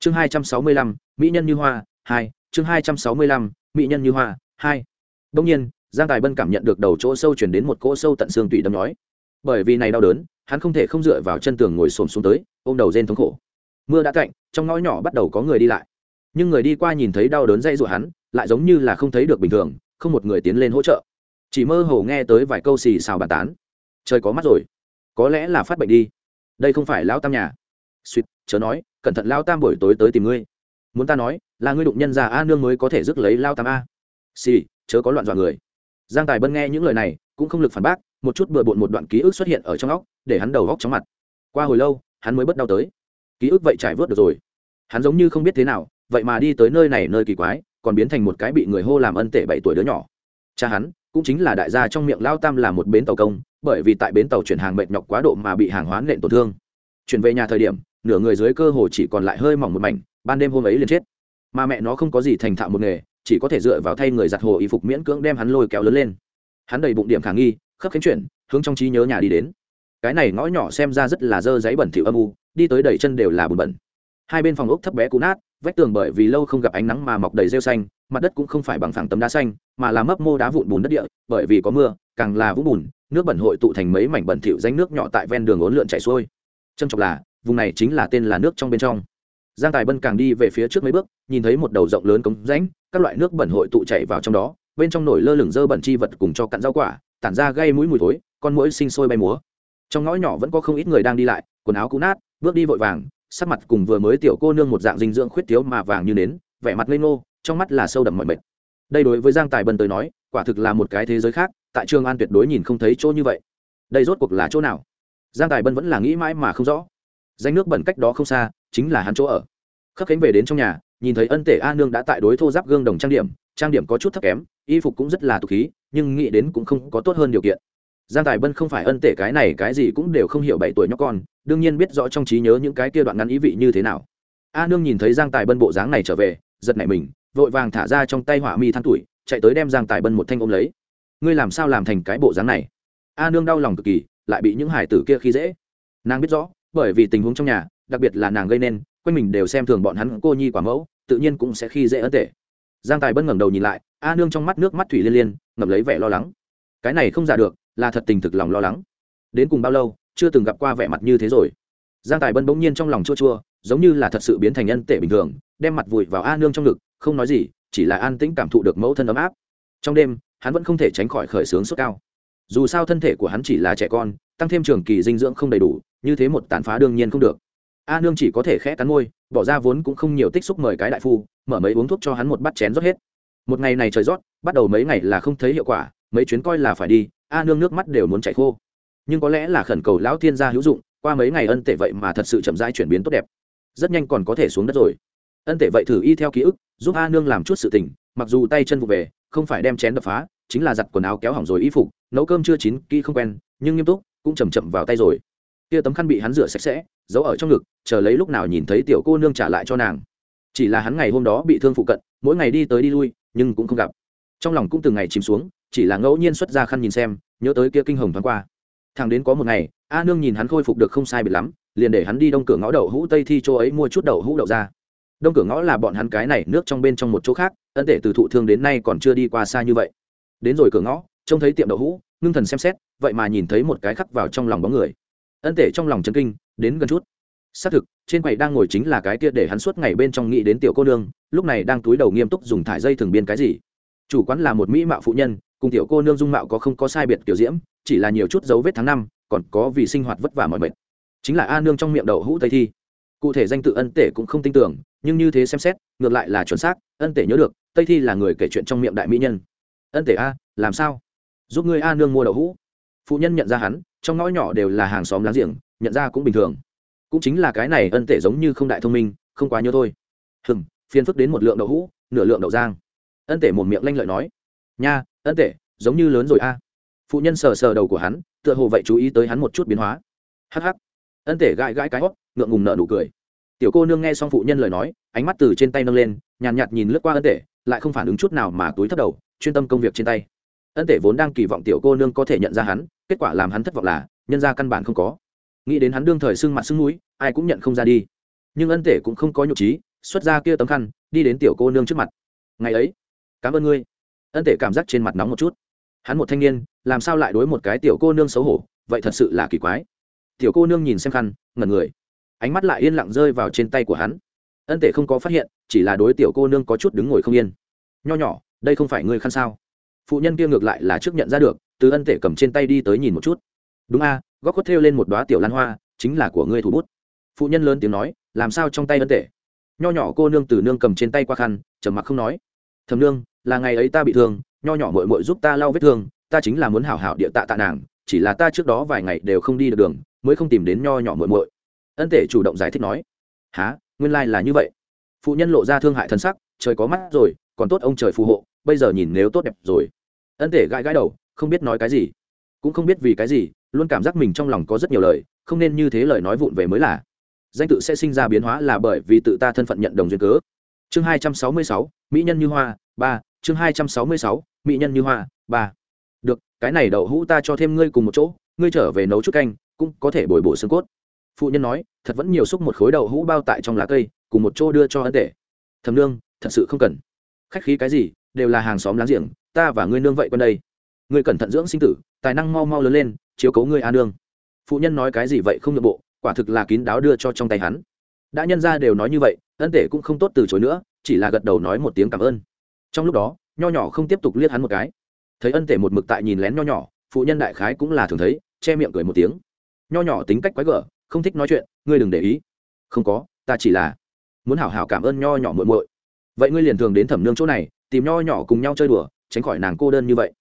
chương hai trăm sáu mươi lăm, mỹ nhân như hoa, hai, chương hai trăm sáu mươi lăm, mỹ nhân như hoa, hai. Đông nhiên, giang tài bân cảm nhận được đầu chỗ sâu chuyển đến một cỗ sâu tận xương tủy đâm nói bởi vì này đau đớn, hắn không thể không dựa vào chân tường ngồi xổm xuống tới, ôm đầu rên thống khổ. Mưa đã cạnh trong ngõ nhỏ bắt đầu có người đi lại. Nhưng người đi qua nhìn thấy đau đớn dây dụa hắn, lại giống như là không thấy được bình thường, không một người tiến lên hỗ trợ. Chỉ mơ hồ nghe tới vài câu xì xào bàn tán. Trời có mắt rồi. Có lẽ là phát bệnh đi. Đây không phải lão tam nhà. Suýt, chớ nói cẩn thận lao tam buổi tối tới tìm ngươi. Muốn ta nói, là ngươi đụng nhân già a nương mới có thể rước lấy lao tam a. Xì, chớ có loạn dọa người. Giang tài bân nghe những lời này, cũng không lực phản bác, một chút bừa bộn một đoạn ký ức xuất hiện ở trong óc, để hắn đầu góc chóng mặt. Qua hồi lâu, hắn mới bất đau tới. Ký ức vậy trải vớt được rồi. Hắn giống như không biết thế nào, vậy mà đi tới nơi này nơi kỳ quái, còn biến thành một cái bị người hô làm ân tệ bảy tuổi đứa nhỏ. Cha hắn, cũng chính là đại gia trong miệng lao tam là một bến tàu công, bởi vì tại bến tàu chuyển hàng mệt nhọc quá độ mà bị hàng hóa nện tổn thương. Chuyển về nhà thời điểm nửa người dưới cơ hồ chỉ còn lại hơi mỏng một mảnh, ban đêm hôm ấy liền chết. Mà mẹ nó không có gì thành thạo một nghề, chỉ có thể dựa vào thay người giặt hồ y phục miễn cưỡng đem hắn lôi kéo lớn lên. Hắn đầy bụng điểm khả nghi, khớp khánh chuyển, hướng trong trí nhớ nhà đi đến. Cái này ngõ nhỏ xem ra rất là dơ giấy bẩn thỉu âm u, đi tới đầy chân đều là bùn bẩn. Hai bên phòng ốc thấp bé cũ nát, vách tường bởi vì lâu không gặp ánh nắng mà mọc đầy rêu xanh, mặt đất cũng không phải bằng phẳng tấm đá xanh, mà là mấp mô đá vụn bùn đất địa, bởi vì có mưa, càng là vũng bùn, nước bẩn hội tụ thành mấy mảnh bẩn thỉu danh nước nhỏ tại ven đường ốn lượn chảy xuôi. Trân trọng là vùng này chính là tên là nước trong bên trong. Giang tài bân càng đi về phía trước mấy bước, nhìn thấy một đầu rộng lớn cống rãnh, các loại nước bẩn hội tụ chảy vào trong đó, bên trong nổi lơ lửng dơ bẩn chi vật cùng cho cặn rau quả, tản ra gây mũi mùi thối, con mũi sinh sôi bay múa. Trong ngõ nhỏ vẫn có không ít người đang đi lại, quần áo cũ nát, bước đi vội vàng, sắc mặt cùng vừa mới tiểu cô nương một dạng dinh dưỡng khuyết thiếu mà vàng như nến, vẻ mặt ngây ngô, trong mắt là sâu đậm mọi mệt. Đây đối với giang tài bân tới nói, quả thực là một cái thế giới khác, tại trường an tuyệt đối nhìn không thấy chỗ như vậy. Đây rốt cuộc là chỗ nào? Giang tài bân vẫn là nghĩ mãi mà không rõ danh nước bẩn cách đó không xa, chính là hắn chỗ ở. Khắc khánh về đến trong nhà, nhìn thấy ân tể a nương đã tại đối thô giáp gương đồng trang điểm trang điểm có chút thấp kém, y phục cũng rất là tục khí, nhưng nghĩ đến cũng không có tốt hơn điều kiện. Giang tài bân không phải ân tể cái này, cái gì cũng đều không hiểu bảy tuổi nhóc con, đương nhiên biết rõ trong trí nhớ những cái kia đoạn ngắn ý vị như thế nào. A nương nhìn thấy giang tài bân bộ dáng này trở về, giật nảy mình, vội vàng thả ra trong tay hỏa mi than tuổi, chạy tới đem giang tài bân một thanh ôm lấy. Ngươi làm sao làm thành cái bộ dáng này? A nương đau lòng cực kỳ, lại bị những hải tử kia khi dễ. Nàng biết rõ bởi vì tình huống trong nhà, đặc biệt là nàng gây nên, quanh mình đều xem thường bọn hắn cô nhi quả mẫu, tự nhiên cũng sẽ khi dễ ấn tể. Giang tài bất ngẩng đầu nhìn lại, a nương trong mắt nước mắt thủy liên liên ngập lấy vẻ lo lắng. Cái này không giả được, là thật tình thực lòng lo lắng. Đến cùng bao lâu, chưa từng gặp qua vẻ mặt như thế rồi. Giang tài bân bỗng nhiên trong lòng chua chua, giống như là thật sự biến thành nhân tệ bình thường, đem mặt vùi vào a nương trong ngực, không nói gì, chỉ là an tĩnh cảm thụ được mẫu thân ấm áp. Trong đêm, hắn vẫn không thể tránh khỏi khởi sướng sốt cao. Dù sao thân thể của hắn chỉ là trẻ con tăng thêm trường kỳ dinh dưỡng không đầy đủ, như thế một tàn phá đương nhiên không được. A nương chỉ có thể khẽ cắn môi, bỏ ra vốn cũng không nhiều tích xúc mời cái đại phu, mở mấy uống thuốc cho hắn một bát chén rót hết. Một ngày này trời rót, bắt đầu mấy ngày là không thấy hiệu quả, mấy chuyến coi là phải đi, a nương nước mắt đều muốn chảy khô. Nhưng có lẽ là khẩn cầu lão thiên gia hữu dụng, qua mấy ngày ân tệ vậy mà thật sự chậm rãi chuyển biến tốt đẹp. Rất nhanh còn có thể xuống đất rồi. Ân tệ vậy thử y theo ký ức, giúp a nương làm chút sự tình, mặc dù tay chân vụ về, không phải đem chén đập phá, chính là giặt quần áo kéo hỏng rồi y phục, nấu cơm chưa chín, kỹ không quen, nhưng nghiêm túc cũng chầm chậm vào tay rồi. Kia tấm khăn bị hắn rửa sạch sẽ, giấu ở trong ngực, chờ lấy lúc nào nhìn thấy tiểu cô nương trả lại cho nàng. Chỉ là hắn ngày hôm đó bị thương phụ cận, mỗi ngày đi tới đi lui, nhưng cũng không gặp. Trong lòng cũng từng ngày chìm xuống, chỉ là ngẫu nhiên xuất ra khăn nhìn xem, nhớ tới kia kinh hồng thoáng qua. Thằng đến có một ngày, a nương nhìn hắn khôi phục được không sai biệt lắm, liền để hắn đi đông cửa ngõ đậu hũ tây thi chỗ ấy mua chút đậu hũ đậu ra. Đông cửa ngõ là bọn hắn cái này, nước trong bên trong một chỗ khác, ân tể từ thụ thương đến nay còn chưa đi qua xa như vậy. Đến rồi cửa ngõ, trông thấy tiệm đậu hũ, ngưng thần xem xét vậy mà nhìn thấy một cái khắc vào trong lòng bóng người. Ân tể trong lòng chân kinh, đến gần chút. Xác thực, trên quầy đang ngồi chính là cái kia để hắn suốt ngày bên trong nghĩ đến tiểu cô nương, lúc này đang túi đầu nghiêm túc dùng thải dây thường biên cái gì. Chủ quán là một mỹ mạo phụ nhân, cùng tiểu cô nương dung mạo có không có sai biệt tiểu diễm, chỉ là nhiều chút dấu vết tháng năm, còn có vì sinh hoạt vất vả mọi mệt. Chính là a nương trong miệng đậu hũ tây thi. Cụ thể danh tự ân tể cũng không tin tưởng, nhưng như thế xem xét, ngược lại là chuẩn xác, ân tể nhớ được, tây thi là người kể chuyện trong miệng đại mỹ nhân. Ân tể a, làm sao? Giúp ngươi a nương mua đậu hũ phụ nhân nhận ra hắn trong ngõ nhỏ đều là hàng xóm láng giềng nhận ra cũng bình thường. Cũng chính là cái này ân tể giống như không đại thông minh không quá nhớ thôi. Hừng phiền phức đến một lượng đậu hũ nửa lượng đậu giang. Ân tể một miệng lanh lợi nói. Nha ân tể giống như lớn rồi a. Phụ nhân sờ sờ đầu của hắn tựa hồ vậy chú ý tới hắn một chút biến hóa. Hh ân tể gãi gãi cái hót ngượng ngùng nợ nụ cười. Tiểu cô nương nghe xong phụ nhân lời nói ánh mắt từ trên tay nâng lên nhàn nhạt, nhạt nhìn lướt qua ân tể lại không phản ứng chút nào mà túi thấp đầu chuyên tâm công việc trên tay ân tể vốn đang kỳ vọng tiểu cô nương có thể nhận ra hắn, kết quả làm hắn thất vọng là, nhân ra căn bản không có. Nghĩ đến hắn đương thời sưng mặt sưng núi ai cũng nhận không ra đi. Nhưng ân tể cũng không có nhục trí, xuất ra kia tấm khăn, đi đến tiểu cô nương trước mặt. Ngày ấy, cảm ơn ngươi. Ân tể cảm giác trên mặt nóng một chút. Hắn một thanh niên, làm sao lại đối một cái tiểu cô nương xấu hổ? Vậy thật sự là kỳ quái. Tiểu cô nương nhìn xem khăn, ngẩn người. Ánh mắt lại yên lặng rơi vào trên tay của hắn. Ân tể không có phát hiện, chỉ là đối tiểu cô nương có chút đứng ngồi không yên. Nho nhỏ, đây không phải ngươi khăn sao? Phụ nhân kia ngược lại là trước nhận ra được, từ ân tể cầm trên tay đi tới nhìn một chút. Đúng a, góc khuất thêu lên một đoá tiểu lan hoa, chính là của ngươi thủ bút. Phụ nhân lớn tiếng nói, làm sao trong tay ân tể? Nho nhỏ cô nương từ nương cầm trên tay qua khăn, trầm mặc không nói. Thầm nương, là ngày ấy ta bị thương, nho nhỏ mội mội giúp ta lau vết thương, ta chính là muốn hảo hảo địa tạ tạ nàng, chỉ là ta trước đó vài ngày đều không đi được đường, mới không tìm đến nho nhỏ mội mội ân tể chủ động giải thích nói. Há nguyên lai、like、là như vậy. Phụ nhân lộ ra thương hại thân sắc, trời có mắt rồi, còn tốt ông trời phù hộ, bây giờ nhìn nếu tốt đẹp rồi ân tể gãi gãi đầu, không biết nói cái gì. Cũng không biết vì cái gì, luôn cảm giác mình trong lòng có rất nhiều lời, không nên như thế lời nói vụn về mới là. Danh tự sẽ sinh ra biến hóa là bởi vì tự ta thân phận nhận đồng duyên cớ. Chương hai trăm sáu mươi sáu, mỹ nhân như hoa, ba. Chương hai trăm sáu mươi sáu, mỹ nhân như hoa, ba. Được, cái này đậu hũ ta cho thêm ngươi cùng một chỗ, ngươi trở về nấu chút canh, cũng có thể bồi bổ xương cốt. Phụ nhân nói, thật vẫn nhiều xúc một khối đậu hũ bao tại trong lá cây, cùng một chỗ đưa cho ân tể. Thầm nương, thật sự không cần. Khách khí cái gì, đều là hàng xóm láng giềng ta và ngươi nương vậy quen đây. Ngươi cẩn thận dưỡng sinh tử, tài năng mau mau lớn lên, chiếu cố ngươi a nương. Phụ nhân nói cái gì vậy không nhượng bộ, quả thực là kín đáo đưa cho trong tay hắn. Đã nhân ra đều nói như vậy, ân tể cũng không tốt từ chối nữa, chỉ là gật đầu nói một tiếng cảm ơn. Trong lúc đó, nho nhỏ không tiếp tục liếc hắn một cái. Thấy ân tể một mực tại nhìn lén nho nhỏ, phụ nhân đại khái cũng là thường thấy, che miệng cười một tiếng. Nho nhỏ tính cách quái gở, không thích nói chuyện, ngươi đừng để ý. Không có, ta chỉ là muốn hảo hảo cảm ơn nho nhỏ muội muội. Vậy ngươi liền thường đến thẩm nương chỗ này, tìm nho nhỏ cùng nhau chơi đùa tránh khỏi nàng cô đơn như vậy.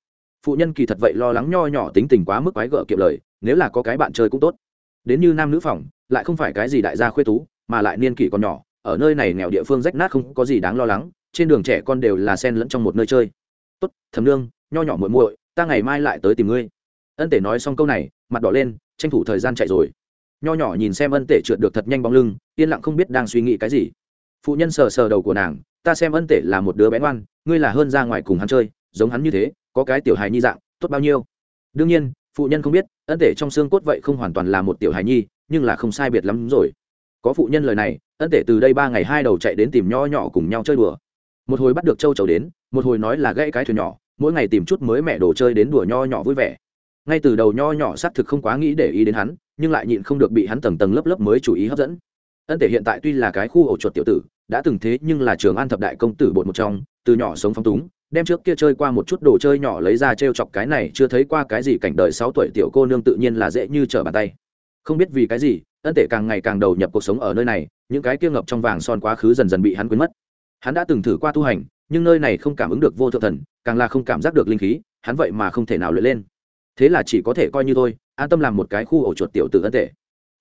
Phụ nhân kỳ thật vậy lo lắng nho nhỏ tính tình quá mức quái gợ kiệm lời, nếu là có cái bạn chơi cũng tốt. Đến như nam nữ phòng, lại không phải cái gì đại gia khuê tú, mà lại niên kỷ còn nhỏ, ở nơi này nghèo địa phương rách nát không có gì đáng lo lắng, trên đường trẻ con đều là sen lẫn trong một nơi chơi. Tốt, thầm nương, nho nhỏ muội muội, ta ngày mai lại tới tìm ngươi. Ân tể nói xong câu này, mặt đỏ lên, tranh thủ thời gian chạy rồi. Nho nhỏ nhìn xem ân tể trượt được thật nhanh bóng lưng, yên lặng không biết đang suy nghĩ cái gì. Phụ nhân sờ sờ đầu của nàng, ta xem ân tể là một đứa bé ngoan, ngươi là hơn ra ngoài cùng hắn chơi giống hắn như thế, có cái tiểu hài nhi dạng, tốt bao nhiêu? Đương nhiên, phụ nhân không biết, ân tể trong xương cốt vậy không hoàn toàn là một tiểu hài nhi, nhưng là không sai biệt lắm rồi. Có phụ nhân lời này, ân tể từ đây ba ngày hai đầu chạy đến tìm nho nhỏ cùng nhau chơi đùa. Một hồi bắt được châu chầu đến, một hồi nói là gãy cái thuyền nhỏ, mỗi ngày tìm chút mới mẹ đồ chơi đến đùa nho nhỏ vui vẻ. Ngay từ đầu nho nhỏ xác thực không quá nghĩ để ý đến hắn, nhưng lại nhịn không được bị hắn tầng tầng lớp lớp mới chú ý hấp dẫn. Ân tể hiện tại tuy là cái khu ổ chuột tiểu tử, đã từng thế nhưng là trường an thập đại công tử bột một trong, từ nhỏ sống phong túng đem trước kia chơi qua một chút đồ chơi nhỏ lấy ra t r e o chọc cái này, chưa thấy qua cái gì cảnh đời sáu tuổi tiểu cô nương tự nhiên là dễ như trở bàn tay. Không biết vì cái gì, ân tể càng ngày càng đầu nhập cuộc sống ở nơi này, những cái kia ngập trong vàng son quá khứ dần dần bị hắn quên mất. Hắn đã từng thử qua tu hành, nhưng nơi này không cảm ứng được vô thượng thần, càng là không cảm giác được linh khí, hắn vậy mà không thể nào luyện lên. Thế là chỉ có thể coi như thôi, an tâm làm một cái khu ổ chuột tiểu tử ân tể.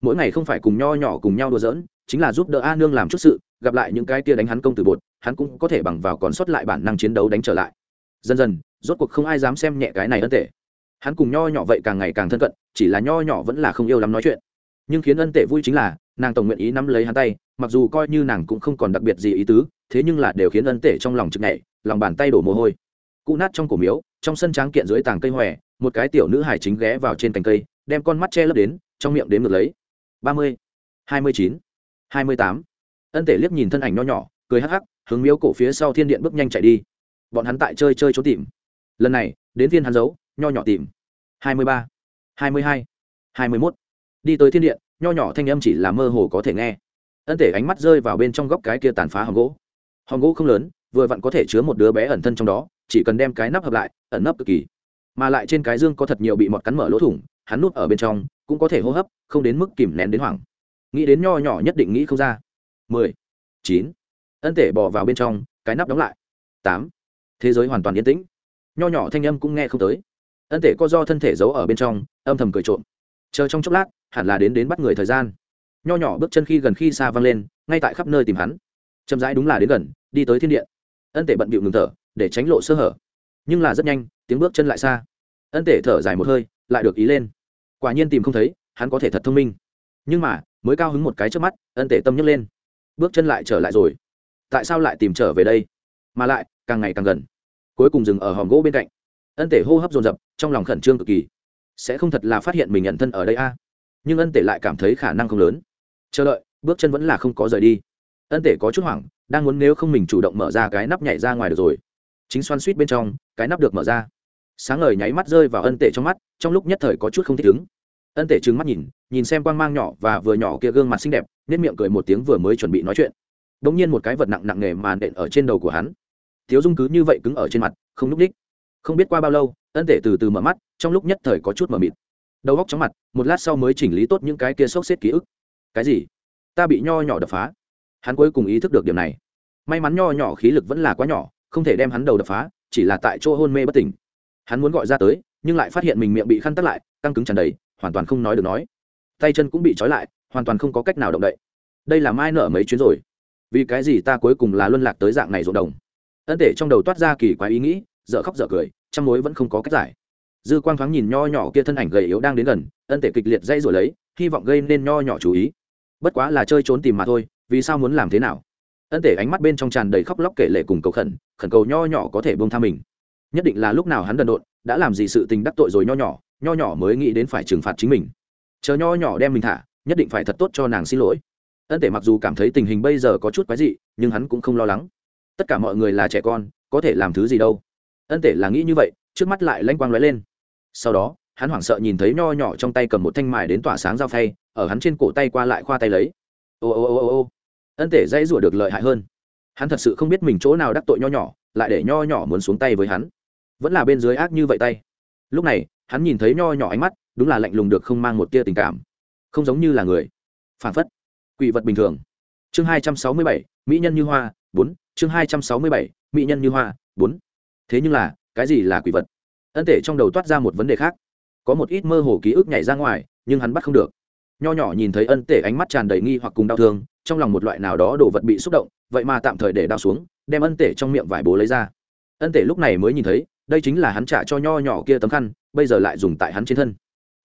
Mỗi ngày không phải cùng nho nhỏ cùng nhau đùa giỡn, chính là giúp đỡ a nương làm chút sự, gặp lại những cái kia đánh hắn công tử bột hắn cũng có thể bằng vào còn sót lại bản năng chiến đấu đánh trở lại. Dần dần, rốt cuộc không ai dám xem nhẹ cái này ân tể. Hắn cùng nho nhỏ vậy càng ngày càng thân cận, chỉ là nho nhỏ vẫn là không yêu lắm nói chuyện. Nhưng khiến ân tể vui chính là, nàng tổng nguyện ý nắm lấy hắn tay, mặc dù coi như nàng cũng không còn đặc biệt gì ý tứ, thế nhưng là đều khiến ân tể trong lòng chực nhảy, lòng bàn tay đổ mồ hôi. Cụ nát trong cổ miếu, trong sân tráng kiện dưới tàng cây hòe, một cái tiểu nữ hải chính ghé vào trên cành cây, đem con mắt che lấp đến, trong miệng đếm ngược lấy. Ba mươi, hai mươi chín, hai mươi tám. Ân tể liếc nhìn thân ảnh nho nhỏ, cười hắc hắc hướng miếu cổ phía sau thiên điện bước nhanh chạy đi. Bọn hắn tại chơi chơi trốn tìm. Lần này, đến viên hắn giấu, nho nhỏ tìm. Hai mươi ba, hai mươi hai hai mươi mốt. Đi tới thiên điện, nho nhỏ thanh âm chỉ là mơ hồ có thể nghe. Ân thể ánh mắt rơi vào bên trong góc cái kia tàn phá hòm gỗ. Hòm gỗ không lớn, vừa vặn có thể chứa một đứa bé ẩn thân trong đó, chỉ cần đem cái nắp hợp lại, ẩn nấp cực kỳ. Mà lại trên cái dương có thật nhiều bị mọt cắn mở lỗ thủng, hắn núp ở bên trong, cũng có thể hô hấp, không đến mức kìm nén đến hoảng. Nghĩ đến nho nhỏ nhất định nghĩ không ra. Mười, chín ân tể bỏ vào bên trong, cái nắp đóng lại. Tám. Thế giới hoàn toàn yên tĩnh. Nho nhỏ thanh âm cũng nghe không tới. Ân tể co do thân thể giấu ở bên trong, âm thầm cười trộm. Chờ trong chốc lát, hẳn là đến đến bắt người thời gian. Nho nhỏ bước chân khi gần khi xa văng lên, ngay tại khắp nơi tìm hắn. Chậm rãi đúng là đến gần, đi tới thiên điện ân tể bận bịu ngừng thở, để tránh lộ sơ hở. Nhưng là rất nhanh, tiếng bước chân lại xa. Ân tể thở dài một hơi, lại được ý lên. Quả nhiên tìm không thấy, hắn có thể thật thông minh. Nhưng mà, mới cao hứng một cái trước mắt, ân tể tâm nhấc lên. Bước chân lại trở lại rồi tại sao lại tìm trở về đây? Mà lại, càng ngày càng gần. Cuối cùng dừng ở hòm gỗ bên cạnh. Ân tể hô hấp dồn dập, trong lòng khẩn trương cực kỳ. Sẽ không thật là phát hiện mình nhận thân ở đây a? Nhưng ân tể lại cảm thấy khả năng không lớn. Chờ đợi, bước chân vẫn là không có rời đi. Ân tể có chút hoảng, đang muốn nếu không mình chủ động mở ra cái nắp nhảy ra ngoài được rồi. Chính xoan suýt bên trong, cái nắp được mở ra. Sáng ngời nháy mắt rơi vào ân tể trong mắt, trong lúc nhất thời có chút không thích ứng. Ân tể trừng mắt nhìn nhìn xem quang mang nhỏ và vừa nhỏ kia gương mặt xinh đẹp nết miệng cười một tiếng vừa mới chuẩn bị nói chuyện đ nhiên một cái vật nặng nặng nề màn đện ở trên đầu của hắn. Thiếu dung cứ như vậy cứng ở trên mặt, không núp đích. Không biết qua bao lâu, ân tể từ từ mở mắt, trong lúc nhất thời có chút mờ mịt. Đầu góc chóng mặt, một lát sau mới chỉnh lý tốt những cái kia sốc xếp ký ức. Cái gì? Ta bị nho nhỏ đập phá. Hắn cuối cùng ý thức được điểm này. May mắn nho nhỏ khí lực vẫn là quá nhỏ, không thể đem hắn đầu đập phá, chỉ là tại chỗ hôn mê bất tỉnh. Hắn muốn gọi ra tới, nhưng lại phát hiện mình miệng bị khăn tắt lại, căng cứng tràn đầy, hoàn toàn không nói được nói. Tay chân cũng bị trói lại, hoàn toàn không có cách nào động đậy. Đây là mai nở mấy chuyến rồi vì cái gì ta cuối cùng là luân lạc tới dạng này rộn đồng? Ân tể trong đầu toát ra kỳ quái ý nghĩ dợ khóc dợ cười trong mối vẫn không có cách giải. Dư quang thoáng nhìn nho nhỏ kia thân ảnh gầy yếu đang đến gần, ân tể kịch liệt dây rồi lấy, hy vọng gây nên nho nhỏ chú ý. Bất quá là chơi trốn tìm mà thôi, vì sao muốn làm thế nào? Ân tể ánh mắt bên trong tràn đầy khóc lóc kể lệ cùng cầu khẩn khẩn cầu nho nhỏ có thể bông tha mình. Nhất định là lúc nào hắn đần độn, đã làm gì sự tình đắc tội rồi nho nhỏ nho nhỏ mới nghĩ đến phải trừng phạt chính mình. Chờ nho nhỏ đem mình thả, nhất định phải thật tốt cho nàng xin lỗi ân tể mặc dù cảm thấy tình hình bây giờ có chút quái dị, nhưng hắn cũng không lo lắng. Tất cả mọi người là trẻ con, có thể làm thứ gì đâu. Ân tể là nghĩ như vậy, trước mắt lại lanh quang lóe lên. Sau đó, hắn hoảng sợ nhìn thấy nho nhỏ trong tay cầm một thanh mài đến tỏa sáng dao phay, ở hắn trên cổ tay qua lại khoa tay lấy. Ô ô ô ô ô. Ân tể dãy rủa được lợi hại hơn. Hắn thật sự không biết mình chỗ nào đắc tội nho nhỏ, lại để nho nhỏ muốn xuống tay với hắn. Vẫn là bên dưới ác như vậy tay. Lúc này, hắn nhìn thấy nho nhỏ ánh mắt, đúng là lạnh lùng được không mang một tia tình cảm. Không giống như là người. Phản phất quỷ vật bình thường. Chương hai trăm sáu mươi bảy, mỹ nhân như hoa, bốn. Chương hai trăm sáu mươi bảy, mỹ nhân như hoa, bốn. Thế nhưng là, cái gì là quỷ vật? Ân tể trong đầu toát ra một vấn đề khác. Có một ít mơ hồ ký ức nhảy ra ngoài, nhưng hắn bắt không được. Nho nhỏ nhìn thấy ân tể ánh mắt tràn đầy nghi hoặc cùng đau thương, trong lòng một loại nào đó đồ vật bị xúc động, vậy mà tạm thời để đau xuống, đem ân tể trong miệng vải bố lấy ra. Ân tể lúc này mới nhìn thấy, đây chính là hắn trả cho nho nhỏ kia tấm khăn, bây giờ lại dùng tại hắn trên thân.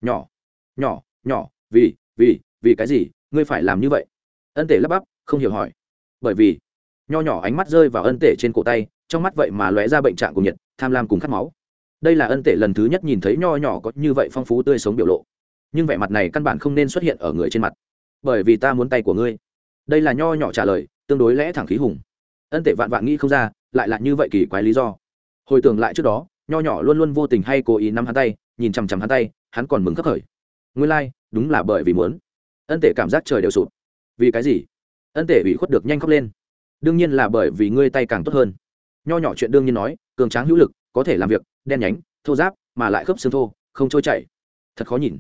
Nhỏ nhỏ nhỏ, vì vì vì cái gì? Ngươi phải làm như vậy. Ân tể lắp bắp không hiểu hỏi. Bởi vì nho nhỏ ánh mắt rơi vào ân tể trên cổ tay trong mắt vậy mà lóe ra bệnh trạng của nhiệt tham lam cùng khát máu. Đây là ân tể lần thứ nhất nhìn thấy nho nhỏ có như vậy phong phú tươi sống biểu lộ. Nhưng vẻ mặt này căn bản không nên xuất hiện ở người trên mặt. Bởi vì ta muốn tay của ngươi. Đây là nho nhỏ trả lời tương đối lẽ thẳng khí hùng. Ân tể vạn vạn nghĩ không ra lại là như vậy kỳ quái lý do. Hồi tưởng lại trước đó nho nhỏ luôn luôn vô tình hay cố ý nắm hắn tay nhìn chằm chằm hắn tay hắn còn mừng khắc khởi. Nguyên lai、like, đúng là bởi vì muốn ân tể cảm giác trời đều sụp. Vì cái gì? Ân tể bị khuất được nhanh khóc lên. Đương nhiên là bởi vì ngươi tay càng tốt hơn. Nho nhỏ chuyện đương nhiên nói, cường tráng hữu lực, có thể làm việc, đen nhánh, thô giáp, mà lại khớp xương thô, không trôi chảy. Thật khó nhìn.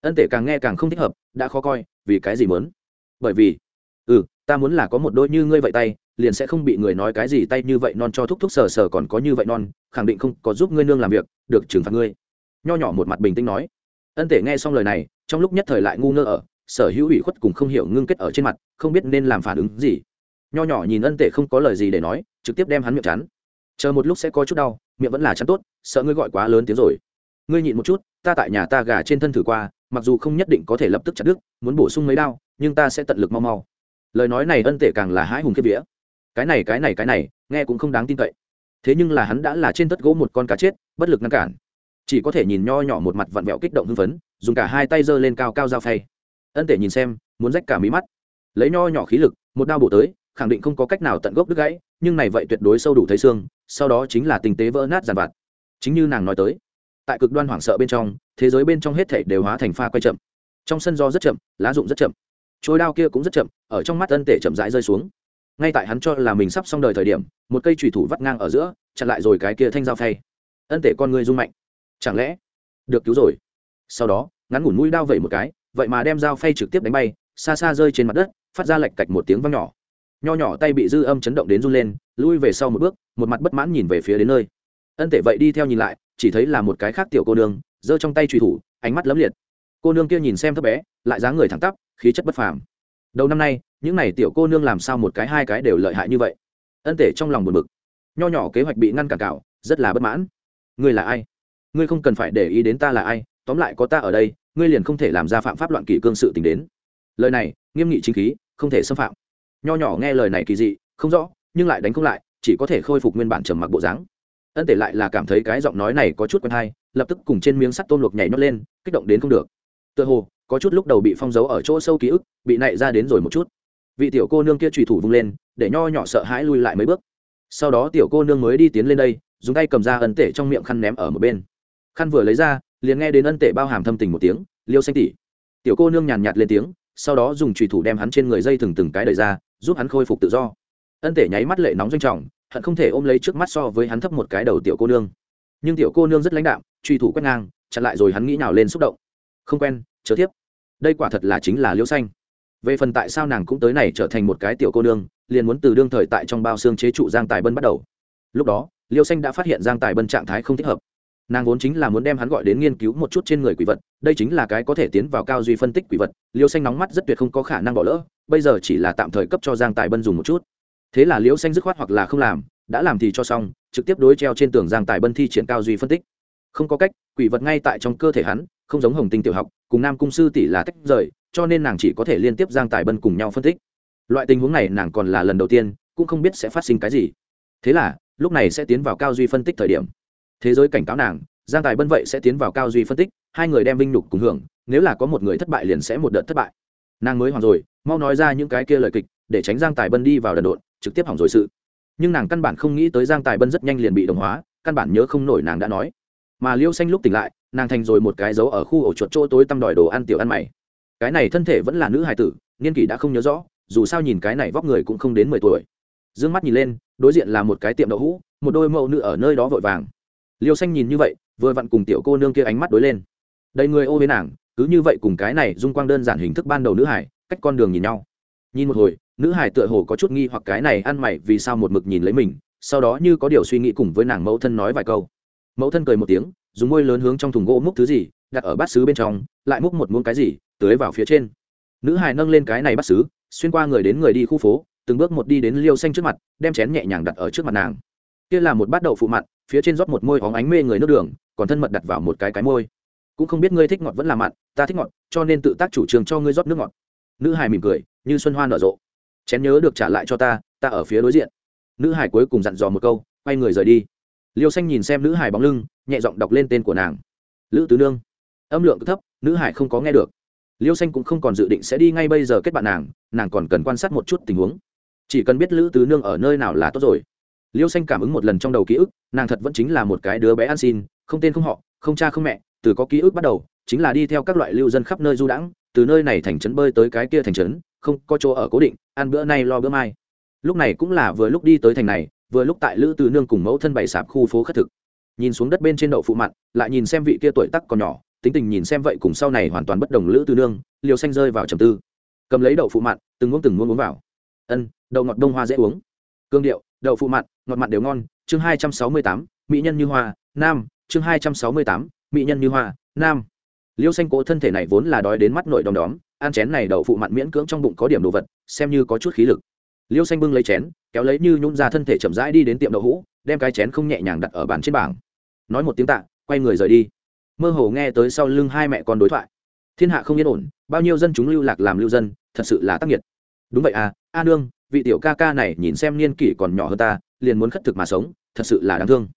Ân tể càng nghe càng không thích hợp, đã khó coi, vì cái gì muốn? Bởi vì ừ ta muốn là có một đôi như ngươi vậy tay, liền sẽ không bị người nói cái gì tay như vậy non cho thúc thúc sờ sờ còn có như vậy non, khẳng định không có giúp ngươi nương làm việc, được trừng phạt ngươi. Nho nhỏ một mặt bình tĩnh nói. Ân tể nghe xong lời này, trong lúc nhất thời lại ngu ngơ ở sở hữu ủy khuất cùng không hiểu ngưng kết ở trên mặt, không biết nên làm phản ứng gì. Nho nhỏ nhìn ân tể không có lời gì để nói, trực tiếp đem hắn miệng chắn. Chờ một lúc sẽ có chút đau, miệng vẫn là chắn tốt, sợ ngươi gọi quá lớn tiếng rồi. Ngươi nhịn một chút, ta tại nhà ta gà trên thân thử qua, mặc dù không nhất định có thể lập tức chặt đứt, muốn bổ sung mấy đau nhưng ta sẽ tận lực mau mau. Lời nói này ân tể càng là hãi hùng kiếp vía. Cái này cái này cái này, nghe cũng không đáng tin cậy. Thế nhưng là hắn đã là trên tất gỗ một con cá chết, bất lực ngăn cản. Chỉ có thể nhìn nho nhỏ một mặt vặn vẹo kích động hưng phấn, dùng cả hai tay giơ lên cao cao dao phay ân tể nhìn xem, muốn rách cả mí mắt. Lấy nho nhỏ khí lực, một đao bổ tới, khẳng định không có cách nào tận gốc đứt gãy, nhưng này vậy tuyệt đối sâu đủ thấy xương, sau đó chính là tình tế vỡ nát giàn vặt. Chính như nàng nói tới, tại cực đoan hoảng sợ bên trong, thế giới bên trong hết thảy đều hóa thành pha quay chậm. Trong sân do rất chậm, lá rụng rất chậm. Trôi đao kia cũng rất chậm, ở trong mắt ân tể chậm rãi rơi xuống. Ngay tại hắn cho là mình sắp xong đời thời điểm, một cây thủy thủ vắt ngang ở giữa, chặn lại rồi cái kia thanh dao phay. Ân tể con người rung mạnh. Chẳng lẽ được cứu rồi? Sau đó, ngắn ngủn mũi đao vẩy một cái vậy mà đem dao phay trực tiếp đánh bay, xa xa rơi trên mặt đất, phát ra lạch cạch một tiếng văng nhỏ. Nho nhỏ tay bị dư âm chấn động đến run lên, lui về sau một bước, một mặt bất mãn nhìn về phía đến nơi. Ân tể vậy đi theo nhìn lại, chỉ thấy là một cái khác tiểu cô nương, giơ trong tay truy thủ, ánh mắt lấm liệt. Cô nương kia nhìn xem thấp bé, lại dáng người thẳng tắp, khí chất bất phàm. Đầu năm nay, những n à y tiểu cô nương làm sao một cái hai cái đều lợi hại như vậy? Ân tể trong lòng buồn bực. Nho nhỏ kế hoạch bị ngăn cản cạo, rất là bất mãn. Ngươi là ai? Ngươi không cần phải để ý đến ta là ai, tóm lại có ta ở đây ngươi liền không thể làm ra phạm pháp loạn kỷ cương sự t đến. Lời này, nghiêm nghị chính khí, không thể xâm phạm. Nho nhỏ nghe lời này kỳ dị, không rõ, nhưng lại đánh không lại, chỉ có thể khôi phục nguyên bản trầm mặc bộ dáng. Ân tể lại là cảm thấy cái giọng nói này có chút quen hay, lập tức cùng trên miếng sắt tôm luộc nhảy nhót lên, kích động đến không được. Tựa hồ, có chút lúc đầu bị phong dấu ở chỗ sâu ký ức, bị nảy ra đến rồi một chút. Vị tiểu cô nương kia trùy thủ vung lên, để nho nhỏ sợ hãi lui lại mấy bước. Sau đó tiểu cô nương mới đi tiến lên đây, dùng tay cầm ra ân tể trong miệng khăn ném ở một bên. Khăn vừa lấy ra liền nghe đến ân tể bao hàm thâm tình một tiếng, liêu xanh tỉ tiểu cô nương nhàn nhạt lên tiếng, sau đó dùng trùy thủ đem hắn trên người dây thừng từng cái đầy ra, giúp hắn khôi phục tự do. Ân tể nháy mắt lệ nóng doanh trọng, hận không thể ôm lấy trước mắt so với hắn thấp một cái đầu tiểu cô nương. Nhưng tiểu cô nương rất lãnh đạm truy thủ quét ngang, chặn lại rồi hắn nghĩ nào lên xúc động. Không quen chớ tiếp. Đây quả thật là chính là liêu xanh. Về phần tại sao nàng cũng tới này trở thành một cái tiểu cô nương, liền muốn từ đương thời tại trong bao xương chế trụ giang tài bân bắt đầu. Lúc đó, liêu xanh đã phát hiện giang tài bân trạng thái không thích hợp nàng vốn chính là muốn đem hắn gọi đến nghiên cứu một chút trên người quỷ vật, đây chính là cái có thể tiến vào cao duy phân tích quỷ vật, liêu xanh nóng mắt rất tuyệt không có khả năng bỏ lỡ, bây giờ chỉ là tạm thời cấp cho giang tài bân dùng một chút. Thế là liêu xanh dứt khoát hoặc là không làm, đã làm thì cho xong, trực tiếp đối treo trên tường giang tài bân thi triển cao duy phân tích. Không có cách, quỷ vật ngay tại trong cơ thể hắn, không giống hồng tinh tiểu học, cùng nam cung sư tỷ là tách rời, cho nên nàng chỉ có thể liên tiếp giang tài bân cùng nhau phân tích. Loại tình huống này nàng còn là lần đầu tiên, cũng không biết sẽ phát sinh cái gì. Thế là, lúc này sẽ tiến vào cao duy phân tích thời điểm thế giới cảnh cáo nàng, giang tài bân vậy sẽ tiến vào cao duy phân tích, hai người đem vinh nhục cùng hưởng, nếu là có một người thất bại liền sẽ một đợt thất bại. Nàng mới hoàng rồi, mau nói ra những cái kia lời kịch, để tránh giang tài bân đi vào đần độn, trực tiếp hỏng rồi sự. Nhưng nàng căn bản không nghĩ tới giang tài bân rất nhanh liền bị đồng hóa, căn bản nhớ không nổi nàng đã nói. Mà liêu xanh lúc tỉnh lại, nàng thành rồi một cái dấu ở khu ổ chuột chỗ tối tăm đòi đồ ăn tiểu ăn mày. Cái này thân thể vẫn là nữ hài tử, niên kỷ đã không nhớ rõ, dù sao nhìn cái này vóc người cũng không đến mười tuổi. D ư ơ n g mắt nhìn lên, đối diện là một cái tiệm đậu hũ, một đôi mẫu nữ ở nơi đó vội vàng liêu xanh nhìn như vậy, vừa vặn cùng tiểu cô nương kia ánh mắt đối lên. Đầy người ô với nàng, cứ như vậy cùng cái này dung quang đơn giản hình thức ban đầu nữ hải, cách con đường nhìn nhau. Nhìn một hồi, nữ hải tựa hồ có chút nghi hoặc cái này ăn mày vì sao một mực nhìn lấy mình, sau đó như có điều suy nghĩ cùng với nàng mẫu thân nói vài câu. Mẫu thân cười một tiếng, dùng môi lớn hướng trong thùng gỗ múc thứ gì, đặt ở bát xứ bên trong, lại múc một muỗng cái gì, tưới vào phía trên. Nữ hải nâng lên cái này bát xứ, xuyên qua người đến người đi khu phố, từng bước một đi đến liêu xanh trước mặt, đem chén nhẹ nhàng đặt ở trước mặt nàng. Kia là một bát đậu phụ mặn phía trên rót một môi hóng ánh mê người nước đường, còn thân mật đặt vào một cái cái môi. Cũng không biết ngươi thích ngọt vẫn là mặn, ta thích ngọt, cho nên tự tác chủ trương cho ngươi rót nước ngọt. Nữ Hải mỉm cười, như xuân hoa nở rộ. Chén nhớ được trả lại cho ta ta ở phía đối diện. Nữ Hải cuối cùng dặn dò một câu, quay người rời đi. Liêu xanh nhìn xem nữ Hải bóng lưng, nhẹ giọng đọc lên tên của nàng. Lữ tứ nương. Âm lượng thấp, nữ hải không có nghe được. Liêu xanh cũng không còn dự định sẽ đi ngay bây giờ kết bạn nàng nàng còn cần quan sát một chút tình huống. Chỉ cần biết lữ tứ nương ở nơi nào là tốt rồi liêu xanh cảm ứng một lần trong đầu ký ức, nàng thật vẫn chính là một cái đứa bé ăn xin, không tên không họ, không cha không mẹ, từ có ký ức bắt đầu, chính là đi theo các loại lưu dân khắp nơi du đãng, từ nơi này thành trấn bơi tới cái kia thành trấn, không có chỗ ở cố định, ăn bữa nay lo bữa mai. Lúc này cũng là vừa lúc đi tới thành này, vừa lúc tại lữ từ nương cùng mẫu thân bảy sạp khu phố khất thực. Nhìn xuống đất bên trên đậu phụ mặn, lại nhìn xem vị kia tuổi tắc còn nhỏ, tính tình nhìn xem vậy cùng sau này hoàn toàn bất đồng lữ từ nương liều xanh rơi vào trầm tư. Cầm lấy đậu phụ mặn, từng uống từng muỗng uống vào. Ân, đậu ngọt đông hoa dễ uống. Cương điệu đậu phụ mặn, ngọt mặn đều ngon. Chương hai trăm sáu mươi tám, mỹ nhân như hoa. Nam, chương hai trăm sáu mươi tám, mỹ nhân như hoa. Nam. Liêu xanh cố thân thể này vốn là đói đến mắt nội đom đóm. Ăn chén này đậu phụ mặn miễn cưỡng trong bụng có điểm đồ vật, xem như có chút khí lực. Liêu xanh bưng lấy chén, kéo lấy như nhún ra thân thể chậm rãi đi đến tiệm đậu hũ, đem cái chén không nhẹ nhàng đặt ở bàn trên bảng. Nói một tiếng tạ, quay người rời đi. Mơ hồ nghe tới sau lưng hai mẹ con đối thoại. Thiên hạ không yên ổn, bao nhiêu dân chúng lưu lạc làm lưu dân, thật sự là tác nghiệt. Đúng vậy à a nương vị tiểu ca ca này nhìn xem niên kỷ còn nhỏ hơn ta, liền muốn khất thực mà sống, thật sự là đáng thương.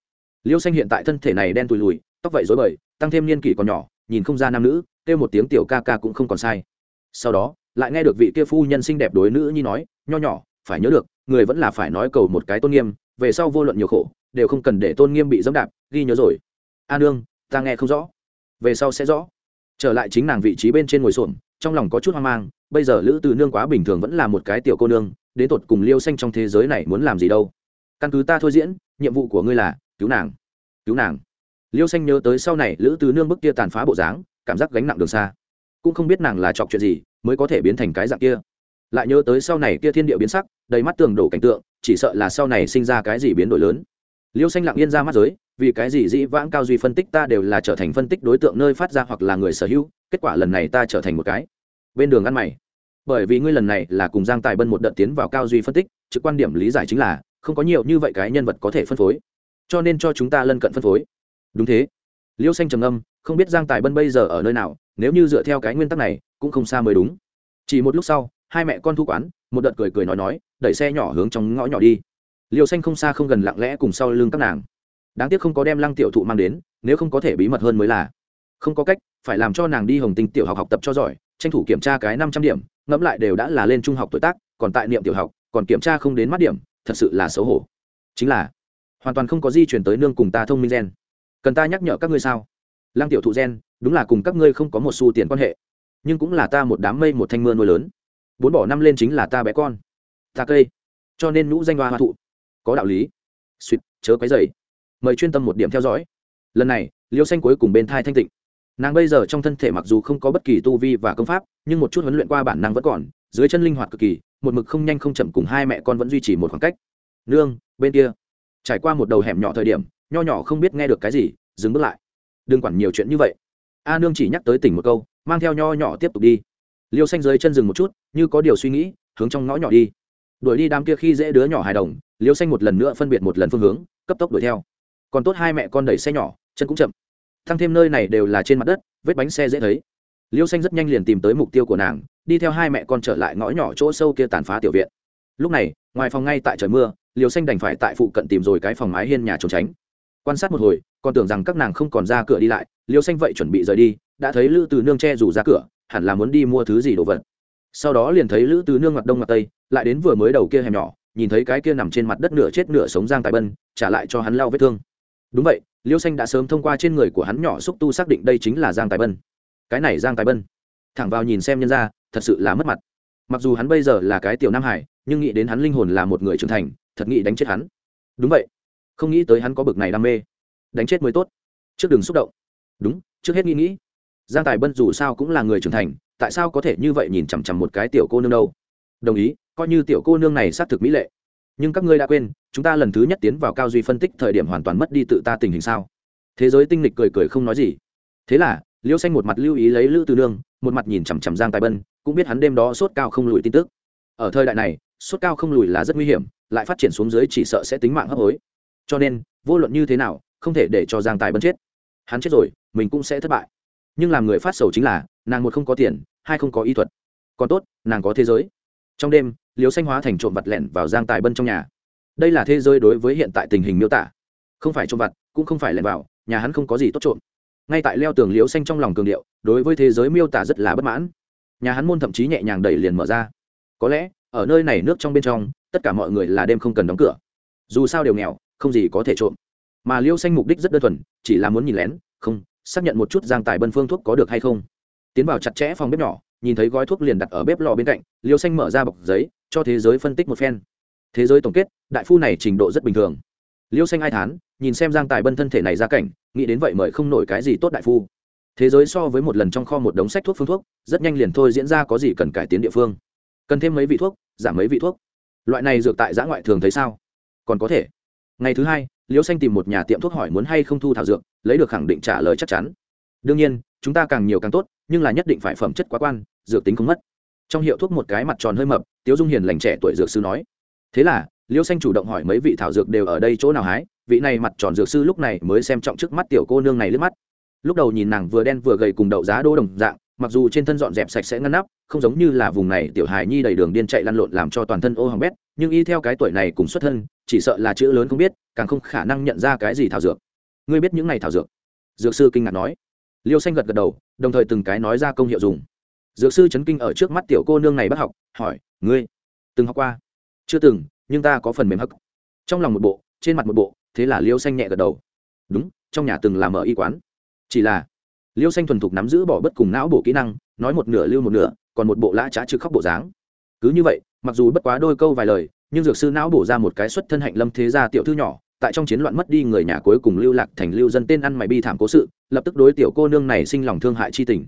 Liêu xanh hiện tại thân thể này đen tùi lùi tóc vậy dối bời, tăng thêm niên kỷ còn nhỏ, nhìn không ra nam nữ, kêu một tiếng tiểu ca ca cũng không còn sai. Sau đó, lại nghe được vị kia phu nhân xinh đẹp đối nữ nhi nói, nho nhỏ, phải nhớ được, người vẫn là phải nói cầu một cái tôn nghiêm, về sau vô luận nhiều khổ, đều không cần để tôn nghiêm bị dẫm đạp, ghi nhớ rồi. A nương, ta nghe không rõ. Về sau sẽ rõ. Trở lại chính nàng vị trí bên trên ngồi xổm, trong lòng có chút hoang mang, bây giờ lữ từ nương quá bình thường vẫn là một cái tiểu cô nương đến tột cùng liêu xanh trong thế giới này muốn làm gì đâu. Căn cứ ta thôi diễn, nhiệm vụ của ngươi là, cứu nàng. Cứu nàng. Liêu xanh nhớ tới sau này lữ từ nương bức kia tàn phá bộ dáng, cảm giác gánh nặng đường xa. Cũng không biết nàng là chọc chuyện gì, mới có thể biến thành cái dạng kia. Lại nhớ tới sau này kia thiên địa biến sắc, đầy mắt tường đổ cảnh tượng, chỉ sợ là sau này sinh ra cái gì biến đổi lớn. Liêu xanh lặng yên ra mắt giới, vì cái gì dĩ vãng cao duy phân tích ta đều là trở thành phân tích đối tượng nơi phát ra hoặc là người sở hữu, kết quả lần này ta trở thành một cái. Bên đường ăn mày bởi vì ngươi lần này là cùng giang tài bân một đợt tiến vào cao duy phân tích, trực quan điểm lý giải chính là, không có nhiều như vậy cái nhân vật có thể phân phối. Cho nên cho chúng ta lân cận phân phối. Đúng thế. Liêu xanh trầm âm không biết giang tài bân bây giờ ở nơi nào, nếu như dựa theo cái nguyên tắc này, cũng không xa mới đúng. Chỉ một lúc sau, hai mẹ con thu quán, một đợt cười cười nói nói, đẩy xe nhỏ hướng trong ngõ nhỏ đi. Liêu xanh không xa không gần lặng lẽ cùng sau lưng các nàng. Đáng tiếc không có đem lăng tiểu thụ mang đến, nếu không có thể bí mật hơn mới là. Không có cách, phải làm cho nàng đi hồng tinh tiểu học học tập cho giỏi tranh thủ kiểm tra cái năm trăm điểm, ngẫm lại đều đã là lên trung học tuổi tác, còn tại niệm tiểu học, còn kiểm tra không đến mắt điểm, thật sự là xấu hổ. Chính là, hoàn toàn không có di chuyển tới nương cùng ta thông minh gen. Cần ta nhắc nhở các ngươi sao? Lăng tiểu thụ gen, đúng là cùng các ngươi không có một xu tiền quan hệ. Nhưng cũng là ta một đám mây một thanh mưa nuôi lớn. Bốn bỏ năm lên chính là ta bé con. Ta cây. Cho nên nhũ danh hoa hoa thụ. Có đạo lý. Suýt chớ quấy dày mời chuyên tâm một điểm theo dõi. Lần này, liêu xanh cuối cùng bên thai thanh tịnh nàng bây giờ trong thân thể mặc dù không có bất kỳ tu vi và công pháp, nhưng một chút huấn luyện qua bản năng vẫn còn, dưới chân linh hoạt cực kỳ, một mực không nhanh không chậm cùng hai mẹ con vẫn duy trì một khoảng cách. Nương, bên kia. Trải qua một đầu hẻm nhỏ thời điểm, nho nhỏ không biết nghe được cái gì, dừng bước lại. Đừng quản nhiều chuyện như vậy. A nương chỉ nhắc tới tỉnh một câu, mang theo nho nhỏ tiếp tục đi. Liêu xanh dưới chân dừng một chút, như có điều suy nghĩ, hướng trong ngõ nhỏ đi. Đuổi đi đám kia khi dễ đứa nhỏ hài đồng, liêu xanh một lần nữa phân biệt một lần phương hướng, cấp tốc đuổi theo. Còn tốt hai mẹ con đẩy xe nhỏ, chân cũng chậm thăng thêm nơi này đều là trên mặt đất, vết bánh xe dễ thấy. Liêu xanh rất nhanh liền tìm tới mục tiêu của nàng, đi theo hai mẹ con trở lại ngõ nhỏ chỗ sâu kia tàn phá tiểu viện. Lúc này, ngoài phòng ngay tại trời mưa liều xanh đành phải tại phụ cận tìm rồi cái phòng mái hiên nhà trốn tránh. Quan sát một hồi, còn tưởng rằng các nàng không còn ra cửa đi lại liều xanh vậy chuẩn bị rời đi, đã thấy lữ từ nương che rủ ra cửa, hẳn là muốn đi mua thứ gì đồ vật. Sau đó liền thấy lữ từ nương mặt đông mặt tây, lại đến vừa mới đầu kia hẻm nhỏ, nhìn thấy cái kia nằm trên mặt đất nửa chết nửa sống giang tài bân, trả lại cho hắn lao vết thương. Đúng vậy liêu xanh đã sớm thông qua trên người của hắn nhỏ xúc tu xác định đây chính là giang tài bân. Cái này giang tài bân. Thẳng vào nhìn xem nhân ra thật sự là mất mặt. Mặc dù hắn bây giờ là cái tiểu nam hải, nhưng nghĩ đến hắn linh hồn là một người trưởng thành, thật nghĩ đánh chết hắn. Đúng vậy. Không nghĩ tới hắn có bực này đam mê. Đánh chết mới tốt. Trước đừng xúc động. Đúng, trước hết nghĩ nghĩ. Giang tài bân dù sao cũng là người trưởng thành, tại sao có thể như vậy nhìn chằm chằm một cái tiểu cô nương đâu? Đồng ý, coi như tiểu cô nương này xác thực mỹ lệ nhưng các ngươi đã quên, chúng ta lần thứ nhất tiến vào cao duy phân tích thời điểm hoàn toàn mất đi tự ta tình hình sao? Thế giới tinh lịch cười cười không nói gì. Thế là, liêu xanh một mặt lưu ý lấy lữ từ nương, một mặt nhìn chằm chằm giang tài bân, cũng biết hắn đêm đó sốt cao không lùi tin tức. Ở thời đại này, sốt cao không lùi là rất nguy hiểm, lại phát triển xuống dưới chỉ sợ sẽ tính mạng hấp hối. Cho nên, vô luận như thế nào, không thể để cho giang tài bân chết. Hắn chết rồi, mình cũng sẽ thất bại. Nhưng làm người phát sầu chính là, nàng một không có tiền, hai không có y thuật. Còn tốt, nàng có thế giới. Trong đêm liều xanh hóa thành trộm vặt lẻn vào giang tài bân trong nhà. Đây là thế giới đối với hiện tại tình hình miêu tả. Không phải trộm vặt, cũng không phải lẻn vào, nhà hắn không có gì tốt trộm. Ngay tại leo tường liễu xanh trong lòng cường điệu, đối với thế giới miêu tả rất là bất mãn. Nhà hắn môn thậm chí nhẹ nhàng đẩy liền mở ra. Có lẽ, ở nơi này nước trong bên trong, tất cả mọi người là đêm không cần đóng cửa. Dù sao đều nghèo, không gì có thể trộm. Mà liêu xanh mục đích rất đơn thuần, chỉ là muốn nhìn lén, không, xác nhận một chút giang tài bân phương thuốc có được hay không. Tiến vào chặt chẽ phòng bếp nhỏ, nhìn thấy gói thuốc liền đặt ở bếp lò bên cạnh, liêu xanh mở ra bọc giấy cho thế giới phân tích một phen. Thế giới tổng kết, đại phu này trình độ rất bình thường. Liêu xanh ai thán, nhìn xem giang tài bân thân thể này ra cảnh, nghĩ đến vậy mời không nổi cái gì tốt đại phu. Thế giới so với một lần trong kho một đống sách thuốc phương thuốc, rất nhanh liền thôi diễn ra có gì cần cải tiến địa phương. Cần thêm mấy vị thuốc, giảm mấy vị thuốc. Loại này dược tại giã ngoại thường thấy sao? Còn có thể. Ngày thứ hai, Liêu xanh tìm một nhà tiệm thuốc hỏi muốn hay không thu thảo dược, lấy được khẳng định trả lời chắc chắn. Đương nhiên, chúng ta càng nhiều càng tốt, nhưng là nhất định phải phẩm chất quá quan, dược tính không mất. Trong hiệu thuốc một cái mặt tròn hơi mập tiếu dung hiền lành trẻ tuổi dược sư nói. Thế là, Liêu xanh chủ động hỏi mấy vị thảo dược đều ở đây chỗ nào hái, vị này mặt tròn dược sư lúc này mới xem trọng trước mắt tiểu cô nương này lướt mắt. Lúc đầu nhìn nàng vừa đen vừa gầy cùng đậu giá đô đồng dạng, mặc dù trên thân dọn dẹp sạch sẽ ngăn nắp, không giống như là vùng này tiểu hài nhi đầy đường điên chạy lăn lộn làm cho toàn thân ô hỏng bét, nhưng y theo cái tuổi này cùng xuất thân, chỉ sợ là chữ lớn không biết, càng không khả năng nhận ra cái gì thảo dược. Ngươi biết những này thảo dược? Dược sư kinh ngạc nói. Liêu xanh gật gật đầu, đồng thời từng cái nói ra công hiệu dùng dược sư chấn kinh ở trước mắt tiểu cô nương này bắt học, hỏi, ngươi từng học qua? Chưa từng, nhưng ta có phần mềm hắc. Trong lòng một bộ, trên mặt một bộ, thế là liêu xanh nhẹ gật đầu. Đúng, trong nhà từng làm ở y quán. Chỉ là liêu xanh thuần thục nắm giữ bỏ bất cùng não bộ kỹ năng, nói một nửa lưu một nửa, còn một bộ lã trá trực khóc bộ dáng. Cứ như vậy, mặc dù bất quá đôi câu vài lời, nhưng dược sư não bổ ra một cái xuất thân hạnh lâm thế gia tiểu thư nhỏ, tại trong chiến loạn mất đi người nhà cuối cùng lưu lạc thành lưu dân tên ăn mày bi thảm cố sự, lập tức đối tiểu cô nương này sinh lòng thương hại chi tình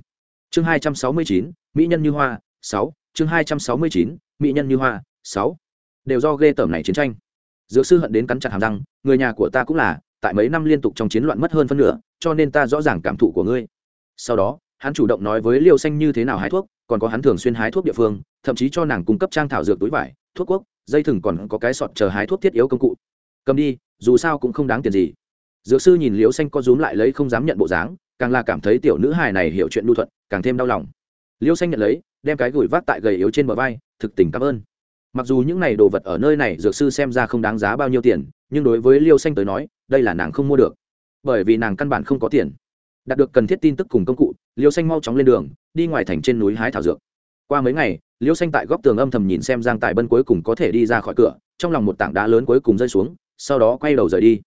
chương hai trăm sáu mươi chín, mỹ nhân như hoa, sáu. Chương hai trăm sáu mươi chín, mỹ nhân như hoa, sáu. Đều do ghê tởm này chiến tranh. Dược sư hận đến cắn chặt hàm răng, người nhà của ta cũng là, tại mấy năm liên tục trong chiến loạn mất hơn phân nửa, cho nên ta rõ ràng cảm thụ của ngươi. Sau đó, hắn chủ động nói với liêu xanh như thế nào hái thuốc, còn có hắn thường xuyên hái thuốc địa phương, thậm chí cho nàng cung cấp trang thảo dược túi vải, thuốc quốc, dây thừng còn có cái sọt chờ hái thuốc thiết yếu công cụ. Cầm đi, dù sao cũng không đáng tiền gì. Dược sư nhìn liêu xanh có rúm lại lấy không dám nhận bộ dáng, càng là cảm thấy tiểu nữ hài này hiểu chuyện lưu thuận càng thêm đau lòng. Liêu xanh nhận lấy, đem cái gửi vác tại gầy yếu trên bờ vai, thực tình cảm ơn. Mặc dù những này đồ vật ở nơi này dược sư xem ra không đáng giá bao nhiêu tiền, nhưng đối với liêu xanh tới nói, đây là nàng không mua được. Bởi vì nàng căn bản không có tiền. Đạt được cần thiết tin tức cùng công cụ, liêu xanh mau chóng lên đường, đi ngoài thành trên núi hái thảo dược. Qua mấy ngày, liêu xanh tại góc tường âm thầm nhìn xem giang tài bân cuối cùng có thể đi ra khỏi cửa, trong lòng một tảng đá lớn cuối cùng rơi xuống, sau đó quay đầu rời đi.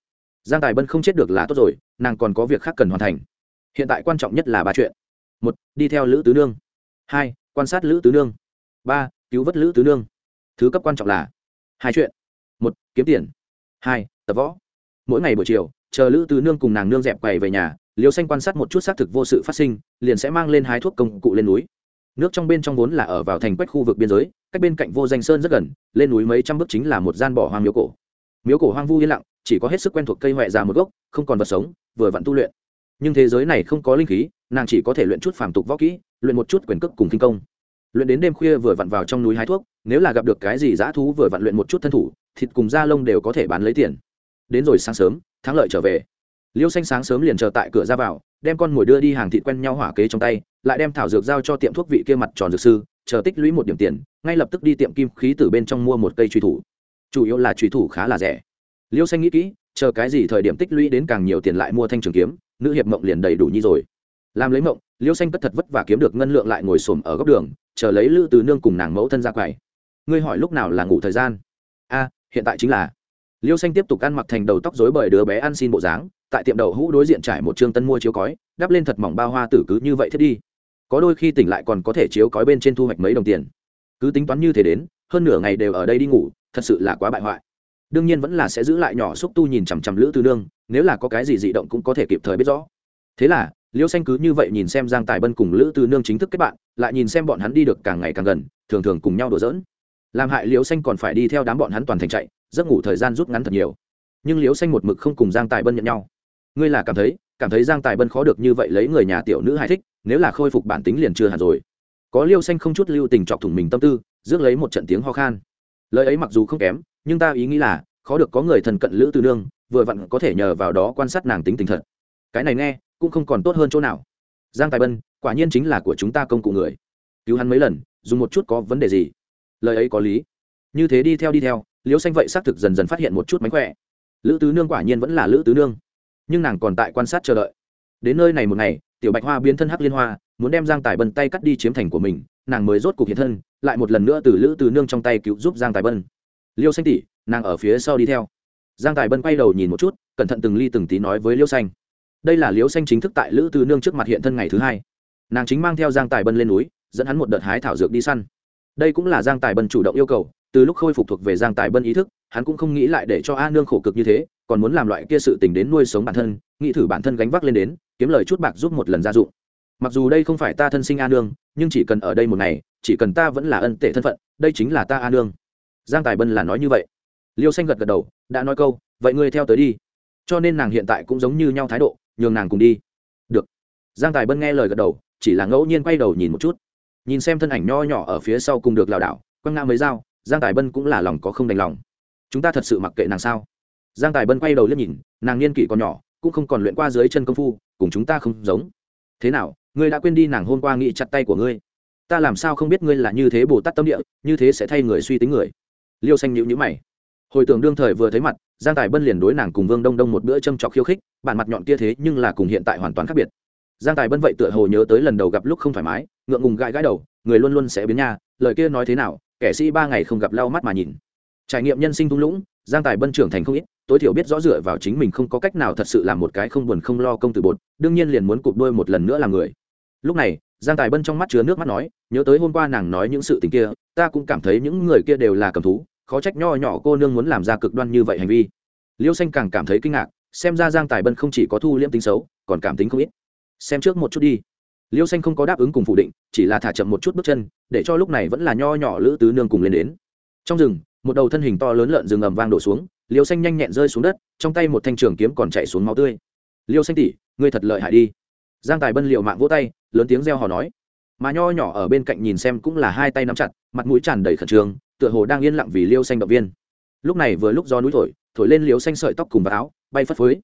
Giang tài bân không chết được là tốt rồi, nàng còn có việc khác cần hoàn thành. Hiện tại quan trọng nhất là ba chuyện một, đi theo lữ tứ nương. Hai, quan sát lữ tứ nương. Ba, cứu vớt lữ tứ nương. Thứ cấp quan trọng là hai chuyện. Một, kiếm tiền. Hai, tập võ. Mỗi ngày buổi chiều, chờ lữ tứ nương cùng nàng nương dẹp quầy về nhà liều xanh quan sát một chút xác thực vô sự phát sinh, liền sẽ mang lên hái thuốc công cụ lên núi. Nước trong bên trong vốn là ở vào thành quách khu vực biên giới, cách bên cạnh vô danh sơn rất gần, lên núi mấy trăm bước chính là một gian bỏ hoang miếu cổ. Miếu cổ hoang vu yên lặng, chỉ có hết sức quen thuộc cây huệ già một gốc, không còn vật sống, vừa vặn tu luyện nhưng thế giới này không có linh khí, nàng chỉ có thể luyện chút phàm tục võ kỹ, luyện một chút quyền cước cùng kinh công. Luyện đến đêm khuya vừa vặn vào trong núi hái thuốc, nếu là gặp được cái gì dã thú vừa vặn luyện một chút thân thủ, thịt cùng da lông đều có thể bán lấy tiền. Đến rồi sáng sớm, thắng lợi trở về. Liêu xanh sáng sớm liền chờ tại cửa ra vào, đem con mồi đưa đi hàng thịt quen nhau hỏa kế trong tay, lại đem thảo dược giao cho tiệm thuốc vị kia mặt tròn dược sư, chờ tích lũy một điểm tiền, ngay lập tức đi tiệm kim khí từ bên trong mua một cây truy thủ. Chủ yếu là truy thủ khá là rẻ. Liêu xanh nghĩ kỹ, chờ cái gì thời điểm tích lũy đến càng nhiều tiền lại mua thanh trường kiếm nữ hiệp mộng liền đầy đủ nhi rồi. Làm lấy mộng liêu xanh cất thật vất vả kiếm được ngân lượng lại ngồi xổm ở góc đường, chờ lấy lữ từ nương cùng nàng mẫu thân ra quầy. Ngươi hỏi lúc nào là ngủ thời gian? A, hiện tại chính là. Liêu xanh tiếp tục ăn mặc thành đầu tóc rối bởi đứa bé ăn xin bộ dáng, tại tiệm đầu hũ đối diện trải một trương tân mua chiếu cói, đắp lên thật mỏng bao hoa tử cứ như vậy thiết đi. Có đôi khi tỉnh lại còn có thể chiếu cói bên trên thu hoạch mấy đồng tiền. Cứ tính toán như thế đến, hơn nửa ngày đều ở đây đi ngủ, thật sự là quá bại hoại đương nhiên vẫn là sẽ giữ lại nhỏ xúc tu nhìn chằm chằm lữ tư nương, nếu là có cái gì dị động cũng có thể kịp thời biết rõ. Thế là, liêu xanh cứ như vậy nhìn xem giang tài bân cùng lữ tư nương chính thức kết bạn, lại nhìn xem bọn hắn đi được càng ngày càng gần, thường thường cùng nhau đùa dỡn làm hại liêu xanh còn phải đi theo đám bọn hắn toàn thành chạy, giấc ngủ thời gian rút ngắn thật nhiều. Nhưng liêu xanh một mực không cùng giang tài bân nhận nhau. Ngươi là cảm thấy cảm thấy giang tài bân khó được như vậy lấy người nhà tiểu nữ hài thích, nếu là khôi phục bản tính liền chưa hẳn rồi. Có liêu xanh không chút lưu tình chọc thủng mình tâm tư, rước lấy một trận tiếng ho khan. Lời ấy mặc dù không kém nhưng ta ý nghĩ là, khó được có người thần cận lữ tư nương, vừa vặn có thể nhờ vào đó quan sát nàng tính tình thật. Cái này nghe, cũng không còn tốt hơn chỗ nào. Giang tài bân, quả nhiên chính là của chúng ta công cụ người. Cứu hắn mấy lần, dùng một chút có vấn đề gì? Lời ấy có lý. Như thế đi theo đi theo liêu xanh vậy xác thực dần dần phát hiện một chút mánh khỏe. Lữ tứ nương quả nhiên vẫn là lữ tứ nương. Nhưng nàng còn tại quan sát chờ đợi. Đến nơi này một ngày, tiểu bạch hoa biến thân hắc liên hoa, muốn đem giang tài bân tay cắt đi chiếm thành của mình, nàng mới rốt cuộc hiện thân, lại một lần nữa từ lữ từ nương trong tay cứu giúp giang tài bân liêu xanh tỉ nàng ở phía sau đi theo. Giang tài bân quay đầu nhìn một chút, cẩn thận từng ly từng tí nói với liêu xanh. Đây là liêu xanh chính thức tại lữ từ nương trước mặt hiện thân ngày thứ hai. Nàng chính mang theo giang tài bân lên núi, dẫn hắn một đợt hái thảo dược đi săn. Đây cũng là giang tài bân chủ động yêu cầu, từ lúc khôi phục thuộc về giang tài bân ý thức, hắn cũng không nghĩ lại để cho a nương khổ cực như thế, còn muốn làm loại kia sự tình đến nuôi sống bản thân, nghĩ thử bản thân gánh vác lên đến, kiếm lời chút bạc giúp một lần gia dụng. Mặc dù đây không phải ta thân sinh a nương, nhưng chỉ cần ở đây một ngày, chỉ cần ta vẫn là ân tệ thân phận, đây chính là ta a nương giang tài bân là nói như vậy. Liêu xanh gật gật đầu, đã nói câu, vậy ngươi theo tới đi. Cho nên nàng hiện tại cũng giống như nhau thái độ, nhường nàng cùng đi. Được. Giang tài bân nghe lời gật đầu, chỉ là ngẫu nhiên quay đầu nhìn một chút. Nhìn xem thân ảnh nho nhỏ ở phía sau cùng được lảo đảo, quăng ngã mấy dao, giang tài bân cũng là lòng có không đành lòng. Chúng ta thật sự mặc kệ nàng sao? Giang tài bân quay đầu liếc nhìn, nàng niên kỷ còn nhỏ, cũng không còn luyện qua dưới chân công phu, cùng chúng ta không giống. Thế nào, ngươi đã quên đi nàng hôm qua nghĩ chặt tay của ngươi? Ta làm sao không biết ngươi là như thế bồ tát tâm địa, như thế sẽ thay người suy tính người? Liêu xanh nhữ nhữ mày. Hồi tưởng đương thời vừa thấy mặt, giang tài bân liền đối nàng cùng vương đông đông một bữa châm trọc khiêu khích, bản mặt nhọn kia thế nhưng là cùng hiện tại hoàn toàn khác biệt. Giang tài bân vậy tựa hồ nhớ tới lần đầu gặp lúc không thoải mái, ngượng ngùng gãi gãi đầu, người luôn luôn sẽ biến nha, lời kia nói thế nào, kẻ sĩ ba ngày không gặp lau mắt mà nhìn. Trải nghiệm nhân sinh thung lũng, giang tài bân trưởng thành không ít, tối thiểu biết rõ dựa vào chính mình không có cách nào thật sự làm một cái không buồn không lo công từ bột, đương nhiên liền muốn cụp đôi một lần nữa làm người. Lúc này, giang tài bân trong mắt chứa nước mắt nói, nhớ tới hôm qua nàng nói những sự tình kia, ta cũng cảm thấy những người kia đều là cầm thú khó trách nho nhỏ cô nương muốn làm ra cực đoan như vậy hành vi. Liêu xanh càng cảm thấy kinh ngạc, xem ra giang tài bân không chỉ có thu liễm tính xấu, còn cảm tính không ít. Xem trước một chút đi. Liêu xanh không có đáp ứng cùng phủ định, chỉ là thả chậm một chút bước chân, để cho lúc này vẫn là nho nhỏ lữ tứ nương cùng lên đến. Trong rừng, một đầu thân hình to lớn lợn rừng ầm vang đổ xuống, liêu xanh nhanh nhẹn rơi xuống đất, trong tay một thanh trường kiếm còn chạy xuống máu tươi. Liêu xanh tỉ ngươi thật lợi hại đi. Giang tài bân liệu mạng vỗ tay, lớn tiếng reo hò nói. Mà nho nhỏ ở bên cạnh nhìn xem cũng là hai tay nắm chặt, mặt mũi tràn đầy khẩn trương tựa hồ đang yên lặng vì liêu xanh động viên. Lúc này vừa lúc gió núi thổi thổi lên liêu xanh sợi tóc cùng vào áo, bay phất phới.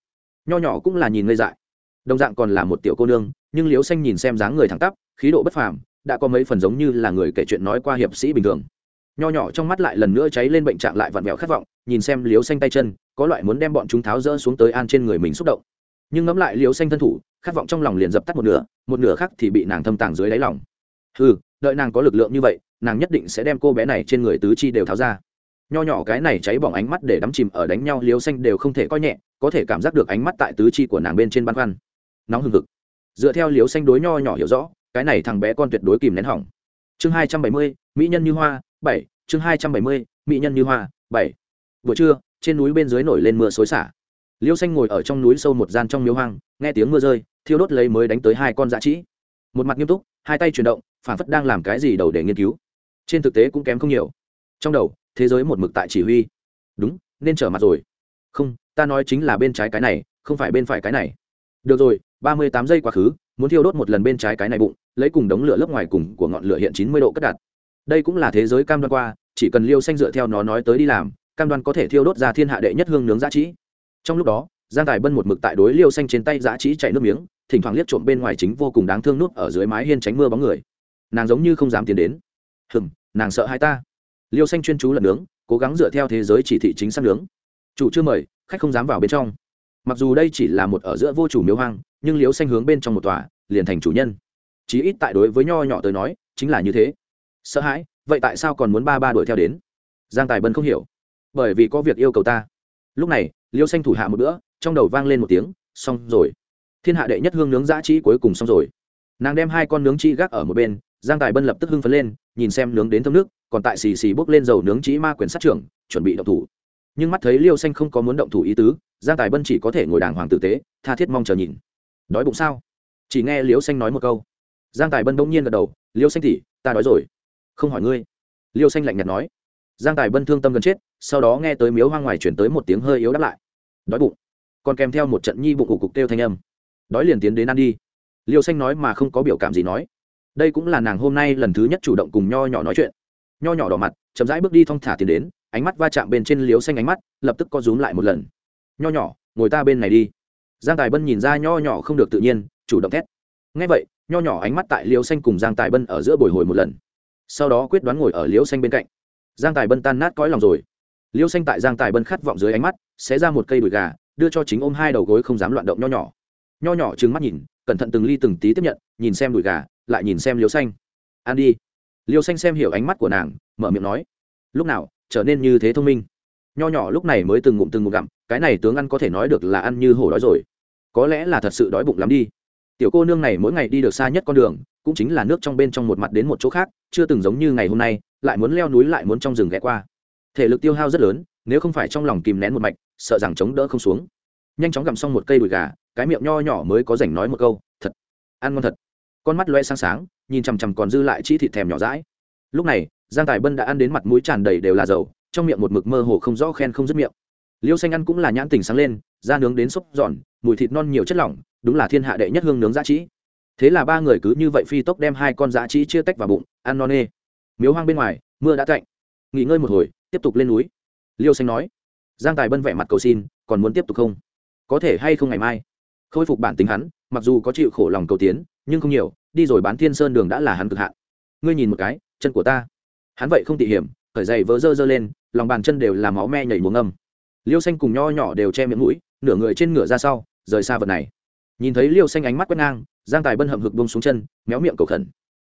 Nho nhỏ cũng là nhìn ngây dại. Đồng dạng còn là một tiểu cô nương, nhưng liêu xanh nhìn xem dáng người thẳng tắp, khí độ bất phàm, đã có mấy phần giống như là người kể chuyện nói qua hiệp sĩ bình thường. Nho nhỏ trong mắt lại lần nữa cháy lên bệnh trạng lại vặn vẹo khát vọng, nhìn xem liếu xanh tay chân, có loại muốn đem bọn chúng tháo rỡ xuống tới an trên người mình xúc động. Nhưng ngẫm lại liếu xanh thân thủ, khát vọng trong lòng liền dập tắt một nửa một nửa khác thì bị nàng thâm tàng dưới đáy lòng. Ừ đợi nàng có lực lượng như vậy, nàng nhất định sẽ đem cô bé này trên người tứ chi đều tháo ra. Nho nhỏ cái này cháy bỏng ánh mắt để đắm chìm ở đánh nhau liếu xanh đều không thể coi nhẹ, có thể cảm giác được ánh mắt tại tứ chi của nàng bên trên băn khoăn. Nóng hừng hực. Dựa theo liếu xanh đối nho nhỏ hiểu rõ, cái này thằng bé con tuyệt đối kìm nén hỏng. Chương hai trăm bảy mươi, mỹ nhân như hoa, bảy, chương hai trăm bảy mươi, mỹ nhân như hoa, bảy. Buổi trưa, trên núi bên dưới nổi lên mưa xối xả. Liêu xanh ngồi ở trong núi sâu một gian trong miếu hoang, nghe tiếng mưa rơi, thiêu đốt lấy mới đánh tới hai con dã trĩ. Một mặt nghiêm túc hai tay chuyển động, phản phất đang làm cái gì đầu để nghiên cứu. Trên thực tế cũng kém không nhiều. Trong đầu, thế giới một mực tại chỉ huy. Đúng, nên trở mặt rồi. Không, ta nói chính là bên trái cái này, không phải bên phải cái này. Được rồi, ba mươi tám giây quá khứ, muốn thiêu đốt một lần bên trái cái này bụng, lấy cùng đống lửa lớp ngoài cùng của ngọn lửa hiện chín mươi độ cất đặt. Đây cũng là thế giới cam đoan qua, chỉ cần liêu xanh dựa theo nó nói tới đi làm, cam đoan có thể thiêu đốt ra thiên hạ đệ nhất hương nướng giá trị. Trong lúc đó, giang tài bân một mực tại đối liêu xanh trên tay giá trị chạy nước miếng thỉnh thoảng liếc trộm bên ngoài chính vô cùng đáng thương nút ở dưới mái hiên tránh mưa bóng người. Nàng giống như không dám tiến đến. Hừm, nàng sợ hai ta. Liêu xanh chuyên chú lần nướng, cố gắng dựa theo thế giới chỉ thị chính xác nướng. Chủ chưa mời, khách không dám vào bên trong. Mặc dù đây chỉ là một ở giữa vô chủ miếu hoang, nhưng liêu xanh hướng bên trong một tòa, liền thành chủ nhân. Chí ít tại đối với nho nhỏ tới nói, chính là như thế. Sợ hãi, vậy tại sao còn muốn ba ba đuổi theo đến? Giang tài bân không hiểu. Bởi vì có việc yêu cầu ta. Lúc này, liêu xanh thủ hạ một bữa, trong đầu vang lên một tiếng, xong rồi thiên hạ đệ nhất hương nướng giã trĩ cuối cùng xong rồi. Nàng đem hai con nướng chi gác ở một bên, giang tài bân lập tức hưng phấn lên, nhìn xem nướng đến thơm nước, còn tại xì xì bốc lên dầu nướng chỉ ma quyền sát trưởng, chuẩn bị động thủ. Nhưng mắt thấy liêu xanh không có muốn động thủ ý tứ, giang tài bân chỉ có thể ngồi đàng hoàng tử tế, tha thiết mong chờ nhìn. Đói bụng sao? Chỉ nghe liêu xanh nói một câu. Giang tài bân bỗng nhiên gật đầu, liêu xanh tỉ ta đói rồi. Không hỏi ngươi. Liêu xanh lạnh nhạt nói. Giang tài bân thương tâm gần chết, sau đó nghe tới miếu hoang ngoài chuyển tới một tiếng hơi yếu đáp lại. Đói bụng. Còn kèm theo một trận nhi bụng ủ cục kêu thanh âm đói liền tiến đến ăn đi. Liêu xanh nói mà không có biểu cảm gì nói. Đây cũng là nàng hôm nay lần thứ nhất chủ động cùng nho nhỏ nói chuyện. Nho nhỏ đỏ mặt, chậm rãi bước đi thong thả tiến đến, ánh mắt va chạm bên trên liêu xanh ánh mắt, lập tức co rúm lại một lần. Nho nhỏ, ngồi ta bên này đi. Giang tài bân nhìn ra nho nhỏ không được tự nhiên, chủ động thét. Ngay vậy, nho nhỏ ánh mắt tại liêu xanh cùng giang tài bân ở giữa bồi hồi một lần. Sau đó quyết đoán ngồi ở liêu xanh bên cạnh. Giang tài bân tan nát cõi lòng rồi. Liêu xanh tại giang tài bân khát vọng dưới ánh mắt sẽ ra một cây đùi gà, đưa cho chính ôm hai đầu gối không dám loạn động nho nhỏ nho nhỏ trừng mắt nhìn, cẩn thận từng ly từng tí tiếp nhận, nhìn xem đùi gà, lại nhìn xem liêu xanh. Ăn đi. Liêu xanh xem hiểu ánh mắt của nàng, mở miệng nói, lúc nào, trở nên như thế thông minh? Nho nhỏ lúc này mới từng ngụm từng ngụm gặm, cái này tướng ăn có thể nói được là ăn như hổ đói rồi. Có lẽ là thật sự đói bụng lắm đi. Tiểu cô nương này mỗi ngày đi được xa nhất con đường, cũng chính là nước trong bên trong một mặt đến một chỗ khác, chưa từng giống như ngày hôm nay, lại muốn leo núi lại muốn trong rừng ghé qua. Thể lực tiêu hao rất lớn, nếu không phải trong lòng kìm nén một mạch, sợ rằng chống đỡ không xuống nhanh chóng gặm xong một cây đùi gà, cái miệng nho nhỏ mới có rảnh nói một câu, thật, ăn ngon thật. Con mắt loe sáng sáng, nhìn chằm chằm còn dư lại chi thịt thèm nhỏ rãi lúc này, giang tài bân đã ăn đến mặt mũi tràn đầy đều là dầu, trong miệng một mực mơ hồ không rõ khen không dứt miệng. Liêu xanh ăn cũng là nhãn tình sáng lên, da nướng đến xốp giòn, mùi thịt non nhiều chất lỏng, đúng là thiên hạ đệ nhất hương nướng giá trị. Thế là ba người cứ như vậy phi tốc đem hai con giá trị chia tách vào bụng, ăn non nê. Miếu hoang bên ngoài, mưa đã cạnh nghỉ ngơi một hồi, tiếp tục lên núi. Liêu xanh nói. Giang tài bân vẻ mặt cầu xin, còn muốn tiếp tục không? Có thể hay không ngày mai. Khôi phục bản tính hắn, mặc dù có chịu khổ lòng cầu tiến, nhưng không nhiều, đi rồi bán thiên sơn đường đã là hắn cực hạn. Ngươi nhìn một cái, chân của ta. Hắn vậy không tỉ hiểm khởi dày vớ dơ dơ lên, lòng bàn chân đều là máu me nhảy muống âm liêu xanh cùng nho nhỏ đều che miệng mũi, nửa người trên nửa ra sau, rời xa vật này. Nhìn thấy liêu xanh ánh mắt quét ngang, giang tài bân hậm hực bông xuống chân, méo miệng cầu khẩn.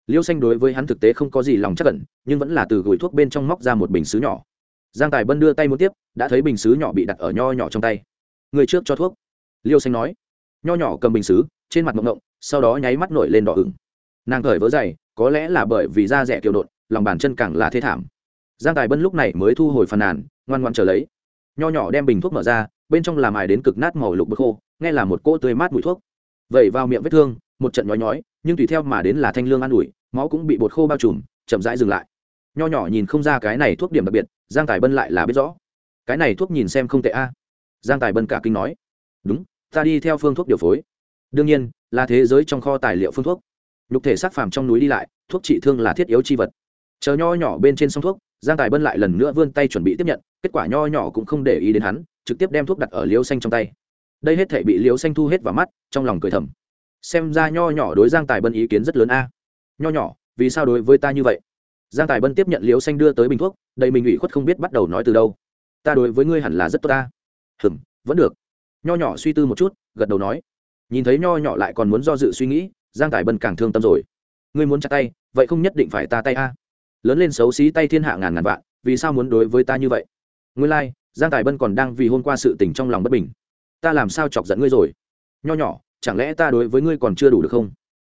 Liêu xanh đối với hắn thực tế không có gì lòng chắc cẩn nhưng vẫn là từ gửi thuốc bên trong móc ra một bình xứ nhỏ. Giang tài bân đưa tay muốn tiếp, đã thấy bình xứ nhỏ bị đặt ở nho nhỏ trong tay người trước cho thuốc. Liêu xanh nói. Nho nhỏ cầm bình xứ, trên mặt mộng ngộng sau đó nháy mắt nổi lên đỏ ửng. Nàng thời vỡ dày, có lẽ là bởi vì da rẻ kiều đột, lòng bàn chân càng là thê thảm. Giang tài bân lúc này mới thu hồi phàn nàn, ngoan ngoan trở lấy. Nho nhỏ đem bình thuốc mở ra, bên trong làm ải đến cực nát màu lục bực khô, nghe là một cỗ tươi mát mùi thuốc. Vẩy vào miệng vết thương, một trận nhói nhói, nhưng tùy theo mà đến là thanh lương an ủi, máu cũng bị bột khô bao trùm, chậm rãi dừng lại. Nho nhỏ nhìn không ra cái này thuốc điểm đặc biệt, giang tài bân lại là biết rõ. Cái này thuốc nhìn xem không tệ a giang tài bân cả kinh nói, đúng, ta đi theo phương thuốc điều phối. Đương nhiên, là thế giới trong kho tài liệu phương thuốc. Nhục thể sắc phàm trong núi đi lại, thuốc trị thương là thiết yếu chi vật. Chờ nho nhỏ bên trên sông thuốc, giang tài bân lại lần nữa vươn tay chuẩn bị tiếp nhận, kết quả nho nhỏ cũng không để ý đến hắn, trực tiếp đem thuốc đặt ở liêu xanh trong tay. Đây hết thể bị liêu xanh thu hết vào mắt, trong lòng cười thầm. Xem ra nho nhỏ đối giang tài bân ý kiến rất lớn a. Nho nhỏ, vì sao đối với ta như vậy? Giang tài bân tiếp nhận liêu xanh đưa tới bình thuốc, đầy mình ủy khuất không biết bắt đầu nói từ đâu. Ta đối với ngươi hẳn là rất tốt ta hừm vẫn được. Nho nhỏ suy tư một chút gật đầu nói. Nhìn thấy nho nhỏ lại còn muốn do dự suy nghĩ giang tài bân càng thương tâm rồi. Ngươi muốn chặt tay vậy không nhất định phải ta tay a. Lớn lên xấu xí tay thiên hạ ngàn ngàn vạn vì sao muốn đối với ta như vậy? Ngươi lai、like, giang tài bân còn đang vì hôm qua sự tình trong lòng bất bình. Ta làm sao chọc giận ngươi rồi? Nho nhỏ chẳng lẽ ta đối với ngươi còn chưa đủ được không?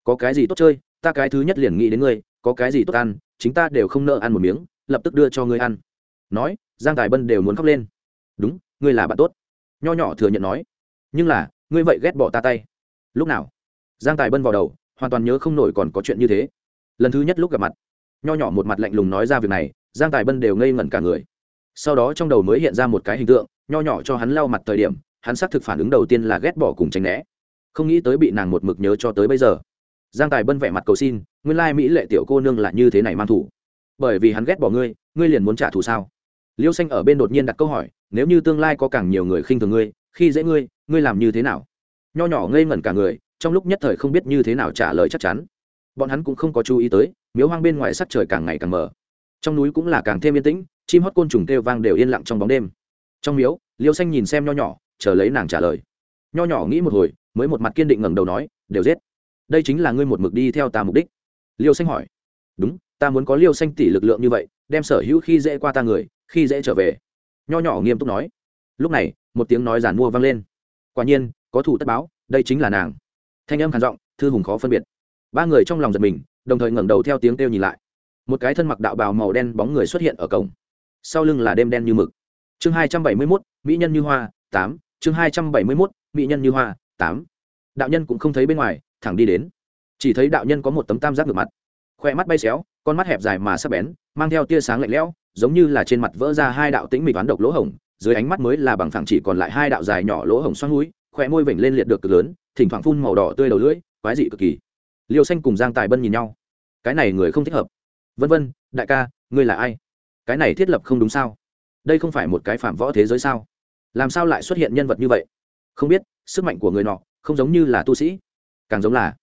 Có cái gì tốt chơi ta cái thứ nhất liền nghĩ đến ngươi có cái gì tốt ăn chính ta đều không nợ ăn một miếng lập tức đưa cho ngươi ăn. Nói giang tài bân đều muốn khóc lên. Đúng ngươi là bạn tốt. Nho nhỏ thừa nhận nói. Nhưng là, ngươi vậy ghét bỏ ta tay. Lúc nào? Giang tài bân vào đầu, hoàn toàn nhớ không nổi còn có chuyện như thế. Lần thứ nhất lúc gặp mặt, nho nhỏ một mặt lạnh lùng nói ra việc này, giang tài bân đều ngây ngẩn cả người. Sau đó trong đầu mới hiện ra một cái hình tượng, nho nhỏ cho hắn lau mặt thời điểm, hắn xác thực phản ứng đầu tiên là ghét bỏ cùng tránh né. Không nghĩ tới bị nàng một mực nhớ cho tới bây giờ. Giang tài bân vẻ mặt cầu xin, nguyên lai mỹ lệ tiểu cô nương là như thế này mang thủ. Bởi vì hắn ghét bỏ ngươi ngươi liền muốn trả thù sao? Liêu xanh ở bên đột nhiên đặt câu hỏi nếu như tương lai có càng nhiều người khinh thường ngươi, khi dễ ngươi ngươi làm như thế nào? Nho nhỏ ngây ngẩn cả người, trong lúc nhất thời không biết như thế nào trả lời chắc chắn. Bọn hắn cũng không có chú ý tới, miếu hoang bên ngoài sắc trời càng ngày càng mở trong núi cũng là càng thêm yên tĩnh, chim hót côn trùng kêu vang đều yên lặng trong bóng đêm. Trong miếu, liêu xanh nhìn xem nho nhỏ, chờ lấy nàng trả lời. Nho nhỏ nghĩ một hồi, mới một mặt kiên định ngẩng đầu nói, đều giết. Đây chính là ngươi một mực đi theo ta mục đích. Liêu xanh hỏi. Đúng, ta muốn có liêu xanh tỷ lực lượng như vậy, đem sở hữu khi dễ qua ta người, khi dễ trở về nho nhỏ nghiêm túc nói. Lúc này, một tiếng nói giản mua vang lên. Quả nhiên, có thủ tất báo, đây chính là nàng. Thanh âm khàn giọng, thư hùng khó phân biệt. Ba người trong lòng giật mình, đồng thời ngẩng đầu theo tiếng kêu nhìn lại. Một cái thân mặc đạo bào màu đen bóng người xuất hiện ở cổng. Sau lưng là đêm đen như mực. Chương hai trăm bảy mươi mốt, mỹ nhân như hoa, tám. Chương hai trăm bảy mươi mốt, mỹ nhân như hoa, tám. Đạo nhân cũng không thấy bên ngoài, thẳng đi đến. Chỉ thấy đạo nhân có một tấm tam giác ngược mặt. Khoe mắt bay xéo, con mắt hẹp dài mà sắp bén, mang theo tia sáng lạnh lẽo giống như là trên mặt vỡ ra hai đạo tĩnh mịch toán độc lỗ hổng, dưới ánh mắt mới là bằng phẳng chỉ còn lại hai đạo dài nhỏ lỗ hổng xoắn núi khoe môi vểnh lên liệt được cực lớn, thỉnh thoảng phun màu đỏ tươi đầu lưỡi, quái dị cực kỳ. Liêu xanh cùng giang tài bân nhìn nhau. Cái này người không thích hợp. Vân vân, đại ca, ngươi là ai? Cái này thiết lập không đúng sao? Đây không phải một cái phạm võ thế giới sao? Làm sao lại xuất hiện nhân vật như vậy? Không biết, sức mạnh của người nọ không giống như là tu sĩ, càng giống là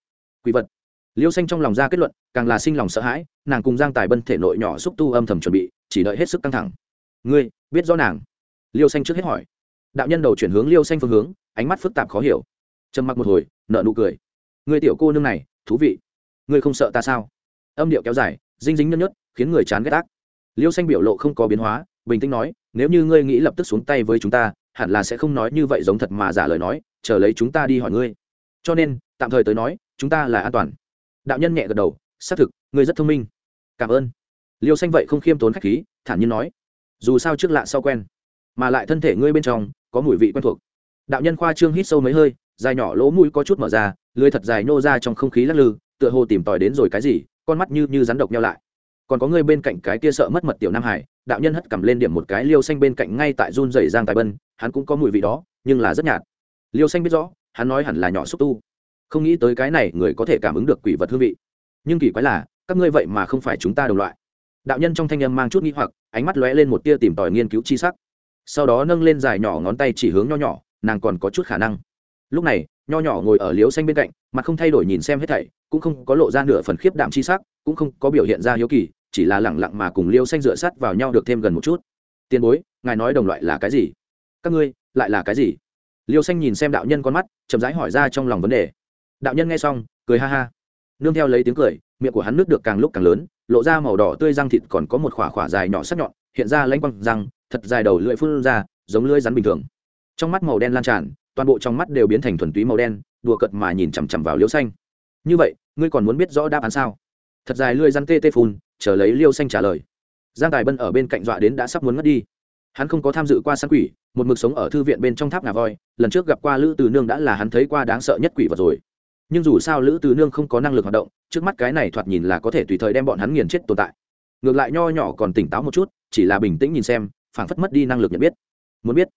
quỷ vật. Liêu xanh trong lòng ra kết luận càng là sinh lòng sợ hãi, nàng cùng giang tài bân thể nội nhỏ xúc tu âm thầm chuẩn bị, chỉ đợi hết sức căng thẳng. Ngươi, biết rõ nàng? Liêu xanh trước hết hỏi. Đạo nhân đầu chuyển hướng liêu xanh phương hướng, ánh mắt phức tạp khó hiểu. Trầm mặc một hồi nợ nụ cười. Người tiểu cô nương này, thú vị. Ngươi không sợ ta sao? Âm điệu kéo dài, dinh dính nhân nhất khiến người chán ghét ác. Liêu xanh biểu lộ không có biến hóa, bình tĩnh nói, nếu như ngươi nghĩ lập tức xuống tay với chúng ta, hẳn là sẽ không nói như vậy giống thật mà giả lời nói, chờ lấy chúng ta đi hỏi ngươi. Cho nên, tạm thời tới nói, chúng ta là an toàn. Đạo nhân nhẹ gật đầu xác thực, ngươi rất thông minh. Cảm ơn. Liêu xanh vậy không khiêm tốn khách khí, thản nhiên nói. Dù sao trước lạ sau quen, mà lại thân thể ngươi bên trong có mùi vị quen thuộc. Đạo nhân khoa trương hít sâu mấy hơi, dài nhỏ lỗ mũi có chút mở ra, lưới thật dài nô ra trong không khí lắc lư, tựa hồ tìm tòi đến rồi cái gì, con mắt như như rắn độc nhau lại. Còn có người bên cạnh cái kia sợ mất mật tiểu nam hải, đạo nhân hất cầm lên điểm một cái liêu xanh bên cạnh ngay tại run dày giang tài bân, hắn cũng có mùi vị đó, nhưng là rất nhạt. Liêu xanh biết rõ, hắn nói hẳn là nhỏ xúc tu. Không nghĩ tới cái này người có thể cảm ứng được quỷ vật hương vị nhưng kỳ quái là, các ngươi vậy mà không phải chúng ta đồng loại. Đạo nhân trong thanh âm mang chút nghĩ hoặc, ánh mắt lóe lên một tia tìm tòi nghiên cứu chi sắc. Sau đó nâng lên dài nhỏ ngón tay chỉ hướng nho nhỏ, nàng còn có chút khả năng. Lúc này, nho nhỏ ngồi ở liếu xanh bên cạnh, mặt không thay đổi nhìn xem hết thảy, cũng không có lộ ra nửa phần khiếp đạm chi sắc, cũng không có biểu hiện ra hiếu kỳ, chỉ là lẳng lặng mà cùng liêu xanh dựa sát vào nhau được thêm gần một chút. Tiền bối, ngài nói đồng loại là cái gì? Các ngươi, lại là cái gì? Liêu xanh nhìn xem đạo nhân con mắt, chậm rãi hỏi ra trong lòng vấn đề. Đạo nhân nghe xong, cười ha ha nương theo lấy tiếng cười, miệng của hắn nước được càng lúc càng lớn, lộ ra màu đỏ tươi răng thịt còn có một khỏa khỏa dài nhỏ sắc nhọn, hiện ra lanh quăng răng, thật dài đầu lưỡi phun ra, giống lưỡi rắn bình thường. Trong mắt màu đen lan tràn, toàn bộ trong mắt đều biến thành thuần túy màu đen, đùa cợt mà nhìn chằm chằm vào liêu xanh. Như vậy, ngươi còn muốn biết rõ đáp án sao? Thật dài lưỡi rắn tê tê phun, chờ lấy liêu xanh trả lời. Giang tài bân ở bên cạnh dọa đến đã sắp muốn ngất đi. Hắn không có tham dự qua săn quỷ, một mực sống ở thư viện bên trong tháp ngà voi, lần trước gặp qua lữ từ nương đã là hắn thấy qua đáng sợ nhất quỷ vật rồi nhưng dù sao lữ từ nương không có năng lực hoạt động, trước mắt cái này thoạt nhìn là có thể tùy thời đem bọn hắn nghiền chết tồn tại. Ngược lại nho nhỏ còn tỉnh táo một chút, chỉ là bình tĩnh nhìn xem, phảng phất mất đi năng lực nhận biết. Muốn biết,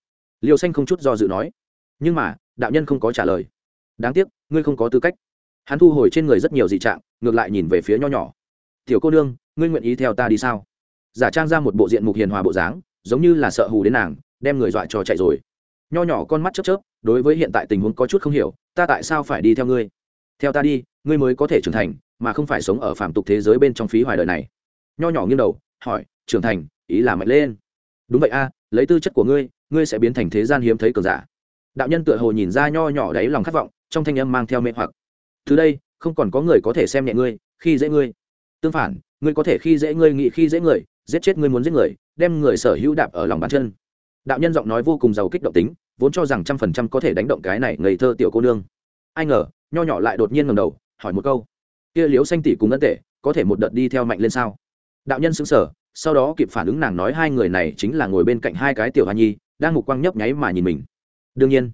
liêu xanh không chút do dự nói. Nhưng mà, đạo nhân không có trả lời. Đáng tiếc, ngươi không có tư cách. Hắn thu hồi trên người rất nhiều dị trạng, ngược lại nhìn về phía nho nhỏ. Tiểu cô nương, ngươi nguyện ý theo ta đi sao? Giả trang ra một bộ diện mục hiền hòa bộ dáng, giống như là sợ hù đến nàng, đem người dọa cho chạy rồi. Nho nhỏ con mắt chớp chớp, đối với hiện tại tình huống có chút không hiểu, ta tại sao phải đi theo ngươi? Theo ta đi, ngươi mới có thể trưởng thành, mà không phải sống ở phạm tục thế giới bên trong phí hoài đời này. Nho nhỏ nghiêng đầu, hỏi, trưởng thành, ý là mạnh lên. Đúng vậy a, lấy tư chất của ngươi ngươi sẽ biến thành thế gian hiếm thấy cờ giả. Đạo nhân tựa hồ nhìn ra nho nhỏ đáy lòng khát vọng, trong thanh âm mang theo mê hoặc. Từ đây, không còn có người có thể xem nhẹ ngươi, khi dễ ngươi. Tương phản, ngươi có thể khi dễ ngươi nghĩ khi dễ người, giết chết ngươi muốn giết người, đem người sở hữu đạp ở lòng bàn chân. Đạo nhân giọng nói vô cùng giàu kích động tính, vốn cho rằng trăm phần trăm có thể đánh động cái này ngây thơ tiểu cô nương. Ai ngờ nho nhỏ lại đột nhiên ngầm đầu, hỏi một câu. Kia liếu xanh tỷ cùng ân tệ có thể một đợt đi theo mạnh lên sao? Đạo nhân xứng sở sau đó kịp phản ứng nàng nói hai người này chính là ngồi bên cạnh hai cái tiểu hoa nhi, đang mục quang nhấp nháy mà nhìn mình. Đương nhiên.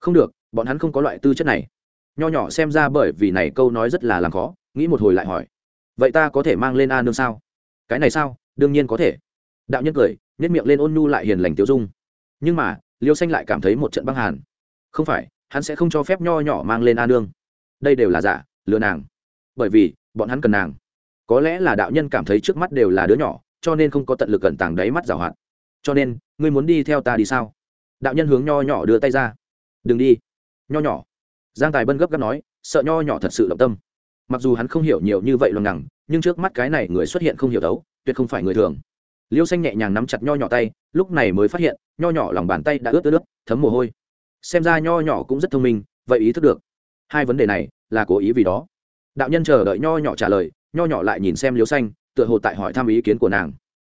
Không được, bọn hắn không có loại tư chất này. Nho nhỏ xem ra bởi vì này câu nói rất là làm khó, nghĩ một hồi lại hỏi. Vậy ta có thể mang lên a nương sao? Cái này sao? Đương nhiên có thể. Đạo nhân cười nhét miệng lên ôn nhu lại hiền lành tiêu dung. Nhưng mà, liêu xanh lại cảm thấy một trận băng hàn. Không phải, hắn sẽ không cho phép nho nhỏ mang lên a nương đây đều là giả, lừa nàng. Bởi vì, bọn hắn cần nàng. Có lẽ là đạo nhân cảm thấy trước mắt đều là đứa nhỏ, cho nên không có tận lực cẩn tàng đáy mắt giảo hoạt. Cho nên, ngươi muốn đi theo ta đi sao? Đạo nhân hướng nho nhỏ đưa tay ra. Đừng đi. Nho nhỏ. Giang tài bân gấp gáp nói, sợ nho nhỏ thật sự động tâm. Mặc dù hắn không hiểu nhiều như vậy lần ngằng nhưng trước mắt cái này người xuất hiện không hiểu đấu tuyệt không phải người thường. Liêu xanh nhẹ nhàng nắm chặt nho nhỏ tay, lúc này mới phát hiện, nho nhỏ lòng bàn tay đã ướt ướt ướt, thấm mồ hôi. Xem ra nho nhỏ cũng rất thông minh, vậy ý thức được hai vấn đề này là cố ý vì đó. Đạo nhân chờ đợi nho nhỏ trả lời, nho nhỏ lại nhìn xem liêu xanh, tựa hồ tại hỏi thăm ý kiến của nàng.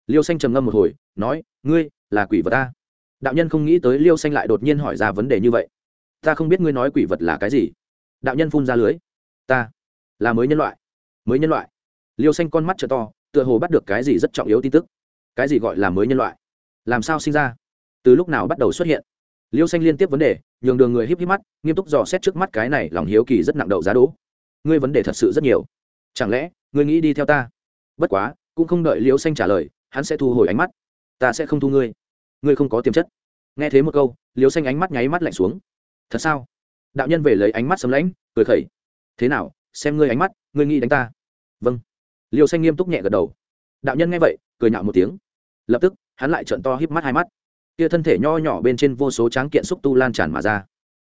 Liêu xanh trầm ngâm một hồi, nói, ngươi là quỷ vật ta? Đạo nhân không nghĩ tới liêu xanh lại đột nhiên hỏi ra vấn đề như vậy. Ta không biết ngươi nói quỷ vật là cái gì. Đạo nhân phun ra lưới. Ta là mới nhân loại. Mới nhân loại? Liêu xanh con mắt t to, tựa hồ bắt được cái gì rất trọng yếu tin tức. Cái gì gọi là mới nhân loại? Làm sao sinh ra? Từ lúc nào bắt đầu xuất hiện? Liêu xanh liên tiếp vấn đề nhường đường người híp híp mắt, nghiêm túc dò xét trước mắt cái này lòng hiếu kỳ rất nặng đậu giá đỗ. Ngươi vấn đề thật sự rất nhiều. Chẳng lẽ, ngươi nghĩ đi theo ta? Bất quá, cũng không đợi liễu xanh trả lời, hắn sẽ thu hồi ánh mắt. Ta sẽ không thu ngươi. Ngươi không có tiềm chất. Nghe thế một câu, liễu xanh ánh mắt nháy mắt lạnh xuống. Thật sao? Đạo nhân về lấy ánh mắt sấm lãnh cười khẩy. Thế nào, xem ngươi ánh mắt, ngươi nghĩ đánh ta? Vâng. Liêu xanh nghiêm túc nhẹ gật đầu. Đạo nhân nghe vậy, cười nhạo một tiếng. Lập tức, hắn lại trợn to híp mắt hai mắt kia thân thể nho nhỏ bên trên vô số tráng kiện xúc tu lan tràn mà ra.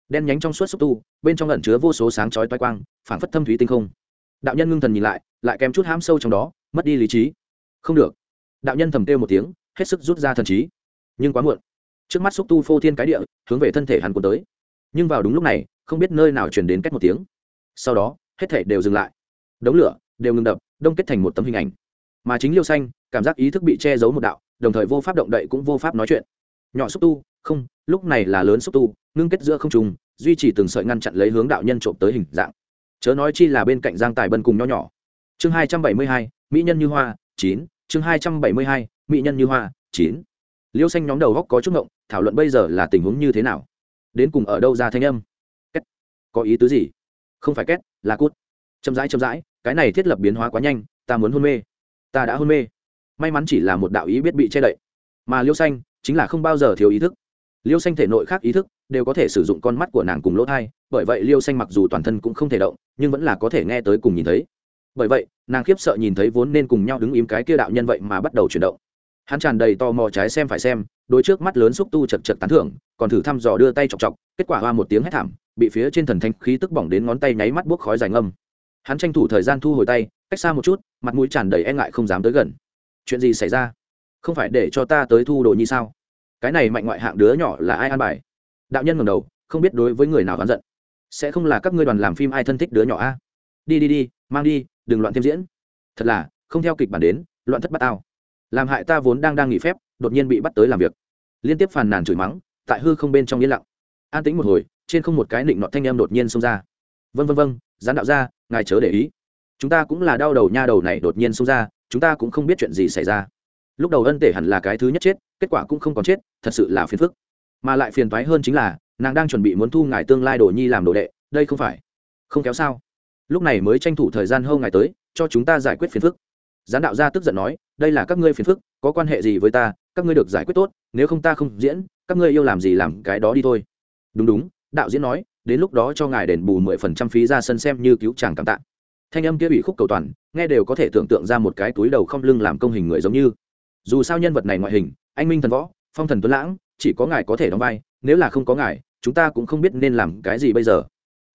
Đen nhánh trong suốt xúc tu, bên trong lẩn chứa vô số sáng chói toai quang, phảng phất thâm thúy tinh không. Đạo nhân ngưng thần nhìn lại lại kèm chút hãm sâu trong đó, mất đi lý trí. Không được. Đạo nhân thầm kêu một tiếng, hết sức rút ra thần trí. Nhưng quá muộn. Trước mắt xúc tu phô thiên cái địa, hướng về thân thể hắn cuốn tới. Nhưng vào đúng lúc này, không biết nơi nào chuyển đến cách một tiếng. Sau đó, hết thể đều dừng lại. Đống lửa đều ngừng đập, đông kết thành một tấm hình ảnh. Mà chính liêu xanh, cảm giác ý thức bị che giấu một đạo, đồng thời vô pháp động đậy cũng vô pháp nói chuyện nhỏ xúc tu, không, lúc này là lớn xúc tu, ngưng kết giữa không trùng duy trì từng sợi ngăn chặn lấy hướng đạo nhân trộm tới hình dạng. Chớ nói chi là bên cạnh giang tài bân cùng nho nhỏ. Chương hai trăm bảy mươi hai, mỹ nhân như hoa, chín. Chương hai trăm bảy mươi hai, mỹ nhân như hoa, chín. Liêu xanh nhóm đầu góc có chút ngộng, thảo luận bây giờ là tình huống như thế nào? Đến cùng ở đâu ra thanh âm? Két. Có ý tứ gì? Không phải két, là cút. Chậm rãi chậm rãi, cái này thiết lập biến hóa quá nhanh, ta muốn hôn mê. Ta đã hôn mê. May mắn chỉ là một đạo ý biết bị che đậy. Mà liêu xanh chính là không bao giờ thiếu ý thức. Liêu xanh thể nội khác ý thức đều có thể sử dụng con mắt của nàng cùng lỗ thai, bởi vậy liêu xanh mặc dù toàn thân cũng không thể động, nhưng vẫn là có thể nghe tới cùng nhìn thấy. Bởi vậy, nàng khiếp sợ nhìn thấy vốn nên cùng nhau đứng im cái kia đạo nhân vậy mà bắt đầu chuyển động. Hắn tràn đầy tò mò trái xem phải xem, đôi trước mắt lớn xúc tu chật chật tán thưởng, còn thử thăm dò đưa tay chọc chọc, kết quả hoa một tiếng hét thảm, bị phía trên thần thanh khí tức bỏng đến ngón tay nháy mắt buốc khói dài ngâm. Hắn tranh thủ thời gian thu hồi tay, cách xa một chút, mặt mũi tràn đầy e ngại không dám tới gần. Chuyện gì xảy ra? Không phải để cho ta tới thu đồ nhi sao? Cái này mạnh ngoại hạng đứa nhỏ là ai an bài? Đạo nhân ngầm đầu, không biết đối với người nào oán giận. Sẽ không là các ngươi đoàn làm phim ai thân thích đứa nhỏ a? Đi đi đi, mang đi, đừng loạn thêm diễn. Thật là, không theo kịch bản đến, loạn thất bát ao làm hại ta vốn đang đang nghỉ phép, đột nhiên bị bắt tới làm việc. Liên tiếp phàn nàn chửi mắng, tại hư không bên trong yên lặng. An tĩnh một hồi, trên không một cái nịnh nọt thanh em đột nhiên xông ra. Vân vân vân gián đạo ra, ngài chớ để ý. Chúng ta cũng là đau đầu nha đầu này đột nhiên xông ra, chúng ta cũng không biết chuyện gì xảy ra lúc đầu ân tể hẳn là cái thứ nhất chết, kết quả cũng không còn chết, thật sự là phiền phức. Mà lại phiền thoái hơn chính là, nàng đang chuẩn bị muốn thu ngài tương lai đồ nhi làm đồ đệ, đây không phải. Không kéo sao? Lúc này mới tranh thủ thời gian hâu ngài tới, cho chúng ta giải quyết phiền phức. Gián đạo gia tức giận nói, đây là các ngươi phiền phức, có quan hệ gì với ta, các ngươi được giải quyết tốt, nếu không ta không diễn, các ngươi yêu làm gì làm cái đó đi thôi. Đúng đúng, đạo diễn nói, đến lúc đó cho ngài đền bù mười phần trăm phí ra sân xem như cứu chàng cảm tạ. Thanh âm kia bị khúc cầu toàn, nghe đều có thể tưởng tượng ra một cái túi đầu không lưng làm công hình người giống như dù sao nhân vật này ngoại hình, anh minh thần võ, phong thần tuấn lãng, chỉ có ngài có thể đóng vai, nếu là không có ngài, chúng ta cũng không biết nên làm cái gì bây giờ.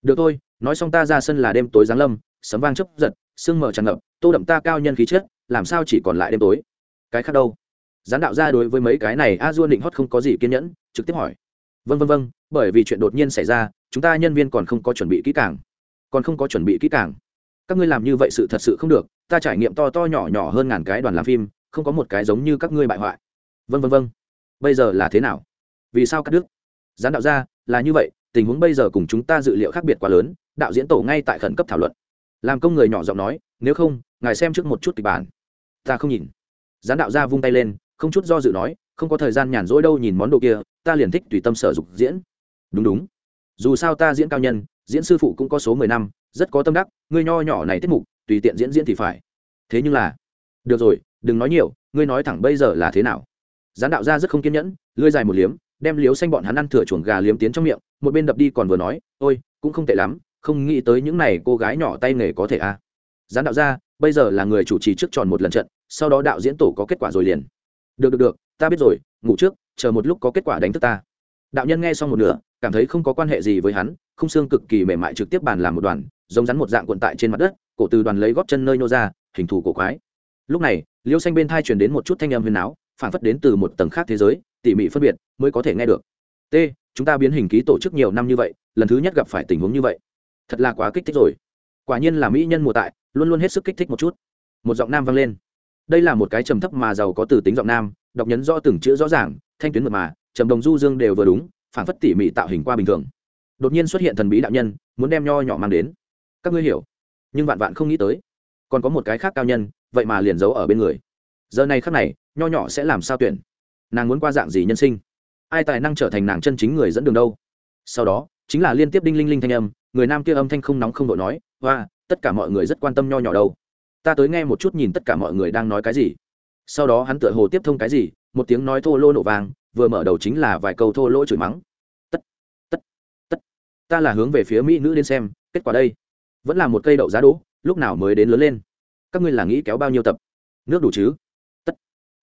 Được thôi, nói xong ta ra sân là đêm tối giáng lâm, sấm vang chấp giật, sương mờ tràn ngập, tô đậm ta cao nhân khí chất, làm sao chỉ còn lại đêm tối? Cái khác đâu? Gián đạo ra đối với mấy cái này, a dua định hót không có gì kiên nhẫn, trực tiếp hỏi. Vân vân vân bởi vì chuyện đột nhiên xảy ra, chúng ta nhân viên còn không có chuẩn bị kỹ càng. Còn không có chuẩn bị kỹ càng. Các ngươi làm như vậy sự thật sự không được, ta trải nghiệm to to nhỏ nhỏ hơn ngàn cái đoàn làm phim không có một cái giống như các ngươi bại hoại. Vân vân vân bây giờ là thế nào? Vì sao cắt đứt? Gián đạo ra, là như vậy, tình huống bây giờ cùng chúng ta dự liệu khác biệt quá lớn, đạo diễn tổ ngay tại khẩn cấp thảo luận. Làm công người nhỏ giọng nói, nếu không, ngài xem trước một chút kịch bản. Ta không nhìn. Gián đạo ra vung tay lên, không chút do dự nói, không có thời gian nhàn rỗi đâu nhìn món đồ kia, ta liền thích tùy tâm sở dục diễn. Đúng đúng. Dù sao ta diễn cao nhân, diễn sư phụ cũng có số mười năm, rất có tâm đắc, ngươi nho nhỏ này tiết mục, tùy tiện diễn diễn thì phải. Thế nhưng là, được rồi đừng nói nhiều, ngươi nói thẳng bây giờ là thế nào? Gián đạo ra rất không kiên nhẫn lưới dài một liếm, đem liếu xanh bọn hắn ăn thừa chuồng gà liếm tiến trong miệng, một bên đập đi còn vừa nói, ôi, cũng không tệ lắm, không nghĩ tới những này cô gái nhỏ tay nghề có thể à. gián đạo ra, bây giờ là người chủ trì trước tròn một lần trận, sau đó đạo diễn tổ có kết quả rồi liền. Được được được, ta biết rồi, ngủ trước, chờ một lúc có kết quả đánh thức ta. Đạo nhân nghe xong một nửa, cảm thấy không có quan hệ gì với hắn, không xương cực kỳ mềm mại trực tiếp bàn làm một đoàn, giống rắn một dạng cuộn tại trên mặt đất, cổ từ đoàn lấy góp chân nơi nô ra, hình thù cổ quái. Lúc này liêu xanh bên thai truyền đến một chút thanh âm huyền áo, phản phất đến từ một tầng khác thế giới, tỉ mỉ phân biệt mới có thể nghe được. T, chúng ta biến hình ký tổ chức nhiều năm như vậy, lần thứ nhất gặp phải tình huống như vậy. Thật là quá kích thích rồi. Quả nhiên là mỹ nhân mùa tại, luôn luôn hết sức kích thích một chút. Một giọng nam vang lên. Đây là một cái trầm thấp mà giàu có từ tính giọng nam, đọc nhấn rõ từng chữ rõ ràng, thanh tuyến mật mà, trầm đồng du dương đều vừa đúng, phản phất tỉ mỉ tạo hình qua bình thường. Đột nhiên xuất hiện thần bí đạo nhân, muốn đem nho nhỏ mang đến. Các ngươi hiểu, nhưng vạn vạn không nghĩ tới, còn có một cái khác cao nhân vậy mà liền giấu ở bên người. Giờ này khắc này, nho nhỏ sẽ làm sao tuyển? Nàng muốn qua dạng gì nhân sinh? Ai tài năng trở thành nàng chân chính người dẫn đường đâu? Sau đó, chính là liên tiếp đinh linh linh thanh âm, người nam kia âm thanh không nóng không đội nói, hoa, tất cả mọi người rất quan tâm nho nhỏ đâu. Ta tới nghe một chút nhìn tất cả mọi người đang nói cái gì. Sau đó hắn tựa hồ tiếp thông cái gì, một tiếng nói thô lô nổ vàng vừa mở đầu chính là vài câu thô lỗ chửi mắng. Tất tất tất, ta là hướng về phía mỹ nữ đến xem, kết quả đây, vẫn là một cây đậu giá đỗ, lúc nào mới đến lớn lên? Các ngươi là nghĩ kéo bao nhiêu tập? Nước đủ chứ? Tất.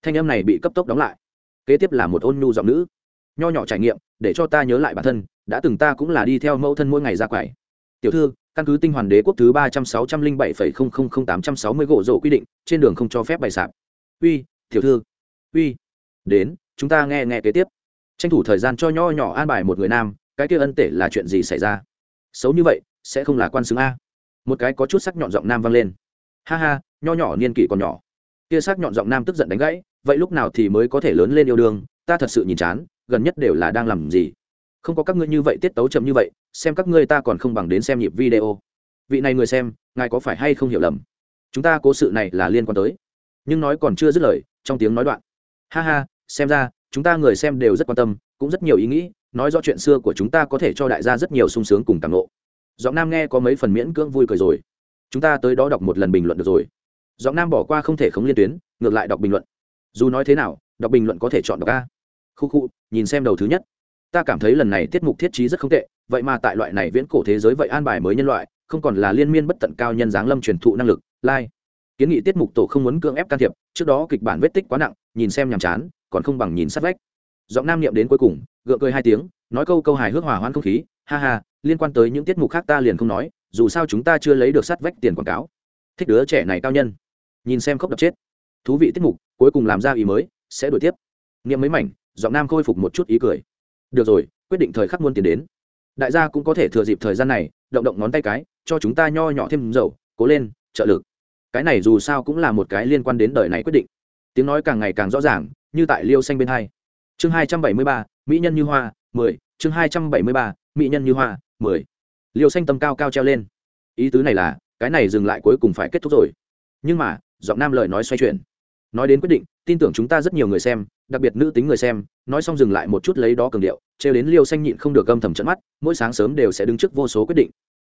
Thanh âm này bị cấp tốc đóng lại. Kế tiếp là một ôn nhu giọng nữ. Nho nhỏ trải nghiệm, để cho ta nhớ lại bản thân, đã từng ta cũng là đi theo mẫu thân mỗi ngày ra quầy. Tiểu thư, căn cứ tinh hoàn đế quốc thứ ba trăm sáu trăm linh bảy phẩy không không không tám trăm sáu mươi gỗ rổ quy định, trên đường không cho phép bày sạp. Uy, tiểu thư. Uy. Đến, chúng ta nghe nghe kế tiếp. Tranh thủ thời gian cho nho nhỏ an bài một người nam, cái kia ân tể là chuyện gì xảy ra? Xấu như vậy, sẽ không là quan xứng a. Một cái có chút sắc nhọn giọng nam vang lên ha ha, nho nhỏ niên kỷ còn nhỏ. Kia sắc nhọn giọng nam tức giận đánh gãy, vậy lúc nào thì mới có thể lớn lên yêu đương, ta thật sự nhìn chán, gần nhất đều là đang làm gì? Không có các ngươi như vậy tiết tấu chậm như vậy, xem các ngươi ta còn không bằng đến xem nhịp video. Vị này người xem, ngài có phải hay không hiểu lầm? Chúng ta cố sự này là liên quan tới. Nhưng nói còn chưa dứt lời, trong tiếng nói đoạn. Ha ha, xem ra, chúng ta người xem đều rất quan tâm, cũng rất nhiều ý nghĩ, nói rõ chuyện xưa của chúng ta có thể cho đại gia rất nhiều sung sướng cùng tàng nộ giọng nam nghe có mấy phần miễn cưỡng vui cười rồi chúng ta tới đó đọc một lần bình luận được rồi. Giọng nam bỏ qua không thể khống liên tuyến, ngược lại đọc bình luận. Dù nói thế nào, đọc bình luận có thể chọn đọc a. Khu khu, nhìn xem đầu thứ nhất. Ta cảm thấy lần này tiết mục thiết trí rất không tệ, vậy mà tại loại này viễn cổ thế giới vậy an bài mới nhân loại, không còn là liên miên bất tận cao nhân giáng lâm truyền thụ năng lực lai、like. kiến nghị tiết mục tổ không muốn cưỡng ép can thiệp, trước đó kịch bản vết tích quá nặng, nhìn xem nhàm chán, còn không bằng nhìn sát vách. Giọng nam niệm đến cuối cùng, gượng cười hai tiếng, nói câu câu hài hước hòa hoãn không khí, ha ha, liên quan tới những tiết mục khác ta liền không nói dù sao chúng ta chưa lấy được sát vách tiền quảng cáo. Thích đứa trẻ này cao nhân. Nhìn xem khóc đập chết. Thú vị tiết mục, cuối cùng làm ra ý mới, sẽ đổi tiếp. Nghiệm mấy mảnh, giọng nam khôi phục một chút ý cười. Được rồi, quyết định thời khắc muôn tiền đến. Đại gia cũng có thể thừa dịp thời gian này, động động ngón tay cái, cho chúng ta nho nhỏ thêm dầu, cố lên, trợ lực. Cái này dù sao cũng là một cái liên quan đến đời này quyết định. Tiếng nói càng ngày càng rõ ràng, như tại liêu xanh bên hai. Chương hai trăm bảy mươi ba, mỹ nhân như hoa, mười. Chương hai trăm bảy mươi ba, mỹ nhân như hoa, mười liêu xanh tâm cao cao treo lên. Ý tứ này là, cái này dừng lại cuối cùng phải kết thúc rồi. Nhưng mà, giọng nam lời nói xoay chuyển. Nói đến quyết định, tin tưởng chúng ta rất nhiều người xem, đặc biệt nữ tính người xem, nói xong dừng lại một chút lấy đó cường điệu, trêu đến liêu xanh nhịn không được gâm thầm trận mắt, mỗi sáng sớm đều sẽ đứng trước vô số quyết định.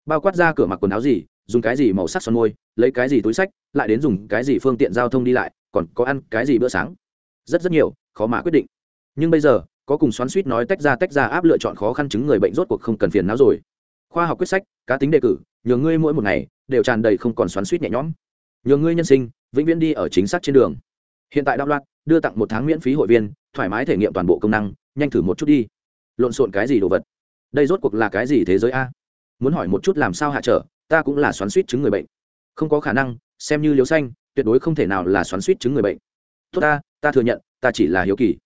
Bao quát ra cửa mặc quần áo gì, dùng cái gì màu sắc son môi, lấy cái gì túi sách, lại đến dùng cái gì phương tiện giao thông đi lại, còn có ăn cái gì bữa sáng. Rất rất nhiều, khó mà quyết định. Nhưng bây giờ, có cùng xoắn suýt nói tách ra tách ra áp lựa chọn khó khăn chứng người bệnh rốt cuộc không cần phiền não rồi khoa học quyết sách, cá tính đề cử, nhường ngươi mỗi một ngày đều tràn đầy không còn xoắn suýt nhẹ nhõm. Nhường ngươi nhân sinh vĩnh viễn đi ở chính xác trên đường. Hiện tại đạo loạn đưa tặng một tháng miễn phí hội viên, thoải mái thể nghiệm toàn bộ công năng, nhanh thử một chút đi. Lộn xộn cái gì đồ vật? Đây rốt cuộc là cái gì thế giới a? Muốn hỏi một chút làm sao hạ trở, ta cũng là xoắn suýt chứng người bệnh. Không có khả năng, xem như liều xanh, tuyệt đối không thể nào là xoắn suýt chứng người bệnh. Tốt ta ta thừa nhận, ta chỉ là hiếu kỳ.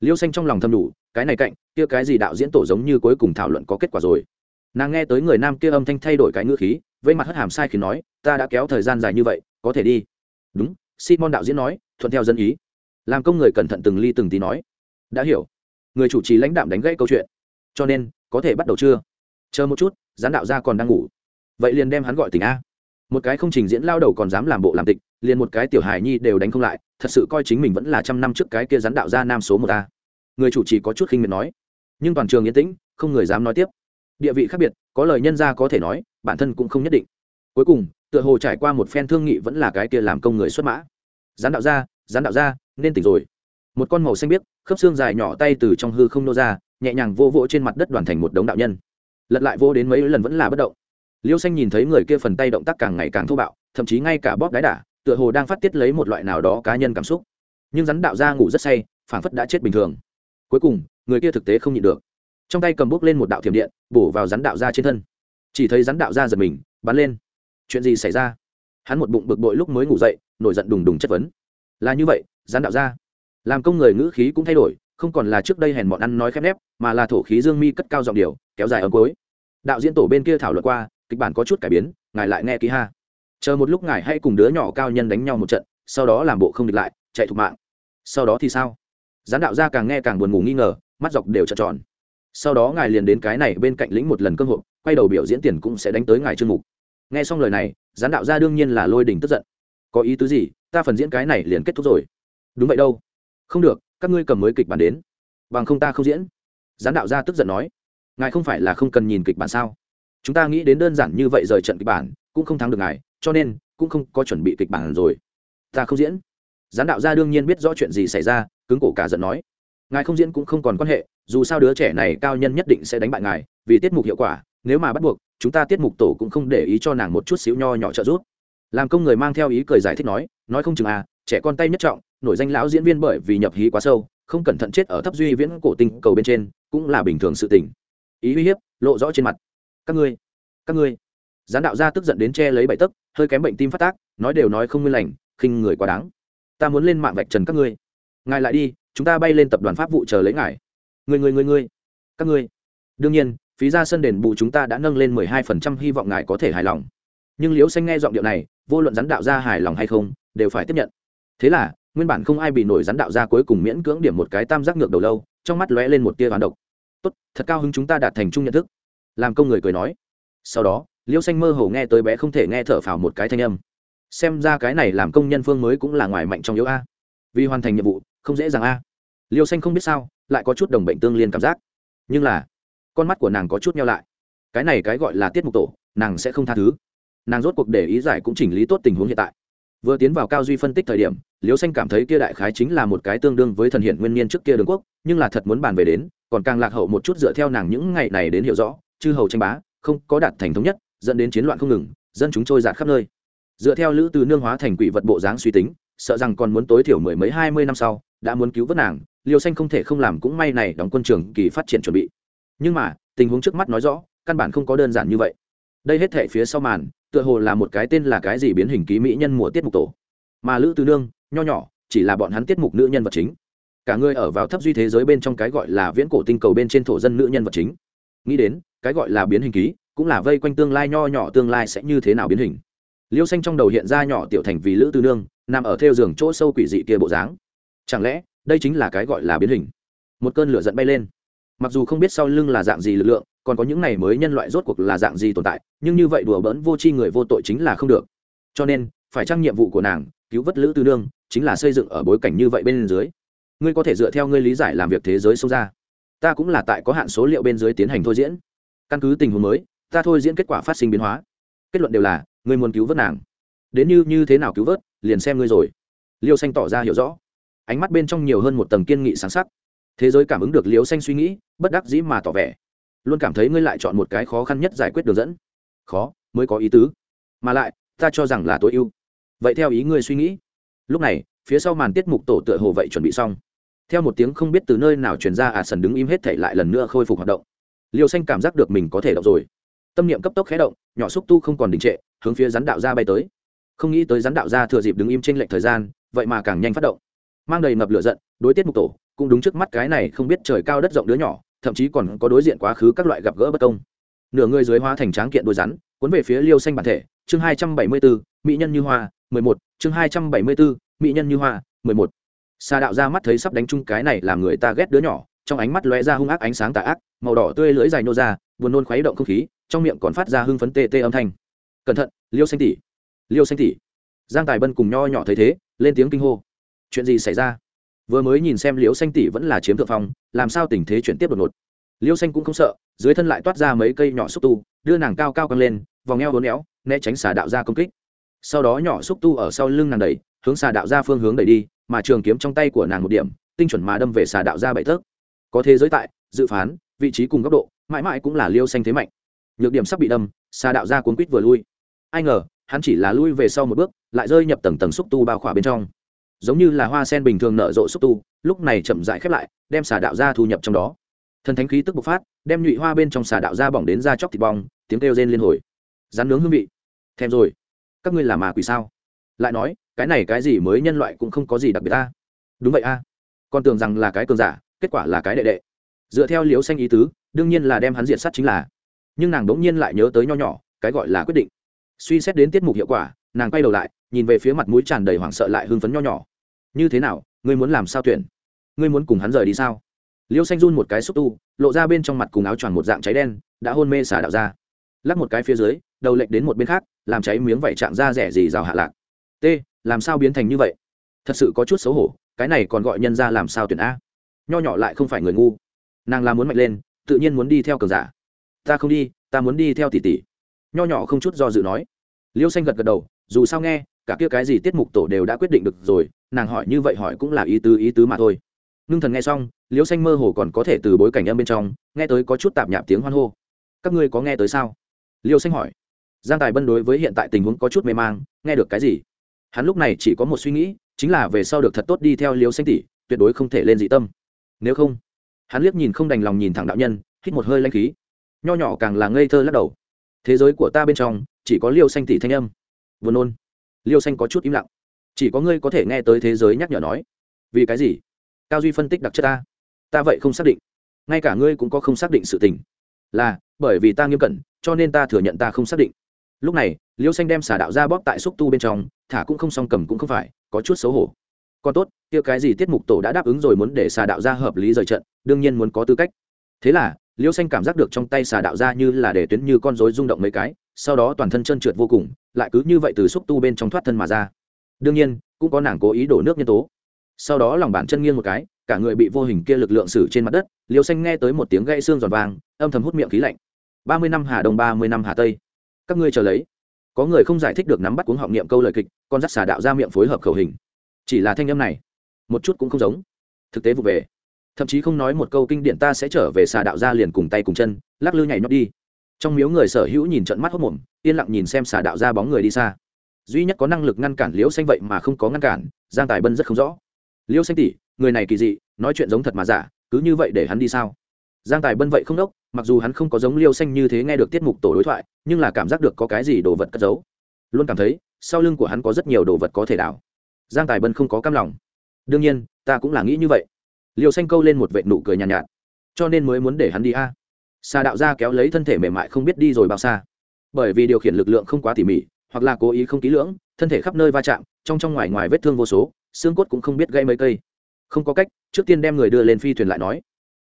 Liêu xanh trong lòng thâm đủ, cái này cạnh, kia cái gì đạo diễn tổ giống như cuối cùng thảo luận có kết quả rồi nàng nghe tới người nam kia âm thanh thay đổi cái ngữ khí, vây mặt hất hàm sai khi nói, ta đã kéo thời gian dài như vậy, có thể đi. Đúng, simon đạo diễn nói, thuận theo dân ý. Làm công người cẩn thận từng ly từng tí nói. Đã hiểu. Người chủ trì lãnh đạm đánh gãy câu chuyện. Cho nên, có thể bắt đầu chưa? Chờ một chút gián đạo gia còn đang ngủ. Vậy liền đem hắn gọi tỉnh a. Một cái không trình diễn lao đầu còn dám làm bộ làm tịch, liền một cái tiểu hài nhi đều đánh không lại, thật sự coi chính mình vẫn là trăm năm trước cái kia gián đạo gia nam số một a. Người chủ trì có chút khinh miệt nói. Nhưng toàn trường yên tĩnh, không người dám nói tiếp địa vị khác biệt, có lời nhân ra có thể nói, bản thân cũng không nhất định. Cuối cùng, tựa hồ trải qua một phen thương nghị vẫn là cái kia làm công người xuất mã. Gián đạo gia gián đạo gia nên tỉnh rồi. Một con màu xanh biếc, khớp xương dài nhỏ tay từ trong hư không nô ra, nhẹ nhàng vô vỗ trên mặt đất đoàn thành một đống đạo nhân. Lật lại vô đến mấy lần vẫn là bất động. Liêu xanh nhìn thấy người kia phần tay động tác càng ngày càng thô bạo, thậm chí ngay cả bóp đáy đả, tựa hồ đang phát tiết lấy một loại nào đó cá nhân cảm xúc. Nhưng rắn đạo ra ngủ rất say, phảng phất đã chết bình thường. Cuối cùng, người kia thực tế không nhịn được trong tay cầm bút lên một đạo thiểm điện, bổ vào rắn đạo ra trên thân. Chỉ thấy rắn đạo ra giật mình, bắn lên. Chuyện gì xảy ra? Hắn một bụng bực bội lúc mới ngủ dậy, nổi giận đùng đùng chất vấn. Là như vậy, rắn đạo ra. Làm công người ngữ khí cũng thay đổi, không còn là trước đây hèn bọn ăn nói khép nép, mà là thổ khí dương mi cất cao giọng điều kéo dài ấm cuối. Đạo diễn tổ bên kia thảo luận qua, kịch bản có chút cải biến, ngài lại nghe ký ha. Chờ một lúc ngài hãy cùng đứa nhỏ cao nhân đánh nhau một trận, sau đó làm bộ không địch lại, chạy thục mạng. Sau đó thì sao? Gián đạo gia càng nghe càng buồn ngủ nghi ngờ, mắt dọc đều trợn tròn sau đó ngài liền đến cái này bên cạnh lĩnh một lần cơ hội quay đầu biểu diễn tiền cũng sẽ đánh tới ngài chương mục. Nghe xong lời này, gián đạo gia đương nhiên là lôi đình tức giận. Có ý tứ gì? Ta phần diễn cái này liền kết thúc rồi. Đúng vậy đâu. Không được, các ngươi cầm mới kịch bản đến. Bằng không ta không diễn. Gián đạo gia tức giận nói. Ngài không phải là không cần nhìn kịch bản sao? Chúng ta nghĩ đến đơn giản như vậy rời trận kịch bản, cũng không thắng được ngài, cho nên cũng không có chuẩn bị kịch bản rồi. Ta không diễn. Gián đạo gia đương nhiên biết rõ chuyện gì xảy ra, cứng cổ cả giận nói ngài không diễn cũng không còn quan hệ, dù sao đứa trẻ này cao nhân nhất định sẽ đánh bại ngài, vì tiết mục hiệu quả, nếu mà bắt buộc, chúng ta tiết mục tổ cũng không để ý cho nàng một chút xíu nho nhỏ trợ giúp. Làm công người mang theo ý cười giải thích nói nói không chừng à trẻ con tay nhất trọng, nổi danh lão diễn viên bởi vì nhập hí quá sâu, không cẩn thận chết ở thấp duy viễn cổ tinh cầu bên trên, cũng là bình thường sự tình. Ý uy hiếp, lộ rõ trên mặt. Các ngươi các ngươi. Gián đạo gia tức giận đến che lấy bảy tấc, hơi kém bệnh tim phát tác, nói đều nói không nguyên lành, khinh người quá đáng. Ta muốn lên mạng vạch trần các ngươi. Ngài lại đi chúng ta bay lên tập đoàn pháp vụ chờ lấy ngài. Người người người người các ngươi. Đương nhiên, phí ra sân đền bù chúng ta đã nâng lên mười hai phần trăm, hy vọng ngài có thể hài lòng. Nhưng liễu xanh nghe giọng điệu này, vô luận rắn đạo gia hài lòng hay không, đều phải tiếp nhận. Thế là, nguyên bản không ai bị nổi rắn đạo gia cuối cùng miễn cưỡng điểm một cái tam giác ngược đầu lâu, trong mắt lóe lên một tia toán độc. Tốt, thật cao hứng chúng ta đạt thành chung nhận thức. Làm công người cười nói. Sau đó, liễu xanh mơ hồ nghe tới bé không thể nghe thở phào một cái thanh âm. Xem ra cái này làm công nhân phương mới cũng là ngoài mạnh trong yếu a. Vì hoàn thành nhiệm vụ không dễ dàng a. Liêu xanh không biết sao, lại có chút đồng bệnh tương liên cảm giác. Nhưng là, con mắt của nàng có chút nhau lại. Cái này cái gọi là tiết mục tổ, nàng sẽ không tha thứ. Nàng rốt cuộc để ý giải cũng chỉnh lý tốt tình huống hiện tại. Vừa tiến vào cao duy phân tích thời điểm, liêu xanh cảm thấy kia đại khái chính là một cái tương đương với thần hiện nguyên niên trước kia đường quốc, nhưng là thật muốn bàn về đến, còn càng lạc hậu một chút dựa theo nàng những ngày này đến hiểu rõ, chư hầu tranh bá, không có đạt thành thống nhất, dẫn đến chiến loạn không ngừng, dân chúng trôi giạt khắp nơi. Dựa theo lữ từ nương hóa thành quỷ vật bộ dáng suy tính sợ rằng còn muốn tối thiểu mười mấy hai mươi năm sau, đã muốn cứu vớt nàng liều xanh không thể không làm cũng may này đóng quân trường kỳ phát triển chuẩn bị. Nhưng mà, tình huống trước mắt nói rõ, căn bản không có đơn giản như vậy. Đây hết thể phía sau màn, tựa hồ là một cái tên là cái gì biến hình ký mỹ nhân mùa tiết mục tổ. Mà lữ từ nương, nho nhỏ, chỉ là bọn hắn tiết mục nữ nhân vật chính. Cả người ở vào thấp duy thế giới bên trong cái gọi là viễn cổ tinh cầu bên trên thổ dân nữ nhân vật chính. Nghĩ đến, cái gọi là biến hình ký, cũng là vây quanh tương lai nho nhỏ tương lai sẽ như thế nào biến hình liêu xanh trong đầu hiện ra nhỏ tiểu thành vì lữ tư nương, nằm ở theo giường chỗ sâu quỷ dị kia bộ dáng. Chẳng lẽ, đây chính là cái gọi là biến hình? Một cơn lửa giận bay lên. Mặc dù không biết sau lưng là dạng gì lực lượng, còn có những này mới nhân loại rốt cuộc là dạng gì tồn tại, nhưng như vậy đùa bỡn vô tri người vô tội chính là không được. Cho nên, phải chăng nhiệm vụ của nàng, cứu vớt lữ tư nương, chính là xây dựng ở bối cảnh như vậy bên dưới? Ngươi có thể dựa theo ngươi lý giải làm việc thế giới sâu ra. Ta cũng là tại có hạn số liệu bên dưới tiến hành thôi diễn. Căn cứ tình huống mới, ta thôi diễn kết quả phát sinh biến hóa. Kết luận đều là ngươi muốn cứu vớt nàng. Đến như như thế nào cứu vớt, liền xem ngươi rồi. Liêu xanh tỏ ra hiểu rõ. Ánh mắt bên trong nhiều hơn một tầng kiên nghị sáng sắc. Thế giới cảm ứng được liêu xanh suy nghĩ, bất đắc dĩ mà tỏ vẻ. Luôn cảm thấy ngươi lại chọn một cái khó khăn nhất giải quyết đường dẫn. Khó, mới có ý tứ. Mà lại, ta cho rằng là tối ưu. Vậy theo ý ngươi suy nghĩ. Lúc này, phía sau màn tiết mục tổ tựa hồ vậy chuẩn bị xong. Theo một tiếng không biết từ nơi nào truyền ra à sần đứng im hết thể lại lần nữa khôi phục hoạt động. Liêu xanh cảm giác được mình có thể động rồi tâm niệm cấp tốc khé động, nhỏ xúc tu không còn đình trệ, hướng phía rắn đạo ra bay tới. Không nghĩ tới rắn đạo ra thừa dịp đứng im trên lệnh thời gian, vậy mà càng nhanh phát động. Mang đầy ngập lửa giận, đối tiết mục tổ, cũng đúng trước mắt cái này không biết trời cao đất rộng đứa nhỏ, thậm chí còn có đối diện quá khứ các loại gặp gỡ bất công. Nửa người dưới hoa thành tráng kiện đôi rắn, cuốn về phía liêu xanh bản thể, chương hai trăm bảy mươi bốn mỹ nhân như hoa, mười một, chương hai trăm bảy mươi bốn mỹ nhân như hoa, mười một. Xà đạo ra mắt thấy sắp đánh chung cái này làm người ta ghét đứa nhỏ, trong ánh mắt lóe ra hung ác ánh sáng tà ác, màu đỏ tươi lưỡi dài nô ra, buồn nôn khuấy động không khí trong miệng còn phát ra hưng phấn tê tê âm thanh. Cẩn thận, liêu xanh tỷ, liêu xanh tỷ. Giang tài bân cùng nho nhỏ thấy thế, lên tiếng kinh hô. Chuyện gì xảy ra? Vừa mới nhìn xem liêu xanh tỷ vẫn là chiếm thượng phong, làm sao tình thế chuyển tiếp đột ngột. Liêu xanh cũng không sợ, dưới thân lại toát ra mấy cây nhỏ xúc tu, đưa nàng cao cao căng lên, vòng eo hốn éo, né tránh xà đạo ra công kích. Sau đó nhỏ xúc tu ở sau lưng nàng đẩy, hướng xà đạo ra phương hướng đẩy đi, mà trường kiếm trong tay của nàng một điểm, tinh chuẩn mà đâm về xà đạo ra bảy tấc có thế giới tại, dự phán, vị trí cùng góc độ, mãi mãi cũng là liêu xanh thế mạnh nhược điểm sắp bị đâm xà đạo ra cuốn quýt vừa lui. Ai ngờ, hắn chỉ là lui về sau một bước, lại rơi nhập tầng tầng xúc tu bao khỏa bên trong. Giống như là hoa sen bình thường nở rộ xúc tu, lúc này chậm dại khép lại, đem xà đạo ra thu nhập trong đó. Thần thánh khí tức bộc phát, đem nhụy hoa bên trong xà đạo ra bỏng đến da chóc thịt bong, tiếng kêu rên liên hồi. Rán nướng hương vị. Thèm rồi. Các ngươi là mà quỷ sao? Lại nói, cái này cái gì mới nhân loại cũng không có gì đặc biệt ta đúng vậy a. À. con tưởng rằng là cái cường giả, kết quả là cái đệ đệ. Dựa theo liếu xanh ý tứ, đương nhiên là đem hắn diện sát chính là nhưng nàng đống nhiên lại nhớ tới nho nhỏ, cái gọi là quyết định. Suy xét đến tiết mục hiệu quả, nàng quay đầu lại, nhìn về phía mặt mũi tràn đầy hoảng sợ lại hưng phấn nho nhỏ. Như thế nào, ngươi muốn làm sao tuyển? Ngươi muốn cùng hắn rời đi sao? Liêu xanh run một cái xúc tu, lộ ra bên trong mặt cùng áo choàng một dạng cháy đen, đã hôn mê xả đạo ra. Lắc một cái phía dưới, đầu lệch đến một bên khác, làm cháy miếng vảy trạng ra rẻ gì rào hạ lạc. T, làm sao biến thành như vậy? Thật sự có chút xấu hổ, cái này còn gọi nhân ra làm sao tuyển a? Nho nhỏ lại không phải người ngu. Nàng là muốn mạnh lên, tự nhiên muốn đi theo cường giả ta không đi, ta muốn đi theo tỷ tỷ. Nho nhỏ không chút do dự nói. Liêu xanh gật gật đầu, dù sao nghe, cả kia cái gì tiết mục tổ đều đã quyết định được rồi, nàng hỏi như vậy hỏi cũng là ý tứ ý tứ mà thôi. Ngưng thần nghe xong, liêu xanh mơ hồ còn có thể từ bối cảnh âm bên trong, nghe tới có chút tạp nhạp tiếng hoan hô. Các ngươi có nghe tới sao? Liêu xanh hỏi. Giang tài bân đối với hiện tại tình huống có chút mê mang, nghe được cái gì? Hắn lúc này chỉ có một suy nghĩ, chính là về sau được thật tốt đi theo liêu xanh tỷ, tuyệt đối không thể lên dị tâm. Nếu không, hắn liếc nhìn không đành lòng nhìn thẳng đạo nhân, hít một hơi lanh khí nho nhỏ càng là ngây thơ lắc đầu. Thế giới của ta bên trong, chỉ có liêu xanh tỷ thanh âm. Vừa nôn. Liêu xanh có chút im lặng. Chỉ có ngươi có thể nghe tới thế giới nhắc nhở nói. Vì cái gì? Cao duy phân tích đặc chất ta. Ta vậy không xác định. Ngay cả ngươi cũng có không xác định sự tình. Là, bởi vì ta nghiêm cẩn, cho nên ta thừa nhận ta không xác định. Lúc này, liêu xanh đem xả đạo ra bóp tại xúc tu bên trong, thả cũng không song cầm cũng không phải, có chút xấu hổ. Còn tốt, kia cái gì tiết mục tổ đã đáp ứng rồi muốn để xà đạo ra hợp lý rời trận, đương nhiên muốn có tư cách. Thế là liêu xanh cảm giác được trong tay xà đạo ra như là để tuyến như con rối rung động mấy cái, sau đó toàn thân chân trượt vô cùng, lại cứ như vậy từ xúc tu bên trong thoát thân mà ra. Đương nhiên, cũng có nàng cố ý đổ nước nhân tố. Sau đó lòng bàn chân nghiêng một cái, cả người bị vô hình kia lực lượng xử trên mặt đất, liêu xanh nghe tới một tiếng gãy xương giòn vàng, âm thầm hút miệng khí lạnh. Ba mươi năm hà đông, ba mươi năm hà tây. Các ngươi chờ lấy. Có người không giải thích được nắm bắt cuống họng niệm câu lời kịch, con dắt xà đạo ra miệng phối hợp khẩu hình. Chỉ là thanh âm này, một chút cũng không giống. Thực tế vụ về thậm chí không nói một câu kinh điển ta sẽ trở về xà đạo ra liền cùng tay cùng chân, lắc lư nhảy nhót đi. Trong miếu người sở hữu nhìn trận mắt hốc mồm, yên lặng nhìn xem xà đạo ra bóng người đi xa. Duy nhất có năng lực ngăn cản liễu xanh vậy mà không có ngăn cản, giang tài bân rất không rõ. Liễu xanh tỷ, người này kỳ dị, nói chuyện giống thật mà giả, cứ như vậy để hắn đi sao? Giang tài bân vậy không đốc, mặc dù hắn không có giống liêu xanh như thế nghe được tiết mục tổ đối thoại, nhưng là cảm giác được có cái gì đồ vật cất giấu. Luôn cảm thấy, sau lưng của hắn có rất nhiều đồ vật có thể đảo. Giang tài bân không có cam lòng. Đương nhiên, ta cũng là nghĩ như vậy liều xanh câu lên một vệ nụ cười nhàn nhạt, nhạt. Cho nên mới muốn để hắn đi a. À. xà đạo ra kéo lấy thân thể mềm mại không biết đi rồi bao xa. Bởi vì điều khiển lực lượng không quá tỉ mỉ hoặc là cố ý không kỹ lưỡng thân thể khắp nơi va chạm trong trong ngoài ngoài vết thương vô số xương cốt cũng không biết gây mấy cây. Không có cách trước tiên đem người đưa lên phi thuyền lại nói.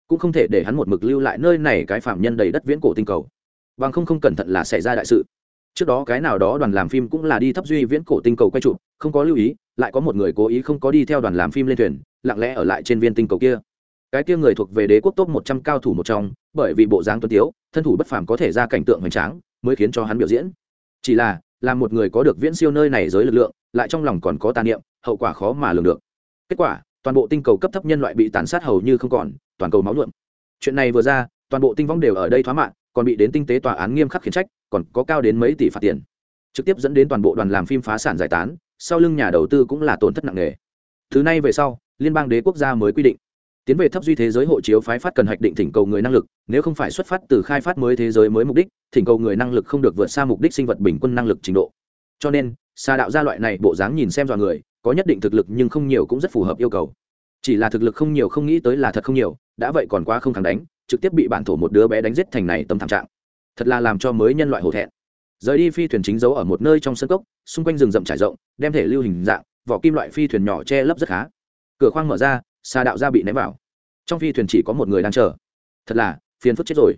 Cũng không thể để hắn một mực lưu lại nơi này cái phạm nhân đầy đất viễn cổ tinh cầu. Bằng không không cẩn thận là xảy ra đại sự. Trước đó cái nào đó đoàn làm phim cũng là đi thấp duy viễn cổ tinh cầu quay trụ không có lưu ý lại có một người cố ý không có đi theo đoàn làm phim lên thuyền lặng lẽ ở lại trên viên tinh cầu kia. Cái kia người thuộc về đế quốc top một trăm cao thủ một trong, bởi vì bộ dáng tuấn tiếu, thân thủ bất phàm có thể ra cảnh tượng hoành tráng, mới khiến cho hắn biểu diễn. Chỉ là là một người có được viễn siêu nơi này giới lực lượng, lại trong lòng còn có tà niệm, hậu quả khó mà lường được. Kết quả, toàn bộ tinh cầu cấp thấp nhân loại bị tàn sát hầu như không còn, toàn cầu máu nhuộm. Chuyện này vừa ra, toàn bộ tinh võng đều ở đây thoá mạng còn bị đến tinh tế tòa án nghiêm khắc khiển trách, còn có cao đến mấy tỷ phạt tiền. Trực tiếp dẫn đến toàn bộ đoàn làm phim phá sản giải tán, sau lưng nhà đầu tư cũng là tổn thất nặng nề. Thứ này về sau liên bang đế quốc gia mới quy định. Tiến về thấp duy thế giới hộ chiếu phái phát cần hạch định thỉnh cầu người năng lực, nếu không phải xuất phát từ khai phát mới thế giới mới mục đích, thỉnh cầu người năng lực không được vượt xa mục đích sinh vật bình quân năng lực trình độ. Cho nên xa đạo gia loại này bộ dáng nhìn xem dọa người, có nhất định thực lực nhưng không nhiều cũng rất phù hợp yêu cầu. Chỉ là thực lực không nhiều không nghĩ tới là thật không nhiều, đã vậy còn quá không thắng đánh, trực tiếp bị bản thổ một đứa bé đánh giết thành này tấm thảm trạng. Thật là làm cho mới nhân loại hổ thẹn. Rời đi phi thuyền chính giấu ở một nơi trong sân cốc, xung quanh rừng rậm trải rộng, đem thể lưu hình dạng, vỏ kim loại phi thuyền nhỏ che lấp rất khá cửa khoang mở ra xà đạo ra bị ném vào. Trong phi thuyền chỉ có một người đang chờ. Thật là, phiền phức chết rồi.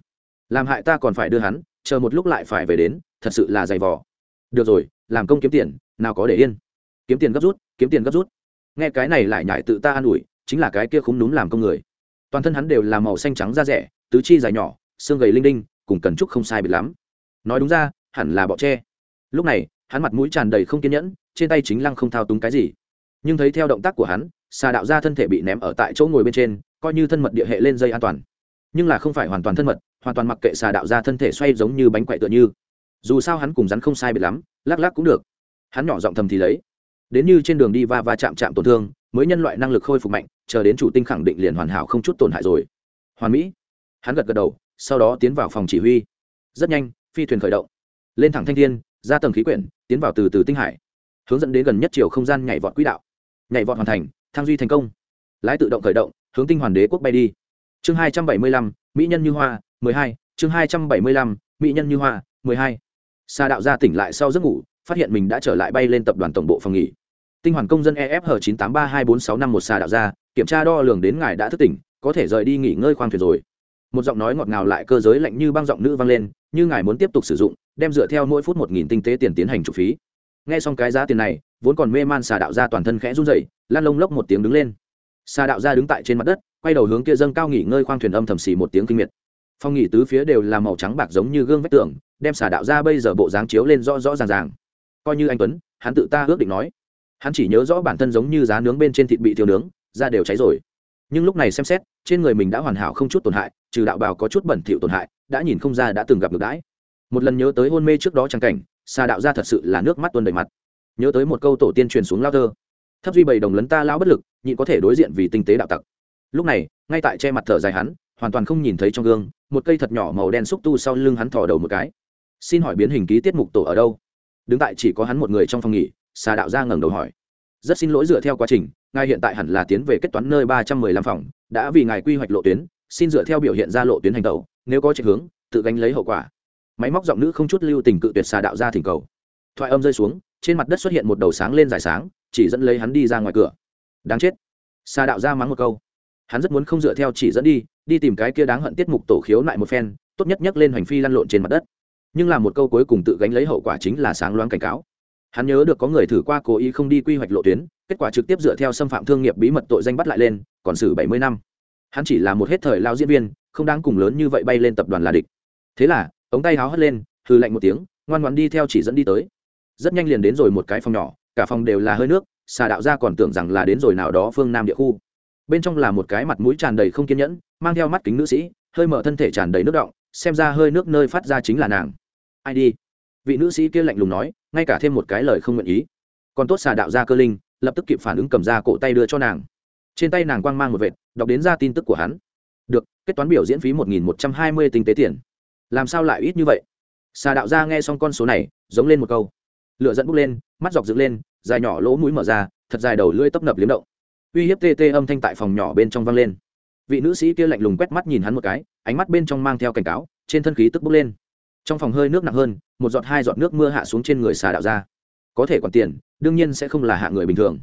Làm hại ta còn phải đưa hắn, chờ một lúc lại phải về đến, thật sự là dày vò. Được rồi, làm công kiếm tiền, nào có để yên. Kiếm tiền gấp rút, kiếm tiền gấp rút. Nghe cái này lại nhải tự ta an ủi, chính là cái kia khúng núm làm công người. Toàn thân hắn đều là màu xanh trắng da rẻ, tứ chi dài nhỏ, xương gầy linh đinh, cùng cần trúc không sai biệt lắm. Nói đúng ra, hẳn là bọ tre. Lúc này, hắn mặt mũi tràn đầy không kiên nhẫn, trên tay chính lăng không thao túng cái gì nhưng thấy theo động tác của hắn, xà đạo ra thân thể bị ném ở tại chỗ ngồi bên trên, coi như thân mật địa hệ lên dây an toàn. Nhưng là không phải hoàn toàn thân mật, hoàn toàn mặc kệ xà đạo ra thân thể xoay giống như bánh quậy tựa như. Dù sao hắn cùng rắn không sai biệt lắm, lắc lắc cũng được. Hắn nhỏ giọng thầm thì lấy. Đến như trên đường đi va va chạm chạm tổn thương, mới nhân loại năng lực khôi phục mạnh, chờ đến chủ tinh khẳng định liền hoàn hảo không chút tổn hại rồi. Hoàn mỹ. Hắn gật gật đầu, sau đó tiến vào phòng chỉ huy. Rất nhanh, phi thuyền khởi động. Lên thẳng thanh thiên, ra tầng khí quyển, tiến vào từ từ tinh hải. Hướng dẫn đến gần nhất chiều không gian nhảy vọt quỹ đạo nhảy vọt hoàn thành, thang duy thành công. Lái tự động khởi động, hướng tinh hoàn đế quốc bay đi. Chương hai trăm bảy mươi lăm, mỹ nhân như hoa, mười hai. Chương hai trăm bảy mươi lăm, mỹ nhân như hoa, mười hai. Xa đạo gia tỉnh lại sau giấc ngủ, phát hiện mình đã trở lại bay lên tập đoàn tổng bộ phòng nghỉ. Tinh hoàn công dân efh chín tám ba hai bốn sáu năm một xa đạo gia, kiểm tra đo lường đến ngài đã thức tỉnh, có thể rời đi nghỉ ngơi khoang thuyền rồi. Một giọng nói ngọt ngào lại cơ giới lạnh như băng giọng nữ vang lên, như ngài muốn tiếp tục sử dụng, đem dựa theo mỗi phút một nghìn tinh tế tiền tiến hành trục phí. Nghe xong cái giá tiền này vốn còn mê man xà đạo gia toàn thân khẽ run rẩy lan lông lốc một tiếng đứng lên. Xà đạo gia đứng tại trên mặt đất, quay đầu hướng kia dâng cao nghỉ ngơi khoang thuyền âm thầm xì một tiếng kinh miệt. Phong nghỉ tứ phía đều là màu trắng bạc giống như gương vách tường, đem xà đạo gia bây giờ bộ dáng chiếu lên rõ rõ ràng ràng. Coi như anh tuấn, hắn tự ta ước định nói. Hắn chỉ nhớ rõ bản thân giống như giá nướng bên trên thịt bị thiêu nướng, da đều cháy rồi. Nhưng lúc này xem xét, trên người mình đã hoàn hảo không chút tổn hại, trừ đạo bào có chút bẩn thỉu tổn hại, đã nhìn không ra đã từng gặp ngược đãi. Một lần nhớ tới hôn mê trước đó trang cảnh, xà đạo ra thật sự là nước mắt tuôn đầy mặt nhớ tới một câu tổ tiên truyền xuống lao thơ. Thấp duy bầy đồng lấn ta lao bất lực, nhịn có thể đối diện vì tinh tế đạo tặc. Lúc này, ngay tại che mặt thở dài hắn, hoàn toàn không nhìn thấy trong gương, một cây thật nhỏ màu đen xúc tu sau lưng hắn thò đầu một cái. Xin hỏi biến hình ký tiết mục tổ ở đâu? Đứng tại chỉ có hắn một người trong phòng nghỉ xà đạo ra ngẩng đầu hỏi. Rất xin lỗi dựa theo quá trình, ngài hiện tại hẳn là tiến về kết toán nơi ba trăm mười lăm phòng, đã vì ngài quy hoạch lộ tuyến, xin dựa theo biểu hiện ra lộ tuyến hành tàu nếu có chạy hướng, tự gánh lấy hậu quả. Máy móc giọng nữ không chút lưu tình cự tuyệt xà đạo ra thỉnh cầu thoại âm rơi xuống, trên mặt đất xuất hiện một đầu sáng lên dài sáng, chỉ dẫn lấy hắn đi ra ngoài cửa. Đáng chết. Xà đạo ra mắng một câu. Hắn rất muốn không dựa theo chỉ dẫn đi đi tìm cái kia đáng hận tiết mục tổ khiếu lại một phen, tốt nhất nhấc lên hành phi lăn lộn trên mặt đất. Nhưng là một câu cuối cùng tự gánh lấy hậu quả chính là sáng loáng cảnh cáo. Hắn nhớ được có người thử qua cố ý không đi quy hoạch lộ tuyến, kết quả trực tiếp dựa theo xâm phạm thương nghiệp bí mật tội danh bắt lại lên, còn xử bảy mươi năm. Hắn chỉ là một hết thời lao diễn viên, không đáng cùng lớn như vậy bay lên tập đoàn là địch. Thế là, ống tay háo hất lên hư lạnh một tiếng, ngoan ngoan đi theo chỉ dẫn đi tới rất nhanh liền đến rồi một cái phòng nhỏ, cả phòng đều là hơi nước, xà đạo gia còn tưởng rằng là đến rồi nào đó phương nam địa khu. Bên trong là một cái mặt mũi tràn đầy không kiên nhẫn, mang theo mắt kính nữ sĩ, hơi mở thân thể tràn đầy nước động, xem ra hơi nước nơi phát ra chính là nàng. Ai đi? Vị nữ sĩ kia lạnh lùng nói, ngay cả thêm một cái lời không nguyện ý. Còn tốt xà đạo gia cơ linh, lập tức kịp phản ứng cầm ra cổ tay đưa cho nàng. Trên tay nàng quang mang một vệt, đọc đến ra tin tức của hắn. Được, kết toán biểu diễn phí một nghìn một trăm hai mươi tinh tế tiền. Làm sao lại ít như vậy? Xà đạo gia nghe xong con số này, giống lên một câu lửa dẫn bốc lên, mắt dọc dựng lên, dài nhỏ lỗ mũi mở ra, thật dài đầu lưỡi tấp nập liếm động. Uy hiếp tê tê âm thanh tại phòng nhỏ bên trong vang lên. Vị nữ sĩ kia lạnh lùng quét mắt nhìn hắn một cái, ánh mắt bên trong mang theo cảnh cáo, trên thân khí tức bốc lên. Trong phòng hơi nước nặng hơn, một giọt hai giọt nước mưa hạ xuống trên người xà đạo ra. Có thể còn tiền, đương nhiên sẽ không là hạ người bình thường.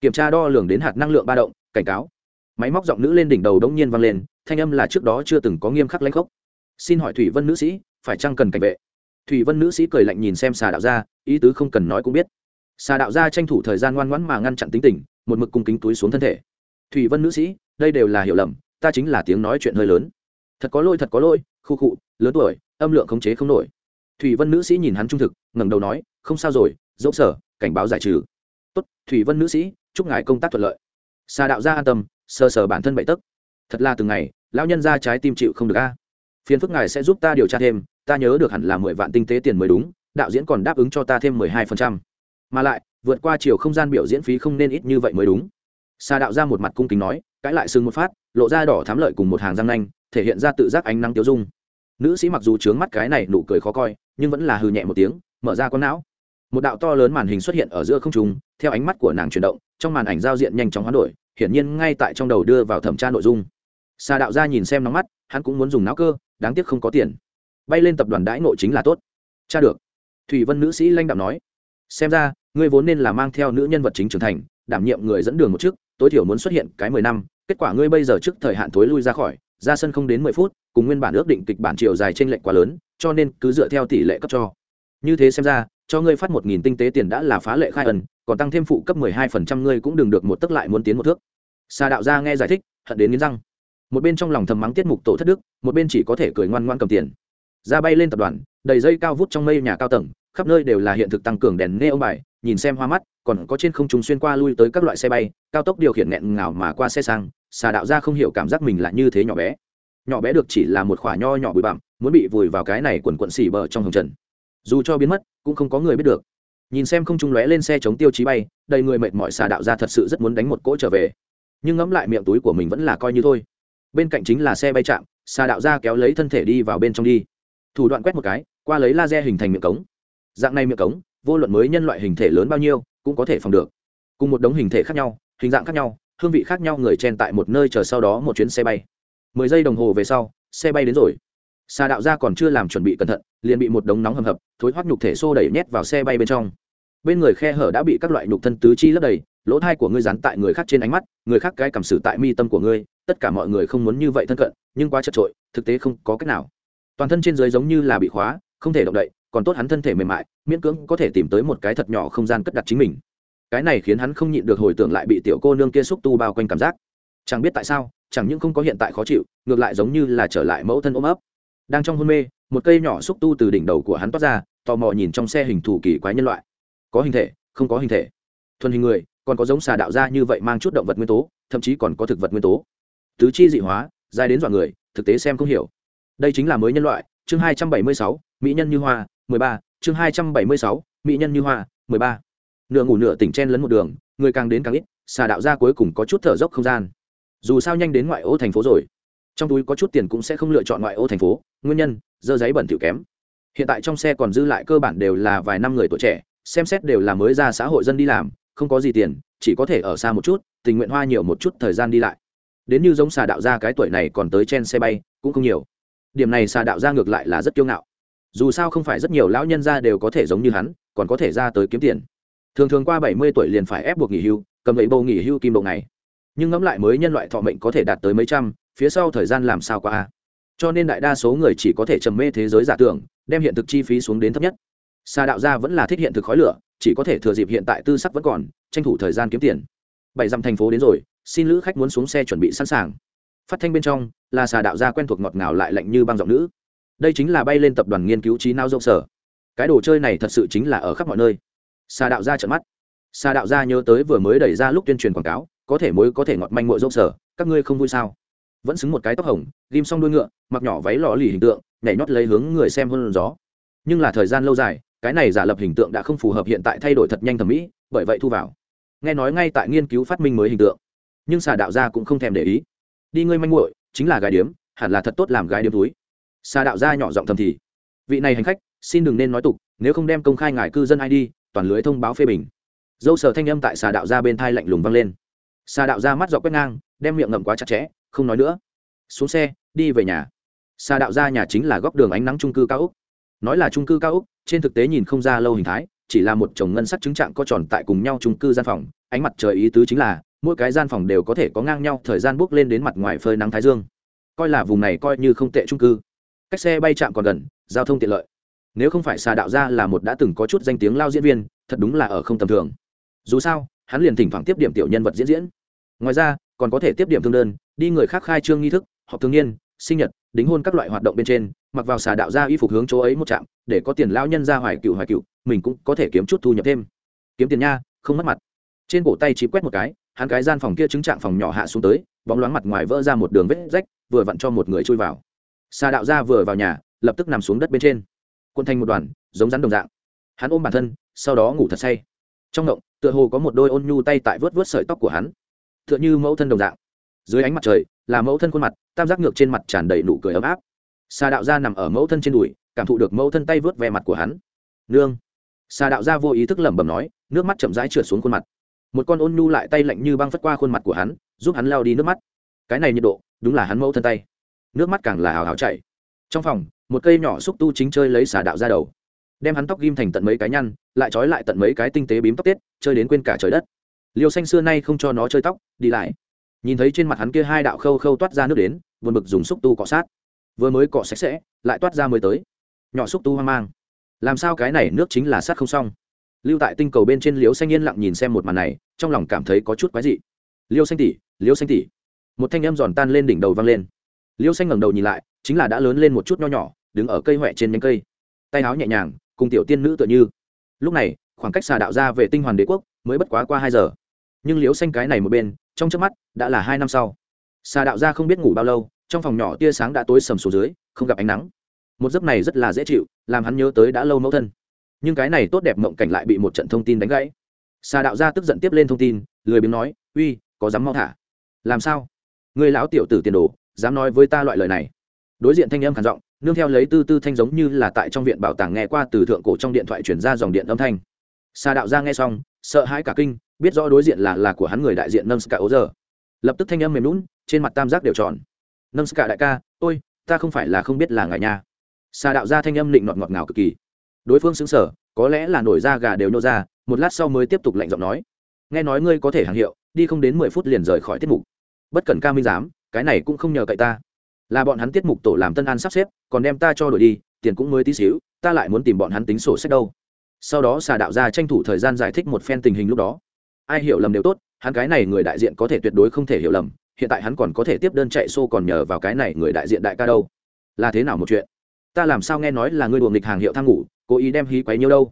Kiểm tra đo lường đến hạt năng lượng ba động, cảnh cáo. Máy móc giọng nữ lên đỉnh đầu đông nhiên vang lên, thanh âm là trước đó chưa từng có nghiêm khắc lãnh khốc. Xin hỏi thủy vân nữ sĩ, phải chăng cần cảnh vệ? Thủy vân nữ sĩ cười lạnh nhìn xem xà đạo gia, ý tứ không cần nói cũng biết. Xà đạo gia tranh thủ thời gian ngoan ngoãn mà ngăn chặn tính tình, một mực cung kính túi xuống thân thể. Thủy vân nữ sĩ, đây đều là hiểu lầm, ta chính là tiếng nói chuyện hơi lớn. Thật có lỗi, thật có lỗi, khu khụ lớn tuổi, âm lượng khống chế không nổi. Thủy vân nữ sĩ nhìn hắn trung thực, ngẩng đầu nói, không sao rồi, dẫu sở, cảnh báo giải trừ. Tốt, thủy vân nữ sĩ, chúc ngài công tác thuận lợi. Xà đạo gia an tâm sơ sờ bản thân bậy tấc. Thật là từng ngày, lão nhân ra trái tim chịu không được a. Phiền phức ngài sẽ giúp ta điều tra thêm ta nhớ được hẳn là mười vạn tinh tế tiền mới đúng, đạo diễn còn đáp ứng cho ta thêm mười hai phần trăm. Mà lại, vượt qua chiều không gian biểu diễn phí không nên ít như vậy mới đúng. Xà đạo ra một mặt cung kính nói, cãi lại sưng một phát, lộ ra đỏ thám lợi cùng một hàng răng nanh, thể hiện ra tự giác ánh nắng tiêu dung. Nữ sĩ mặc dù trướng mắt cái này nụ cười khó coi, nhưng vẫn là hừ nhẹ một tiếng, mở ra con não. Một đạo to lớn màn hình xuất hiện ở giữa không trung, theo ánh mắt của nàng chuyển động, trong màn ảnh giao diện nhanh chóng hoán đổi, hiển nhiên ngay tại trong đầu đưa vào thẩm tra nội dung. Xà đạo ra nhìn xem nóng mắt, hắn cũng muốn dùng não cơ, đáng tiếc không có tiền bay lên tập đoàn đãi nội chính là tốt. Cha được. Thủy vân nữ sĩ lanh đạo nói. Xem ra, ngươi vốn nên là mang theo nữ nhân vật chính trưởng thành, đảm nhiệm người dẫn đường một chức, tối thiểu muốn xuất hiện cái mười năm, kết quả ngươi bây giờ trước thời hạn thối lui ra khỏi, ra sân không đến mười phút, cùng nguyên bản ước định kịch bản chiều dài trên lệnh quá lớn, cho nên cứ dựa theo tỷ lệ cấp cho. Như thế xem ra, cho ngươi phát một nghìn tinh tế tiền đã là phá lệ khai ẩn, còn tăng thêm phụ cấp mười hai phần trăm ngươi cũng đừng được một tức lại muốn tiến một thước. Xà đạo gia nghe giải thích, hận đến nghiến răng. Một bên trong lòng thầm mắng tiết mục tổ thất đức, một bên chỉ có thể cười ngoan ngoan cầm tiền ra bay lên tập đoàn, đầy dây cao vút trong mây nhà cao tầng, khắp nơi đều là hiện thực tăng cường đèn nê bài, nhìn xem hoa mắt, còn có trên không trung xuyên qua lui tới các loại xe bay, cao tốc điều khiển nghẹn ngào mà qua xe sang, xà đạo ra không hiểu cảm giác mình là như thế nhỏ bé. Nhỏ bé được chỉ là một khoả nho nhỏ bụi bặm, muốn bị vùi vào cái này quần quận xỉ bờ trong hồng trần. Dù cho biến mất, cũng không có người biết được. Nhìn xem không trung lóe lên xe chống tiêu chí bay, đầy người mệt mỏi xà đạo ra thật sự rất muốn đánh một cỗ trở về. Nhưng ngẫm lại miệng túi của mình vẫn là coi như thôi. Bên cạnh chính là xe bay chạm, xà đạo ra kéo lấy thân thể đi vào bên trong đi thủ đoạn quét một cái, qua lấy laser hình thành miệng cống. Dạng này miệng cống, vô luận mới nhân loại hình thể lớn bao nhiêu, cũng có thể phòng được. Cùng một đống hình thể khác nhau, hình dạng khác nhau, hương vị khác nhau người chen tại một nơi chờ sau đó một chuyến xe bay. Mười giây đồng hồ về sau, xe bay đến rồi. Xà đạo gia còn chưa làm chuẩn bị cẩn thận, liền bị một đống nóng hầm hập, thối hoắt nhục thể xô đẩy nhét vào xe bay bên trong. Bên người khe hở đã bị các loại nhục thân tứ chi lấp đầy, lỗ thai của ngươi dán tại người khác trên ánh mắt, người khác cái cảm xử tại mi tâm của ngươi, tất cả mọi người không muốn như vậy thân cận, nhưng quá chật trội thực tế không có cách nào toàn thân trên dưới giống như là bị khóa, không thể động đậy, còn tốt hắn thân thể mềm mại, miễn cưỡng có thể tìm tới một cái thật nhỏ không gian cất đặt chính mình. Cái này khiến hắn không nhịn được hồi tưởng lại bị tiểu cô nương kia xúc tu bao quanh cảm giác. Chẳng biết tại sao, chẳng những không có hiện tại khó chịu, ngược lại giống như là trở lại mẫu thân ôm ấp. Đang trong hôn mê, một cây nhỏ xúc tu từ đỉnh đầu của hắn toát ra, tò mò nhìn trong xe hình thù kỳ quái nhân loại. Có hình thể, không có hình thể. Thuần hình người, còn có giống xà đạo ra như vậy mang chút động vật nguyên tố, thậm chí còn có thực vật nguyên tố. Tứ chi dị hóa, dài đến dọa người, thực tế xem không hiểu đây chính là mới nhân loại, chương hai trăm bảy mươi sáu, mỹ nhân như hoa, mười ba, chương hai trăm bảy mươi sáu, mỹ nhân như hoa, mười ba. Nửa ngủ nửa tỉnh chen lấn một đường, người càng đến càng ít, xà đạo ra cuối cùng có chút thở dốc không gian. Dù sao nhanh đến ngoại ô thành phố rồi, trong túi có chút tiền cũng sẽ không lựa chọn ngoại ô thành phố, nguyên nhân, dơ giấy bẩn thỉu kém. Hiện tại trong xe còn dư lại cơ bản đều là vài năm người tuổi trẻ, xem xét đều là mới ra xã hội dân đi làm, không có gì tiền, chỉ có thể ở xa một chút, tình nguyện hoa nhiều một chút thời gian đi lại. Đến như giống xà đạo ra cái tuổi này còn tới chen xe bay, cũng không nhiều điểm này xà đạo ra ngược lại là rất kiêu ngạo. Dù sao không phải rất nhiều lão nhân ra đều có thể giống như hắn, còn có thể ra tới kiếm tiền. Thường thường qua bảy mươi tuổi liền phải ép buộc nghỉ hưu, cầm lấy bầu nghỉ hưu kim độ này. nhưng ngẫm lại mới nhân loại thọ mệnh có thể đạt tới mấy trăm, phía sau thời gian làm sao qua cho nên đại đa số người chỉ có thể trầm mê thế giới giả tưởng, đem hiện thực chi phí xuống đến thấp nhất. Xà đạo gia vẫn là thích hiện thực khói lửa, chỉ có thể thừa dịp hiện tại tư sắc vẫn còn, tranh thủ thời gian kiếm tiền. Bảy dặm thành phố đến rồi, xin lữ khách muốn xuống xe chuẩn bị sẵn sàng phát thanh bên trong, là xà đạo gia quen thuộc ngọt ngào lại lạnh như băng giọng nữ. Đây chính là bay lên tập đoàn nghiên cứu trí não rộng sở. Cái đồ chơi này thật sự chính là ở khắp mọi nơi. Xà đạo gia trận mắt. Xà đạo gia nhớ tới vừa mới đẩy ra lúc tuyên truyền quảng cáo, có thể mối có thể ngọt manh mội rộng sở, các ngươi không vui sao? Vẫn xứng một cái tóc hồng, ghim xong đuôi ngựa, mặc nhỏ váy lò lì hình tượng, nhảy nhót lấy hướng người xem hơn gió. Nhưng là thời gian lâu dài, cái này giả lập hình tượng đã không phù hợp hiện tại thay đổi thật nhanh thẩm mỹ, bởi vậy thu vào. Nghe nói ngay tại nghiên cứu phát minh mới hình tượng. Nhưng xà đạo gia cũng không thèm để ý đi ngươi manh muội, chính là gái điếm, hẳn là thật tốt làm gái điếm túi. Xà đạo gia nhỏ giọng thầm thì. Vị này hành khách, xin đừng nên nói tục, nếu không đem công khai ngài cư dân id toàn lưới thông báo phê bình. Dâu sở thanh âm tại xà đạo gia bên thai lạnh lùng vang lên. Xà đạo gia mắt dọc quét ngang, đem miệng ngậm quá chặt chẽ, không nói nữa. Xuống xe, đi về nhà. Xà đạo gia nhà chính là góc đường ánh nắng trung cư cao úc. Nói là trung cư cao úc, trên thực tế nhìn không ra lâu hình thái, chỉ là một chồng ngân sắc chứng trạng có tròn tại cùng nhau trung cư gian phòng, ánh mặt trời ý tứ chính là mỗi cái gian phòng đều có thể có ngang nhau thời gian bước lên đến mặt ngoài phơi nắng thái dương. Coi là vùng này coi như không tệ trung cư. Cách xe bay chạm còn gần, giao thông tiện lợi. Nếu không phải xà đạo ra là một đã từng có chút danh tiếng lao diễn viên, thật đúng là ở không tầm thường. Dù sao, hắn liền thỉnh thoảng tiếp điểm tiểu nhân vật diễn diễn. Ngoài ra, còn có thể tiếp điểm thương đơn, đi người khác khai trương nghi thức, họp thương niên, sinh nhật, đính hôn các loại hoạt động bên trên, mặc vào xà đạo ra y phục hướng chỗ ấy một trạm, để có tiền lao nhân ra hoài cựu hoài cựu, mình cũng có thể kiếm chút thu nhập thêm. Kiếm tiền nha, không mất mặt. Trên cổ tay chỉ quét một cái hắn cái gian phòng kia chứng trạng phòng nhỏ hạ xuống tới, bóng loáng mặt ngoài vỡ ra một đường vết rách, vừa vặn cho một người chui vào. Xà đạo ra vừa vào nhà, lập tức nằm xuống đất bên trên. Quân thành một đoàn, giống rắn đồng dạng. Hắn ôm bản thân, sau đó ngủ thật say. Trong động tựa hồ có một đôi ôn nhu tay tại vớt vớt sợi tóc của hắn. Tựa như mẫu thân đồng dạng. Dưới ánh mặt trời, là mẫu thân khuôn mặt, tam giác ngược trên mặt tràn đầy nụ cười ấm áp. Xà đạo gia nằm ở mẫu thân trên đùi, cảm thụ được mẫu thân tay vớt ve mặt của hắn. Nương. Xà đạo gia vô ý thức lẩm bẩm nói, nước mắt chậm rãi trượt xuống khuôn mặt một con ôn nhu lại tay lạnh như băng phất qua khuôn mặt của hắn, giúp hắn lao đi nước mắt. Cái này nhiệt độ, đúng là hắn mẫu thân tay. Nước mắt càng là hào hào chảy. Trong phòng, một cây nhỏ xúc tu chính chơi lấy xà đạo ra đầu. Đem hắn tóc ghim thành tận mấy cái nhăn, lại trói lại tận mấy cái tinh tế bím tóc tết chơi đến quên cả trời đất. Liêu xanh xưa nay không cho nó chơi tóc, đi lại. Nhìn thấy trên mặt hắn kia hai đạo khâu khâu toát ra nước đến vượt bực dùng xúc tu cọ sát. Vừa mới cọ sạch sẽ, lại toát ra mới tới. Nhỏ xúc tu hoang mang. Làm sao cái này nước chính là sát không xong? Lưu tại tinh cầu bên trên liêu xanh yên lặng nhìn xem một màn này, trong lòng cảm thấy có chút quái dị. Liêu xanh tỉ liêu xanh tỉ một thanh âm giòn tan lên đỉnh đầu vang lên. Liêu xanh ngẩng đầu nhìn lại, chính là đã lớn lên một chút nho nhỏ, đứng ở cây huệ trên nhánh cây. Tay áo nhẹ nhàng, cùng tiểu tiên nữ tựa như. Lúc này, khoảng cách xà đạo ra về tinh hoàn đế quốc, mới bất quá qua hai giờ. Nhưng liêu xanh cái này một bên, trong trước mắt, đã là hai năm sau. Xà đạo ra không biết ngủ bao lâu, trong phòng nhỏ tia sáng đã tối sầm xuống dưới, không gặp ánh nắng. Một giấc này rất là dễ chịu, làm hắn nhớ tới đã lâu mẫu thân nhưng cái này tốt đẹp mộng cảnh lại bị một trận thông tin đánh gãy. Xà đạo gia tức giận tiếp lên thông tin, lười biếng nói, uy, có dám mau thả? Làm sao? Người lão tiểu tử tiền đồ, dám nói với ta loại lời này? Đối diện thanh âm khản giọng, nương theo lấy tư tư thanh giống như là tại trong viện bảo tàng nghe qua từ thượng cổ trong điện thoại chuyển ra dòng điện âm thanh. Xà đạo gia nghe xong, sợ hãi cả kinh, biết rõ đối diện là là của hắn người đại diện nâng ska ố giờ. Lập tức thanh âm mềm lún trên mặt tam giác đều tròn. Nâng ska đại ca, ôi, ta không phải là không biết là ngài nha. Xà đạo gia thanh âm định nọt ngọt ngào cực kỳ đối phương xứng sở, có lẽ là nổi da gà đều nô ra, một lát sau mới tiếp tục lạnh giọng nói. Nghe nói ngươi có thể hàng hiệu, đi không đến mười phút liền rời khỏi tiết mục. Bất cần ca minh giám, cái này cũng không nhờ cậy ta. Là bọn hắn tiết mục tổ làm tân an sắp xếp, còn đem ta cho đổi đi, tiền cũng mới tí xíu, ta lại muốn tìm bọn hắn tính sổ sách đâu. Sau đó xà đạo ra tranh thủ thời gian giải thích một phen tình hình lúc đó. Ai hiểu lầm đều tốt, hắn cái này người đại diện có thể tuyệt đối không thể hiểu lầm, hiện tại hắn còn có thể tiếp đơn chạy xô còn nhờ vào cái này người đại diện đại ca đâu. Là thế nào một chuyện? Ta làm sao nghe nói là ngươi đùa nghịch hàng hiệu tham ngủ cố ý đem hí quấy nhiêu đâu.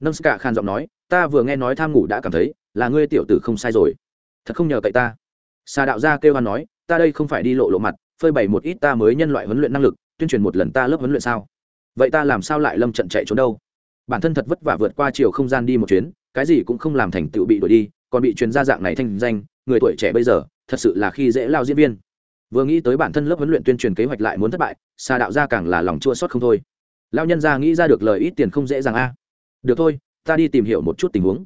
Nâng Cả khan giọng nói, ta vừa nghe nói tham ngủ đã cảm thấy là ngươi tiểu tử không sai rồi. Thật không nhờ cậy ta. Xà đạo gia kêu hắn nói, ta đây không phải đi lộ lộ mặt, phơi bày một ít ta mới nhân loại huấn luyện năng lực, tuyên truyền một lần ta lớp huấn luyện sao? Vậy ta làm sao lại lâm trận chạy trốn đâu? Bản thân thật vất vả vượt qua chiều không gian đi một chuyến, cái gì cũng không làm thành tựu bị đuổi đi, còn bị truyền ra dạng này thanh danh, người tuổi trẻ bây giờ, thật sự là khi dễ lao diễn viên. Vừa nghĩ tới bản thân lớp huấn luyện tuyên truyền kế hoạch lại muốn thất bại xà đạo gia càng là lòng chua xót không thôi lao nhân gia nghĩ ra được lời ít tiền không dễ dàng a. Được thôi, ta đi tìm hiểu một chút tình huống.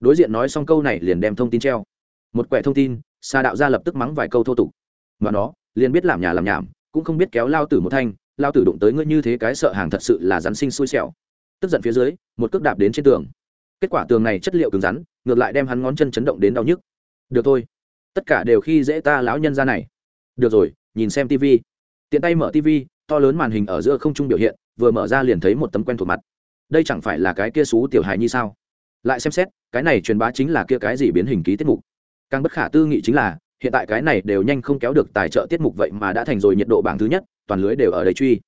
Đối diện nói xong câu này liền đem thông tin treo. Một quẻ thông tin xa đạo gia lập tức mắng vài câu thô tục. Mà nó, liền biết làm nhà làm nhảm, cũng không biết kéo lao tử một thanh, lao tử đụng tới ngươi như thế cái sợ hàng thật sự là rắn sinh xui xẻo. Tức giận phía dưới, một cước đạp đến trên tường. Kết quả tường này chất liệu cứng rắn, ngược lại đem hắn ngón chân chấn động đến đau nhức. Được thôi, tất cả đều khi dễ ta lão nhân ra này. Được rồi, nhìn xem tv tiện tay mở tv to lớn màn hình ở giữa không trung biểu hiện, vừa mở ra liền thấy một tấm quen thuộc mặt. Đây chẳng phải là cái kia xú tiểu hài như sao? Lại xem xét, cái này truyền bá chính là kia cái gì biến hình ký tiết mục? Càng bất khả tư nghị chính là, hiện tại cái này đều nhanh không kéo được tài trợ tiết mục vậy mà đã thành rồi nhiệt độ bảng thứ nhất, toàn lưới đều ở đây truy.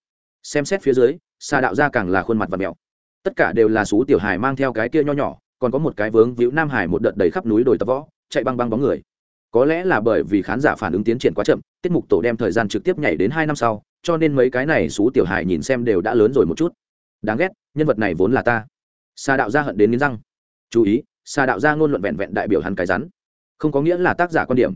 Xem xét phía dưới xa đạo ra càng là khuôn mặt và mèo. Tất cả đều là xú tiểu hài mang theo cái kia nho nhỏ, còn có một cái vướng víu nam hải một đợt đầy khắp núi đồi tập võ, chạy băng băng bóng người. Có lẽ là bởi vì khán giả phản ứng tiến triển quá chậm, tiết mục tổ đem thời gian trực tiếp nhảy đến hai năm sau cho nên mấy cái này xú tiểu hài nhìn xem đều đã lớn rồi một chút. Đáng ghét, nhân vật này vốn là ta. Xa đạo gia hận đến nghiến răng. Chú ý xa đạo gia ngôn luận vẹn vẹn đại biểu hắn cái rắn. Không có nghĩa là tác giả quan điểm.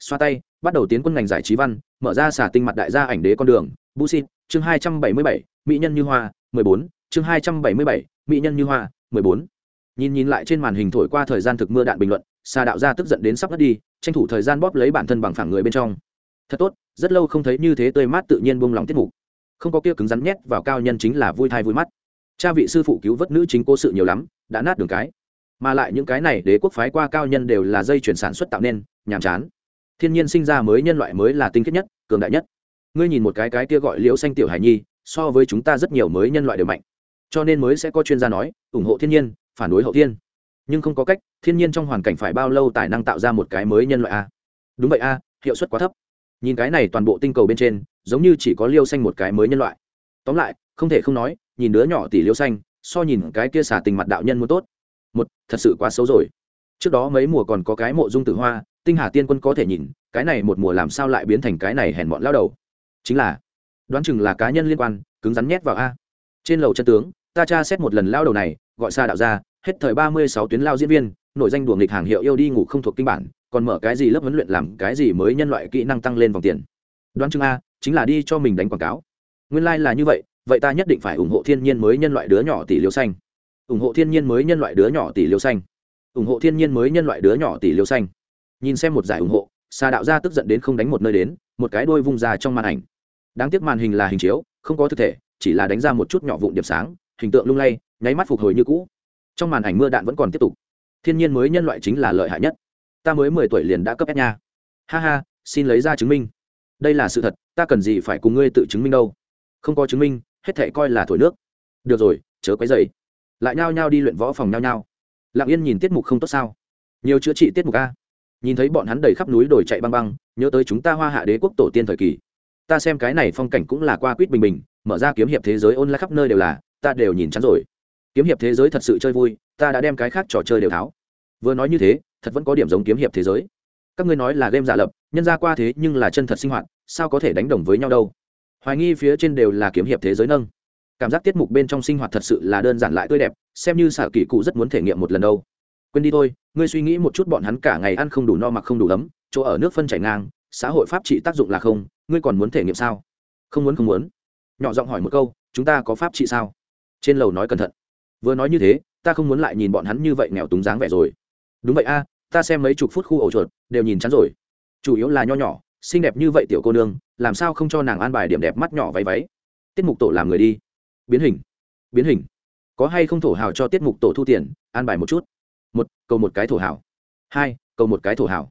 Xoa tay, bắt đầu tiến quân ngành giải trí văn, mở ra xả tinh mặt đại gia ảnh đế con đường bu xin chương hai trăm bảy mươi bảy, mỹ nhân như hoa, mười bốn, chương hai trăm bảy mươi bảy, mỹ nhân như hoa, mười bốn. Nhìn nhìn lại trên màn hình thổi qua thời gian thực mưa đạn bình luận, xà đạo gia tức giận đến sắp mất đi, tranh thủ thời gian bóp lấy bản thân bằng phẳng người bên trong thật tốt, rất lâu không thấy như thế tươi mát tự nhiên buông lòng tiết mục. Không có kia cứng rắn nhét vào cao nhân chính là vui thai vui mắt. Cha vị sư phụ cứu vớt nữ chính cố sự nhiều lắm, đã nát đường cái. Mà lại những cái này đế quốc phái qua cao nhân đều là dây chuyển sản xuất tạo nên, nhàm chán. Thiên nhiên sinh ra mới nhân loại mới là tinh khiết nhất, cường đại nhất. Ngươi nhìn một cái cái kia gọi liễu xanh tiểu hải nhi, so với chúng ta rất nhiều mới nhân loại đều mạnh. Cho nên mới sẽ có chuyên gia nói, ủng hộ thiên nhiên, phản đối hậu thiên. Nhưng không có cách, thiên nhiên trong hoàn cảnh phải bao lâu tài năng tạo ra một cái mới nhân loại a? Đúng vậy a, hiệu suất quá thấp nhìn cái này toàn bộ tinh cầu bên trên, giống như chỉ có liêu xanh một cái mới nhân loại. Tóm lại, không thể không nói, nhìn đứa nhỏ tỷ liêu xanh, so nhìn cái kia xả tình mặt đạo nhân muốn tốt. Một, thật sự quá xấu rồi. Trước đó mấy mùa còn có cái mộ dung tử hoa, tinh hà tiên quân có thể nhìn, cái này một mùa làm sao lại biến thành cái này hèn mọn lao đầu? Chính là, đoán chừng là cá nhân liên quan, cứng rắn nhét vào a. Trên lầu chân tướng, ta tra xét một lần lao đầu này, gọi xa đạo ra hết thời ba mươi sáu tuyến lao diễn viên nội danh đùa nghịch hàng hiệu yêu đi ngủ không thuộc kinh bản còn mở cái gì lớp huấn luyện làm cái gì mới nhân loại kỹ năng tăng lên vòng tiền? Đoán chừng a, chính là đi cho mình đánh quảng cáo. Nguyên lai、like、là như vậy vậy ta nhất định phải ủng hộ thiên nhiên mới nhân loại đứa nhỏ tỷ liêu xanh. Ủng hộ thiên nhiên mới nhân loại đứa nhỏ tỷ liêu xanh. Ủng hộ thiên nhiên mới nhân loại đứa nhỏ tỷ liêu xanh. Nhìn xem một giải ủng hộ xà đạo gia tức giận đến không đánh một nơi đến, một cái đôi vung ra trong màn ảnh. Đáng tiếc màn hình là hình chiếu, không có thực thể, chỉ là đánh ra một chút nhỏ vụn điểm sáng, hình tượng lung lay, nháy mắt phục hồi như cũ. Trong màn ảnh mưa đạn vẫn còn tiếp tục. Thiên nhiên mới nhân loại chính là lợi hại nhất ta mới mười tuổi liền đã cấp s nha. Ha ha, xin lấy ra chứng minh. Đây là sự thật, ta cần gì phải cùng ngươi tự chứng minh đâu? Không có chứng minh, hết thể coi là thổi nước. Được rồi, chớ quấy dày lại nhao nhao đi luyện võ phòng nhao nhao. Lặng yên nhìn tiết mục không tốt sao? Nhiều chữa trị tiết mục a. Nhìn thấy bọn hắn đầy khắp núi đồi chạy băng băng, nhớ tới chúng ta hoa hạ đế quốc tổ tiên thời kỳ. Ta xem cái này phong cảnh cũng là qua quýt bình bình, mở ra kiếm hiệp thế giới ôn lại khắp nơi đều là, ta đều nhìn chắn rồi. Kiếm hiệp thế giới thật sự chơi vui, ta đã đem cái khác trò chơi đều tháo. Vừa nói như thế thật vẫn có điểm giống kiếm hiệp thế giới. Các ngươi nói là game giả lập, nhân ra qua thế nhưng là chân thật sinh hoạt, sao có thể đánh đồng với nhau đâu? Hoài nghi phía trên đều là kiếm hiệp thế giới nâng. Cảm giác tiết mục bên trong sinh hoạt thật sự là đơn giản lại tươi đẹp, xem như xả kỳ cụ rất muốn thể nghiệm một lần đâu. Quên đi thôi, ngươi suy nghĩ một chút bọn hắn cả ngày ăn không đủ no mặc không đủ ấm, chỗ ở nước phân chảy ngang, xã hội pháp trị tác dụng là không, ngươi còn muốn thể nghiệm sao? Không muốn không muốn. Nhỏ giọng hỏi một câu, chúng ta có pháp trị sao? Trên lầu nói cẩn thận. Vừa nói như thế, ta không muốn lại nhìn bọn hắn như vậy nghèo túng dáng vẻ rồi đúng vậy a, ta xem mấy chục phút khu ổ chuột, đều nhìn chắn rồi. Chủ yếu là nho nhỏ, xinh đẹp như vậy tiểu cô nương, làm sao không cho nàng an bài điểm đẹp mắt nhỏ váy váy. Tiết mục tổ làm người đi. Biến hình. Biến hình. Có hay không thổ hào cho tiết mục tổ thu tiền, an bài một chút. Một, cầu một cái thổ hào. Hai, cầu một cái thổ hào.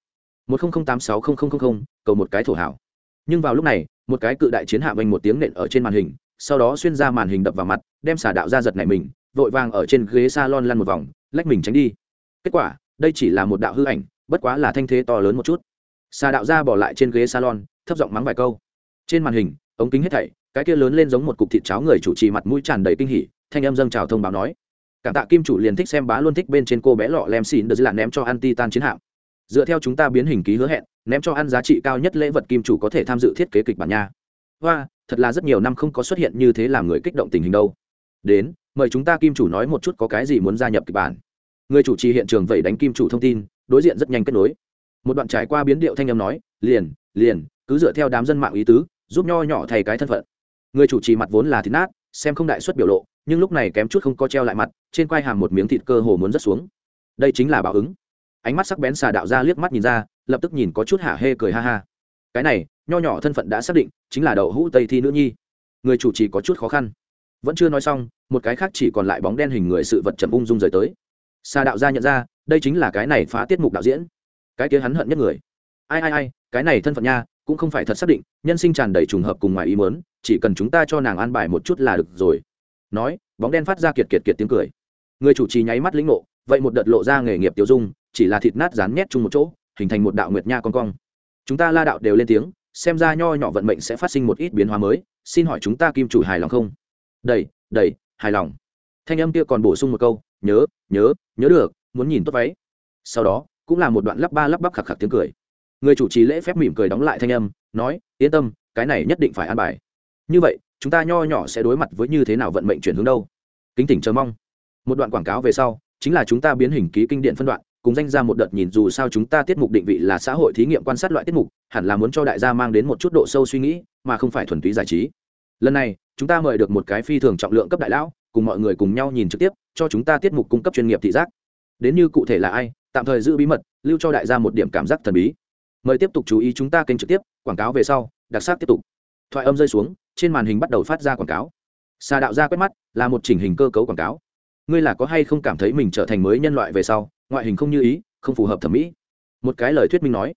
Một nghìn tám sáu nghìn cầu một cái thổ hào. Nhưng vào lúc này, một cái cự đại chiến hạ vanh một tiếng nện ở trên màn hình, sau đó xuyên ra màn hình đập vào mặt, đem xả đạo ra giật này mình, vội vàng ở trên ghế s a lon lăn một vòng, lách mình tránh đi. Kết quả đây chỉ là một đạo hư ảnh, bất quá là thanh thế to lớn một chút. Xà đạo ra bỏ lại trên ghế salon, thấp giọng mắng vài câu. Trên màn hình, ống kính hết thảy, cái kia lớn lên giống một cục thịt cháo người chủ trì mặt mũi tràn đầy kinh hỉ, thanh âm dâng chào thông báo nói. Cảm tạ kim chủ liền thích xem bá luôn thích bên trên cô bé lọ lem xỉn được là ném cho ăn tan chiến hạm. Dựa theo chúng ta biến hình ký hứa hẹn, ném cho ăn giá trị cao nhất lễ vật kim chủ có thể tham dự thiết kế kịch bản nha. Hoa, thật là rất nhiều năm không có xuất hiện như thế làm người kích động tình hình đâu. Đến, mời chúng ta kim chủ nói một chút có cái gì muốn gia nhập kịch bản người chủ trì hiện trường vậy đánh kim chủ thông tin, đối diện rất nhanh kết nối. Một đoạn trải qua biến điệu thanh âm nói, liền liền, cứ dựa theo đám dân mạng ý tứ, giúp nho nhỏ thay cái thân phận. Người chủ trì mặt vốn là thịt nát, xem không đại xuất biểu lộ, nhưng lúc này kém chút không có treo lại mặt, trên quai hàm một miếng thịt cơ hồ muốn rớt xuống. Đây chính là báo ứng. Ánh mắt sắc bén xà đạo ra liếc mắt nhìn ra, lập tức nhìn có chút hả hê cười ha ha. Cái này, nho nhỏ thân phận đã xác định, chính là đậu hũ tây thi nữ nhi. Người chủ trì có chút khó khăn. Vẫn chưa nói xong, một cái khác chỉ còn lại bóng đen hình người sự vật chậm ung dung rời tới xa đạo gia nhận ra, đây chính là cái này phá tiết mục đạo diễn. Cái kia hắn hận nhất người. Ai ai ai, cái này thân phận nha, cũng không phải thật xác định, nhân sinh tràn đầy trùng hợp cùng ngoài ý mớn chỉ cần chúng ta cho nàng an bài một chút là được rồi. Nói, bóng đen phát ra kiệt kiệt kiệt tiếng cười. Người chủ trì nháy mắt lĩnh ngộ, vậy một đợt lộ ra nghề nghiệp tiêu dung, chỉ là thịt nát rán nhét chung một chỗ, hình thành một đạo nguyệt nha con cong. Chúng ta la đạo đều lên tiếng, xem ra nho nhỏ vận mệnh sẽ phát sinh một ít biến hóa mới, xin hỏi chúng ta kim chủ hài lòng không? Đầy đầy, hài lòng. Thanh âm kia còn bổ sung một câu nhớ nhớ nhớ được, muốn nhìn tốt váy. Sau đó, cũng là một đoạn lắp ba lắp bắp khạc khạc tiếng cười. Người chủ trì lễ phép mỉm cười đóng lại thanh âm, nói, yên tâm, cái này nhất định phải an bài. Như vậy, chúng ta nho nhỏ sẽ đối mặt với như thế nào vận mệnh chuyển hướng đâu? Kính tỉnh chờ mong. Một đoạn quảng cáo về sau, chính là chúng ta biến hình ký kinh điện phân đoạn, cùng danh ra một đợt nhìn dù sao chúng ta tiết mục định vị là xã hội thí nghiệm quan sát loại tiết mục, hẳn là muốn cho đại gia mang đến một chút độ sâu suy nghĩ, mà không phải thuần túy giải trí. Lần này, chúng ta mời được một cái phi thường trọng lượng cấp đại lão cùng mọi người cùng nhau nhìn trực tiếp, cho chúng ta tiết mục cung cấp chuyên nghiệp thị giác. Đến như cụ thể là ai, tạm thời giữ bí mật, lưu cho đại gia một điểm cảm giác thần bí. Mời tiếp tục chú ý chúng ta kênh trực tiếp, quảng cáo về sau, đặc sắc tiếp tục. Thoại âm rơi xuống, trên màn hình bắt đầu phát ra quảng cáo. Xà đạo ra quét mắt, là một chỉnh hình cơ cấu quảng cáo. Ngươi là có hay không cảm thấy mình trở thành mới nhân loại về sau, ngoại hình không như ý, không phù hợp thẩm mỹ? Một cái lời thuyết minh nói.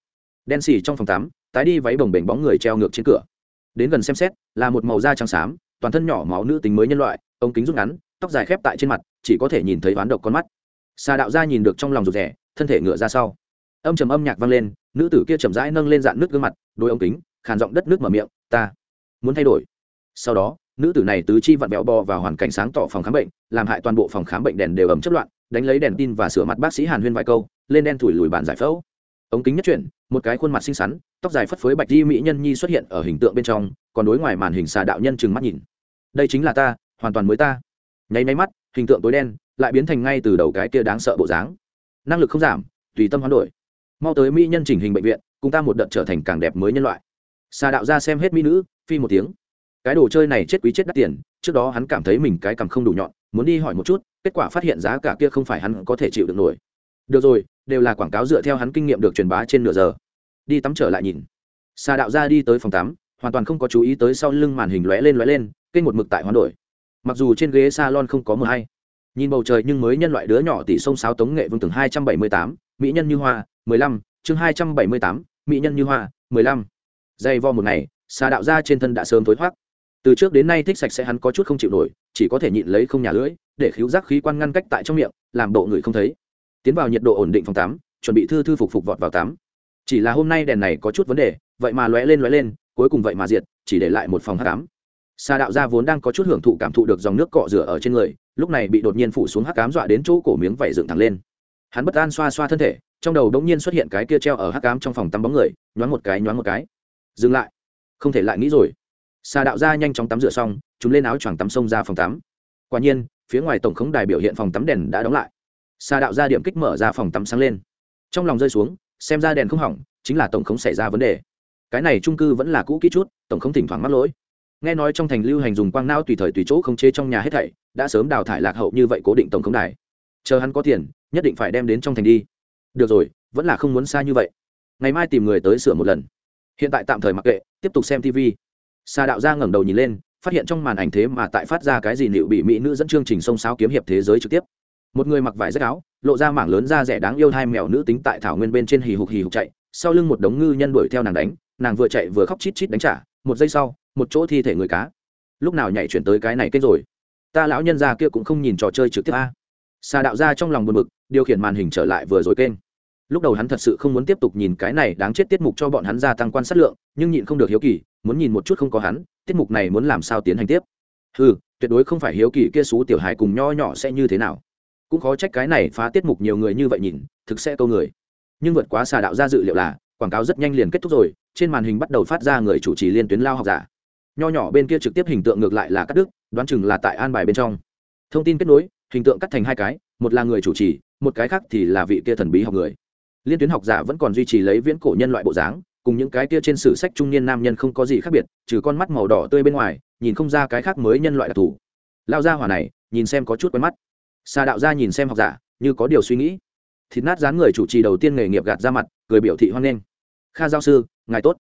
Đen xì trong phòng tắm, tái đi váy bồng bềnh bóng người treo ngược trên cửa. Đến gần xem xét, là một màu da trắng xám, toàn thân nhỏ máu nữ tính mới nhân loại ống kính rút ngắn, tóc dài khép tại trên mặt, chỉ có thể nhìn thấy ván độc con mắt. Xà đạo ra nhìn được trong lòng rụt rẻ thân thể ngựa ra sau. Âm trầm âm nhạc vang lên, nữ tử kia chậm rãi nâng lên dạn nước gương mặt, đôi ống kính, khàn giọng đất nước mở miệng, ta muốn thay đổi. Sau đó, nữ tử này tứ chi vặn vẹo bò vào hoàn cảnh sáng tỏ phòng khám bệnh, làm hại toàn bộ phòng khám bệnh đèn đều ẩm chất loạn, đánh lấy đèn tin và sửa mặt bác sĩ hàn huyên vài câu, lên đen thủi lùi bàn giải phẫu. Ống kính nhất chuyển, một cái khuôn mặt xinh xắn, tóc dài phất phới bạch di mỹ nhân nhi xuất hiện ở hình tượng bên trong, còn đối ngoài màn hình xà đạo nhân chừng mắt nhìn. Đây chính là ta hoàn toàn mới ta. Nháy máy mắt, hình tượng tối đen lại biến thành ngay từ đầu cái kia đáng sợ bộ dáng. Năng lực không giảm, tùy tâm hoán đổi. Mau tới mỹ nhân chỉnh hình bệnh viện, cùng ta một đợt trở thành càng đẹp mới nhân loại. Xà đạo ra xem hết mỹ nữ, phi một tiếng. Cái đồ chơi này chết quý chết đắt tiền, trước đó hắn cảm thấy mình cái cằm không đủ nhọn, muốn đi hỏi một chút, kết quả phát hiện giá cả kia không phải hắn có thể chịu được nổi. Được rồi, đều là quảng cáo dựa theo hắn kinh nghiệm được truyền bá trên nửa giờ. Đi tắm trở lại nhìn. Xà đạo ra đi tới phòng tắm, hoàn toàn không có chú ý tới sau lưng màn hình lóe lên lóe lên, kênh một mực tại hoán đổi mặc dù trên ghế salon không có mờ hay, nhìn bầu trời nhưng mới nhân loại đứa nhỏ tỷ sông sáo tống nghệ vương từng hai trăm bảy mươi tám, mỹ nhân như hoa, mười lăm, chương hai trăm bảy mươi tám, mỹ nhân như hoa, mười lăm. Dây vo một ngày, xà đạo ra trên thân đã sớm thối thoát từ trước đến nay thích sạch sẽ hắn có chút không chịu nổi, chỉ có thể nhịn lấy không nhà lưỡi, để khíu giác khí quan ngăn cách tại trong miệng, làm bộ người không thấy. Tiến vào nhiệt độ ổn định phòng tắm, chuẩn bị thư thư phục phục vọt vào tắm. Chỉ là hôm nay đèn này có chút vấn đề, vậy mà lóe lên lóe lên, cuối cùng vậy mà diệt, chỉ để lại một phòng hát cám xà đạo gia vốn đang có chút hưởng thụ cảm thụ được dòng nước cọ rửa ở trên người, lúc này bị đột nhiên phủ xuống hắc cám dọa đến chỗ cổ miếng vẩy dựng thẳng lên. Hắn bất an xoa xoa thân thể, trong đầu đống nhiên xuất hiện cái kia treo ở hắc cám trong phòng tắm bóng người, nhoáng một cái, nhoáng một cái. Dừng lại. Không thể lại nghĩ rồi. Xà đạo gia nhanh chóng tắm rửa xong, chúng lên áo choàng tắm sông ra phòng tắm. Quả nhiên, phía ngoài tổng khống đài biểu hiện phòng tắm đèn đã đóng lại. Xà đạo gia điểm kích mở ra phòng tắm sáng lên. Trong lòng rơi xuống, xem ra đèn không hỏng, chính là tổng khống xảy ra vấn đề. Cái này trung cư vẫn là cũ kỹ chút, tổng khống thỉnh thoảng mắc lỗi nghe nói trong thành lưu hành dùng quang não tùy thời tùy chỗ không chế trong nhà hết thảy, đã sớm đào thải lạc hậu như vậy cố định tổng khống đài. Chờ hắn có tiền, nhất định phải đem đến trong thành đi. Được rồi, vẫn là không muốn xa như vậy. Ngày mai tìm người tới sửa một lần. Hiện tại tạm thời mặc kệ, tiếp tục xem tv xà đạo gia ngẩng đầu nhìn lên, phát hiện trong màn ảnh thế mà tại phát ra cái gì liệu bị mỹ nữ dẫn chương trình sông sáo kiếm hiệp thế giới trực tiếp. Một người mặc vải rách áo, lộ ra mảng lớn da rẻ đáng yêu hai mèo nữ tính tại thảo nguyên bên trên hì hục hì hục chạy, sau lưng một đống ngư nhân đuổi theo nàng đánh, nàng vừa chạy vừa khóc chít chít đánh trả, một giây sau một chỗ thi thể người cá. Lúc nào nhảy chuyển tới cái này kết rồi? Ta lão nhân gia kia cũng không nhìn trò chơi trực tiếp a. Xà đạo ra trong lòng buồn bực, điều khiển màn hình trở lại vừa rồi kênh. Lúc đầu hắn thật sự không muốn tiếp tục nhìn cái này đáng chết tiết mục cho bọn hắn gia tăng quan sát lượng, nhưng nhịn không được hiếu kỳ, muốn nhìn một chút không có hắn, tiết mục này muốn làm sao tiến hành tiếp? Ừ tuyệt đối không phải hiếu kỳ kia xú tiểu hài cùng nho nhỏ sẽ như thế nào. Cũng khó trách cái này phá tiết mục nhiều người như vậy nhìn, thực sẽ câu người. Nhưng vượt quá xà đạo ra dự liệu là, quảng cáo rất nhanh liền kết thúc rồi, trên màn hình bắt đầu phát ra người chủ trì liên tuyến lao học giả nho nhỏ bên kia trực tiếp hình tượng ngược lại là cắt đứt, đoán chừng là tại an bài bên trong. Thông tin kết nối, hình tượng cắt thành hai cái, một là người chủ trì, một cái khác thì là vị kia thần bí học người. Liên tuyến học giả vẫn còn duy trì lấy viễn cổ nhân loại bộ dáng, cùng những cái kia trên sử sách trung niên nam nhân không có gì khác biệt, trừ con mắt màu đỏ tươi bên ngoài, nhìn không ra cái khác mới nhân loại đặc thù. Lao ra hỏa này, nhìn xem có chút quen mắt. Xa đạo ra nhìn xem học giả, như có điều suy nghĩ. Thịt nát dán người chủ trì đầu tiên nghề nghiệp gạt ra mặt, cười biểu thị hoan nghênh. Kha giáo sư, ngài tốt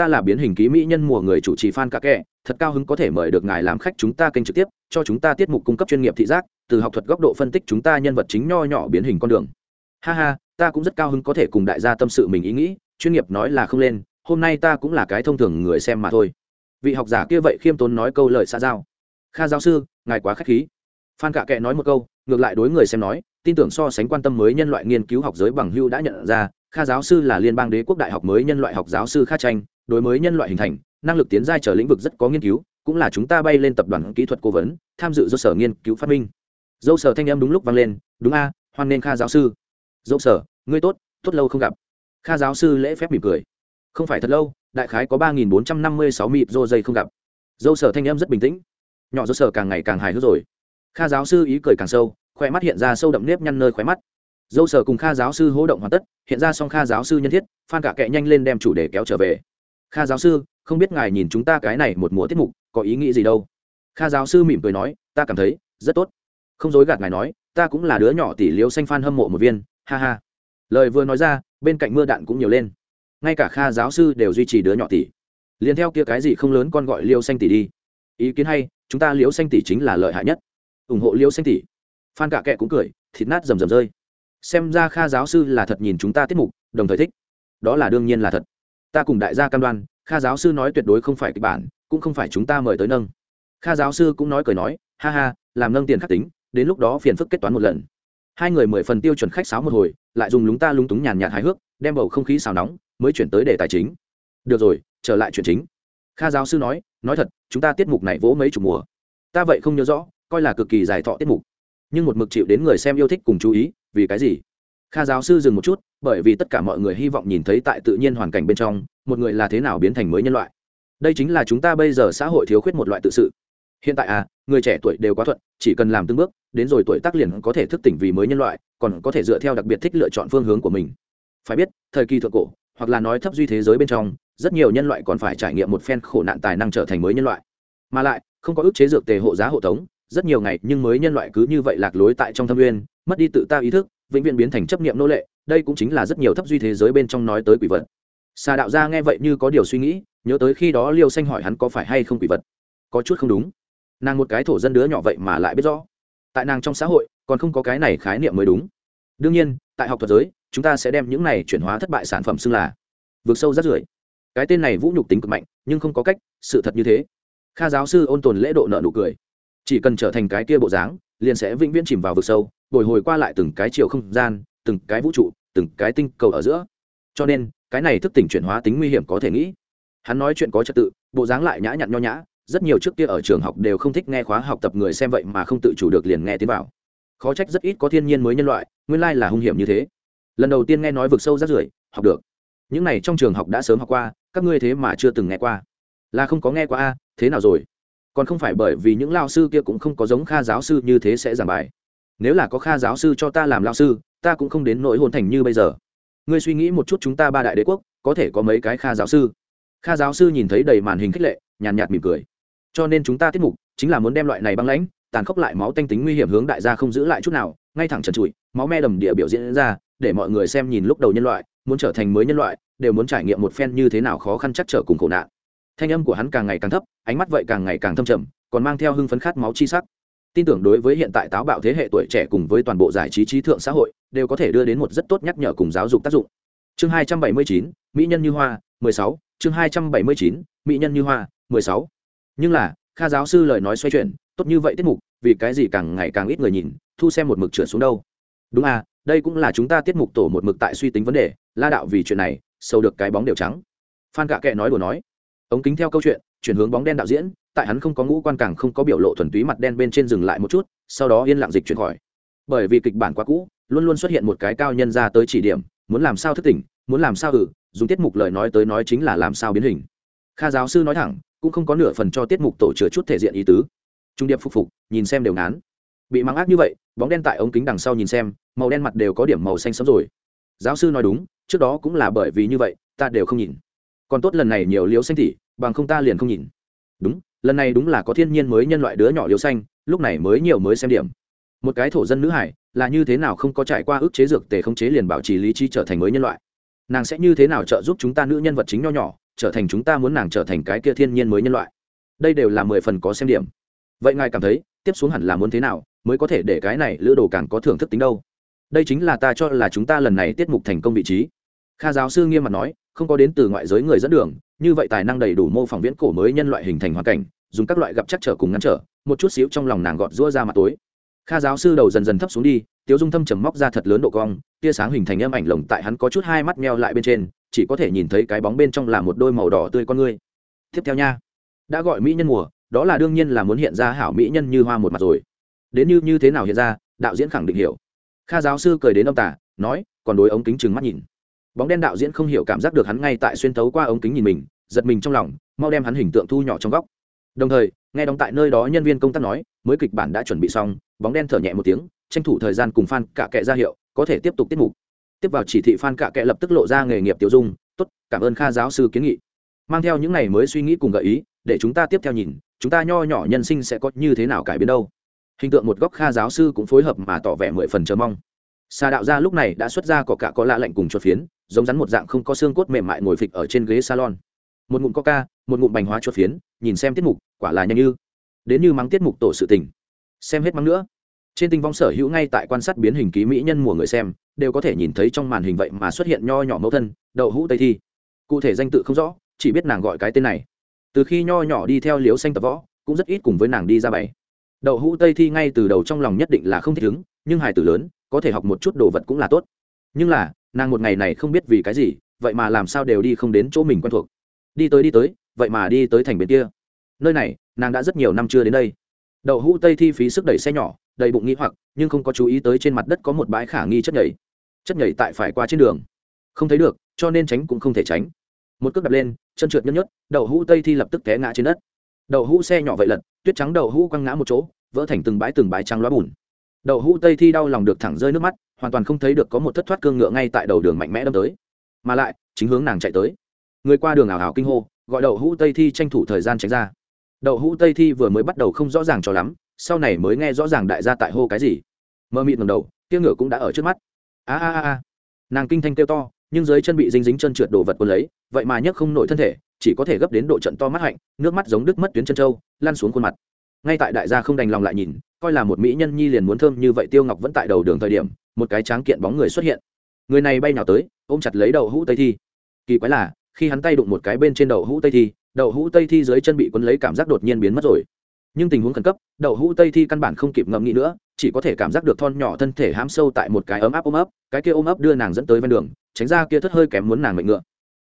ta là biến hình ký mỹ nhân mùa người chủ trì phan cả kệ thật cao hứng có thể mời được ngài làm khách chúng ta kênh trực tiếp, cho chúng ta tiết mục cung cấp chuyên nghiệp thị giác, từ học thuật góc độ phân tích chúng ta nhân vật chính nho nhỏ biến hình con đường. Ha ha, ta cũng rất cao hứng có thể cùng đại gia tâm sự mình ý nghĩ, chuyên nghiệp nói là không lên, hôm nay ta cũng là cái thông thường người xem mà thôi. Vị học giả kia vậy khiêm tốn nói câu lời xa giao. Kha giáo sư, ngài quá k h á c h khí. Phan cả kệ nói một câu, ngược lại đối người xem nói, tin tưởng so sánh quan tâm mới nhân loại nghiên cứu học giới bằng hưu đã nhận ra, kha giáo sư là liên bang đế quốc đại học mới nhân loại học giáo sư kha tranh đối mới nhân loại hình thành, năng lực tiến giai trở lĩnh vực rất có nghiên cứu, cũng là chúng ta bay lên tập đoàn kỹ thuật cố vấn, tham dự do sở nghiên cứu phát minh. Dâu sở thanh em đúng lúc vang lên, đúng a, hoan nên kha giáo sư. Dâu sở, ngươi tốt tốt lâu không gặp. Kha giáo sư lễ phép mỉm cười. Không phải thật lâu, đại khái có ba nghìn bốn trăm năm mươi sáu mịp dô dây không gặp. Dâu sở thanh em rất bình tĩnh. Nhỏ dâu sở càng ngày càng hài hước rồi. Kha giáo sư ý cười càng sâu khoe mắt hiện ra sâu đậm nếp nhăn nơi khóe mắt. Dâu sở cùng kha giáo sư hỗ động hoàn tất, hiện ra xong kha giáo sư nhân thiết, phan cả kệ nhanh lên đem chủ đề kéo trở về kha giáo sư, không biết ngài nhìn chúng ta cái này một mùa tiết mục, có ý nghĩ gì đâu. Kha giáo sư mỉm cười nói, ta cảm thấy, rất tốt. Không dối gạt ngài nói, ta cũng là đứa nhỏ tỷ liếu xanh phan hâm mộ một viên, ha ha. Lời vừa nói ra, bên cạnh mưa đạn cũng nhiều lên. Ngay cả kha giáo sư đều duy trì đứa nhỏ tỷ. Liền theo kia cái gì không lớn con gọi liêu xanh tỷ đi. Ý kiến hay, chúng ta liễu xanh tỷ chính là lợi hại nhất. Ủng hộ liêu xanh tỷ. Phan cả kệ cũng cười, thịt nát rầm rầm rơi. Xem ra kha giáo sư là thật nhìn chúng ta tiết mục, đồng thời thích. Đó là đương nhiên là thật ta cùng đại gia cam đoan, kha giáo sư nói tuyệt đối không phải kịch bản, cũng không phải chúng ta mời tới nâng. Kha giáo sư cũng nói cười nói, ha ha, làm nâng tiền khắc tính, đến lúc đó phiền phức kết toán một lần. Hai người mười phần tiêu chuẩn khách sáo một hồi, lại dùng lúng ta lúng túng nhàn nhạt hài hước, đem bầu không khí xào nóng, mới chuyển tới đề tài chính. Được rồi, trở lại chuyện chính. Kha giáo sư nói nói thật, chúng ta tiết mục này vỗ mấy chục mùa. Ta vậy không nhớ rõ, coi là cực kỳ dài thọ tiết mục. Nhưng một mực chịu đến người xem yêu thích cùng chú ý, vì cái gì? Kha giáo sư dừng một chút, bởi vì tất cả mọi người hy vọng nhìn thấy tại tự nhiên hoàn cảnh bên trong, một người là thế nào biến thành mới nhân loại. Đây chính là chúng ta bây giờ xã hội thiếu khuyết một loại tự sự. Hiện tại à người trẻ tuổi đều quá thuận, chỉ cần làm từng bước, đến rồi tuổi tác liền có thể thức tỉnh vì mới nhân loại, còn có thể dựa theo đặc biệt thích lựa chọn phương hướng của mình. Phải biết, thời kỳ thượng cổ, hoặc là nói thấp duy thế giới bên trong, rất nhiều nhân loại còn phải trải nghiệm một phen khổ nạn tài năng trở thành mới nhân loại. Mà lại, không có ức chế dược tề hộ giá hộ tống, rất nhiều ngày nhưng mới nhân loại cứ như vậy lạc lối tại trong thâm nguyên, mất đi tự ta ý thức vĩnh viễn biến thành chấp niệm nô lệ, đây cũng chính là rất nhiều thấp duy thế giới bên trong nói tới quỷ vật. Xà đạo gia nghe vậy như có điều suy nghĩ, nhớ tới khi đó liêu xanh hỏi hắn có phải hay không quỷ vật. Có chút không đúng. Nàng một cái thổ dân đứa nhỏ vậy mà lại biết rõ. Tại nàng trong xã hội, còn không có cái này khái niệm mới đúng. Đương nhiên, tại học thuật giới, chúng ta sẽ đem những này chuyển hóa thất bại sản phẩm xưng là vượt sâu rất rưởi. Cái tên này vũ nhục tính cực mạnh, nhưng không có cách, sự thật như thế. Kha giáo sư ôn tồn lễ độ nợ nụ cười. Chỉ cần trở thành cái kia bộ dáng, liền sẽ vĩnh viễn chìm vào vực sâu bồi hồi qua lại từng cái chiều không gian, từng cái vũ trụ, từng cái tinh cầu ở giữa. Cho nên, cái này thức tỉnh chuyển hóa tính nguy hiểm có thể nghĩ. Hắn nói chuyện có trật tự, bộ dáng lại nhã nhặn nho nhã, rất nhiều trước kia ở trường học đều không thích nghe khóa học tập người xem vậy mà không tự chủ được liền nghe tiến vào. Khó trách rất ít có thiên nhiên mới nhân loại, nguyên lai là hung hiểm như thế. Lần đầu tiên nghe nói vực sâu rát rưởi, học được. Những này trong trường học đã sớm học qua, các ngươi thế mà chưa từng nghe qua. Là không có nghe qua a, thế nào rồi? Còn không phải bởi vì những lao sư kia cũng không có giống kha giáo sư như thế sẽ giảng bài nếu là có kha giáo sư cho ta làm lao sư, ta cũng không đến nỗi hôn thành như bây giờ. Ngươi suy nghĩ một chút chúng ta ba đại đế quốc, có thể có mấy cái kha giáo sư? Kha giáo sư nhìn thấy đầy màn hình khích lệ, nhàn nhạt mỉm cười. Cho nên chúng ta tiết mục chính là muốn đem loại này băng lãnh, tàn khốc lại máu tanh tính nguy hiểm hướng đại gia không giữ lại chút nào, ngay thẳng trần trụi, máu me đầm địa biểu diễn ra, để mọi người xem nhìn lúc đầu nhân loại, muốn trở thành mới nhân loại, đều muốn trải nghiệm một phen như thế nào khó khăn chắc trở cùng khổ nạn. Thanh âm của hắn càng ngày càng thấp, ánh mắt vậy càng ngày càng thâm trầm, còn mang theo hưng phấn khát máu chi sắc tin tưởng đối với hiện tại táo bạo thế hệ tuổi trẻ cùng với toàn bộ giải trí trí thượng xã hội đều có thể đưa đến một rất tốt nhắc nhở cùng giáo dục tác dụng. Chương 279, mỹ nhân như hoa 16, chương 279, mỹ nhân như hoa 16. nhưng là kha giáo sư lời nói xoay chuyển tốt như vậy tiết mục vì cái gì càng ngày càng ít người nhìn thu xem một mực trượt xuống đâu? Đúng à đây cũng là chúng ta tiết mục tổ một mực tại suy tính vấn đề la đạo vì chuyện này sâu được cái bóng đều trắng. Phan cạ kệ nói đùa nói. Ống kính theo câu chuyện chuyển hướng bóng đen đạo diễn tại hắn không có ngũ quan càng không có biểu lộ thuần túy mặt đen bên trên dừng lại một chút, sau đó yên lặng dịch chuyển khỏi. Bởi vì kịch bản quá cũ, luôn luôn xuất hiện một cái cao nhân ra tới chỉ điểm, muốn làm sao thức tỉnh, muốn làm sao ử dùng tiết mục lời nói tới nói chính là làm sao biến hình. Kha giáo sư nói thẳng, cũng không có nửa phần cho tiết mục tổ chứa chút thể diện ý tứ. Trung điệp phục phục, nhìn xem đều ngán. Bị mắng ác như vậy, bóng đen tại ống kính đằng sau nhìn xem, màu đen mặt đều có điểm màu xanh sẫm rồi. Giáo sư nói đúng, trước đó cũng là bởi vì như vậy, ta đều không nhìn. Còn tốt lần này nhiều liếu xanh tỉ, bằng không ta liền không nhìn. Đúng lần này đúng là có thiên nhiên mới nhân loại đứa nhỏ liếu xanh, lúc này mới nhiều mới xem điểm. Một cái thổ dân nữ hải, là như thế nào không có trải qua ức chế dược tề không chế liền bảo trì lý trí trở thành mới nhân loại? Nàng sẽ như thế nào trợ giúp chúng ta nữ nhân vật chính nho nhỏ, trở thành chúng ta muốn nàng trở thành cái kia thiên nhiên mới nhân loại? Đây đều là mười phần có xem điểm. Vậy ngài cảm thấy, tiếp xuống hẳn là muốn thế nào mới có thể để cái này lữ đồ càng có thưởng thức tính đâu? Đây chính là ta cho là chúng ta lần này tiết mục thành công vị trí. Kha giáo sư nghiêm mặt nói, không có đến từ ngoại giới người dẫn đường như vậy tài năng đầy đủ mô phỏng viễn cổ mới nhân loại hình thành hoàn cảnh, dùng các loại gặp chắc trở cùng ngăn trở, một chút xíu trong lòng nàng gọt rũa ra mặt tối. Kha giáo sư đầu dần dần thấp xuống đi, tiếu dung thâm trầm móc ra thật lớn độ cong, tia sáng hình thành âm ảnh lồng tại hắn có chút hai mắt meo lại bên trên, chỉ có thể nhìn thấy cái bóng bên trong là một đôi màu đỏ tươi con ngươi. Tiếp theo nha, đã gọi mỹ nhân mùa, đó là đương nhiên là muốn hiện ra hảo mỹ nhân như hoa một mặt rồi. Đến như như thế nào hiện ra, đạo diễn khẳng định hiểu. Kha giáo sư cười đến ông tả nói, còn đối ống kính trừng mắt nhìn bóng đen đạo diễn không hiểu cảm giác được hắn ngay tại xuyên tấu qua ống kính nhìn mình, giật mình trong lòng, mau đem hắn hình tượng thu nhỏ trong góc. Đồng thời, nghe đóng tại nơi đó nhân viên công tác nói, mới kịch bản đã chuẩn bị xong, bóng đen thở nhẹ một tiếng, tranh thủ thời gian cùng f a n cả kệ ra hiệu, có thể tiếp tục tiết mục. Tiếp vào chỉ thị f a n cả kệ lập tức lộ ra nghề nghiệp tiêu dung, tốt, cảm ơn kha giáo sư kiến nghị. Mang theo những này mới suy nghĩ cùng gợi ý, để chúng ta tiếp theo nhìn, chúng ta nho nhỏ nhân sinh sẽ có như thế nào cải biến đâu. Hình tượng một góc kha giáo sư cũng phối hợp mà tỏ vẻ mười phần chờ mong. Xà đạo gia lúc này đã xuất ra có cả có lạ lạnh cùng chuột phiến giống rắn một dạng không có xương cốt mềm mại ngồi phịch ở trên ghế salon. Một ngụm coca, một ngụm bành hóa chuột phiến, nhìn xem tiết mục, quả là nhanh như. Đến như mắng tiết mục tổ sự tình. Xem hết mắng nữa. Trên tinh vong sở hữu ngay tại quan sát biến hình ký mỹ nhân mùa người xem, đều có thể nhìn thấy trong màn hình vậy mà xuất hiện nho nhỏ mẫu thân, đậu hũ tây thi. Cụ thể danh tự không rõ, chỉ biết nàng gọi cái tên này. Từ khi nho nhỏ đi theo liếu xanh tập võ, cũng rất ít cùng với nàng đi ra bày. Đậu hũ tây thi ngay từ đầu trong lòng nhất định là không thích ứng nhưng hài tử lớn, có thể học một chút đồ vật cũng là tốt. Nhưng là nàng một ngày này không biết vì cái gì, vậy mà làm sao đều đi không đến chỗ mình quen thuộc. Đi tới đi tới, vậy mà đi tới thành bên kia. Nơi này, nàng đã rất nhiều năm chưa đến đây. Đậu hũ tây thi phí sức đẩy xe nhỏ, đầy bụng nghĩ hoặc, nhưng không có chú ý tới trên mặt đất có một bãi khả nghi chất nhảy. Chất nhảy tại phải qua trên đường. Không thấy được, cho nên tránh cũng không thể tránh. Một cước đập lên, chân trượt nhất nhất đậu hũ tây thi lập tức té ngã trên đất. Đậu hũ xe nhỏ vậy lật, tuyết trắng đậu hũ quăng ngã một chỗ, vỡ thành từng bãi từng bãi trắng loá bùn đậu hũ tây thi đau lòng được thẳng rơi nước mắt, hoàn toàn không thấy được có một thất thoát cương ngựa ngay tại đầu đường mạnh mẽ đâm tới. Mà lại, chính hướng nàng chạy tới. Người qua đường ảo ảo kinh hô, gọi đậu hũ tây thi tranh thủ thời gian tránh ra. Đậu hũ tây thi vừa mới bắt đầu không rõ ràng cho lắm, sau này mới nghe rõ ràng đại gia tại hô cái gì. Mơ mịt ngầm đầu tiêu ngựa cũng đã ở trước mắt. A a a a. Nàng kinh thanh kêu to, nhưng dưới chân bị dính dính chân trượt đồ vật quân lấy, vậy mà nhấc không nổi thân thể, chỉ có thể gấp đến độ trận to mắt hạnh, nước mắt giống đứt mất tuyến chân trâu lan xuống khuôn mặt ngay tại đại gia không đành lòng lại nhìn, coi là một mỹ nhân nhi liền muốn thơm như vậy tiêu ngọc vẫn tại đầu đường thời điểm, một cái tráng kiện bóng người xuất hiện. Người này bay nào tới, ôm chặt lấy đầu hũ tây thi. Kỳ quái là, khi hắn tay đụng một cái bên trên đầu hũ tây thi, đậu hũ tây thi dưới chân bị quấn lấy cảm giác đột nhiên biến mất rồi. Nhưng tình huống khẩn cấp, đậu hũ tây thi căn bản không kịp ngậm nghĩ nữa, chỉ có thể cảm giác được thon nhỏ thân thể hám sâu tại một cái ấm áp ôm ấp, cái kia ôm ấp đưa nàng dẫn tới ven đường, tránh ra kia thất hơi kém muốn nàng mệnh ngựa.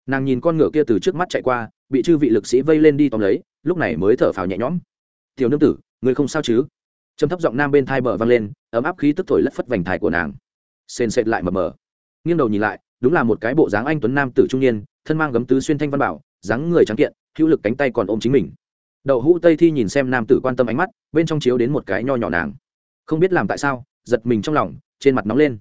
Nàng nhìn con ngựa kia từ trước mắt chạy qua, bị chư vị lực sĩ vây lên đi tóm lấy, lúc này mới thở phào nhẹ nhõm tiểu nương tử người không sao chứ? Trầm thấp giọng nam bên thai bờ vang lên, ấm áp khí tức thổi lất phất vành thai của nàng. Sền sệt lại mờ mờ. Nghiêng đầu nhìn lại, đúng là một cái bộ dáng anh tuấn nam tử trung niên, thân mang gấm tứ xuyên thanh văn bảo, dáng người trắng kiện, hữu lực cánh tay còn ôm chính mình. Đậu hũ tây thi nhìn xem nam tử quan tâm ánh mắt, bên trong chiếu đến một cái nho nhỏ nàng. Không biết làm tại sao, giật mình trong lòng, trên mặt nóng lên.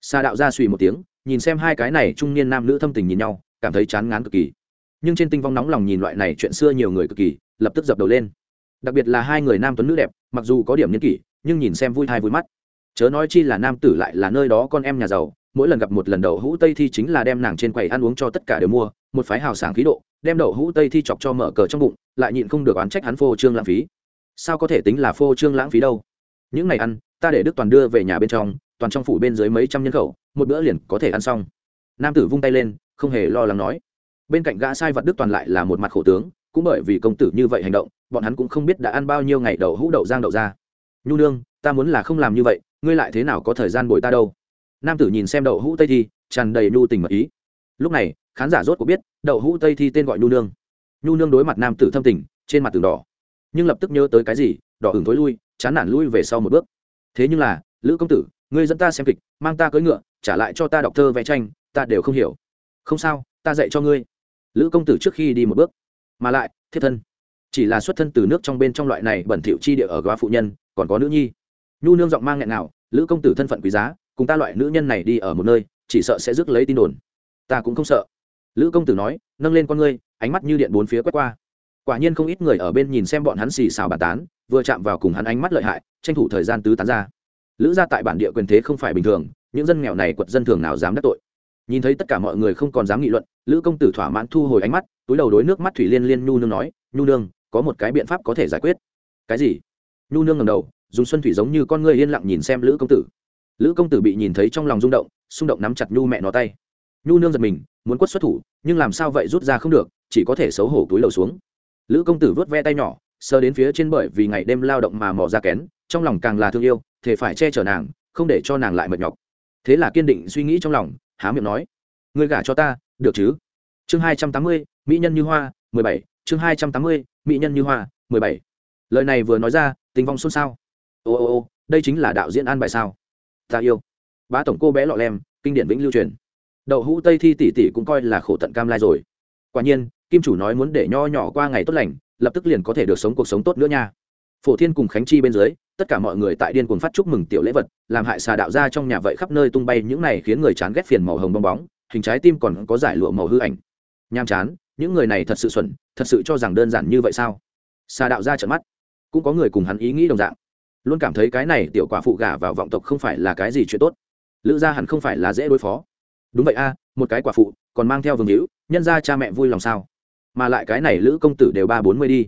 Xa đạo ra suy một tiếng, nhìn xem hai cái này trung niên nam nữ thâm tình nhìn nhau, cảm thấy chán ngán cực kỳ. Nhưng trên tinh vong nóng lòng nhìn loại này chuyện xưa nhiều người cực kỳ, lập tức dập đầu lên đặc biệt là hai người nam tuấn nữ đẹp, mặc dù có điểm nhân kỷ, nhưng nhìn xem vui thai vui mắt. Chớ nói chi là nam tử lại là nơi đó con em nhà giàu, mỗi lần gặp một lần đậu hũ tây thi chính là đem nàng trên quầy ăn uống cho tất cả đều mua, một phái hào sảng khí độ, đem đậu hũ tây thi chọc cho mở cờ trong bụng, lại nhịn không được oán trách hắn phô trương lãng phí. Sao có thể tính là phô trương lãng phí đâu? Những ngày ăn, ta để đức toàn đưa về nhà bên trong, toàn trong phủ bên dưới mấy trăm nhân khẩu, một bữa liền có thể ăn xong. Nam tử vung tay lên, không hề lo lắng nói. Bên cạnh gã sai vật đức toàn lại là một mặt khổ tướng cũng bởi vì công tử như vậy hành động, bọn hắn cũng không biết đã ăn bao nhiêu ngày đậu hũ, đậu giang, đậu ra nhu nương, ta muốn là không làm như vậy, ngươi lại thế nào có thời gian bồi ta đâu? Nam tử nhìn xem đậu hũ tây thi, tràn đầy nhu tình mật ý. Lúc này, khán giả rốt cuộc biết, đậu hũ tây thi tên gọi nhu nương. Nhu nương đối mặt nam tử thâm tình, trên mặt tường đỏ. Nhưng lập tức nhớ tới cái gì, đỏ hừng thối lui, chán nản lui về sau một bước. Thế nhưng là, lữ công tử, ngươi dẫn ta xem kịch, mang ta cưỡi ngựa, trả lại cho ta đọc thơ vẽ tranh, ta đều không hiểu. Không sao, ta dạy cho ngươi. Lữ công tử trước khi đi một bước mà lại, thiết thân. Chỉ là xuất thân từ nước trong bên trong loại này bẩn thỉu chi địa ở góa phụ nhân, còn có nữ nhi. Nhu nương giọng mang nghẹn nào lữ công tử thân phận quý giá, cùng ta loại nữ nhân này đi ở một nơi, chỉ sợ sẽ rước lấy tin đồn. Ta cũng không sợ. Lữ công tử nói, nâng lên con ngươi, ánh mắt như điện bốn phía quét qua. Quả nhiên không ít người ở bên nhìn xem bọn hắn xì xào bàn tán, vừa chạm vào cùng hắn ánh mắt lợi hại, tranh thủ thời gian tứ tán ra. Lữ gia tại bản địa quyền thế không phải bình thường, những dân nghèo này quật dân thường nào dám đắc tội? Nhìn thấy tất cả mọi người không còn dám nghị luận, lữ công tử thỏa mãn thu hồi ánh mắt, túi đầu đối nước mắt thủy liên liên nhu nương nói, nhu nương, có một cái biện pháp có thể giải quyết. Cái gì? Nhu nương ngầm đầu, dùng xuân thủy giống như con người yên lặng nhìn xem lữ công tử. Lữ công tử bị nhìn thấy trong lòng rung động, xung động nắm chặt nhu mẹ nó tay. Nhu nương giật mình, muốn quất xuất thủ, nhưng làm sao vậy rút ra không được, chỉ có thể xấu hổ túi lầu xuống. Lữ công tử vớt ve tay nhỏ, sờ đến phía trên bởi vì ngày đêm lao động mà mò ra kén, trong lòng càng là thương yêu thể phải che chở nàng, không để cho nàng lại mệt nhọc. Thế là kiên định suy nghĩ trong lòng há miệng nói. Ngươi gả cho ta, được chứ? Chương hai trăm tám mươi, mỹ nhân như hoa, mười bảy. Chương hai trăm tám mươi, mỹ nhân như hoa, mười bảy. Lời này vừa nói ra, tình vong xôn xao. Ô ô ô, đây chính là đạo diễn an bài sao? Ta yêu. Bá tổng cô bé lọ lem, kinh điển vĩnh lưu truyền. Đậu hũ tây thi tỷ tỷ cũng coi là khổ tận cam lai rồi. Quả nhiên, kim chủ nói muốn để nho nhỏ qua ngày tốt lành, lập tức liền có thể được sống cuộc sống tốt nữa nha phổ thiên cùng khánh chi bên dưới, tất cả mọi người tại điên cuồng phát chúc mừng tiểu lễ vật, làm hại xà đạo ra trong nhà vậy khắp nơi tung bay những này khiến người chán ghét phiền màu hồng bong bóng, hình trái tim còn có giải lụa màu hư ảnh. Nham chán, những người này thật sự xuẩn, thật sự cho rằng đơn giản như vậy sao? Xà đạo ra trận mắt. Cũng có người cùng hắn ý nghĩ đồng dạng. Luôn cảm thấy cái này tiểu quả phụ gả vào vọng tộc không phải là cái gì chuyện tốt. Lữ gia hẳn không phải là dễ đối phó. Đúng vậy a, một cái quả phụ còn mang theo vương hữu, nhân ra cha mẹ vui lòng sao? Mà lại cái này lữ công tử đều ba bốn mươi đi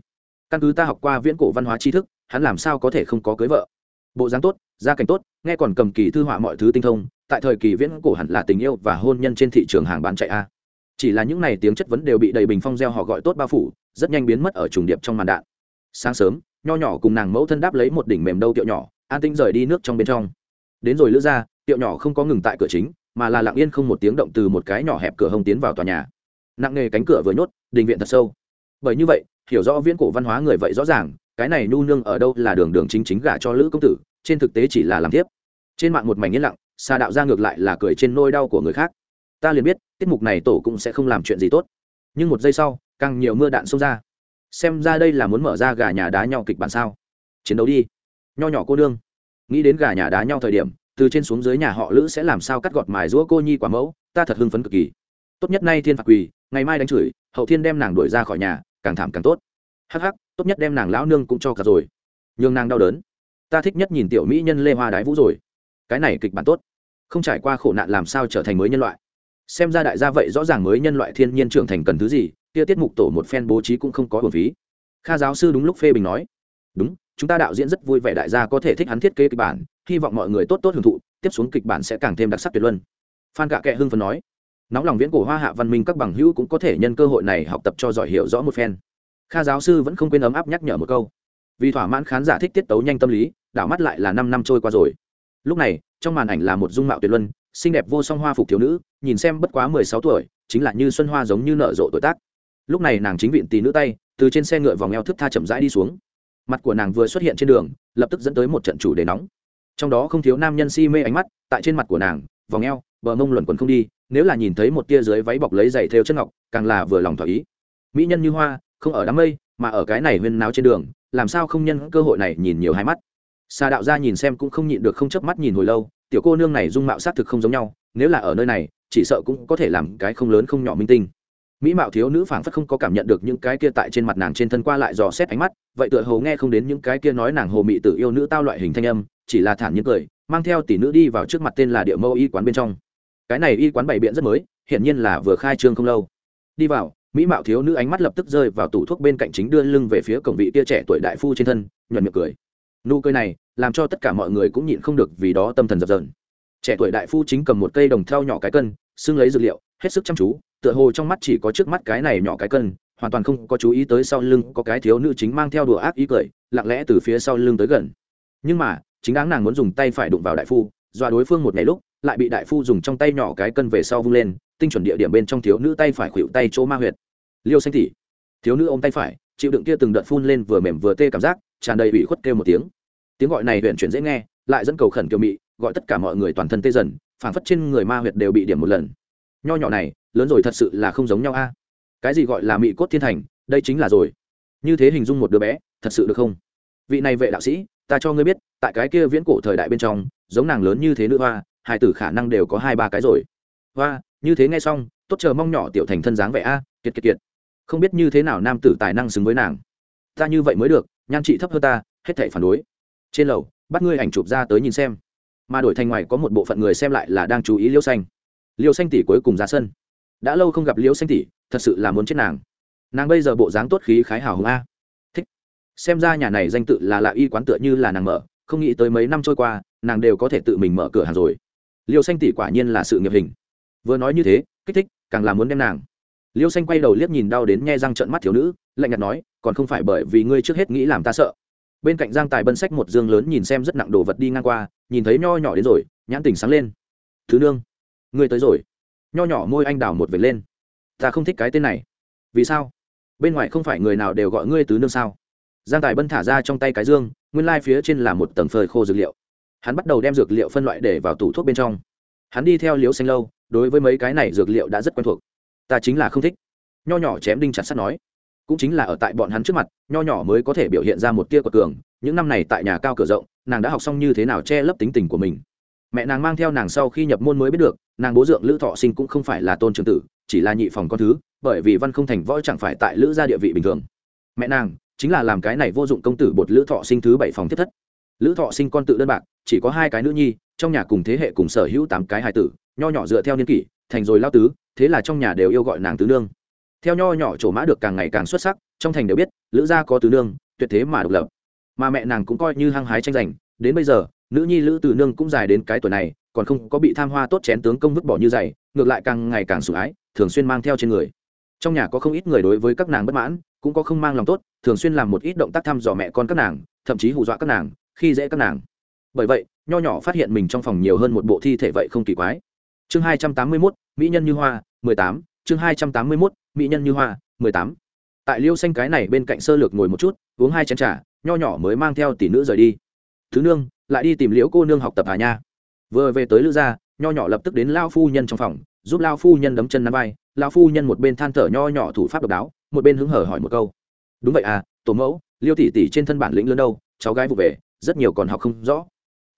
căn cứ ta học qua viễn cổ văn hóa tri thức, hắn làm sao có thể không có cưới vợ? Bộ dáng tốt, gia cảnh tốt, nghe còn cầm kỳ thư họa mọi thứ tinh thông, tại thời kỳ viễn cổ hẳn là tình yêu và hôn nhân trên thị trường hàng bán chạy a. Chỉ là những n à y tiếng chất vấn đều bị đầy bình phong gieo họ gọi tốt bao phủ, rất nhanh biến mất ở trùng điệp trong màn đạn. Sáng sớm, nho nhỏ cùng nàng mẫu thân đáp lấy một đỉnh mềm đâu tiệu nhỏ, an tinh rời đi nước trong bên trong. Đến rồi lữ ra tiệu nhỏ không có ngừng tại cửa chính, mà là lặng yên không một tiếng động từ một cái nhỏ hẹp cửa hông tiến vào tòa nhà. Nặng nghề cánh cửa vừa nhốt, đình viện thật sâu. Bởi như vậy hiểu rõ viễn cổ văn hóa người vậy rõ ràng, cái này nhu nương ở đâu là đường đường chính chính gả cho lữ công tử, trên thực tế chỉ là làm tiếp. Trên mạng một mảnh yên lặng xa đạo ra ngược lại là cười trên nôi đau của người khác. Ta liền biết, tiết mục này tổ cũng sẽ không làm chuyện gì tốt. Nhưng một giây sau, càng nhiều mưa đạn xông ra. Xem ra đây là muốn mở ra gà nhà đá nhau kịch bản sao? Chiến đấu đi. Nho nhỏ cô nương. Nghĩ đến gà nhà đá nhau thời điểm, từ trên xuống dưới nhà họ lữ sẽ làm sao cắt gọt mài giũa cô nhi quả mẫu, ta thật hưng phấn cực kỳ. Tốt nhất nay thiên phạt quỳ, ngày mai đánh chửi, hậu thiên đem nàng đuổi ra khỏi nhà càng thảm càng tốt. Hắc hắc, tốt nhất đem nàng lão nương cũng cho cả rồi. Nhường nàng đau đớn. Ta thích nhất nhìn tiểu mỹ nhân lê hoa đái vũ rồi. Cái này kịch bản tốt. Không trải qua khổ nạn làm sao trở thành mới nhân loại. Xem ra đại gia vậy rõ ràng mới nhân loại thiên nhiên trưởng thành cần thứ gì, kia tiết mục tổ một phen bố trí cũng không có hồn phí. Kha giáo sư đúng lúc phê bình nói. Đúng, chúng ta đạo diễn rất vui vẻ đại gia có thể thích hắn thiết kế kịch bản, hy vọng mọi người tốt tốt hưởng thụ, tiếp xuống kịch bản sẽ càng thêm đặc sắc tuyệt luân. Phan cạ kệ hưng phần nói nóng lòng viễn cổ hoa hạ văn minh các bằng hữu cũng có thể nhân cơ hội này học tập cho giỏi hiểu rõ một phen. Kha giáo sư vẫn không quên ấm áp nhắc nhở một câu. Vì thỏa mãn khán giả thích tiết tấu nhanh tâm lý, đảo mắt lại là năm năm trôi qua rồi. Lúc này, trong màn ảnh là một dung mạo tuyệt luân, xinh đẹp vô song hoa phục thiếu nữ, nhìn xem bất quá mười sáu tuổi, chính là như xuân hoa giống như nở rộ tuổi tác. Lúc này nàng chính viện tì nữ tay, từ trên xe ngựa vòng eo thức tha chậm rãi đi xuống. Mặt của nàng vừa xuất hiện trên đường, lập tức dẫn tới một trận chủ đề nóng. Trong đó không thiếu nam nhân si mê ánh mắt, tại trên mặt của nàng, vòng eo, bờ mông luẩn quẩn không đi nếu là nhìn thấy một tia dưới váy bọc lấy giày theo chân ngọc, càng là vừa lòng thỏa ý. Mỹ nhân như hoa, không ở đám mây, mà ở cái này huyên náo trên đường, làm sao không nhân cơ hội này nhìn nhiều hai mắt. Xà đạo gia nhìn xem cũng không nhịn được không chớp mắt nhìn hồi lâu, tiểu cô nương này dung mạo xác thực không giống nhau, nếu là ở nơi này, chỉ sợ cũng có thể làm cái không lớn không nhỏ minh tinh. Mỹ mạo thiếu nữ phảng phất không có cảm nhận được những cái kia tại trên mặt nàng trên thân qua lại dò xét ánh mắt, vậy tựa hồ nghe không đến những cái kia nói nàng hồ mị tự yêu nữ tao loại hình thanh âm, chỉ là thản nhiên cười, mang theo tỷ nữ đi vào trước mặt tên là địa mâu y quán bên trong cái này y quán bày biện rất mới, hiển nhiên là vừa khai trương không lâu. Đi vào, mỹ mạo thiếu nữ ánh mắt lập tức rơi vào tủ thuốc bên cạnh chính đưa lưng về phía cổng vị tia trẻ tuổi đại phu trên thân, nhuận miệng cười. Nụ cười này, làm cho tất cả mọi người cũng nhịn không được vì đó tâm thần dập dờn. Trẻ tuổi đại phu chính cầm một cây đồng theo nhỏ cái cân, xưng lấy dược liệu, hết sức chăm chú, tựa hồ trong mắt chỉ có trước mắt cái này nhỏ cái cân, hoàn toàn không có chú ý tới sau lưng có cái thiếu nữ chính mang theo đùa ác ý cười, lặng lẽ từ phía sau lưng tới gần. Nhưng mà, chính đáng nàng muốn dùng tay phải đụng vào đại phu, dọa đối phương một ngày lúc lại bị đại phu dùng trong tay nhỏ cái cân về sau vung lên, tinh chuẩn địa điểm bên trong thiếu nữ tay phải khuỵu tay chỗ ma huyệt. Liêu xanh tỉ thiếu nữ ôm tay phải, chịu đựng kia từng đợt phun lên vừa mềm vừa tê cảm giác, tràn đầy ủy khuất kêu một tiếng. Tiếng gọi này huyện chuyển dễ nghe, lại dẫn cầu khẩn kiều mị, gọi tất cả mọi người toàn thân tê dần, phảng phất trên người ma huyệt đều bị điểm một lần. Nho nhỏ này, lớn rồi thật sự là không giống nhau a. Cái gì gọi là mị cốt thiên thành, đây chính là rồi. Như thế hình dung một đứa bé, thật sự được không? Vị này vệ đạo sĩ, ta cho ngươi biết, tại cái kia viễn cổ thời đại bên trong, giống nàng lớn như thế nữ hoa hai tử khả năng đều có hai ba cái rồi. Và như thế nghe xong, tốt chờ mong nhỏ tiểu thành thân dáng vẻ a, kiệt kiệt kiệt. Không biết như thế nào nam tử tài năng xứng với nàng. Ta như vậy mới được, nhan trị thấp hơn ta, hết thể phản đối. Trên lầu, bắt ngươi ảnh chụp ra tới nhìn xem. Mà đổi thành ngoài có một bộ phận người xem lại là đang chú ý liêu xanh. Liêu xanh tỷ cuối cùng ra sân. Đã lâu không gặp liêu xanh tỷ, thật sự là muốn chết nàng. Nàng bây giờ bộ dáng tốt khí khái hào hùng a. Thích. Xem ra nhà này danh tự là lạ y quán tựa như là nàng mở, không nghĩ tới mấy năm trôi qua, nàng đều có thể tự mình mở cửa hàng rồi liêu xanh tỷ quả nhiên là sự nghiệp hình. Vừa nói như thế, kích thích, càng là muốn đem nàng. Liêu xanh quay đầu liếc nhìn đau đến nghe răng trợn mắt thiếu nữ, lạnh nhạt nói, còn không phải bởi vì ngươi trước hết nghĩ làm ta sợ. Bên cạnh giang tài bân sách một dương lớn nhìn xem rất nặng đồ vật đi ngang qua, nhìn thấy nho nhỏ đến rồi, nhãn tỉnh sáng lên. Thứ nương, ngươi tới rồi. Nho nhỏ môi anh đào một vệt lên. Ta không thích cái tên này. Vì sao? Bên ngoài không phải người nào đều gọi ngươi tứ nương sao? Giang tài bân thả ra trong tay cái dương, nguyên lai phía trên là một tầng phơi khô dược liệu hắn bắt đầu đem dược liệu phân loại để vào tủ thuốc bên trong. Hắn đi theo liếu xanh lâu, đối với mấy cái này dược liệu đã rất quen thuộc. Ta chính là không thích. Nho nhỏ chém đinh chặt sắt nói. Cũng chính là ở tại bọn hắn trước mặt, nho nhỏ mới có thể biểu hiện ra một tia của cường. Những năm này tại nhà cao cửa rộng, nàng đã học xong như thế nào che lấp tính tình của mình. Mẹ nàng mang theo nàng sau khi nhập môn mới biết được, nàng bố dượng lữ thọ sinh cũng không phải là tôn trường tử, chỉ là nhị phòng con thứ, bởi vì văn không thành võ chẳng phải tại lữ gia địa vị bình thường. Mẹ nàng chính là làm cái này vô dụng công tử bột lữ thọ sinh thứ bảy phòng thiết thất lữ thọ sinh con tự đơn bạc, chỉ có hai cái nữ nhi, trong nhà cùng thế hệ cùng sở hữu tám cái hài tử, nho nhỏ dựa theo niên kỷ, thành rồi lao tứ, thế là trong nhà đều yêu gọi nàng tứ nương. Theo nho nhỏ trổ mã được càng ngày càng xuất sắc, trong thành đều biết, lữ gia có tứ nương, tuyệt thế mà độc lập. Mà mẹ nàng cũng coi như hăng hái tranh giành, đến bây giờ, nữ nhi lữ tử nương cũng dài đến cái tuổi này, còn không có bị tham hoa tốt chén tướng công vứt bỏ như dày, ngược lại càng ngày càng sủng ái, thường xuyên mang theo trên người. Trong nhà có không ít người đối với các nàng bất mãn, cũng có không mang lòng tốt, thường xuyên làm một ít động tác thăm dò mẹ con các nàng, thậm chí hù dọa các nàng khi dễ các nàng. Bởi vậy, nho nhỏ phát hiện mình trong phòng nhiều hơn một bộ thi thể vậy không kỳ quái. Chương hai trăm tám mươi mốt, mỹ nhân như hoa, mười tám. Chương hai trăm tám mươi mốt, mỹ nhân như hoa, mười tám. Tại liêu xanh cái này bên cạnh sơ lược ngồi một chút, uống hai chén t r à nho nhỏ mới mang theo tỷ nữ rời đi. Thứ nương, lại đi tìm liễu cô nương học tập hà nha. Vừa về tới lữ gia, nho nhỏ lập tức đến lao phu nhân trong phòng, giúp lao phu nhân đấm chân nắm vai. Lao phu nhân một bên than thở nho nhỏ thủ pháp độc đáo, một bên hứng hở hỏi một câu. Đúng vậy à tổ mẫu, liêu tỷ tỷ trên thân bản lĩnh lớn đâu, cháu gái vụ về rất nhiều còn học không rõ.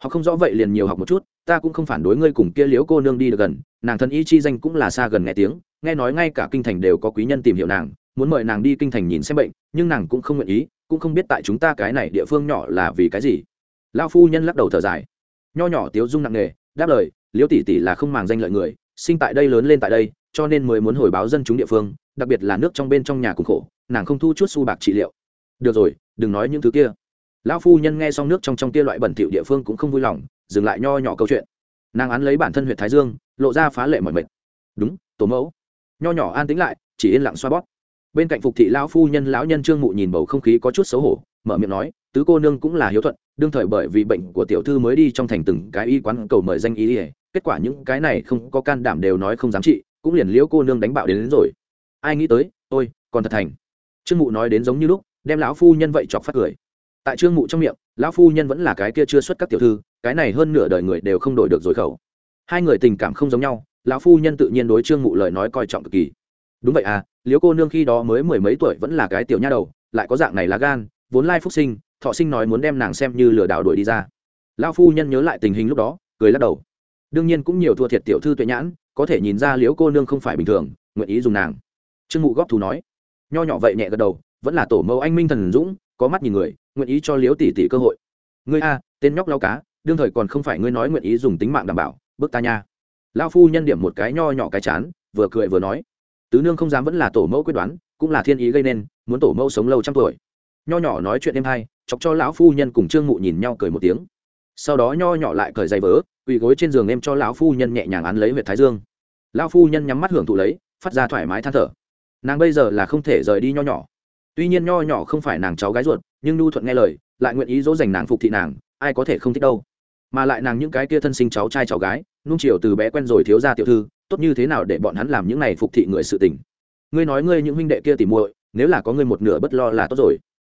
Học không rõ vậy liền nhiều học một chút, ta cũng không phản đối ngươi cùng kia liếu cô nương đi được gần, nàng thân y chi danh cũng là xa gần nghe tiếng, nghe nói ngay cả kinh thành đều có quý nhân tìm hiểu nàng, muốn mời nàng đi kinh thành nhìn xem bệnh, nhưng nàng cũng không nguyện ý, cũng không biết tại chúng ta cái này địa phương nhỏ là vì cái gì. Lao phu nhân lắc đầu thở dài. Nho nhỏ tiếu dung nặng nề, đáp lời, liễu tỷ tỷ là không màng danh lợi người, sinh tại đây lớn lên tại đây, cho nên mới muốn hồi báo dân chúng địa phương, đặc biệt là nước trong bên trong nhà cùng khổ, nàng không thu chút xu bạc trị liệu. Được rồi, đừng nói những thứ kia lão phu nhân nghe xong nước trong trong kia loại bẩn thỉu địa phương cũng không vui lòng dừng lại nho nhỏ câu chuyện. Nàng án lấy bản thân huyện thái dương lộ ra phá lệ mọi mệt. Đúng tổ mẫu. Nho nhỏ an tĩnh lại chỉ yên lặng xoa bóp. Bên cạnh phục thị lão phu nhân lão nhân trương mụ nhìn bầu không khí có chút xấu hổ mở miệng nói tứ cô nương cũng là hiếu thuận đương thời bởi vì bệnh của tiểu thư mới đi trong thành từng cái y quán cầu mời danh y ỉa kết quả những cái này không có can đảm đều nói không dám trị cũng liền liễu cô nương đánh bạo đến, đến rồi. Ai nghĩ tới ôi còn thật thành. Trương mụ nói đến giống như lúc đem lão phu nhân vậy chọc phát cười tại trương mụ trong miệng, lão phu nhân vẫn là cái kia chưa xuất các tiểu thư, cái này hơn nửa đời người đều không đổi được rồi khẩu. Hai người tình cảm không giống nhau, lão phu nhân tự nhiên đối trương mụ lời nói coi trọng cực kỳ. Đúng vậy à liễu cô nương khi đó mới mười mấy tuổi vẫn là cái tiểu nha đầu, lại có dạng này lá gan, vốn lai phúc sinh, thọ sinh nói muốn đem nàng xem như lừa đảo đuổi đi ra. Lão phu nhân nhớ lại tình hình lúc đó, cười lắc đầu. Đương nhiên cũng nhiều thua thiệt tiểu thư tuệ nhãn, có thể nhìn ra liễu cô nương không phải bình thường, nguyện ý dùng nàng. Trương mụ góp thù nói. Nho nhỏ vậy nhẹ gật đầu, vẫn là tổ mẫu anh minh thần dũng, có mắt nhìn người nguyện ý cho liễu tỷ tỷ cơ hội. Ngươi a, tên nhóc lao cá, đương thời còn không phải ngươi nói nguyện ý dùng tính mạng đảm bảo, bước ta nha. Lao phu nhân điểm một cái nho nhỏ cái chán, vừa cười vừa nói. Tứ nương không dám vẫn là tổ mẫu quyết đoán, cũng là thiên ý gây nên, muốn tổ mẫu sống lâu trăm tuổi. Nho nhỏ nói chuyện êm hay, chọc cho lão phu nhân cùng trương mụ nhìn nhau cười một tiếng. Sau đó nho nhỏ lại cởi giày vớ, quỳ gối trên giường em cho lão phu nhân nhẹ nhàng án lấy huyệt thái dương. Lão phu nhân nhắm mắt hưởng thụ lấy, phát ra thoải mái than thở. Nàng bây giờ là không thể rời đi nho nhỏ. Tuy nhiên nho nhỏ không phải nàng cháu gái ruột nhưng nhu thuận nghe lời, lại nguyện ý dỗ dành nàng phục thị nàng, ai có thể không thích đâu. Mà lại nàng những cái kia thân sinh cháu trai cháu gái, nung chiều từ bé quen rồi thiếu ra tiểu thư, tốt như thế nào để bọn hắn làm những này phục thị người sự tình? Ngươi nói ngươi những huynh đệ kia tỉ muội, nếu là có ngươi một nửa bất lo là tốt rồi.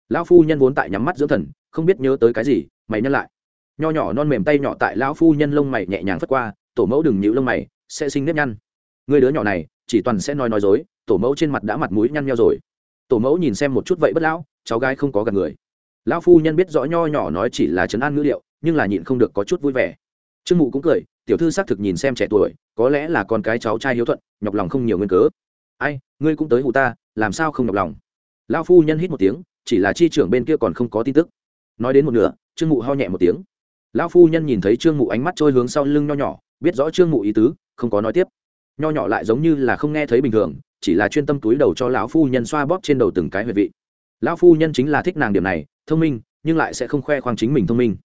Lão phu nhân vốn tại nhắm mắt dưỡng thần, không biết nhớ tới cái gì, mày nhân lại. Nho nhỏ non mềm tay nhỏ tại lão phu nhân lông mày nhẹ nhàng phất qua, tổ mẫu đừng nhịu lông mày, sẽ sinh nếp nhăn. Người đứa nhỏ này, chỉ toàn sẽ nói nói dối, tổ mẫu trên mặt đã mặt mũi nhăn nhau rồi. Tổ mẫu nhìn xem một chút vậy bất lão cháu gái không có gần người. Lão phu nhân biết rõ nho nhỏ nói chỉ là trấn an ngữ liệu, nhưng là nhịn không được có chút vui vẻ. Trương mụ cũng cười, tiểu thư xác thực nhìn xem trẻ tuổi, có lẽ là con cái cháu trai hiếu thuận, nhọc lòng không nhiều nguyên cớ. Ai, ngươi cũng tới hù ta, làm sao không nhọc lòng? Lão phu nhân hít một tiếng, chỉ là chi trưởng bên kia còn không có tin tức. Nói đến một nửa, trương mụ ho nhẹ một tiếng. Lão phu nhân nhìn thấy trương mụ ánh mắt trôi hướng sau lưng nho nhỏ, biết rõ trương mụ ý tứ, không có nói tiếp. Nho nhỏ lại giống như là không nghe thấy bình thường, chỉ là chuyên tâm túi đầu cho lão phu nhân xoa bóp trên đầu từng cái huyệt vị lão phu nhân chính là thích nàng điểm này, thông minh, nhưng lại sẽ không khoe khoang chính mình thông minh.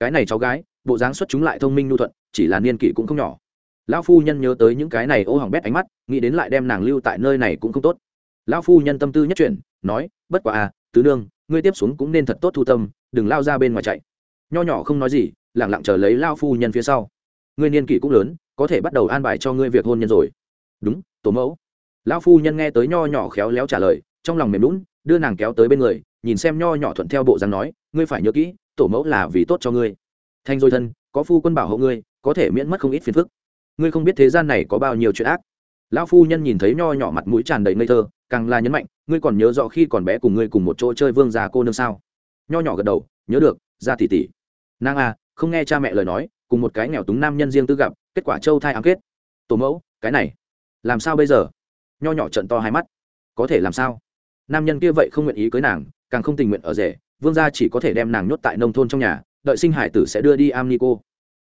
Cái này cháu gái, bộ dáng xuất chúng lại thông minh nhu thuận, chỉ là niên kỷ cũng không nhỏ. Lão phu nhân nhớ tới những cái này ô hỏng bét ánh mắt, nghĩ đến lại đem nàng lưu tại nơi này cũng không tốt. Lão phu nhân tâm tư nhất chuyển, nói, bất quả à tứ nương, ngươi tiếp xuống cũng nên thật tốt thu tâm, đừng lao ra bên ngoài chạy. Nho nhỏ không nói gì, lẳng lặng chờ lấy lao phu nhân phía sau. Ngươi niên kỷ cũng lớn, có thể bắt đầu an bài cho ngươi việc hôn nhân rồi. Đúng, tổ mẫu. Lão phu nhân nghe tới nho nhỏ khéo léo trả lời trong lòng mềm lún, đưa nàng kéo tới bên người, nhìn xem nho nhỏ thuận theo bộ dáng nói, ngươi phải nhớ kỹ, tổ mẫu là vì tốt cho ngươi. Thanh rồi thân, có phu quân bảo hộ ngươi, có thể miễn mất không ít phiền phức. Ngươi không biết thế gian này có bao nhiêu chuyện ác. Lão phu nhân nhìn thấy nho nhỏ mặt mũi tràn đầy ngây thơ, càng là nhấn mạnh, ngươi còn nhớ rõ khi còn bé cùng ngươi cùng một chỗ chơi vương già cô nương sao? Nho nhỏ gật đầu, nhớ được, ra tỉ tỉ nàng a không nghe cha mẹ lời nói, cùng một cái nghèo túng nam nhân riêng tư gặp, kết quả châu thai ám kết. Tổ mẫu, cái này, làm sao bây giờ? Nho nhỏ trận to hai mắt. Có thể làm sao? Nam nhân kia vậy không nguyện ý cưới nàng, càng không tình nguyện ở rể, vương gia chỉ có thể đem nàng nhốt tại nông thôn trong nhà, đợi sinh hải tử sẽ đưa đi am ni cô.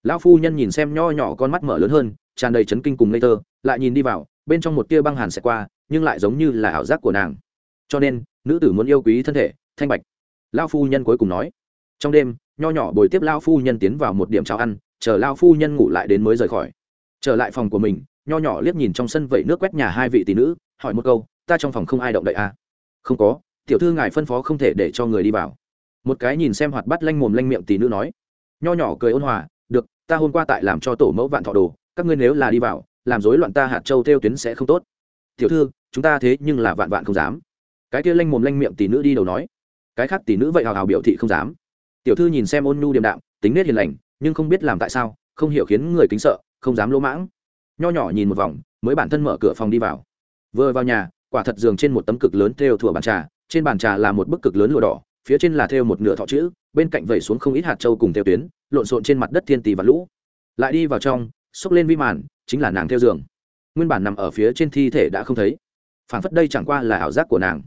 Lão phu nhân nhìn xem nho nhỏ con mắt mở lớn hơn, tràn đầy chấn kinh cùng ngây thơ, lại nhìn đi vào, bên trong một tia băng hàn sẽ qua, nhưng lại giống như là ảo giác của nàng. Cho nên, nữ tử muốn yêu quý thân thể, thanh bạch. Lão phu nhân cuối cùng nói. Trong đêm, nho nhỏ bồi tiếp lão phu nhân tiến vào một điểm cháo ăn, chờ lão phu nhân ngủ lại đến mới rời khỏi. Trở lại phòng của mình, nho nhỏ liếc nhìn trong sân vẩy nước quét nhà hai vị tỷ nữ, hỏi một câu, ta trong phòng không ai động đậy à? Không có, tiểu thư ngài phân phó không thể để cho người đi vào. Một cái nhìn xem hoạt bắt lanh mồm lanh miệng tỷ nữ nói, nho nhỏ cười ôn hòa, được, ta hôm qua tại làm cho tổ mẫu vạn thọ đồ, các ngươi nếu là đi vào, làm rối loạn ta hạt châu theo tuyến sẽ không tốt. Tiểu thư, chúng ta thế nhưng là vạn vạn không dám. Cái kia lanh mồm lanh miệng tỷ nữ đi đầu nói, cái khác tỷ nữ vậy hào hào biểu thị không dám. Tiểu thư nhìn xem ôn nhu điềm đạm, tính nết hiền lành, nhưng không biết làm tại sao, không hiểu khiến người kính sợ, không dám lỗ mãng. Nho nhỏ nhìn một vòng, mới bản thân mở cửa phòng đi vào. Vừa vào nhà quả thật giường trên một tấm cực lớn thêu thủa bàn trà, trên bàn trà là một bức cực lớn lụa đỏ, phía trên là thêu một nửa thọ chữ, bên cạnh vẩy xuống không ít hạt trâu cùng theo tuyến, lộn xộn trên mặt đất thiên tì và lũ. Lại đi vào trong, xốc lên vi màn, chính là nàng theo giường. Nguyên bản nằm ở phía trên thi thể đã không thấy. Phản phất đây chẳng qua là ảo giác của nàng.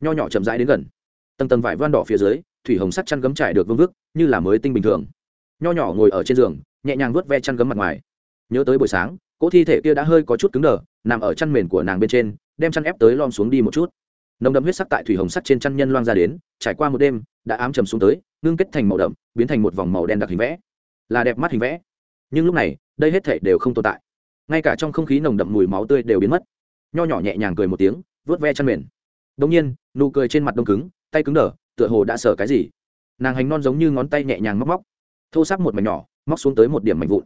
Nho nhỏ chậm rãi đến gần. Tầng tầng vải voan đỏ phía dưới, thủy hồng sắt chăn gấm trải được vương vức, như là mới tinh bình thường. Nho nhỏ ngồi ở trên giường, nhẹ nhàng vuốt ve chăn gấm mặt ngoài. Nhớ tới buổi sáng cỗ thi thể kia đã hơi có chút cứng đờ, nằm ở chăn mền của nàng bên trên, đem chăn ép tới lom xuống đi một chút. Nồng đậm huyết sắc tại thủy hồng sắt trên chăn nhân loang ra đến, trải qua một đêm, đã ám trầm xuống tới, ngưng kết thành màu đậm, biến thành một vòng màu đen đặc hình vẽ. Là đẹp mắt hình vẽ. Nhưng lúc này, đây hết thể đều không tồn tại. Ngay cả trong không khí nồng đậm mùi máu tươi đều biến mất. Nho nhỏ nhẹ nhàng cười một tiếng vớt ve chăn mền. Đông nhiên, nụ cười trên mặt đông cứng, tay cứng đờ, tựa hồ đã sờ cái gì. Nàng hành non giống như ngón tay nhẹ nhàng móc móc. Thô sắc một mảnh nhỏ, móc xuống tới một điểm mảnh vụn.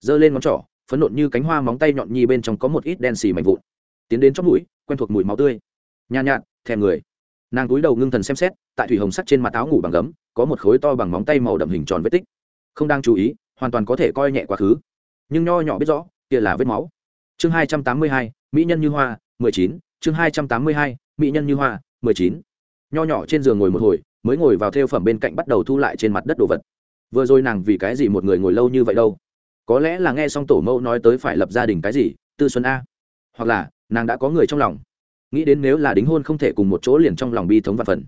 Giơ lên ngón trỏ phấn nộn như cánh hoa móng tay nhọn nhi bên trong có một ít đen xì mảnh vụn. Tiến đến chót mũi, quen thuộc mùi máu tươi. Nhàn nhạt, thèm người. Nàng túi đầu ngưng thần xem xét, tại thủy hồng sắt trên mặt áo ngủ bằng gấm, có một khối to bằng móng tay màu đậm hình tròn vết tích. Không đang chú ý, hoàn toàn có thể coi nhẹ quá khứ. Nhưng nho nhỏ biết rõ, kia là vết máu. Chương hai trăm tám mươi hai, mỹ nhân như hoa, mười chín. Chương hai trăm tám mươi hai, mỹ nhân như hoa, mười chín. Nho nhỏ trên giường ngồi một hồi, mới ngồi vào theo phẩm bên cạnh bắt đầu thu lại trên mặt đất đồ vật. Vừa rồi nàng vì cái gì một người ngồi lâu như vậy đâu? Có lẽ là nghe xong tổ mẫu nói tới phải lập gia đình cái gì, tư xuân a. Hoặc là, nàng đã có người trong lòng. Nghĩ đến nếu là đính hôn không thể cùng một chỗ liền trong lòng bi thống và phần.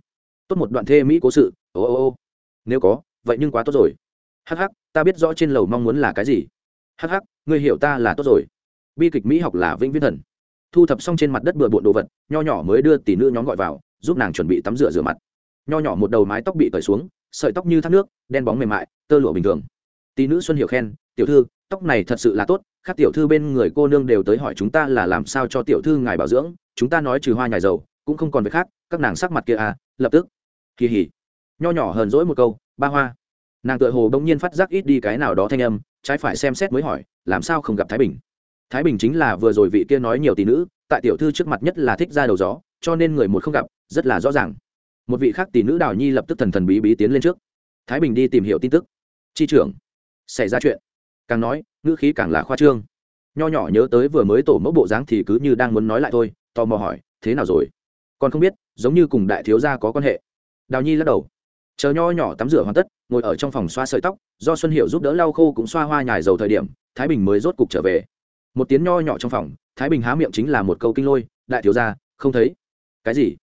Tốt một đoạn thê mỹ cố sự, ô ô ô. Nếu có, vậy nhưng quá tốt rồi. Hắc hắc, ta biết rõ trên lầu mong muốn là cái gì. Hắc hắc người hiểu ta là tốt rồi. Bi kịch mỹ học là vĩnh viễn thần. Thu thập xong trên mặt đất bừa bộn đồ vật, nho nhỏ mới đưa tỷ nữ nhóm gọi vào, giúp nàng chuẩn bị tắm rửa rửa mặt. Nho nhỏ một đầu mái tóc bị cởi xuống, sợi tóc như thác nước, đen bóng mềm mại, tơ lụa bình thường. Tỷ nữ xuân hiểu khen tiểu thư, tóc này thật sự là tốt các tiểu thư bên người cô nương đều tới hỏi chúng ta là làm sao cho tiểu thư ngài bảo dưỡng, chúng ta nói trừ hoa nhài dầu, cũng không còn việc khác, các nàng sắc mặt kia à lập tức. Kỳ hỉ nho nhỏ hờn dỗi một câu, ba hoa. Nàng tựa hồ bỗng nhiên phát giác ít đi cái nào đó thanh âm, trái phải xem xét mới hỏi, làm sao không gặp thái bình? Thái bình chính là vừa rồi vị kia nói nhiều tỷ nữ, tại tiểu thư trước mặt nhất là thích ra đầu gió, cho nên người một không gặp, rất là rõ ràng. Một vị khác tỷ nữ đào nhi lập tức thần thần bí bí tiến lên trước. Thái bình đi tìm hiểu tin tức. Chi trưởng, xảy ra chuyện càng nói, ngữ khí càng là khoa trương. Nho nhỏ nhớ tới vừa mới tổ mẫu bộ dáng thì cứ như đang muốn nói lại thôi, tò mò hỏi, thế nào rồi? Còn không biết, giống như cùng đại thiếu gia có quan hệ. Đào nhi lắc đầu. Chờ nho nhỏ tắm rửa hoàn tất, ngồi ở trong phòng xoa sợi tóc, do xuân hiệu giúp đỡ lau khô cũng xoa hoa nhài dầu thời điểm, thái bình mới rốt cục trở về. Một tiếng nho nhỏ trong phòng, thái bình há miệng chính là một câu kinh lôi, đại thiếu gia, không thấy. Cái gì?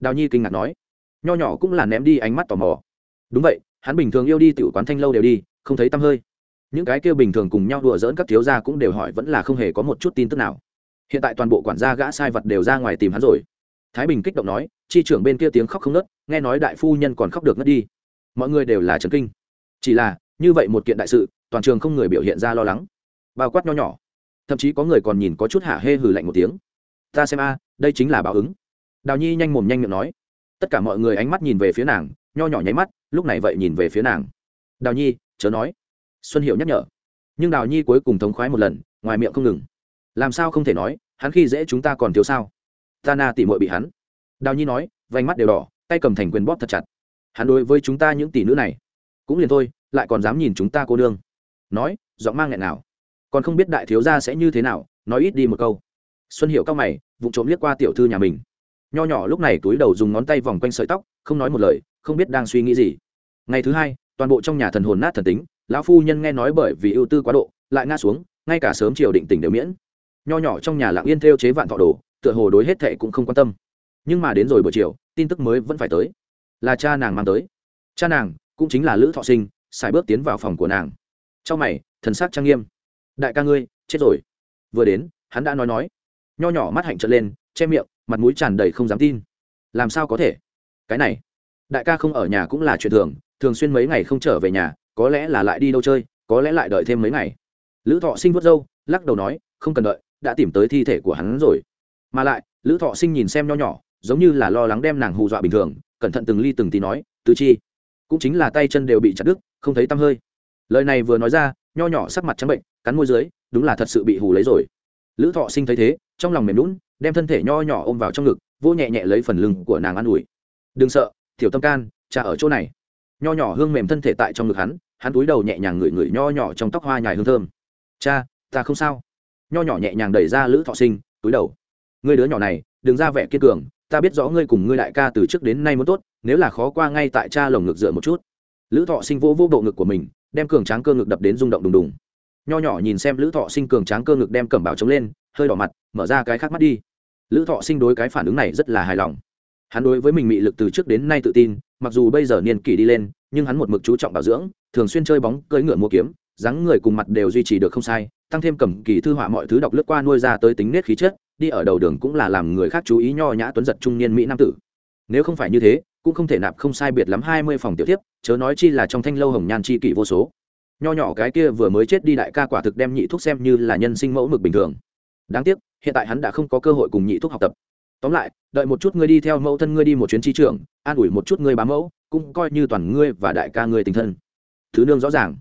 Đào nhi kinh ngạc nói. Nho nhỏ cũng là ném đi ánh mắt tò mò. Đúng vậy, hắn bình thường yêu đi tiểu quán thanh lâu đều đi, không thấy tăm hơi những cái kia bình thường cùng nhau đùa dỡn các thiếu gia cũng đều hỏi vẫn là không hề có một chút tin tức nào. Hiện tại toàn bộ quản gia gã sai vật đều ra ngoài tìm hắn rồi. Thái bình kích động nói, chi trưởng bên kia tiếng khóc không nớt nghe nói đại phu nhân còn khóc được ngất đi. Mọi người đều là trấn kinh. Chỉ là, như vậy một kiện đại sự, toàn trường không người biểu hiện ra lo lắng. Bao quát nho nhỏ. Thậm chí có người còn nhìn có chút hạ hê hừ lạnh một tiếng. Ta xem a, đây chính là báo ứng. Đào nhi nhanh mồm nhanh miệng nói. Tất cả mọi người ánh mắt nhìn về phía nàng, nho nhỏ nháy mắt, lúc này vậy nhìn về phía nàng. Đào nhi, chớ nói xuân hiệu nhắc nhở. Nhưng đào nhi cuối cùng thống khoái một lần, ngoài miệng không ngừng. Làm sao không thể nói, hắn khi dễ chúng ta còn thiếu sao? Ta na tỉ mội bị hắn. Đào nhi nói, vành mắt đều đỏ, tay cầm thành quyền bóp thật chặt. Hắn đối với chúng ta những tỷ nữ này, cũng liền thôi, lại còn dám nhìn chúng ta cô nương. Nói, giọng mang nghẹn nào. Còn không biết đại thiếu gia sẽ như thế nào, nói ít đi một câu. Xuân hiệu cao mày vụ trộm liếc qua tiểu thư nhà mình. Nho nhỏ lúc này túi đầu dùng ngón tay vòng quanh sợi tóc, không nói một lời, không biết đang suy nghĩ gì. Ngày thứ hai, toàn bộ trong nhà thần hồn nát thần tính lão phu nhân nghe nói bởi vì ưu tư quá độ, lại ngã xuống, ngay cả sớm chiều định tỉnh đều miễn. Nho nhỏ trong nhà lặng yên theo chế vạn thọ đồ, tựa hồ đối hết thệ cũng không quan tâm. Nhưng mà đến rồi buổi chiều, tin tức mới vẫn phải tới. Là cha nàng mang tới. Cha nàng cũng chính là lữ thọ sinh xài bước tiến vào phòng của nàng. Trong mày, thần sắc trang nghiêm. Đại ca ngươi, chết rồi. Vừa đến, hắn đã nói nói. Nho nhỏ mắt hạnh trợn lên, che miệng, mặt mũi tràn đầy không dám tin. Làm sao có thể? Cái này, đại ca không ở nhà cũng là chuyện thường thường xuyên mấy ngày không trở về nhà có lẽ là lại đi đâu chơi, có lẽ lại đợi thêm mấy ngày. Lữ thọ sinh vớt râu, lắc đầu nói, không cần đợi, đã tìm tới thi thể của hắn rồi. Mà lại, lữ thọ sinh nhìn xem nho nhỏ, giống như là lo lắng đem nàng hù dọa bình thường, cẩn thận từng ly từng tí nói, tứ chi, cũng chính là tay chân đều bị chặt đứt, không thấy tăm hơi. Lời này vừa nói ra, nho nhỏ sắc mặt trắng bệnh, cắn môi dưới, đúng là thật sự bị hù lấy rồi. Lữ thọ sinh thấy thế, trong lòng mềm lún đem thân thể nho nhỏ ôm vào trong ngực vô nhẹ nhẹ lấy phần lưng của nàng an ủi. Đừng sợ, tiểu tâm can, cha ở chỗ này nho nhỏ hương mềm thân thể tại trong ngực hắn hắn túi đầu nhẹ nhàng ngửi ngửi nho nhỏ trong tóc hoa nhài hương thơm. Cha, ta không sao. Nho nhỏ nhẹ nhàng đẩy ra lữ thọ sinh, túi đầu. Người đứa nhỏ này, đừng ra vẻ kiên cường, ta biết rõ ngươi cùng ngươi đại ca từ trước đến nay muốn tốt, nếu là khó qua ngay tại cha lồng ngực dựa một chút. Lữ thọ sinh vỗ vỗ bộ ngực của mình, đem cường tráng cơ ngực đập đến rung động đùng đùng. Nho nhỏ nhìn xem lữ thọ sinh cường tráng cơ ngực đem cẩm bảo chống lên, hơi đỏ mặt, mở ra cái khác mắt đi. Lữ thọ sinh đối cái phản ứng này rất là hài lòng. Hắn đối với mình mị lực từ trước đến nay tự tin mặc dù bây giờ niên kỷ đi lên, nhưng hắn một mực chú trọng bảo dưỡng, thường xuyên chơi bóng, cưỡi ngựa mua kiếm, dáng người cùng mặt đều duy trì được không sai, tăng thêm cầm kỳ thư họa mọi thứ đọc lướt qua nuôi ra tới tính nết khí chất, đi ở đầu đường cũng là làm người khác chú ý nho nhã tuấn giật trung niên mỹ nam tử. Nếu không phải như thế, cũng không thể nạp không sai biệt lắm hai mươi phòng tiểu tiếp chớ nói chi là trong thanh lâu hồng nhan chi kỷ vô số. Nho nhỏ cái kia vừa mới chết đi đại ca quả thực đem nhị thuốc xem như là nhân sinh mẫu mực bình thường. Đáng tiếc, hiện tại hắn đã không có cơ hội cùng nhị thuốc học tập tóm lại, đợi một chút ngươi đi theo mẫu thân ngươi đi một chuyến chi trường an ủi một chút ngươi bám mẫu, cũng coi như toàn ngươi và đại ca ngươi tình thân. Thứ nương rõ ràng.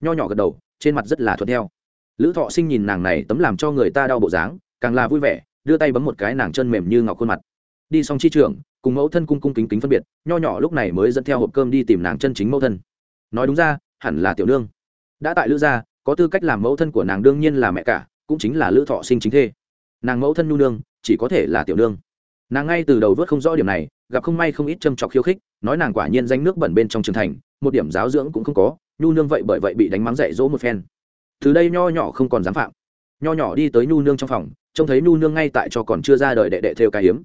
Nho nhỏ gật đầu, trên mặt rất là thuận theo. Lữ thọ sinh nhìn nàng này tấm làm cho người ta đau bộ dáng, càng là vui vẻ, đưa tay bấm một cái nàng chân mềm như ngọc khuôn mặt. Đi xong chi trường cùng mẫu thân cung cung kính kính phân biệt, nho nhỏ lúc này mới dẫn theo hộp cơm đi tìm nàng chân chính mẫu thân. Nói đúng ra, hẳn là tiểu nương. Đã tại lữ gia, có tư cách làm mẫu thân của nàng đương nhiên là mẹ cả, cũng chính là lữ thọ sinh chính thê. Nàng mẫu thân nhu nương chỉ có thể là tiểu nương. Nàng ngay từ đầu vớt không rõ điểm này, gặp không may không ít châm trọc khiêu khích, nói nàng quả nhiên danh nước bẩn bên trong trường thành, một điểm giáo dưỡng cũng không có, nhu nương vậy bởi vậy bị đánh mắng dạy dỗ một phen. Từ đây nho nhỏ không còn dám phạm. Nho nhỏ đi tới nhu nương trong phòng, trông thấy nhu nương ngay tại cho còn chưa ra đời đệ đệ theo cái hiếm.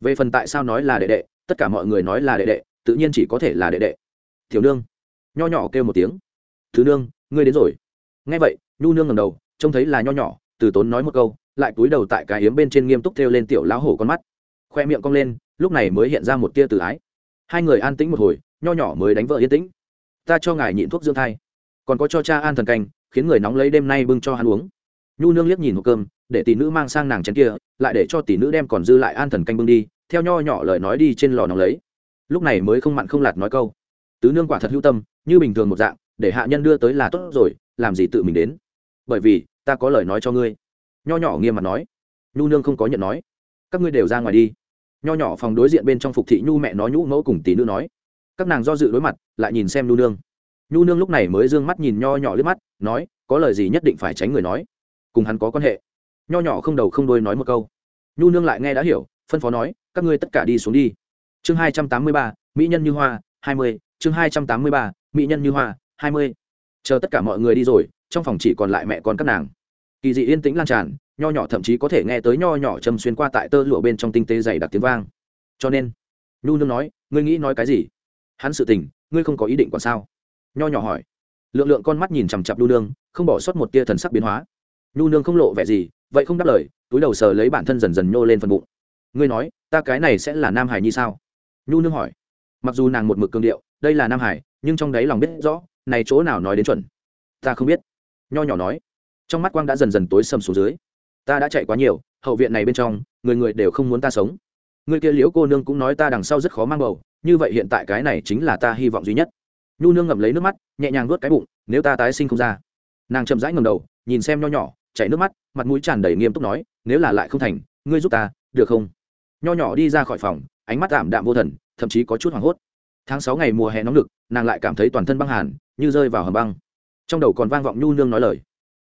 Về phần tại sao nói là đệ đệ, tất cả mọi người nói là đệ đệ, tự nhiên chỉ có thể là đệ đệ. Tiểu nương. Nho nhỏ kêu một tiếng. Thứ nương, ngươi đến rồi. Nghe vậy, nhu nương ngầm đầu, trông thấy là nho nhỏ, từ tốn nói một câu lại cúi đầu tại cái hiếm bên trên nghiêm túc theo lên tiểu lão hổ con mắt. Khoe miệng cong lên, lúc này mới hiện ra một tia tự ái. Hai người an tĩnh một hồi, nho nhỏ mới đánh vợ yên tĩnh. Ta cho ngài nhịn thuốc dưỡng thai, còn có cho cha an thần canh, khiến người nóng lấy đêm nay bưng cho hắn uống. Nhu nương liếc nhìn hộp cơm, để tỷ nữ mang sang nàng chén kia, lại để cho tỷ nữ đem còn dư lại an thần canh bưng đi, theo nho nhỏ lời nói đi trên lò nóng lấy. Lúc này mới không mặn không lạt nói câu. Tứ nương quả thật hữu tâm, như bình thường một dạng, để hạ nhân đưa tới là tốt rồi, làm gì tự mình đến. Bởi vì, ta có lời nói cho ngươi nho nhỏ nghiêm mặt nói. Nhu nương không có nhận nói. Các ngươi đều ra ngoài đi. Nho nhỏ phòng đối diện bên trong phục thị nhu mẹ nói nhũ mẫu cùng tỷ nữ nói. Các nàng do dự đối mặt, lại nhìn xem nhu nương. Nhu nương lúc này mới d ư ơ n g mắt nhìn nho nhỏ liếc mắt, nói, có lời gì nhất định phải tránh người nói. Cùng hắn có quan hệ. Nho nhỏ không đầu không đôi nói một câu. Nhu nương lại nghe đã hiểu, phân phó nói, các ngươi tất cả đi xuống đi. Chương hai trăm tám mươi ba, mỹ nhân như hoa, hai mươi. Chương hai trăm tám mươi ba, mỹ nhân như hoa, hai mươi. Chờ tất cả mọi người đi rồi, trong phòng chỉ còn lại mẹ con các nàng kỳ dị yên tĩnh lan tràn, nho nhỏ thậm chí có thể nghe tới nho nhỏ châm xuyên qua tại tơ lụa bên trong tinh tế dày đặc tiếng vang. Cho nên, nhu nương nói, ngươi nghĩ nói cái gì? Hắn sự tình, ngươi không có ý định còn sao? Nho nhỏ hỏi. Lượng lượng con mắt nhìn chằm chặp nhu nương, không bỏ sót một tia thần sắc biến hóa. Nhu nương không lộ vẻ gì, vậy không đáp lời, túi đầu sờ lấy bản thân dần dần nhô lên phần bụng. Ngươi nói, ta cái này sẽ là nam hải như sao? Nhu nương hỏi. Mặc dù nàng một mực cương điệu, đây là nam hải, nhưng trong đáy lòng biết rõ, này chỗ nào nói đến chuẩn. Ta không biết. Nho nhỏ nói trong mắt quang đã dần dần tối sầm xuống dưới. Ta đã chạy quá nhiều, hậu viện này bên trong, người người đều không muốn ta sống. Người kia liễu cô nương cũng nói ta đằng sau rất khó mang bầu, như vậy hiện tại cái này chính là ta hy vọng duy nhất. Nhu nương ngậm lấy nước mắt, nhẹ nhàng nuốt cái bụng, nếu ta tái sinh không ra. Nàng chậm rãi ngầm đầu, nhìn xem nho nhỏ, chảy nước mắt, mặt mũi tràn đầy nghiêm túc nói, nếu là lại không thành, ngươi giúp ta, được không? Nho nhỏ đi ra khỏi phòng, ánh mắt tạm đạm vô thần, thậm chí có chút hoảng hốt. Tháng sáu ngày mùa hè nóng lực nàng lại cảm thấy toàn thân băng hàn, như rơi vào hầm băng. Trong đầu còn vang vọng nhu nương nói lời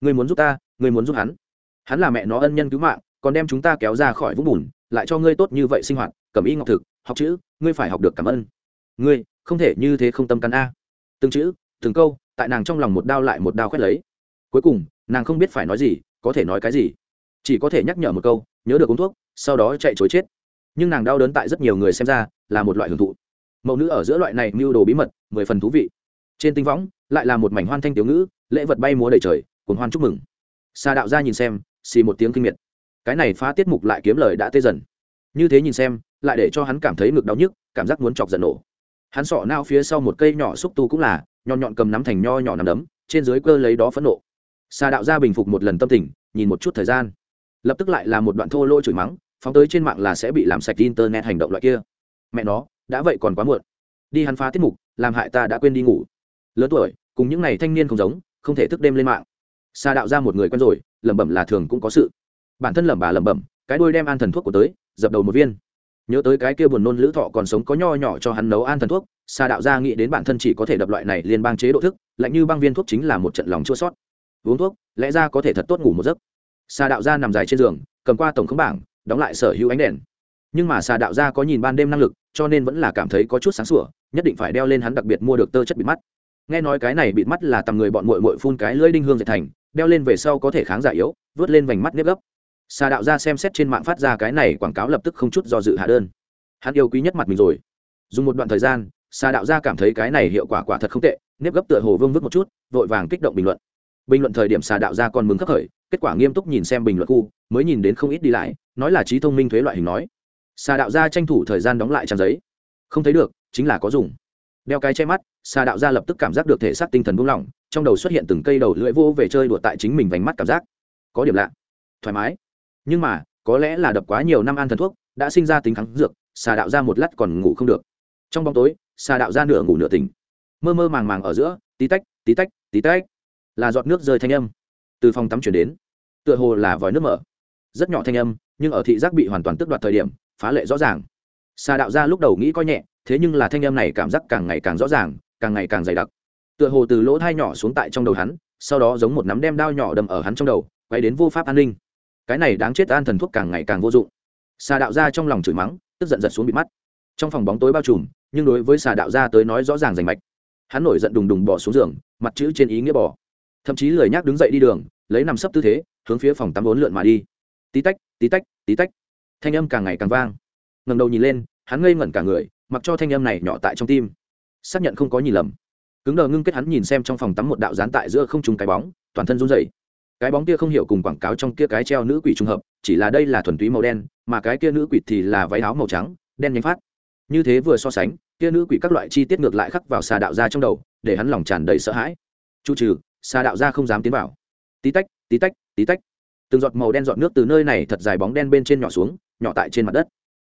ngươi muốn giúp ta, ngươi muốn giúp hắn. Hắn là mẹ nó ân nhân cứu mạng, còn đem chúng ta kéo ra khỏi vũng bùn, lại cho ngươi tốt như vậy sinh hoạt, cầm y ngọc thực, học chữ, ngươi phải học được cảm ơn. Ngươi, không thể như thế không tâm căn a. Từng chữ, từng câu, tại nàng trong lòng một đao lại một đao khoét lấy. Cuối cùng, nàng không biết phải nói gì, có thể nói cái gì. Chỉ có thể nhắc nhở một câu, nhớ được uống thuốc, sau đó chạy chối chết. Nhưng nàng đau đớn tại rất nhiều người xem ra là một loại hưởng thụ. Mẫu nữ ở giữa loại này mưu đồ bí mật, mười phần thú vị. Trên tinh võng, lại là một mảnh hoan thanh tiểu ngữ, lễ vật bay múa đầy trời cuốn hoan chúc mừng. Xa đạo ra nhìn xem, xì một tiếng kinh miệt. Cái này phá tiết mục lại kiếm lời đã tê dần. Như thế nhìn xem, lại để cho hắn cảm thấy ngực đau nhức, cảm giác muốn chọc giận nổ. Hắn sọ nao phía sau một cây nhỏ xúc tu cũng là, nhọn nhọn cầm nắm thành nho nhỏ nằm đấm, trên dưới cơ lấy đó phẫn nộ. Xa đạo ra bình phục một lần tâm tình, nhìn một chút thời gian. Lập tức lại là một đoạn thô lỗ chửi mắng, phóng tới trên mạng là sẽ bị làm sạch internet hành động loại kia. Mẹ nó, đã vậy còn quá muộn. Đi hắn phá tiết mục, làm hại ta đã quên đi ngủ. Lớn tuổi, cùng những n à y thanh niên không giống, không thể thức đêm lên mạng xa đạo ra một người quen rồi, lẩm bẩm là thường cũng có sự. Bản thân lẩm bà lẩm bẩm, cái đôi đem an thần thuốc của tới, dập đầu một viên. Nhớ tới cái kia buồn nôn lữ thọ còn sống có nho nhỏ cho hắn nấu an thần thuốc xa đạo ra nghĩ đến bản thân chỉ có thể đập loại này liên bang chế độ thức, lạnh như băng viên thuốc chính là một trận lòng chua sót. Uống thuốc, lẽ ra có thể thật tốt ngủ một giấc. Xa đạo ra nằm dài trên giường, cầm qua tổng khống bảng, đóng lại sở hữu ánh đèn. Nhưng mà xà đạo gia có nhìn ban đêm năng lực, cho nên vẫn là cảm thấy có chút sáng sủa, nhất định phải đeo lên hắn đặc biệt mua được tơ chất bịt mắt nghe nói cái này bịt mắt là tầm người bọn mội mội phun cái lưỡi đinh hương dệt thành, đeo lên về sau có thể kháng giả yếu, vớt lên vành mắt nếp gấp. Xà đạo gia xem xét trên mạng phát ra cái này quảng cáo lập tức không chút do dự hạ đơn. Hắn yêu quý nhất mặt mình rồi. Dùng một đoạn thời gian xà đạo gia cảm thấy cái này hiệu quả quả thật không tệ, nếp gấp tựa hồ vương vức một chút, vội vàng kích động bình luận. Bình luận thời điểm xà đạo gia còn mừng khắc khởi, kết quả nghiêm túc nhìn xem bình luận khu, mới nhìn đến không ít đi lại, nói là trí thông minh thuế loại hình nói. Xà đạo gia tranh thủ thời gian đóng lại trang giấy. Không thấy được, chính là có dùng đeo cái che mắt xà đạo gia lập tức cảm giác được thể xác tinh thần buông lỏng, trong đầu xuất hiện từng cây đầu lưỡi vô về chơi đùa tại chính mình vành mắt cảm giác. Có điểm lạ. Thoải mái. Nhưng mà, có lẽ là đập quá nhiều năm ăn thần thuốc, đã sinh ra tính kháng dược xà đạo ra một lát còn ngủ không được. Trong bóng tối xà đạo ra nửa ngủ nửa tỉnh. Mơ mơ màng màng ở giữa, tí tách tí tách tí tách. Là giọt nước rơi thanh âm. Từ phòng tắm chuyển đến. Tựa hồ là vòi nước mở. Rất nhỏ thanh âm, nhưng ở thị giác bị hoàn toàn tước đoạt thời điểm, phá lệ rõ ràng. Xà đạo ra lúc đầu nghĩ coi nhẹ thế nhưng là thanh âm này cảm giác càng ngày càng rõ ràng, càng ngày càng dày đặc. Tựa hồ từ lỗ thai nhỏ xuống tại trong đầu hắn, sau đó giống một nắm đem đao nhỏ đâm ở hắn trong đầu, quay đến vô pháp an ninh. Cái này đáng chết an thần thuốc càng ngày càng vô dụng. Xà đạo ra trong lòng chửi mắng, tức giận giật xuống bị mắt. Trong phòng bóng tối bao trùm, nhưng đối với xà đạo ra tới nói rõ ràng rành mạch. Hắn nổi giận đùng đùng bỏ xuống giường, mặt chữ trên ý nghĩa bỏ. Thậm chí lười nhác đứng dậy đi đường, lấy nằm sấp tư thế, hướng phía phòng tắm bốn lượn mà đi. Tí tách tí tách tí tách. Thanh âm càng ngày càng vang. Ngầm đầu nhìn lên, hắn ngây ngẩn cả người mặc cho thanh âm này nhỏ tại trong tim. Xác nhận không có nhìn lầm. Cứng đờ ngưng kết hắn nhìn xem trong phòng tắm một đạo dán tại giữa không trùng cái bóng, toàn thân run rẩy. Cái bóng kia không hiểu cùng quảng cáo trong kia cái treo nữ quỷ trùng hợp, chỉ là đây là thuần túy màu đen, mà cái kia nữ quỷ thì là váy áo màu trắng, đen nhánh phát. Như thế vừa so sánh, kia nữ quỷ các loại chi tiết ngược lại khắc vào xà đạo ra trong đầu, để hắn lòng tràn đầy sợ hãi. Chu trừ, xà đạo ra không dám tiến vào. Tí tách tí tách tí tách. Từng giọt màu đen giọt nước từ nơi này thật dài bóng đen bên trên nhỏ xuống, nhỏ tại trên mặt đất.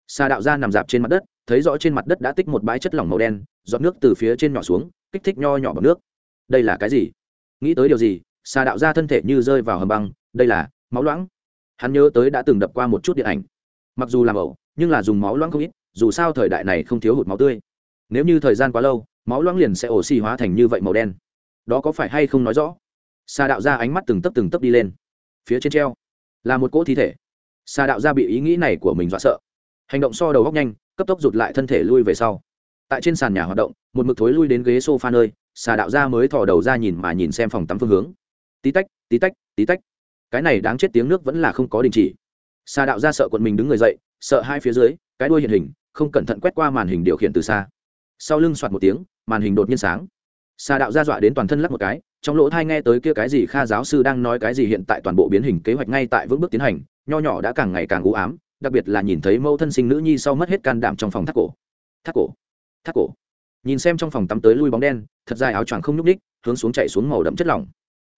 Xà đạo ra nằm dạp trên mặt đất thấy rõ trên mặt đất đã tích một bãi chất lỏng màu đen, giọt nước từ phía trên nhỏ xuống, kích thích nho nhỏ bằng nước. Đây là cái gì? Nghĩ tới điều gì, xà đạo ra thân thể như rơi vào hầm băng, đây là máu loãng. Hắn nhớ tới đã từng đập qua một chút điện ảnh. Mặc dù làm ẩu, nhưng là dùng máu loãng không ít, dù sao thời đại này không thiếu hụt máu tươi. Nếu như thời gian quá lâu, máu loãng liền sẽ ổ xì hóa thành như vậy màu đen. Đó có phải hay không nói rõ? Xà đạo ra ánh mắt từng tấp từng tấp đi lên. Phía trên treo, là một cỗ thi thể. Xà đạo ra bị ý nghĩ này của mình dọa sợ. Hành động so đầu góc nhanh cấp tốc rụt lại thân thể lui về sau. Tại trên sàn nhà hoạt động, một mực thối lui đến ghế s o f a nơi, xà đạo gia mới thò đầu ra nhìn mà nhìn xem phòng tắm phương hướng. Tí tách tí tách tí tách. Cái này đáng chết tiếng nước vẫn là không có đình chỉ. Xà đạo gia sợ quận mình đứng người dậy, sợ hai phía dưới, cái đuôi hiện hình, không cẩn thận quét qua màn hình điều khiển từ xa. Sau lưng soạt một tiếng, màn hình đột nhiên sáng. Xà đạo ra dọa đến toàn thân lắc một cái, trong lỗ thai nghe tới kia cái gì kha giáo sư đang nói cái gì hiện tại toàn bộ biến hình kế hoạch ngay tại vững bước tiến hành, nho nhỏ đã càng ngày càng u ám đặc biệt là nhìn thấy mẫu thân sinh nữ nhi sau mất hết can đảm trong phòng thác cổ. Thác cổ thác cổ. Nhìn xem trong phòng tắm tới lui bóng đen, thật dài áo choàng không nhúc ních hướng xuống chạy xuống màu đậm chất lỏng.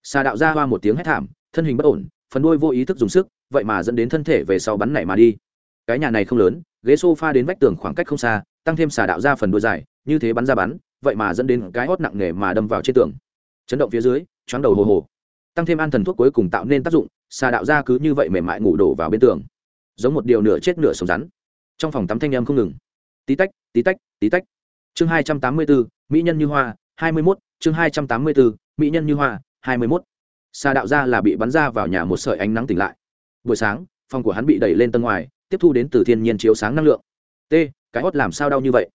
Xà đạo ra hoa một tiếng hét thảm, thân hình bất ổn, phần đuôi vô ý thức dùng sức, vậy mà dẫn đến thân thể về sau bắn nảy mà đi. Cái nhà này không lớn, ghế s o f a đến vách tường khoảng cách không xa, tăng thêm xà đạo ra phần đuôi dài, như thế bắn ra bắn, vậy mà dẫn đến cái hót nặng nề mà đâm vào trên tường. Chấn động phía dưới, choáng đầu hồ hồ. Tăng thêm an thần thuốc cuối cùng tạo nên tác dụng, xà đạo ra cứ như vậy mềm mại ngủ đổ vào bên tường giống một điều nửa chết nửa sống rắn. Trong phòng tắm thanh em không ngừng. Tí tách tí tách tí tách. Chương hai trăm tám mươi bốn, mỹ nhân như hoa, hai mươi mốt. Chương hai trăm tám mươi bốn, mỹ nhân như hoa, hai mươi mốt. Xà đạo ra là bị bắn ra vào nhà một sợi ánh nắng tỉnh lại. Buổi sáng, phòng của hắn bị đẩy lên tân ngoài, tiếp thu đến từ thiên nhiên chiếu sáng năng lượng. T, cái hót làm sao đau như vậy?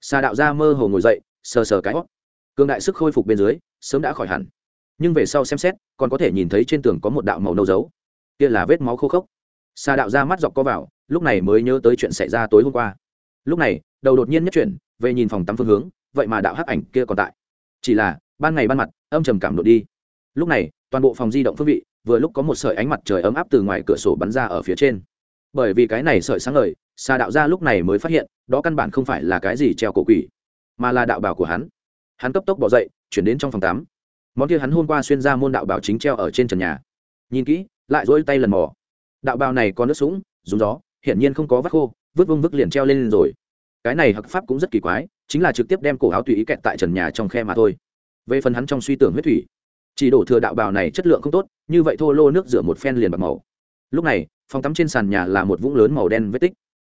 Xà đạo ra mơ hồ ngồi dậy, sờ sờ cái hót cương đại sức khôi phục bên dưới, sớm đã khỏi hẳn. Nhưng về sau xem xét, còn có thể nhìn thấy trên tường có một đạo màu nâu dấu. Kia là vết máu khô khốc xà đạo ra mắt dọc co vào, lúc này mới nhớ tới chuyện xảy ra tối hôm qua. Lúc này, đầu đột nhiên nhất chuyển, về nhìn phòng tắm phương hướng, vậy mà đạo hắc ảnh kia còn tại. Chỉ là, ban ngày ban mặt, âm trầm cảm đột đi. Lúc này, toàn bộ phòng di động phương vị, vừa lúc có một sợi ánh mặt trời ấm áp từ ngoài cửa sổ bắn ra ở phía trên. Bởi vì cái này sợi sáng lời xà đạo ra lúc này mới phát hiện, đó căn bản không phải là cái gì treo cổ quỷ, mà là đạo bảo của hắn. Hắn cấp tốc bỏ dậy, chuyển đến trong phòng tắm. Món kia hắn hôm qua xuyên ra môn đạo bảo chính treo ở trên trần nhà. Nhìn kỹ, lại dỗi tay lần mò đạo bào này có nước sũng, dùng gió, hiển nhiên không có vắt khô, vứt vung vứt liền treo lên rồi. Cái này hặc pháp cũng rất kỳ quái, chính là trực tiếp đem cổ áo tùy ý kẹt tại trần nhà trong khe mà thôi. Về phần hắn trong suy tưởng huyết thủy, chỉ đổ thừa đạo bào này chất lượng không tốt, như vậy thô lô nước rửa một phen liền bạc màu. Lúc này, phòng tắm trên sàn nhà là một vũng lớn màu đen vết tích.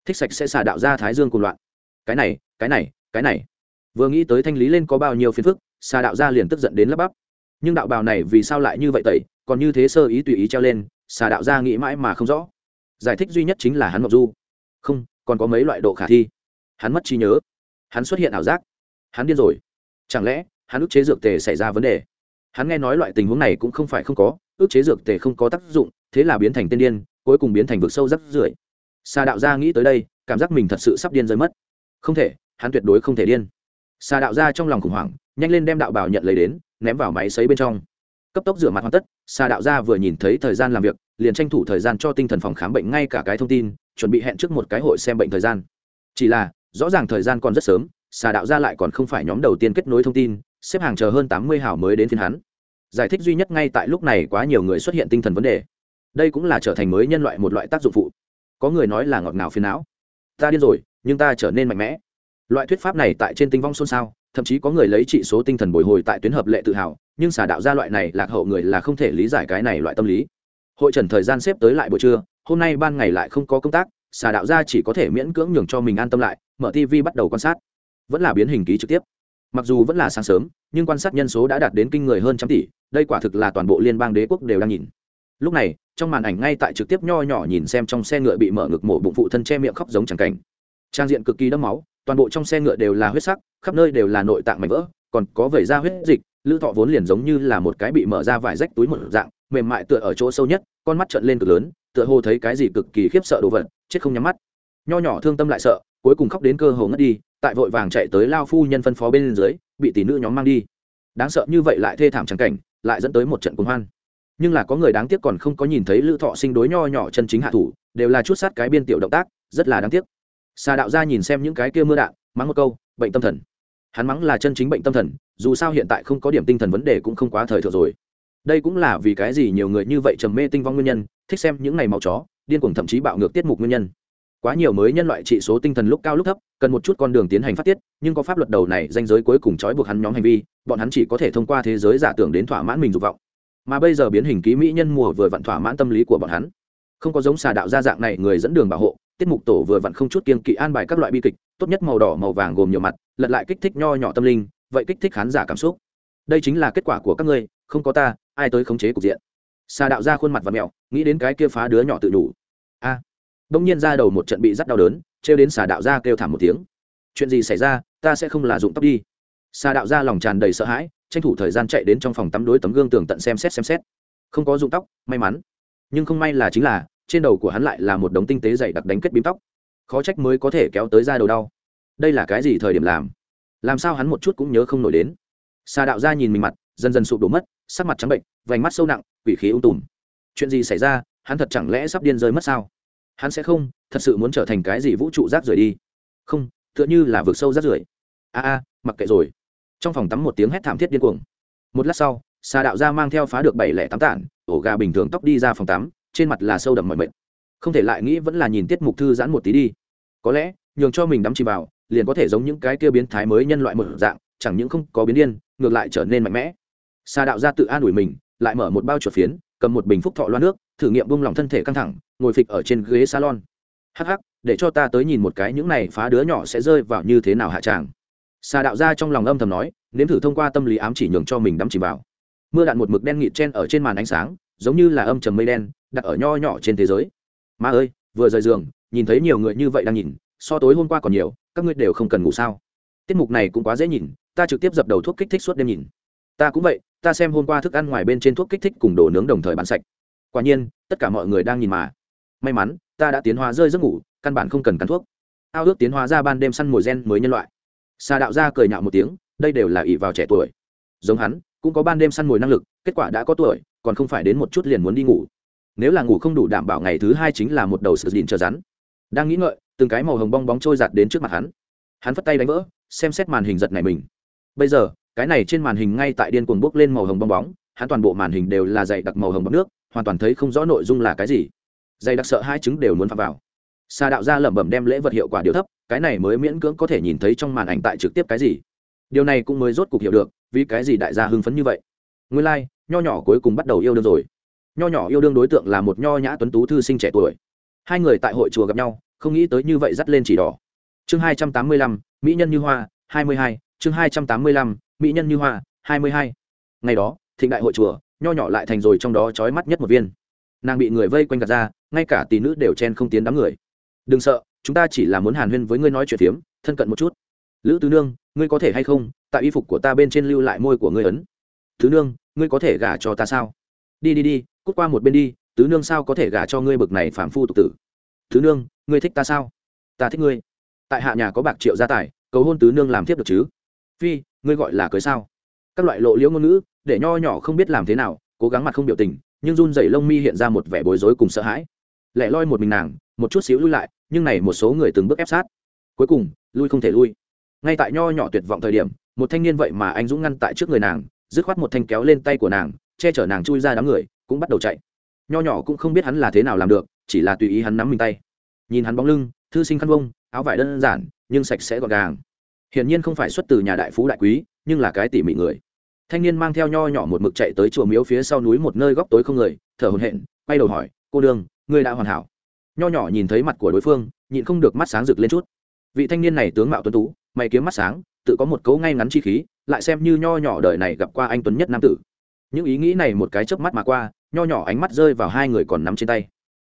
Thích sạch sẽ xả đạo ra thái dương cùng loạn. Cái này cái này cái này. Vừa nghĩ tới thanh lý lên có bao nhiêu phiền phức xà đạo ra liền tức giận đến lắp bắp. Nhưng đạo bào này vì sao lại như vậy tẩy, còn như thế sơ ý tùy ý treo lên xà đạo gia nghĩ mãi mà không rõ. Giải thích duy nhất chính là hắn mộc du. Không, còn có mấy loại độ khả thi. Hắn mất trí nhớ. Hắn xuất hiện ảo giác. Hắn điên rồi. Chẳng lẽ, hắn ức chế dược tề xảy ra vấn đề? Hắn nghe nói loại tình huống này cũng không phải không có, ức chế dược tề không có tác dụng, thế là biến thành tên điên, cuối cùng biến thành vực sâu rắc rưởi. Xà đạo gia nghĩ tới đây, cảm giác mình thật sự sắp điên rơi mất. Không thể, hắn tuyệt đối không thể điên. Xà đạo gia trong lòng khủng hoảng, nhanh lên đem đạo bảo nhận lấy đến, ném vào máy xấy bên trong cấp tốc rửa mặt hoàn tất xà đạo gia vừa nhìn thấy thời gian làm việc, liền tranh thủ thời gian cho tinh thần phòng khám bệnh ngay cả cái thông tin, chuẩn bị hẹn trước một cái hội xem bệnh thời gian. Chỉ là, rõ ràng thời gian còn rất sớm xà đạo Gia lại còn không phải nhóm đầu tiên kết nối thông tin, xếp hàng chờ hơn tám mươi hảo mới đến phiên hắn. Giải thích duy nhất ngay tại lúc này quá nhiều người xuất hiện tinh thần vấn đề. Đây cũng là trở thành mới nhân loại một loại tác dụng phụ. Có người nói là ngọt ngào phiền não. Ta điên rồi, nhưng ta trở nên mạnh mẽ. Loại thuyết pháp này tại trên tinh vong xôn xao, thậm chí có người lấy trị số tinh thần bồi hồi tại tuyến hợp lệ tự hào nhưng xà đạo gia loại này lạc hậu người là không thể lý giải cái này loại tâm lý. Hội trần thời gian xếp tới lại buổi trưa, hôm nay ban ngày lại không có công tác xà đạo gia chỉ có thể miễn cưỡng nhường cho mình an tâm lại, mở tv bắt đầu quan sát. Vẫn là biến hình ký trực tiếp. Mặc dù vẫn là sáng sớm, nhưng quan sát nhân số đã đạt đến kinh người hơn trăm tỷ, đây quả thực là toàn bộ liên bang đế quốc đều đang nhìn. Lúc này, trong màn ảnh ngay tại trực tiếp nho nhỏ nhìn xem trong xe ngựa bị mở ngực mổ bụng phụ thân che miệng khóc giống chẳng cảnh. Trang diện cực kỳ đẫm máu, toàn bộ trong xe ngựa đều là huyết sắc, khắp nơi đều là nội tạng mảnh vỡ, còn có vẩy ra huyết dịch lữ thọ vốn liền giống như là một cái bị mở ra vải rách túi một dạng, mềm mại tựa ở chỗ sâu nhất, con mắt trợn lên cực lớn, tựa hồ thấy cái gì cực kỳ khiếp sợ đồ vật, chết không nhắm mắt. Nho nhỏ thương tâm lại sợ, cuối cùng khóc đến cơ hồ ngất đi, tại vội vàng chạy tới lao phu nhân phân phó bên dưới, bị tỷ nữ nhóm mang đi. Đáng sợ như vậy lại thê thảm trắng cảnh, lại dẫn tới một trận cuồng hoan. Nhưng là có người đáng tiếc còn không có nhìn thấy lữ thọ sinh đối nho nhỏ chân chính hạ thủ, đều là chút sát cái biên tiểu động tác, rất là đáng tiếc. Xà đạo ra nhìn xem những cái kia mưa đạn, mắng một câu, bệnh tâm thần. Hắn mắng là chân chính bệnh tâm thần dù sao hiện tại không có điểm tinh thần vấn đề cũng không quá thời thượng rồi. Đây cũng là vì cái gì nhiều người như vậy trầm mê tinh vong nguyên nhân, thích xem những ngày màu chó, điên cuồng thậm chí bạo ngược tiết mục nguyên nhân. Quá nhiều mới nhân loại trị số tinh thần lúc cao lúc thấp, cần một chút con đường tiến hành phát tiết, nhưng có pháp luật đầu này danh giới cuối cùng trói buộc hắn nhóm hành vi, bọn hắn chỉ có thể thông qua thế giới giả tưởng đến thỏa mãn mình dục vọng. Mà bây giờ biến hình ký mỹ nhân mùa vừa vặn thỏa mãn tâm lý của bọn hắn. Không có giống xà đạo gia dạng này người dẫn đường bảo hộ, tiết mục tổ vừa vặn không chút kiên kỵ an bài các loại bi kịch, tốt nhất màu đỏ màu vàng gồm nhiều mặt, lật lại kích thích nho nhỏ tâm linh vậy kích thích khán giả cảm xúc. Đây chính là kết quả của các ngươi không có ta ai tới khống chế cục diện. Xà đạo ra khuôn mặt và mẹo nghĩ đến cái kia phá đứa nhỏ tự đủ a. À, đông nhiên ra đầu một trận bị rắt đau đớn trêu đến xà đạo ra kêu thảm một tiếng. Chuyện gì xảy ra ta sẽ không là dụng tóc đi. Xà đạo ra lòng tràn đầy sợ hãi tranh thủ thời gian chạy đến trong phòng tắm đối tấm gương tường tận xem xét xem xét. Không có dụng tóc may mắn. Nhưng không may là chính là trên đầu của hắn lại là một đống tinh tế dày đặc đánh kết bím tóc. Khó trách mới có thể kéo tới ra đầu đau. Đây là cái gì thời điểm làm? Làm sao hắn một chút cũng nhớ không nổi đến? Xà đạo ra nhìn mình mặt, dần dần sụp đổ mất, sắc mặt trắng bệnh, vành mắt sâu nặng, quỷ khí ung tùm. Chuyện gì xảy ra, hắn thật chẳng lẽ sắp điên rơi mất sao? Hắn sẽ không, thật sự muốn trở thành cái gì vũ trụ rác rưởi đi? Không, tựa như là vực sâu rác rưởi. A a, mặc kệ rồi. Trong phòng tắm một tiếng hét thảm thiết điên cuồng. Một lát sau xà đạo ra mang theo phá được bảy lẻ tám tản, ổ gà bình thường tóc đi ra phòng tắm, trên mặt là sâu đậm mọi mệt. Không thể lại nghĩ vẫn là nhìn tiết mục thư giãn một tí đi. Có lẽ, nhường cho mình đắm chìm vào liền có thể giống những cái kia biến thái mới nhân loại một dạng, chẳng những không có biến điên, ngược lại trở nên mạnh mẽ. Xà đạo ra tự an ủi mình, lại mở một bao chuột phiến, cầm một bình phúc thọ loa nước, thử nghiệm bung lòng thân thể căng thẳng, ngồi phịch ở trên ghế salon. Hắc hắc, để cho ta tới nhìn một cái những này phá đứa nhỏ sẽ rơi vào như thế nào hạ tràng. Xà đạo ra trong lòng âm thầm nói, nếm thử thông qua tâm lý ám chỉ nhường cho mình đắm chìm vào. Mưa đạn một mực đen nghịt chen ở trên màn ánh sáng, giống như là âm trầm mây đen, đặt ở nho nhỏ trên thế giới. Ma ơi, vừa rời giường, nhìn thấy nhiều người như vậy đang nhìn, so tối hôm qua còn nhiều các ngươi đều không cần ngủ sao? Tiết mục này cũng quá dễ nhìn, ta trực tiếp dập đầu thuốc kích thích suốt đêm nhìn. Ta cũng vậy, ta xem hôm qua thức ăn ngoài bên trên thuốc kích thích cùng đồ nướng đồng thời bán sạch. Quả nhiên, tất cả mọi người đang nhìn mà. May mắn, ta đã tiến hóa rơi giấc ngủ, căn bản không cần cắn thuốc. Ao ước tiến hóa ra ban đêm săn mồi gen mới nhân loại. Xà đạo ra cười nhạo một tiếng, đây đều là ỷ vào trẻ tuổi. Giống hắn, cũng có ban đêm săn mồi năng lực, kết quả đã có tuổi, còn không phải đến một chút liền muốn đi ngủ. Nếu là ngủ không đủ đảm bảo ngày thứ hai chính là một đầu sờ dìn chờ rắn. Đang nghĩ ngợi từng cái màu hồng bong bóng trôi giạt đến trước mặt hắn. Hắn phất tay đánh vỡ xem xét màn hình giật này mình. Bây giờ cái này trên màn hình ngay tại điên cuồng bốc lên màu hồng bong bóng hắn toàn bộ màn hình đều là dày đặc màu hồng bọc nước hoàn toàn thấy không rõ nội dung là cái gì. Dày đặc sợ hai trứng đều muốn phạm vào. Xa đạo ra lẩm bẩm đem lễ vật hiệu quả điều thấp cái này mới miễn cưỡng có thể nhìn thấy trong màn ảnh tại trực tiếp cái gì. Điều này cũng mới rốt cuộc hiểu được vì cái gì đại gia hưng phấn như vậy. Nguyên lai、like, nho nhỏ cuối cùng bắt đầu yêu đương rồi. Nho nhỏ yêu đương đối tượng là một nho nhã tuấn tú thư sinh trẻ tuổi. Hai người tại hội chùa gặp nhau không nghĩ tới như vậy dắt lên chỉ đỏ. Chương hai trăm tám mươi lăm, mỹ nhân như hoa, hai mươi hai. Chương hai trăm tám mươi lăm, mỹ nhân như hoa, hai mươi hai. Ngày đó, thịnh đại hội chùa, nho nhỏ lại thành rồi trong đó trói mắt nhất một viên. Nàng bị người vây quanh gạt ra, ngay cả tỷ nữ đều chen không tiến đám người. Đừng sợ, chúng ta chỉ là muốn hàn huyên với ngươi nói chuyện phiếm, thân cận một chút. Lữ tứ nương, ngươi có thể hay không? Tại y phục của ta bên trên lưu lại môi của ngươi ấn. Tứ nương, ngươi có thể gả cho ta sao? Đi đi đi, cút qua một bên đi, tứ nương sao có thể gả cho ngươi bực này phàm phu tục tử? Tứ nương, ngươi thích ta sao? Ta thích ngươi. Tại hạ nhà có bạc triệu gia tài, cầu hôn tứ nương làm tiếp được chứ? Phi, ngươi gọi là cưới sao? Các loại lộ liễu ngôn ngữ, để nho nhỏ không biết làm thế nào, cố gắng mặt không biểu tình, nhưng run dày lông mi hiện ra một vẻ bối rối cùng sợ hãi. Lẻ loi một mình nàng, một chút xíu lui lại, nhưng này một số người từng bước ép sát. Cuối cùng, lui không thể lui. Ngay tại nho nhỏ tuyệt vọng thời điểm, một thanh niên vậy mà anh dũng ngăn tại trước người nàng, dứt khoát một thanh kéo lên tay của nàng, che chở nàng chui ra đám người, cũng bắt đầu chạy. Nho nhỏ cũng không biết hắn là thế nào làm được chỉ là tùy ý hắn nắm mình tay. Nhìn hắn bóng lưng, thư sinh khăn vông, áo vải đơn giản, nhưng sạch sẽ gọn gàng. Hiển nhiên không phải xuất từ nhà đại phú đại quý, nhưng là cái tỉ mỉ người. Thanh niên mang theo nho nhỏ một mực chạy tới chùa miếu phía sau núi một nơi góc tối không người, thở hồn hện quay đầu hỏi, cô đương ngươi đã hoàn hảo? Nho nhỏ nhìn thấy mặt của đối phương, nhịn không được mắt sáng rực lên chút. Vị thanh niên này tướng mạo tuấn tú, mày kiếm mắt sáng, tự có một cấu ngay ngắn chi khí, lại xem như nho nhỏ đời này gặp qua anh tuấn nhất nam tử. Những ý nghĩ này một cái chớp mắt mà qua, nho nhỏ ánh mắt rơi vào hai người còn nắm trên tay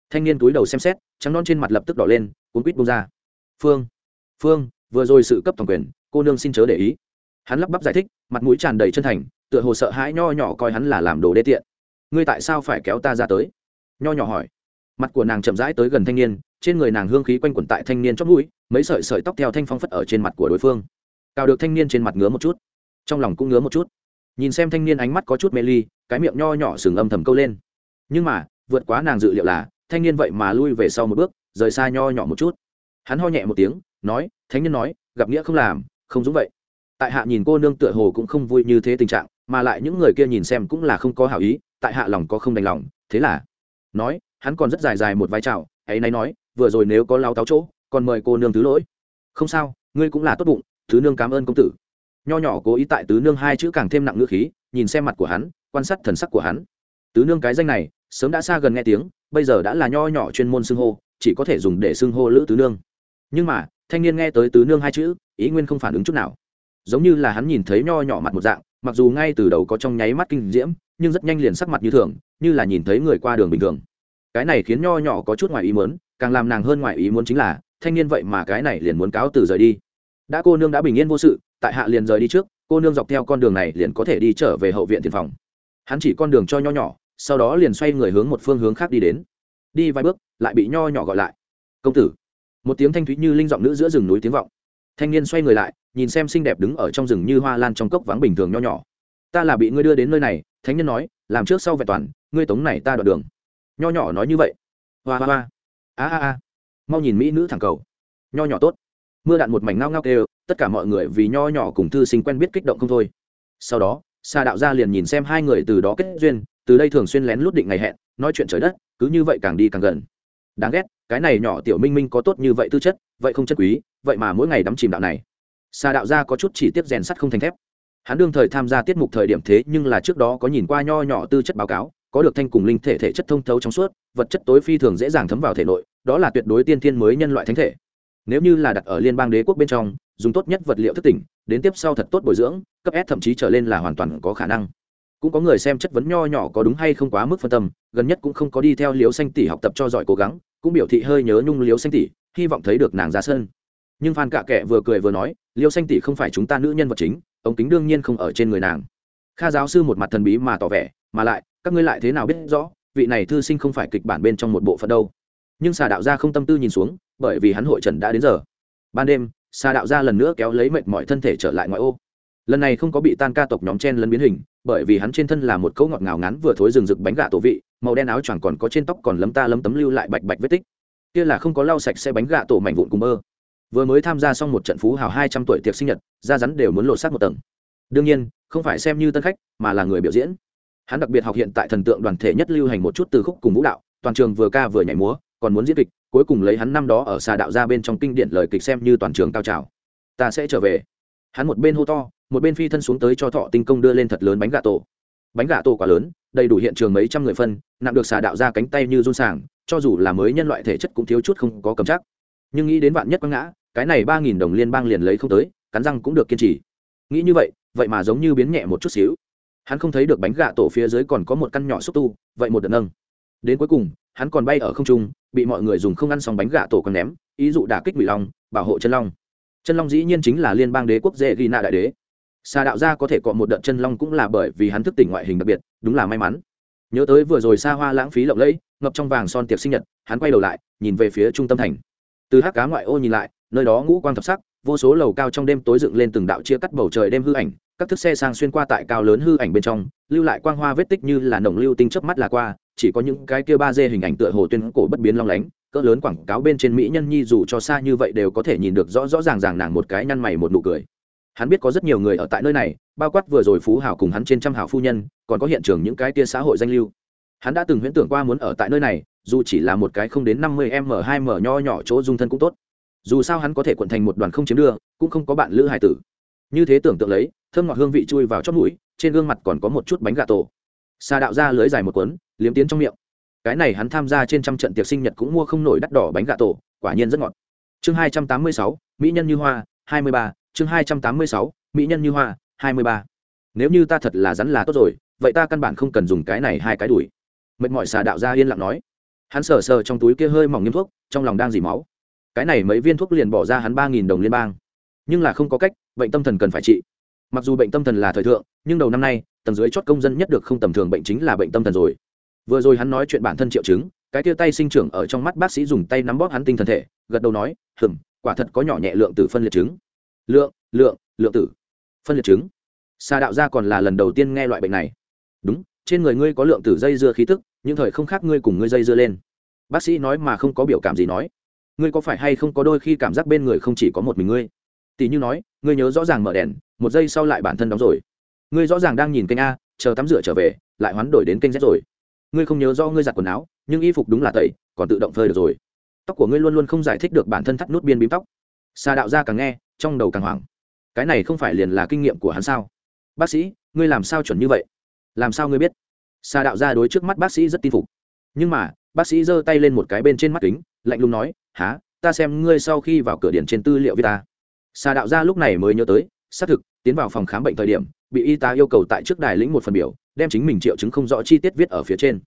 thanh niên túi đầu xem xét, trắng non trên mặt lập tức đỏ lên, cuốn quýt bông ra. Phương phương, vừa rồi sự cấp toàn quyền, cô nương xin chớ để ý. Hắn lắp bắp giải thích, mặt mũi tràn đầy chân thành, tựa hồ sợ hãi nho nhỏ coi hắn là làm đồ đê tiện. Ngươi tại sao phải kéo ta ra tới? Nho nhỏ hỏi. Mặt của nàng chậm rãi tới gần thanh niên, trên người nàng hương khí quanh quẩn tại thanh niên chót mũi, mấy sợi sợi tóc theo thanh phong phất ở trên mặt của đối phương. Cào được thanh niên trên mặt ngứa một chút. Trong lòng cũng ngứa một chút. Nhìn xem thanh niên ánh mắt có chút mê ly, cái miệng nho nhỏ sừng âm thầm câu lên. Nhưng mà, vượt quá nàng dự liệu là thanh niên vậy mà lui về sau một bước, rời xa nho nhỏ một chút. Hắn ho nhẹ một tiếng, nói, thánh nhân nói, gặp nghĩa không làm, không dũng vậy. Tại hạ nhìn cô nương tựa hồ cũng không vui như thế tình trạng, mà lại những người kia nhìn xem cũng là không có hảo ý, tại hạ lòng có không đành lòng, thế là nói, hắn còn rất dài dài một vai trào ấy nay nói, vừa rồi nếu có lao táo chỗ, còn mời cô nương thứ lỗi. Không sao, ngươi cũng là tốt bụng, thứ nương cảm ơn công tử. Nho nhỏ cố ý tại tứ nương hai chữ càng thêm nặng ngữ khí, nhìn xem mặt của hắn, quan sát thần sắc của hắn. Tứ nương cái danh này, sớm đã xa gần nghe tiếng bây giờ đã là nho nhỏ chuyên môn xưng hô, chỉ có thể dùng để xưng hô lữ tứ nương. Nhưng mà, thanh niên nghe tới tứ nương hai chữ, ý nguyên không phản ứng chút nào. Giống như là hắn nhìn thấy nho nhỏ mặt một dạng, mặc dù ngay từ đầu có trong nháy mắt kinh diễm, nhưng rất nhanh liền sắc mặt như thường, như là nhìn thấy người qua đường bình thường. Cái này khiến nho nhỏ có chút ngoài ý muốn, càng làm nàng hơn ngoài ý muốn chính là, thanh niên vậy mà cái này liền muốn cáo từ rời đi. Đã cô nương đã bình yên vô sự, tại hạ liền rời đi trước, cô nương dọc theo con đường này liền có thể đi trở về hậu viện tiền phòng. Hắn chỉ con đường cho nho nhỏ sau đó liền xoay người hướng một phương hướng khác đi đến. Đi vài bước, lại bị nho nhỏ gọi lại. Công tử. Một tiếng thanh thúy như linh giọng nữ giữa rừng núi tiếng vọng. Thanh niên xoay người lại, nhìn xem xinh đẹp đứng ở trong rừng như hoa lan trong cốc vắng bình thường nho nhỏ. Ta là bị ngươi đưa đến nơi này, thánh nhân nói, làm trước sau vẹn toàn, ngươi tống này ta đoạn đường. Nho nhỏ nói như vậy. Hoa hoa hoa. A a a. Mau nhìn mỹ nữ thẳng cầu. Nho nhỏ tốt. Mưa đạn một mảnh ngao ngao kêu, tất cả mọi người vì nho nhỏ cùng thư sinh quen biết kích động không thôi. Sau đó xa đạo gia liền nhìn xem hai người từ đó kết duyên từ đây thường xuyên lén lút định ngày hẹn, nói chuyện trời đất, cứ như vậy càng đi càng gần. Đáng ghét, cái này nhỏ tiểu minh minh có tốt như vậy tư chất, vậy không chất quý, vậy mà mỗi ngày đắm chìm đạo này. Xa đạo gia có chút chỉ tiếp rèn sắt không thành thép. Hắn đương thời tham gia tiết mục thời điểm thế nhưng là trước đó có nhìn qua nho nhỏ tư chất báo cáo, có được thanh cùng linh thể thể chất thông thấu trong suốt, vật chất tối phi thường dễ dàng thấm vào thể nội, đó là tuyệt đối tiên thiên mới nhân loại thánh thể. Nếu như là đặt ở liên bang đế quốc bên trong, dùng tốt nhất vật liệu thức tỉnh, đến tiếp sau thật tốt bồi dưỡng, cấp s thậm chí trở lên là hoàn toàn có khả năng cũng có người xem chất vấn nho nhỏ có đúng hay không quá mức phân tâm, gần nhất cũng không có đi theo liếu xanh tỷ học tập cho giỏi cố gắng, cũng biểu thị hơi nhớ nhung liếu xanh tỷ, hy vọng thấy được nàng ra sân. Nhưng phan cạ kệ vừa cười vừa nói liêu xanh tỷ không phải chúng ta nữ nhân vật chính, ống kính đương nhiên không ở trên người nàng. Kha giáo sư một mặt thần bí mà tỏ vẻ, mà lại, các ngươi lại thế nào biết rõ, vị này thư sinh không phải kịch bản bên trong một bộ phận đâu. Nhưng xà đạo gia không tâm tư nhìn xuống, bởi vì hắn hội trần đã đến giờ. Ban đêm xà đạo gia lần nữa kéo lấy mệt mọi thân thể trở lại ngoại ô. Lần này không có bị tan ca tộc nhóm chen lấn biến hình bởi vì hắn trên thân là một cấu ngọt ngào ngắn vừa thối rừng rực bánh gà tổ vị, màu đen áo choàng còn có trên tóc còn lấm ta lấm tấm lưu lại bạch bạch vết tích. Kia là không có lau sạch xe bánh gà tổ mảnh vụn cùng mơ vừa mới tham gia xong một trận phú hào hai trăm tuổi tiệc sinh nhật, da rắn đều muốn lột xác một tầng. Đương nhiên, không phải xem như tân khách, mà là người biểu diễn. Hắn đặc biệt học hiện tại thần tượng đoàn thể nhất lưu hành một chút từ khúc cùng vũ đạo, toàn trường vừa ca vừa nhảy múa, còn muốn diễn kịch, cuối cùng lấy hắn năm đó ở xà đạo ra bên trong kinh điển lời kịch xem như toàn trường cao trào. Ta sẽ trở về. Hắn một bên hô to một bên phi thân xuống tới cho thọ tinh công đưa lên thật lớn bánh gà tổ. Bánh gà tổ quá lớn, đầy đủ hiện trường mấy trăm người phân, nặng được xà đạo ra cánh tay như run sàng, cho dù là mới nhân loại thể chất cũng thiếu chút không có cầm chắc. Nhưng nghĩ đến vạn nhất quăng ngã, cái này ba nghìn đồng liên bang liền lấy không tới, cắn răng cũng được kiên trì. Nghĩ như vậy vậy mà giống như biến nhẹ một chút xíu. Hắn không thấy được bánh gà tổ phía dưới còn có một căn nhỏ xúc tu, vậy một đợt nâng. Đến cuối cùng, hắn còn bay ở không trung, bị mọi người dùng không ăn xong bánh gà tổ còn ném, ý dụ đả kích bị long, bảo hộ chân long. Chân long dĩ nhiên chính là liên bang đế quốc dễ ghi nạ đại đế xà đạo gia có thể cọ một đợt chân long cũng là bởi vì hắn thức tỉnh ngoại hình đặc biệt, đúng là may mắn. Nhớ tới vừa rồi xa hoa lãng phí lộng lẫy, ngập trong vàng son tiệc sinh nhật, hắn quay đầu lại, nhìn về phía trung tâm thành. Từ hát cá ngoại ô nhìn lại, nơi đó ngũ quang thập sắc, vô số lầu cao trong đêm tối dựng lên từng đạo chia cắt bầu trời đêm hư ảnh, các thức xe sang xuyên qua tại cao lớn hư ảnh bên trong, lưu lại quang hoa vết tích như là nồng lưu tinh chớp mắt là qua, chỉ có những cái kia ba d hình ảnh tựa hồ tuyên cổ bất biến long lánh, cỡ lớn quảng cáo bên trên mỹ nhân nhi dù cho xa như vậy đều có thể nhìn được rõ rõ ràng ràng nàng một cái nhăn mày một nụ cười hắn biết có rất nhiều người ở tại nơi này, bao quát vừa rồi phú hảo cùng hắn trên trăm hảo phu nhân, còn có hiện trường những cái tia xã hội danh lưu. Hắn đã từng huyễn tưởng qua muốn ở tại nơi này, dù chỉ là một cái không đến năm mươi m, hai m nho nhỏ chỗ dung thân cũng tốt. Dù sao hắn có thể quận thành một đoàn không chiếm đưa cũng không có bạn lữ hải tử. Như thế tưởng tượng lấy, thơm ngọt hương vị chui vào chót mũi, trên gương mặt còn có một chút bánh gà tổ. Xà đạo ra lưới dài một cuốn, liếm tiến trong miệng. Cái này hắn tham gia trên trăm trận tiệc sinh nhật cũng mua không nổi đắt đỏ bánh gà tổ, quả nhiên rất ngọt. Chương hai trăm tám mươi sáu, mỹ nhân như hoa, hai mươi ba chương hai trăm tám mươi sáu, mỹ nhân như hoa, hai mươi ba. Nếu như ta thật là rắn là tốt rồi, vậy ta căn bản không cần dùng cái này hai cái đuổi. mệt mỏi xà đạo ra yên lặng nói. Hắn sờ sờ trong túi kia hơi mỏng nghiêm thuốc, trong lòng đang dì máu. Cái này mấy viên thuốc liền bỏ ra hắn ba nghìn đồng liên bang. Nhưng là không có cách, bệnh tâm thần cần phải trị. Mặc dù bệnh tâm thần là thời thượng, nhưng đầu năm nay, tầng dưới chót công dân nhất được không tầm thường bệnh chính là bệnh tâm thần rồi. Vừa rồi hắn nói chuyện bản thân triệu chứng, cái tia tay sinh trưởng ở trong mắt bác sĩ dùng tay nắm bóp hắn tinh thần thể, gật đầu nói hừng quả thật có nhỏ nhẹ lượng tử phân liệt chứng lượng lượng lượng tử. Phân liệt chứng. Xa đạo gia còn là lần đầu tiên nghe loại bệnh này. Đúng, trên người ngươi có lượng tử dây dưa khí tức nhưng thời không khác ngươi cùng ngươi dây dưa lên. Bác sĩ nói mà không có biểu cảm gì nói. Ngươi có phải hay không có đôi khi cảm giác bên người không chỉ có một mình ngươi? Tỷ như nói, ngươi nhớ rõ ràng mở đèn, một giây sau lại bản thân đóng rồi. Ngươi rõ ràng đang nhìn kênh a, chờ tắm rửa trở về, lại hoán đổi đến kênh z rồi. Ngươi không nhớ do ngươi giặt quần áo, nhưng y phục đúng là tẩy, còn tự động phơi được rồi. Tóc của ngươi luôn luôn không giải thích được bản thân thắt nút biên bím tóc. Xà đạo gia càng nghe trong đầu càng hoảng. Cái này không phải liền là kinh nghiệm của hắn sao? Bác sĩ, ngươi làm sao chuẩn như vậy? Làm sao ngươi biết? Xa đạo ra đối trước mắt bác sĩ rất tin phục. Nhưng mà, bác sĩ giơ tay lên một cái bên trên mắt kính, lạnh lùng nói há ta xem ngươi sau khi vào cửa điển trên tư liệu viết ta. Xa đạo ra lúc này mới nhớ tới, xác thực, tiến vào phòng khám bệnh thời điểm, bị y tá yêu cầu tại trước đài lĩnh một phần biểu, đem chính mình triệu chứng không rõ chi tiết viết ở phía trên.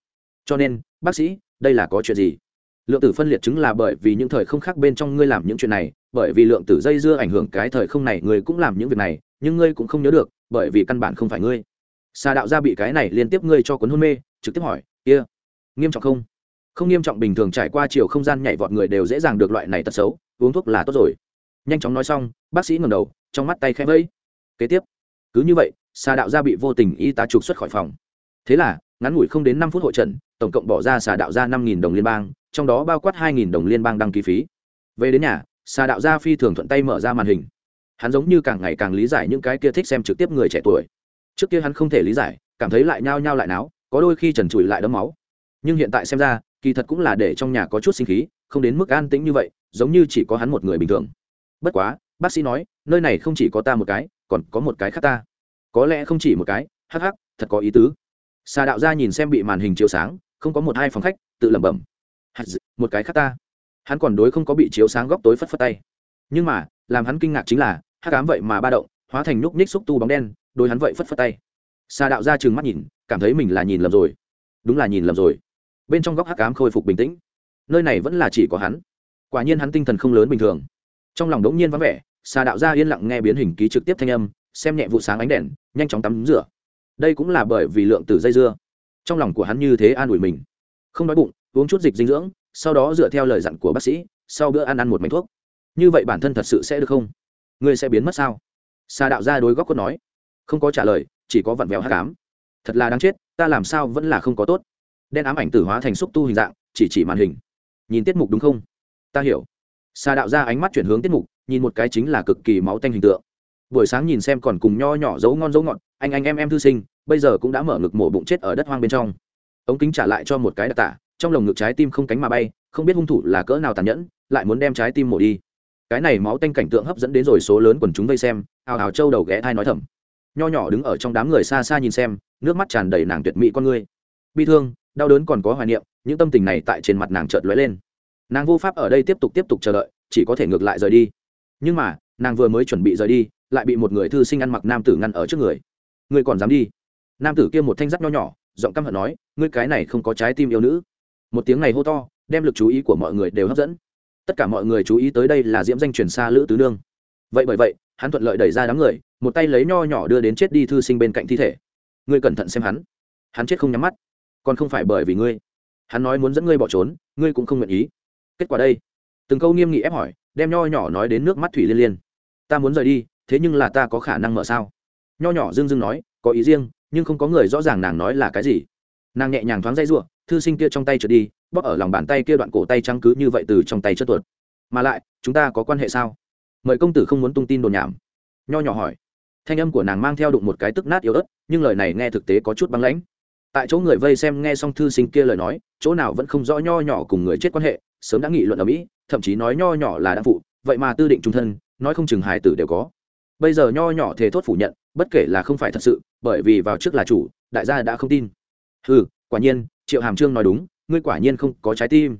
Cho nên, bác sĩ, đây là có chuyện gì? Lượng tử phân liệt chứng là bởi vì những thời không khác bên trong ngươi làm những chuyện này, bởi vì lượng tử dây dưa ảnh hưởng cái thời không này, ngươi cũng làm những việc này, nhưng ngươi cũng không nhớ được, bởi vì căn bản không phải ngươi. Xà đạo gia bị cái này liên tiếp ngươi cho cuốn hôn mê, trực tiếp hỏi, kia、yeah. nghiêm trọng không? Không nghiêm trọng, bình thường trải qua chiều không gian nhảy vọt người đều dễ dàng được loại này tật xấu, uống thuốc là tốt rồi. Nhanh chóng nói xong, bác sĩ ngầm đầu, trong mắt tay khẽ vẫy. Kế tiếp. Cứ như vậy xà đạo gia bị vô tình y tá trục xuất khỏi phòng. Thế là, ngắn ngủi không đến năm phút hội trần, tổng cộng bỏ ra xà đạo gia năm nghìn đồng liên bang trong đó bao quát hai nghìn đồng liên bang đăng ký phí. Về đến nhà xà đạo gia phi thường thuận tay mở ra màn hình. Hắn giống như càng ngày càng lý giải những cái kia thích xem trực tiếp người trẻ tuổi. Trước kia hắn không thể lý giải, cảm thấy lại nhao nhao lại náo, có đôi khi trần trụi lại đấm máu. Nhưng hiện tại xem ra, kỳ thật cũng là để trong nhà có chút sinh khí, không đến mức an tĩnh như vậy, giống như chỉ có hắn một người bình thường. Bất quá, bác sĩ nói, nơi này không chỉ có ta một cái, còn có một cái khác ta. Có lẽ không chỉ một cái, hắc hắc, thật có ý tứ. Xà đạo gia nhìn xem bị màn hình chiếu sáng, không có một hai phòng khách, tự lẩm bẩm một cái khác ta. Hắn còn đối không có bị chiếu sáng góc tối phất phất tay. Nhưng mà, làm hắn kinh ngạc chính là, hắc ám vậy mà ba động, hóa thành núc ních xúc tu bóng đen đôi hắn vậy phất phất tay. Xà đạo ra chừng mắt nhìn, cảm thấy mình là nhìn lầm rồi. Đúng là nhìn lầm rồi. Bên trong góc hắc ám khôi phục bình tĩnh. Nơi này vẫn là chỉ có hắn. Quả nhiên hắn tinh thần không lớn bình thường. Trong lòng đống nhiên vắng vẻ xà đạo ra yên lặng nghe biến hình ký trực tiếp thanh âm, xem nhẹ vụ sáng ánh đèn, nhanh chóng tắm rửa. Đây cũng là bởi vì lượng tử dây dưa. Trong lòng của hắn như thế an ủi mình. Không đói bụng uống chút dịch dinh dưỡng, sau đó dựa theo lời dặn của bác sĩ, sau bữa ăn ăn một mảnh thuốc. Như vậy bản thân thật sự sẽ được không? Ngươi sẽ biến mất sao? Xà đạo ra đối góc quất nói. Không có trả lời, chỉ có vặn vẹo hát cám thật là đáng chết, ta làm sao vẫn là không có tốt. Đen ám ảnh tử hóa thành xúc tu hình dạng, chỉ chỉ màn hình. Nhìn tiết mục đúng không? Ta hiểu. Xà đạo ra ánh mắt chuyển hướng tiết mục, nhìn một cái chính là cực kỳ máu tanh hình tượng. Buổi sáng nhìn xem còn cùng nho nhỏ dấu ngon dấu ngọt, anh anh em em thư sinh, bây giờ cũng đã mở ngực mổ bụng chết ở đất hoang bên trong. Ống kính trả lại cho một cái đặc tả trong lồng ngực trái tim không cánh mà bay, không biết hung thủ là cỡ nào tàn nhẫn, lại muốn đem trái tim mổ đi. Cái này máu tanh cảnh tượng hấp dẫn đến rồi số lớn quần chúng vây xem ào ào trâu đầu ghé thai nói thầm. Nho nhỏ đứng ở trong đám người xa xa nhìn xem, nước mắt tràn đầy nàng tuyệt mỹ con ngươi bi thương, đau đớn còn có hoài niệm, những tâm tình này tại trên mặt nàng chợt lóe lên. Nàng vô pháp ở đây tiếp tục tiếp tục chờ đợi, chỉ có thể ngược lại rời đi. Nhưng mà, nàng vừa mới chuẩn bị rời đi, lại bị một người thư sinh ăn mặc nam tử ngăn ở trước người. Ngươi còn dám đi? Nam tử kia một thanh giáp nho nhỏ, giọng căm hận nói, ngươi cái này không có trái tim yêu nữ một tiếng này hô to, đem lực chú ý của mọi người đều hấp dẫn. Tất cả mọi người chú ý tới đây là diễm danh truyền xa lữ tứ nương. Vậy bởi vậy, hắn thuận lợi đẩy ra đám người, một tay lấy nho nhỏ đưa đến chết đi thư sinh bên cạnh thi thể. Ngươi cẩn thận xem hắn. Hắn chết không nhắm mắt. Còn không phải bởi vì ngươi. Hắn nói muốn dẫn ngươi bỏ trốn, ngươi cũng không nguyện ý. Kết quả đây. Từng câu nghiêm nghị ép hỏi, đem nho nhỏ nói đến nước mắt thủy liên liên. Ta muốn rời đi, thế nhưng là ta có khả năng mở sao? Nho nhỏ dưng dưng nói, có ý riêng, nhưng không có người rõ ràng nàng nói là cái gì nàng nhẹ nhàng thoáng dây ruộng thư sinh kia trong tay trượt đi, bóp ở lòng bàn tay kia đoạn cổ tay trắng cứ như vậy từ trong tay chất tuột. Mà lại, chúng ta có quan hệ sao? Mời công tử không muốn tung tin đồn nhảm. Nho nhỏ hỏi. Thanh âm của nàng mang theo đụng một cái tức nát yếu ớt, nhưng lời này nghe thực tế có chút băng lãnh. Tại chỗ người vây xem nghe xong thư sinh kia lời nói, chỗ nào vẫn không rõ nho nhỏ cùng người chết quan hệ, sớm đã nghị luận ở mỹ, thậm chí nói nho nhỏ là đã phụ, vậy mà tư định trung thân, nói không chừng hài tử đều có. Bây giờ nho nhỏ thề thốt phủ nhận, bất kể là không phải thật sự, bởi vì vào trước là chủ, đại gia đã không tin ừ quả nhiên, triệu hàm trương nói đúng, ngươi quả nhiên không có trái tim.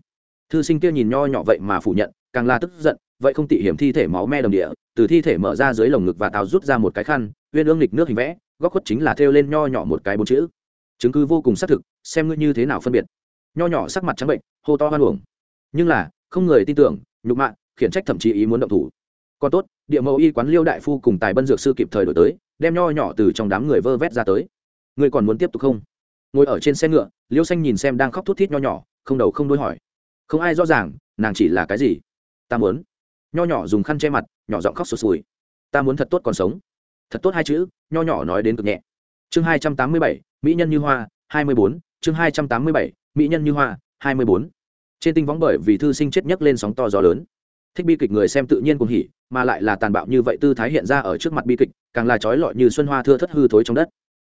Thư sinh kia nhìn nho nhỏ vậy mà phủ nhận, càng là tức giận, vậy không tị hiểm thi thể máu me đồng địa, từ thi thể mở ra dưới lồng ngực và tào rút ra một cái khăn, uyên ương lịch nước hình vẽ, góc khuất chính là thêu lên nho nhỏ một cái bốn chữ. Chứng cứ vô cùng xác thực, xem ngươi như thế nào phân biệt. Nho nhỏ sắc mặt trắng bệnh, hô to hoan uổng. Nhưng là, không người tin tưởng, nhục mạ, khiển trách thậm chí ý muốn động thủ. Còn tốt, địa mẫu y quán liêu đại phu cùng tài bân dược sư kịp thời đổi tới, đem nho nhỏ từ trong đám người vơ vét ra tới. Ngươi còn muốn tiếp tục không? Ngồi ở trên xe ngựa, liêu xanh nhìn xem đang khóc thút thít nho nhỏ, không đầu không đuôi hỏi. Không ai rõ ràng, nàng chỉ là cái gì? Ta muốn. Nho nhỏ dùng khăn che mặt, nhỏ giọng khóc sụt sùi. Ta muốn thật tốt còn sống. Thật tốt hai chữ, nho nhỏ nói đến cực nhẹ. Chương hai trăm tám mươi bảy, mỹ nhân như hoa, hai mươi bốn. Chương hai trăm tám mươi bảy, mỹ nhân như hoa, hai mươi bốn. Trên tinh võng bởi vì thư sinh chết nhấc lên sóng to gió lớn. Thích bi kịch người xem tự nhiên cùng hỉ, mà lại là tàn bạo như vậy tư thái hiện ra ở trước mặt bi kịch, càng là trói lọi như xuân hoa thưa thất hư thối trong đất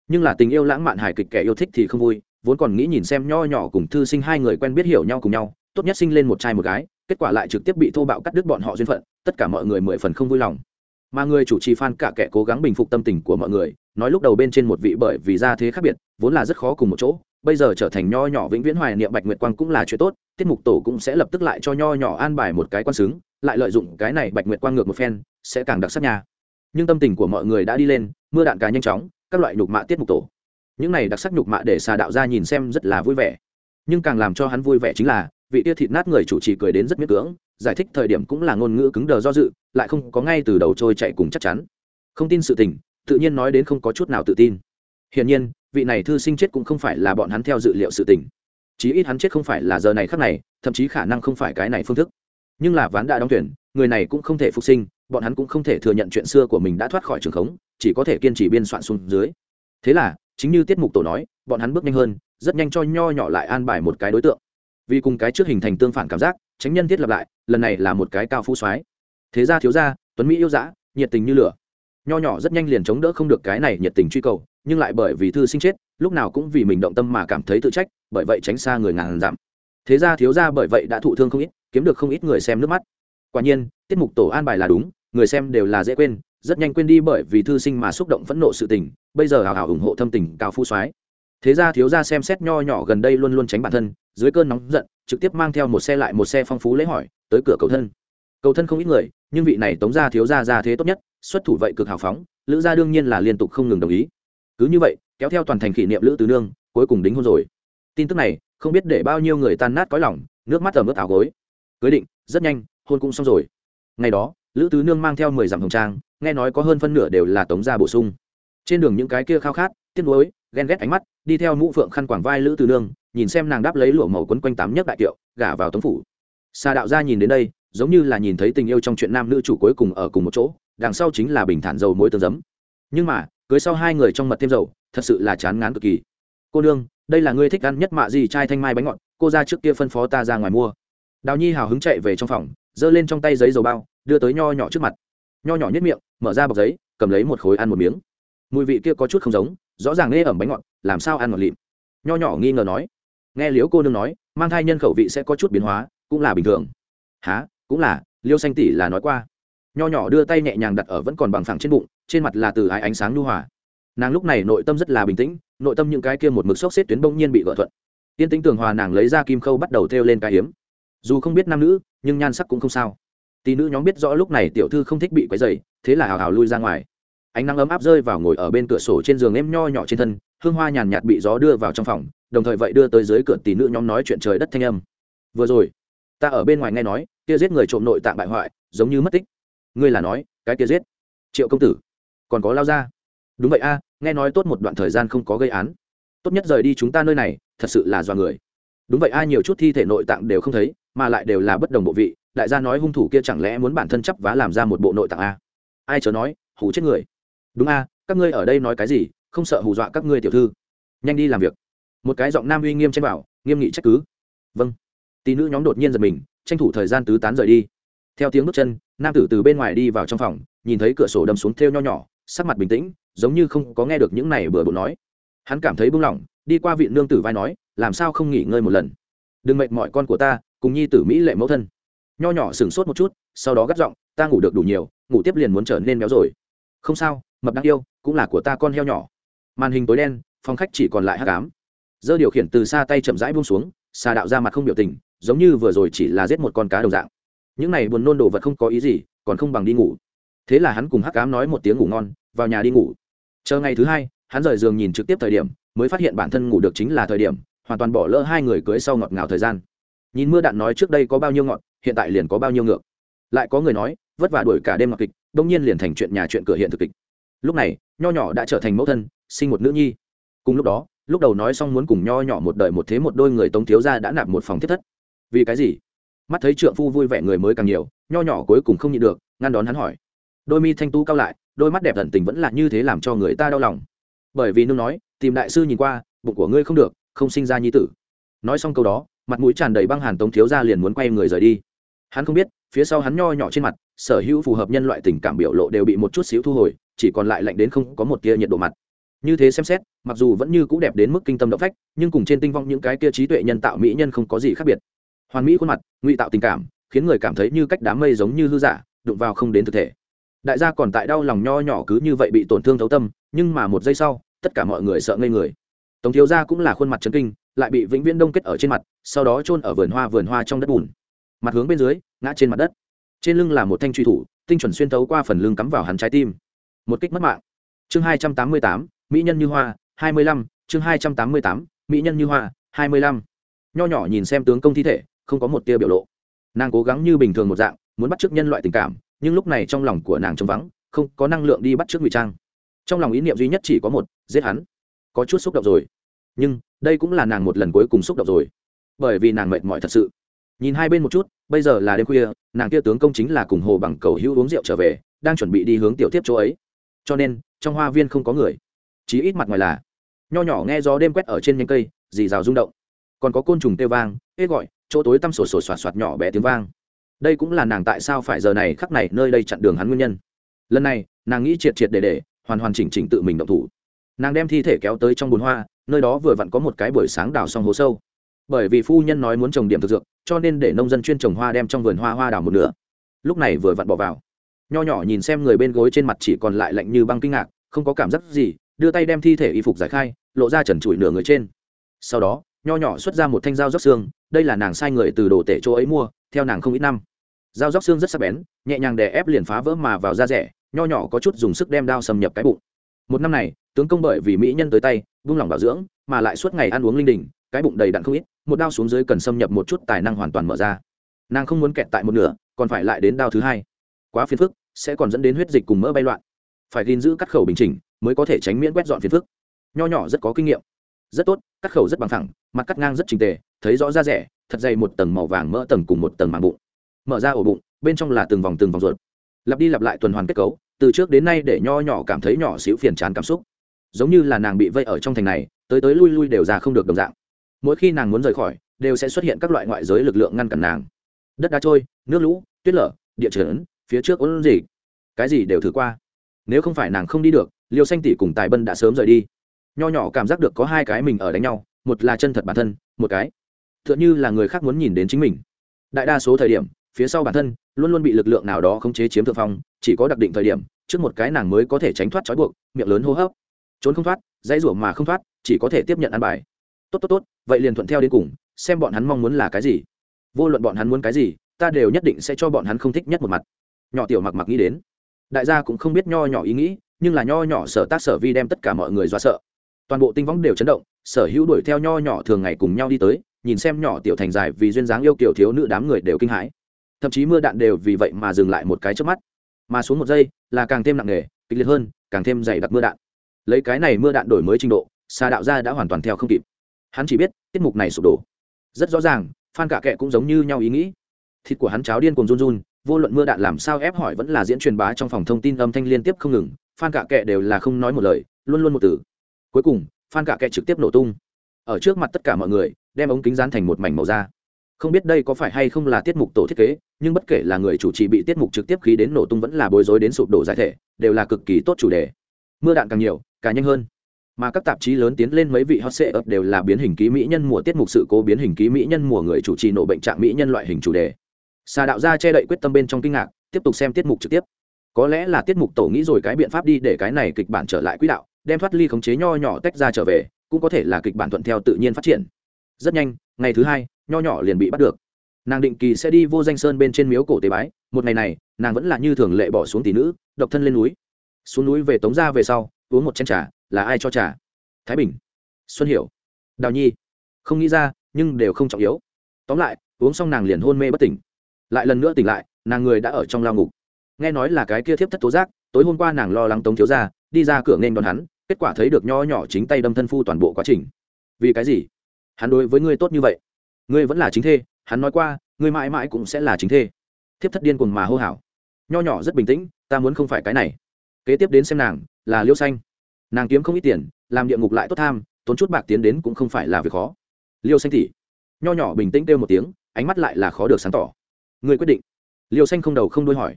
nhưng là tình yêu lãng mạn hài kịch kẻ yêu thích thì không vui, vốn còn nghĩ nhìn xem nho nhỏ cùng thư sinh hai người quen biết hiểu nhau cùng nhau, tốt nhất sinh lên một trai một gái, kết quả lại trực tiếp bị thô bạo cắt đứt bọn họ duyên phận, tất cả mọi người mười phần không vui lòng. Mà người chủ trì phan cả kẻ cố gắng bình phục tâm tình của mọi người, nói lúc đầu bên trên một vị bởi vì ra thế khác biệt, vốn là rất khó cùng một chỗ, bây giờ trở thành nho nhỏ vĩnh viễn hoài niệm bạch nguyệt quang cũng là chuyện tốt, tiết mục tổ cũng sẽ lập tức lại cho nho nhỏ an bài một cái quan xứng, lại lợi dụng cái này bạch nguyệt quang ngược một phen, sẽ càng đặc sắc nhà nhưng tâm tình của mọi người đã đi lên, mưa đạn cá nhanh chóng các loại nhục mạ tiết mục tổ. Những này đặc sắc nhục mạ để xà đạo ra nhìn xem rất là vui vẻ. Nhưng càng làm cho hắn vui vẻ chính là, vị tia thịt nát người chủ trì cười đến rất miễn cưỡng, giải thích thời điểm cũng là ngôn ngữ cứng đờ do dự, lại không có ngay từ đầu trôi chạy cùng chắc chắn. Không tin sự tình, tự nhiên nói đến không có chút nào tự tin. Hiển nhiên, vị này thư sinh chết cũng không phải là bọn hắn theo dự liệu sự tình. Chí ít hắn chết không phải là giờ này khắc này, thậm chí khả năng không phải cái này phương thức. Nhưng là ván đã đóng tuyển, người này cũng không thể phục sinh bọn hắn cũng không thể thừa nhận chuyện xưa của mình đã thoát khỏi trường khống, chỉ có thể kiên trì biên soạn xuống dưới. Thế là, chính như tiết mục tổ nói, bọn hắn bước nhanh hơn, rất nhanh cho nho nhỏ lại an bài một cái đối tượng. Vì cùng cái trước hình thành tương phản cảm giác, tránh nhân thiết lập lại, lần này là một cái cao phú soái. Thế ra thiếu ra, tuấn mỹ yêu dã, nhiệt tình như lửa. Nho nhỏ rất nhanh liền chống đỡ không được cái này nhiệt tình truy cầu, nhưng lại bởi vì thư sinh chết, lúc nào cũng vì mình động tâm mà cảm thấy tự trách, bởi vậy tránh xa người ngàn giảm. thế ra thiếu ra bởi vậy đã thụ thương không ít, kiếm được không ít người xem nước mắt quả nhiên, tiết mục tổ an bài là đúng, người xem đều là dễ quên, rất nhanh quên đi bởi vì thư sinh mà xúc động phẫn nộ sự tình, bây giờ hào hào ủng hộ thâm tình cao phu soái. Thế ra thiếu ra xem xét nho nhỏ gần đây luôn luôn tránh bản thân, dưới cơn nóng giận, trực tiếp mang theo một xe lại một xe phong phú lễ hỏi, tới cửa cầu thân. Cầu thân không ít người, nhưng vị này tống ra thiếu ra ra thế tốt nhất, xuất thủ vậy cực hào phóng, lữ gia đương nhiên là liên tục không ngừng đồng ý. Cứ như vậy, kéo theo toàn thành kỷ niệm lữ tứ nương, cuối cùng đính hôn rồi. Tin tức này, không biết để bao nhiêu người tan nát cõi lòng, nước mắt ở mức áo gối. Cưới định, rất nhanh hôn cũng xong rồi. Ngày đó, lữ tứ nương mang theo mười dặm hồng trang, nghe nói có hơn phân nửa đều là tống gia bổ sung. Trên đường những cái kia khao khát, tiếc nuối, ghen ghét ánh mắt, đi theo mũ phượng khăn quảng vai lữ tứ nương, nhìn xem nàng đáp lấy lụa màu quấn quanh tám nhất đại kiệu, gả vào tống phủ. Xa đạo gia nhìn đến đây, giống như là nhìn thấy tình yêu trong chuyện nam nữ chủ cuối cùng ở cùng một chỗ, đằng sau chính là bình thản dầu mối tương giấm. Nhưng mà, cưới sau hai người trong mật thêm dầu, thật sự là chán ngán cực kỳ. Cô nương, đây là ngươi thích ăn nhất mạ gì chai thanh mai bánh ngọt, cô ra trước kia phân phó ta ra ngoài mua đào nhi hào hứng chạy về trong phòng, giơ lên trong tay giấy dầu bao, đưa tới nho nhỏ trước mặt. Nho nhỏ nhất miệng, mở ra bọc giấy, cầm lấy một khối ăn một miếng. Mùi vị kia có chút không giống, rõ ràng nghe ẩm bánh ngọt, làm sao ăn ngọt lịm. Nho nhỏ nghi ngờ nói. Nghe liếu cô nương nói, mang thai nhân khẩu vị sẽ có chút biến hóa, cũng là bình thường. Há cũng là, liêu xanh tỷ là nói qua. Nho nhỏ đưa tay nhẹ nhàng đặt ở vẫn còn bằng phẳng trên bụng, trên mặt là từ ái ánh sáng nhu hòa. Nàng lúc này nội tâm rất là bình tĩnh, nội tâm những cái kia một mực sốc xếp tuyến bỗng nhiên bị gỡ thuận. Tiên tính tường hòa nàng lấy ra kim khâu bắt đầu thêu lên cái hiếm dù không biết nam nữ, nhưng nhan sắc cũng không sao. Tỷ nữ nhóm biết rõ lúc này tiểu thư không thích bị quấy dày thế là hào hào lui ra ngoài. Ánh nắng ấm áp rơi vào ngồi ở bên cửa sổ trên giường em nho nhỏ trên thân, hương hoa nhàn nhạt bị gió đưa vào trong phòng, đồng thời vậy đưa tới dưới cửa tỷ nữ nhóm nói chuyện trời đất thanh âm. Vừa rồi, ta ở bên ngoài nghe nói, kia giết người trộm nội tạng bại hoại, giống như mất tích. Ngươi là nói, cái kia giết. Triệu công tử, còn có lao ra. Đúng vậy a, nghe nói tốt một đoạn thời gian không có gây án. Tốt nhất rời đi chúng ta nơi này, thật sự là do người. Đúng vậy a, nhiều chút thi thể nội tạng đều không thấy mà lại đều là bất đồng bộ vị, đại gia nói hung thủ kia chẳng lẽ muốn bản thân chấp vá làm ra một bộ nội tạng a? Ai chớ nói, hù chết người. Đúng a, các ngươi ở đây nói cái gì, không sợ hù dọa các ngươi tiểu thư. Nhanh đi làm việc. Một cái giọng nam uy nghiêm trên bảo, nghiêm nghị trách cứ. Vâng. Tí nữ nhóm đột nhiên giật mình, tranh thủ thời gian tứ tán rời đi. Theo tiếng bước chân, nam tử từ bên ngoài đi vào trong phòng, nhìn thấy cửa sổ đâm xuống thêu nho nhỏ, sắc mặt bình tĩnh, giống như không có nghe được những này bừa bộn nói. Hắn cảm thấy buông lỏng đi qua vị nương tử vai nói, làm sao không nghỉ ngơi một lần? Đừng mệt mọi con của ta cùng nhi tử mỹ lệ mẫu thân. Nho nhỏ sửng sốt một chút, sau đó gắt giọng, ta ngủ được đủ nhiều, ngủ tiếp liền muốn trở nên béo rồi. Không sao, mập đáng yêu, cũng là của ta con heo nhỏ. Màn hình tối đen, phòng khách chỉ còn lại hát cám dơ điều khiển từ xa tay chậm rãi buông xuống, xà đạo ra mặt không biểu tình, giống như vừa rồi chỉ là giết một con cá đồng dạng. Những này buồn nôn đồ vật không có ý gì, còn không bằng đi ngủ. Thế là hắn cùng hắc cám nói một tiếng ngủ ngon, vào nhà đi ngủ. Chờ ngày thứ hai, hắn rời giường nhìn trực tiếp thời điểm, mới phát hiện bản thân ngủ được chính là thời điểm, hoàn toàn bỏ lỡ hai người cưới sau ngọt ngào thời gian nhìn mưa đạn nói trước đây có bao nhiêu ngọn, hiện tại liền có bao nhiêu ngược. Lại có người nói vất vả đuổi cả đêm ngọc kịch đông nhiên liền thành chuyện nhà chuyện cửa hiện thực kịch. Lúc này nho nhỏ đã trở thành mẫu thân sinh một nữ nhi. Cùng lúc đó lúc đầu nói xong muốn cùng nho nhỏ một đời một thế một đôi người tống thiếu ra đã nạp một phòng thiết thất. Vì cái gì? Mắt thấy trượng phu vui vẻ người mới càng nhiều nho nhỏ cuối cùng không nhịn được ngăn đón hắn hỏi. Đôi mi thanh tú cao lại đôi mắt đẹp thần tình vẫn là như thế làm cho người ta đau lòng. Bởi vì nương nói tìm đại sư nhìn qua bụng của ngươi không được không sinh ra nhi tử. Nói xong câu đó mặt mũi tràn đầy băng hàn tống thiếu ra liền muốn quay người rời đi. Hắn không biết, phía sau hắn nho nhỏ trên mặt, sở hữu phù hợp nhân loại tình cảm biểu lộ đều bị một chút xíu thu hồi, chỉ còn lại lạnh đến không có một tia nhiệt độ mặt. Như thế xem xét, mặc dù vẫn như c ũ đẹp đến mức kinh tâm động phách, nhưng cùng trên tinh vong những cái kia trí tuệ nhân tạo mỹ nhân không có gì khác biệt. Hoàn mỹ khuôn mặt, ngụy tạo tình cảm, khiến người cảm thấy như cách đám mây giống như hư giả, đụng vào không đến thực thể. Đại gia còn tại đau lòng nho nhỏ cứ như vậy bị tổn thương thấu tâm, nhưng mà một giây sau, tất cả mọi người sợ ngây người. Tống thiếu gia cũng là khuôn mặt chấn kinh lại bị vĩnh viễn đông kết ở trên mặt, sau đó chôn ở vườn hoa vườn hoa trong đất bùn. Mặt hướng bên dưới, ngã trên mặt đất. Trên lưng là một thanh truy thủ, tinh chuẩn xuyên thấu qua phần lưng cắm vào hắn trái tim. Một kích mất mạng. Chương hai trăm tám mươi tám, mỹ nhân như hoa, hai mươi lăm, chương hai trăm tám mươi tám, mỹ nhân như hoa, hai mươi lăm. Nho nhỏ nhìn xem tướng công thi thể, không có một tia biểu lộ. Nàng cố gắng như bình thường một dạng, muốn bắt t r ư ớ c nhân loại tình cảm, nhưng lúc này trong lòng của nàng trống vắng, không có năng lượng đi bắt t r ư ớ c ngụy trang. Trong lòng ý niệm duy nhất chỉ có một, giết hắn. Có chút xúc động rồi. Nhưng đây cũng là nàng một lần cuối cùng xúc động rồi. Bởi vì nàng mệt mỏi thật sự. Nhìn hai bên một chút, bây giờ là đêm khuya, nàng kia tướng công chính là cùng hồ bằng cầu hữu uống rượu trở về, đang chuẩn bị đi hướng tiểu tiếp chỗ ấy. Cho nên, trong hoa viên không có người. Chí ít mặt ngoài là nho nhỏ nghe gió đêm quét ở trên nhánh cây, dì rào rung động. Còn có côn trùng kêu vang ế gọi, chỗ tối tăm sổ sổ soạt soạt nhỏ bé tiếng vang. Đây cũng là nàng tại sao phải giờ này khắc này nơi đây chặn đường hắn nguyên nhân. Lần này, nàng nghĩ triệt triệt để để, hoàn hoàn chỉnh chỉnh tự mình động thủ. Nàng đem thi thể kéo tới trong bồn hoa nơi đó vừa vặn có một cái buổi sáng đào xong hố sâu. Bởi vì phu nhân nói muốn trồng điểm thực dược, cho nên để nông dân chuyên trồng hoa đem trong vườn hoa hoa đào một nửa. Lúc này vừa vặn bỏ vào. Nho nhỏ nhìn xem người bên gối trên mặt chỉ còn lại lạnh như băng kinh ngạc, không có cảm giác gì, đưa tay đem thi thể y phục giải khai, lộ ra trần trụi nửa người trên. Sau đó, nho nhỏ xuất ra một thanh dao róc xương, đây là nàng sai người từ đồ tể chỗ ấy mua, theo nàng không ít năm. Dao róc xương rất sắc bén, nhẹ nhàng đè ép liền phá vỡ mà vào da rẻ, nho nhỏ có chút dùng sức đem đao xâm nhập cái bụng. Một năm này, tướng công bởi vì mỹ nhân tới tay vung lòng bảo dưỡng, mà lại suốt ngày ăn uống linh đình, cái bụng đầy đặn không ít, một đao xuống dưới cần xâm nhập một chút tài năng hoàn toàn mở ra. Nàng không muốn kẹt tại một nửa, còn phải lại đến đao thứ hai. Quá phiền phức, sẽ còn dẫn đến huyết dịch cùng mỡ bay loạn. Phải gìn giữ cắt khẩu bình chỉnh, mới có thể tránh miễn quét dọn phiền phức. Nho nhỏ rất có kinh nghiệm. Rất tốt, cắt khẩu rất bằng thẳng mặt cắt ngang rất trình tề, thấy rõ da rẻ, thật dày một tầng màu vàng mỡ tầng cùng một tầng màng bụng. Mở ra ổ bụng, bên trong là từng vòng từng vòng ruột. Lặp đi lặp lại tuần hoàn kết cấu, từ trước đến nay để nho nhỏ cảm thấy nhỏ xíu phiền chán cảm xúc giống như là nàng bị vây ở trong thành này, tới tới lui lui đều ra không được đồng dạng. Mỗi khi nàng muốn rời khỏi, đều sẽ xuất hiện các loại ngoại giới lực lượng ngăn cản nàng. Đất đá trôi, nước lũ, tuyết lở, địa chấn, phía trước ôn gì, cái gì đều thử qua. Nếu không phải nàng không đi được, liêu xanh tỷ cùng tài bân đã sớm rời đi. Nho nhỏ cảm giác được có hai cái mình ở đánh nhau, một là chân thật bản thân, một cái t h ư ợ n như là người khác muốn nhìn đến chính mình. Đại đa số thời điểm, phía sau bản thân luôn luôn bị lực lượng nào đó khống chế chiếm thượng phong, chỉ có đặc định thời điểm, trước một cái nàng mới có thể tránh thoát trói buộc, miệng lớn hô hấp trốn không thoát, dãy rủa mà không thoát, chỉ có thể tiếp nhận ăn bài. Tốt tốt tốt, vậy liền thuận theo đến cùng, xem bọn hắn mong muốn là cái gì. Vô luận bọn hắn muốn cái gì, ta đều nhất định sẽ cho bọn hắn không thích nhất một mặt. Nhỏ tiểu mặc mặc nghĩ đến. Đại gia cũng không biết nho nhỏ ý nghĩ, nhưng là nho nhỏ sở tác sở vi đem tất cả mọi người do sợ. Toàn bộ tinh võng đều chấn động, sở hữu đuổi theo nho nhỏ thường ngày cùng nhau đi tới, nhìn xem nhỏ tiểu thành dài vì duyên dáng yêu kiểu thiếu nữ đám người đều kinh hãi. Thậm chí mưa đạn đều vì vậy mà dừng lại một cái trước mắt. Mà xuống một giây, là càng thêm nặng nề, kịch liệt hơn, càng thêm dày đặc mưa đạn lấy cái này mưa đạn đổi mới trình độ xa đạo gia đã hoàn toàn theo không kịp. Hắn chỉ biết, tiết mục này sụp đổ. Rất rõ ràng phan cả kệ cũng giống như nhau ý nghĩ. Thịt của hắn cháo điên cùng run run, vô luận mưa đạn làm sao ép hỏi vẫn là diễn truyền bá trong phòng thông tin âm thanh liên tiếp không ngừng phan cả kệ đều là không nói một lời, luôn luôn một từ. Cuối cùng phan cả kệ trực tiếp nổ tung. Ở trước mặt tất cả mọi người, đem ống kính dán thành một mảnh màu da. Không biết đây có phải hay không là tiết mục tổ thiết kế, nhưng bất kể là người chủ trì bị tiết mục trực tiếp khí đến nổ tung vẫn là bối rối đến sụp đổ giải thể, đều là cực kỳ tốt chủ đề. Mưa đạn càng nhiều càng nhanh hơn. Mà các tạp chí lớn tiến lên mấy vị hot sệ ập đều là biến hình ký mỹ nhân mùa tiết mục sự cố biến hình ký mỹ nhân mùa người chủ trì nổ bệnh trạng mỹ nhân loại hình chủ đề. Xà đạo gia che đậy quyết tâm bên trong kinh ngạc, tiếp tục xem tiết mục trực tiếp. Có lẽ là tiết mục tổ nghĩ rồi cái biện pháp đi để cái này kịch bản trở lại quỹ đạo, đem thoát ly khống chế nho nhỏ tách ra trở về, cũng có thể là kịch bản thuận theo tự nhiên phát triển. Rất nhanh, ngày thứ hai, nho nhỏ liền bị bắt được. Nàng định kỳ sẽ đi vô danh sơn bên trên miếu cổ tế bái, một ngày này, nàng vẫn là như thường lệ bỏ xuống tỷ nữ, độc thân lên núi. Xuống núi về tống ra về sau uống một chén trà, là ai cho trà? Thái bình, xuân hiểu, đào nhi. Không nghĩ ra, nhưng đều không trọng yếu. Tóm lại, uống xong nàng liền hôn mê bất tỉnh. Lại lần nữa tỉnh lại, nàng người đã ở trong lao ngục. Nghe nói là cái kia thiếp thất tố giác, tối hôm qua nàng lo lắng tống thiếu ra đi ra cửa nên đón hắn, kết quả thấy được nho nhỏ chính tay đâm thân phu toàn bộ quá trình. Vì cái gì? Hắn đối với ngươi tốt như vậy. Ngươi vẫn là chính thê, hắn nói qua, ngươi mãi mãi cũng sẽ là chính thê. Thiếp thất điên cuồng mà hô hào. Nho nhỏ rất bình tĩnh, ta muốn không phải cái này. Kế tiếp đến xem nàng là liêu xanh. Nàng kiếm không ít tiền, làm địa ngục lại tốt tham, tốn chút bạc tiến đến cũng không phải là việc khó. Liêu xanh tỉ. Nho nhỏ bình tĩnh kêu một tiếng, ánh mắt lại là khó được sáng tỏ. Người quyết định. Liêu xanh không đầu không đuôi hỏi.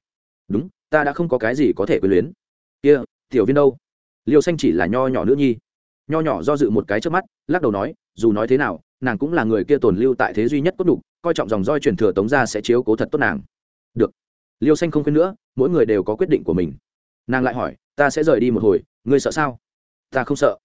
Đúng, ta đã không có cái gì có thể quyền luyến. Kia, tiểu viên đâu? Liêu xanh chỉ là nho nhỏ nữ nhi. Nho nhỏ do dự một cái trước mắt, lắc đầu nói, dù nói thế nào, nàng cũng là người kia tồn lưu tại thế duy nhất cốt đục coi trọng dòng roi truyền thừa tống ra sẽ chiếu cố thật tốt nàng. Được. Liêu xanh không khuyên nữa, mỗi người đều có quyết định của mình. Nàng lại hỏi ta sẽ rời đi một hồi, ngươi sợ sao? Ta không sợ.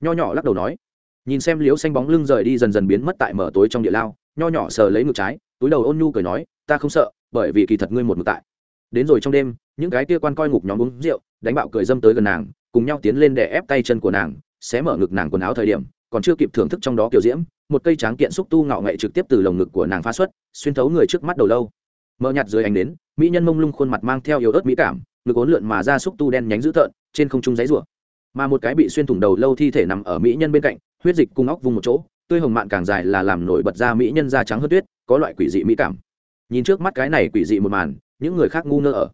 Nho nhỏ lắc đầu nói. Nhìn xem liếu xanh bóng lưng rời đi dần dần biến mất tại mở tối trong địa lao, nho nhỏ sờ lấy ngực trái, túi đầu ôn nhu cười nói, ta không sợ, bởi vì kỳ thật ngươi một ngực tại. Đến rồi trong đêm, những cái kia quan coi ngục nhóm uống rượu, đánh bạo cười dâm tới gần nàng, cùng nhau tiến lên để ép tay chân của nàng, xé mở ngực nàng quần áo thời điểm, còn chưa kịp thưởng thức trong đó kiểu diễm, một cây tráng kiện xúc tu ngạo nghệ trực tiếp từ lồng ngực của nàng phá xuất, xuyên thấu người trước mắt đầu lâu. Mờ nhạt dưới ánh đến mỹ nhân mông lung khuôn mặt mang theo yếu ớt mỹ cảm ngực ốn lượn mà ra xúc tu đen nhánh dữ tợn, trên không trung giấy rủa mà một cái bị xuyên thủng đầu lâu thi thể nằm ở mỹ nhân bên cạnh, huyết dịch cung óc vùng một chỗ, tươi hồng mạn càng dài là làm nổi bật ra mỹ nhân da trắng hớt tuyết, có loại quỷ dị mỹ cảm. Nhìn trước mắt cái này quỷ dị một màn, những người khác ngu ngơ ở.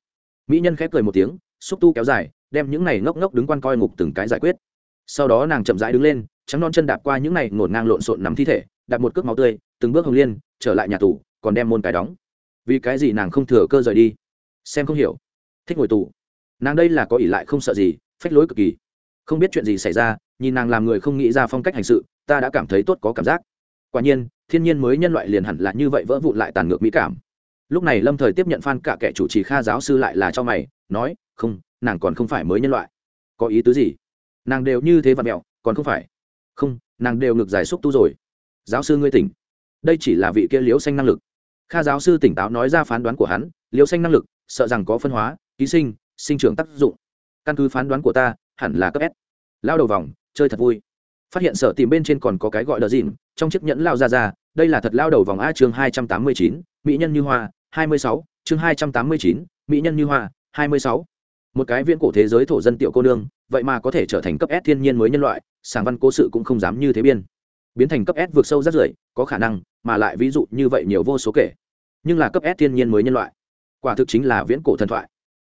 Mỹ nhân khép cười một tiếng, xúc tu kéo dài, đem những này ngốc ngốc đứng quan coi ngục từng cái giải quyết. Sau đó nàng chậm rãi đứng lên, trắng non chân đạp qua những này ngổn ngang lộn xộn nằm thi thể, đạp một cước máu tươi, từng bước hồng liên, trở lại nhà tù, còn đem môn cái đóng. Vì cái gì nàng không thừa cơ rời đi? Xem không hiểu thích ngồi tù. Nàng đây là có ỷ lại không sợ gì, phách lối cực kỳ. Không biết chuyện gì xảy ra, nhìn nàng làm người không nghĩ ra phong cách hành sự, ta đã cảm thấy tốt có cảm giác. Quả nhiên, thiên nhiên mới nhân loại liền hẳn là như vậy vỡ vụn lại tàn ngược mỹ cảm. Lúc này lâm thời tiếp nhận phan cả kẻ chủ trì kha giáo sư lại là cho mày, nói, không, nàng còn không phải mới nhân loại. Có ý tứ gì? Nàng đều như thế và mẹo, còn không phải. Không, nàng đều ngược giải xúc tu rồi. Giáo sư ngươi tỉnh. Đây chỉ là vị kia liễu xanh năng lực. Kha giáo sư tỉnh táo nói ra phán đoán của hắn, liễu xanh năng lực, sợ rằng có phân hóa ký sinh sinh trưởng tác dụng. Căn cứ phán đoán của ta, hẳn là cấp s. Lao đầu vòng, chơi thật vui. Phát hiện sợ tìm bên trên còn có cái gọi là dìn trong chiếc nhẫn lao ra ra đây là thật lao đầu vòng a chương hai trăm tám mươi chín, mỹ nhân như hoa, hai mươi sáu, chương hai trăm tám mươi chín, mỹ nhân như hoa, hai mươi sáu. Một cái viễn cổ thế giới thổ dân tiểu cô nương, vậy mà có thể trở thành cấp s thiên nhiên mới nhân loại sàng văn cố sự cũng không dám như thế biên. Biến thành cấp s vượt sâu rất rưởi, có khả năng, mà lại ví dụ như vậy nhiều vô số kể. Nhưng là cấp s thiên nhiên mới nhân loại. Quả thực chính là viễn cổ thần thoại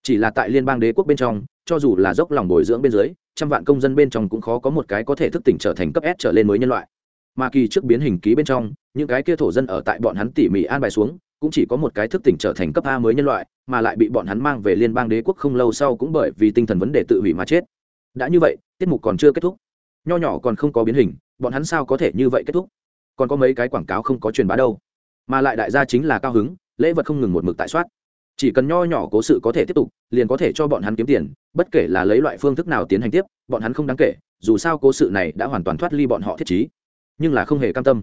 chỉ là tại liên bang đế quốc bên trong, cho dù là dốc lòng bồi dưỡng bên dưới, trăm vạn công dân bên trong cũng khó có một cái có thể thức tỉnh trở thành cấp s trở lên mới nhân loại. Mà kỳ trước biến hình ký bên trong, những cái kia thổ dân ở tại bọn hắn tỉ mỉ an bài xuống, cũng chỉ có một cái thức tỉnh trở thành cấp a mới nhân loại, mà lại bị bọn hắn mang về liên bang đế quốc không lâu sau cũng bởi vì tinh thần vấn đề tự hủy mà chết. Đã như vậy, tiết mục còn chưa kết thúc. Nho nhỏ còn không có biến hình, bọn hắn sao có thể như vậy kết thúc? Còn có mấy cái quảng cáo không có truyền bá đâu. Mà lại đại gia chính là cao hứng, lễ vật không ngừng một mực tại soát chỉ cần nho nhỏ cố sự có thể tiếp tục, liền có thể cho bọn hắn kiếm tiền, bất kể là lấy loại phương thức nào tiến hành tiếp, bọn hắn không đáng kể, dù sao cố sự này đã hoàn toàn thoát ly bọn họ thiết trí. Nhưng là không hề cam tâm.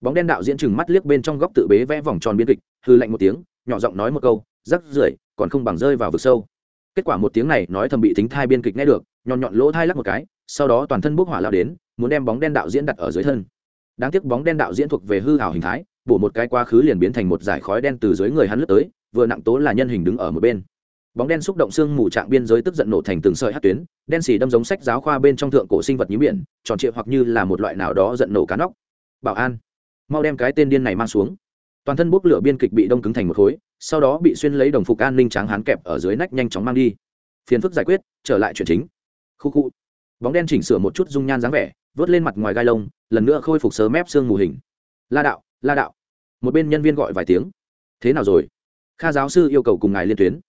Bóng đen đạo diễn chừng mắt liếc bên trong góc tự bế vẽ vòng tròn biên kịch, hư lạnh một tiếng, nhỏ giọng nói một câu, rắc rưởi, còn không bằng rơi vào vực sâu. Kết quả một tiếng này nói thầm bị thính thai biên kịch nghe được, nhọn nhọn lỗ thai lắc một cái, sau đó toàn thân bốc hỏa lao đến, muốn đem bóng đen đạo diễn đặt ở dưới thân. Đáng tiếc bóng đen đạo diễn thuộc về hư hảo hình thái, bổ một cái quá khứ liền biến thành một dải khói đen từ dưới người hắn lướt tới vừa nặng tố là nhân hình đứng ở một bên. Bóng đen xúc động xương mù trạng biên giới tức giận nổ thành từng sợi hát tuyến, đen xì đâm giống sách giáo khoa bên trong thượng cổ sinh vật nhí biển tròn trịa hoặc như là một loại nào đó giận nổ cá nóc. Bảo an. Mau đem cái tên điên này mang xuống. Toàn thân bốc lửa biên kịch bị đông cứng thành một khối, sau đó bị xuyên lấy đồng phục an ninh tráng hán kẹp ở dưới nách nhanh chóng mang đi. Phiền phức giải quyết, trở lại chuyện chính. Khu khu. Bóng đen chỉnh sửa một chút dung nhan dáng vẻ, vớt lên mặt ngoài gai lông, lần nữa khôi phục sớ mép xương mù hình. La đạo la đạo. Một bên nhân viên gọi vài tiếng. Thế nào rồi? Kha giáo sư yêu cầu cùng ngài liên tuyến.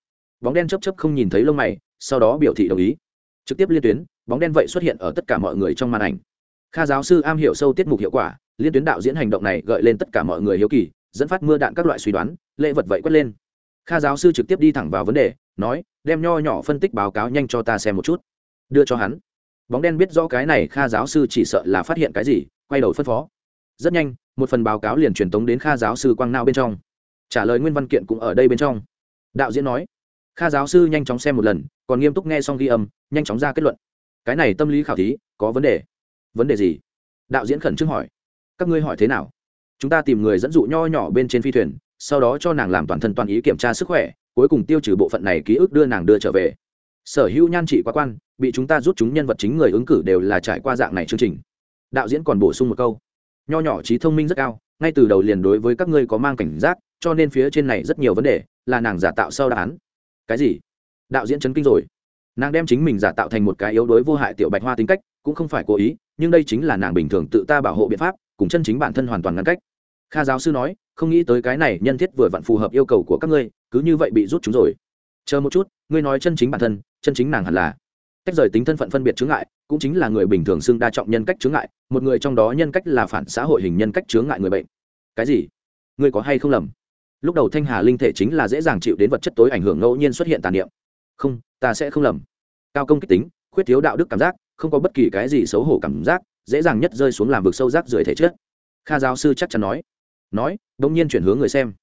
Bóng đen chấp chấp không nhìn thấy lông mày, sau đó biểu thị đồng ý. Trực tiếp liên tuyến, bóng đen vậy xuất hiện ở tất cả mọi người trong màn ảnh. Kha giáo sư am hiểu sâu tiết mục hiệu quả, liên tuyến đạo diễn hành động này gợi lên tất cả mọi người hiếu kỳ, dẫn phát mưa đạn các loại suy đoán, lễ vật vậy quất lên. Kha giáo sư trực tiếp đi thẳng vào vấn đề, nói, đem nho nhỏ phân tích báo cáo nhanh cho ta xem một chút. Đưa cho hắn. Bóng đen biết rõ cái này, kha giáo sư chỉ sợ là phát hiện cái gì, quay đầu phân phó. Rất nhanh, một phần báo cáo liền truyền tống đến kha giáo sư quang nao bên trong trả lời nguyên văn kiện cũng ở đây bên trong. Đạo diễn nói, kha giáo sư nhanh chóng xem một lần, còn nghiêm túc nghe xong ghi âm, nhanh chóng ra kết luận. Cái này tâm lý khảo thí, có vấn đề. Vấn đề gì? Đạo diễn khẩn trương hỏi, các ngươi hỏi thế nào? Chúng ta tìm người dẫn dụ nho nhỏ bên trên phi thuyền, sau đó cho nàng làm toàn thân toàn ý kiểm tra sức khỏe, cuối cùng tiêu trừ bộ phận này ký ức đưa nàng đưa trở về. Sở hữu nhan trị quá quan, bị chúng ta rút chúng nhân vật chính người ứng cử đều là trải qua dạng này chương trình. Đạo diễn còn bổ sung một câu, nho nhỏ trí thông minh rất cao, ngay từ đầu liền đối với các ngươi có mang cảnh giác cho nên phía trên này rất nhiều vấn đề, là nàng giả tạo sau đáp án. Cái gì? Đạo diễn chấn kinh rồi. Nàng đem chính mình giả tạo thành một cái yếu đuối vô hại tiểu bạch hoa tính cách, cũng không phải cố ý, nhưng đây chính là nàng bình thường tự ta bảo hộ biện pháp, cùng chân chính bản thân hoàn toàn ngăn cách. Kha giáo sư nói, không nghĩ tới cái này nhân thiết vừa vặn phù hợp yêu cầu của các ngươi, cứ như vậy bị rút chúng rồi. Chờ một chút, ngươi nói chân chính bản thân, chân chính nàng hẳn là. Tách rời tính thân phận phân biệt chướng ngại, cũng chính là người bình thường xưng đa trọng nhân cách chướng ngại, một người trong đó nhân cách là phản xã hội hình nhân cách chướng ngại người bệnh. Cái gì? Ngươi có hay không lầm? Lúc đầu thanh hà linh thể chính là dễ dàng chịu đến vật chất tối ảnh hưởng ngẫu nhiên xuất hiện tàn niệm. Không, ta sẽ không lầm. Cao công kích tính, khuyết thiếu đạo đức cảm giác, không có bất kỳ cái gì xấu hổ cảm giác, dễ dàng nhất rơi xuống làm vực sâu rác rưởi thể chất. Kha giáo sư chắc chắn nói. Nói đông nhiên chuyển hướng người xem.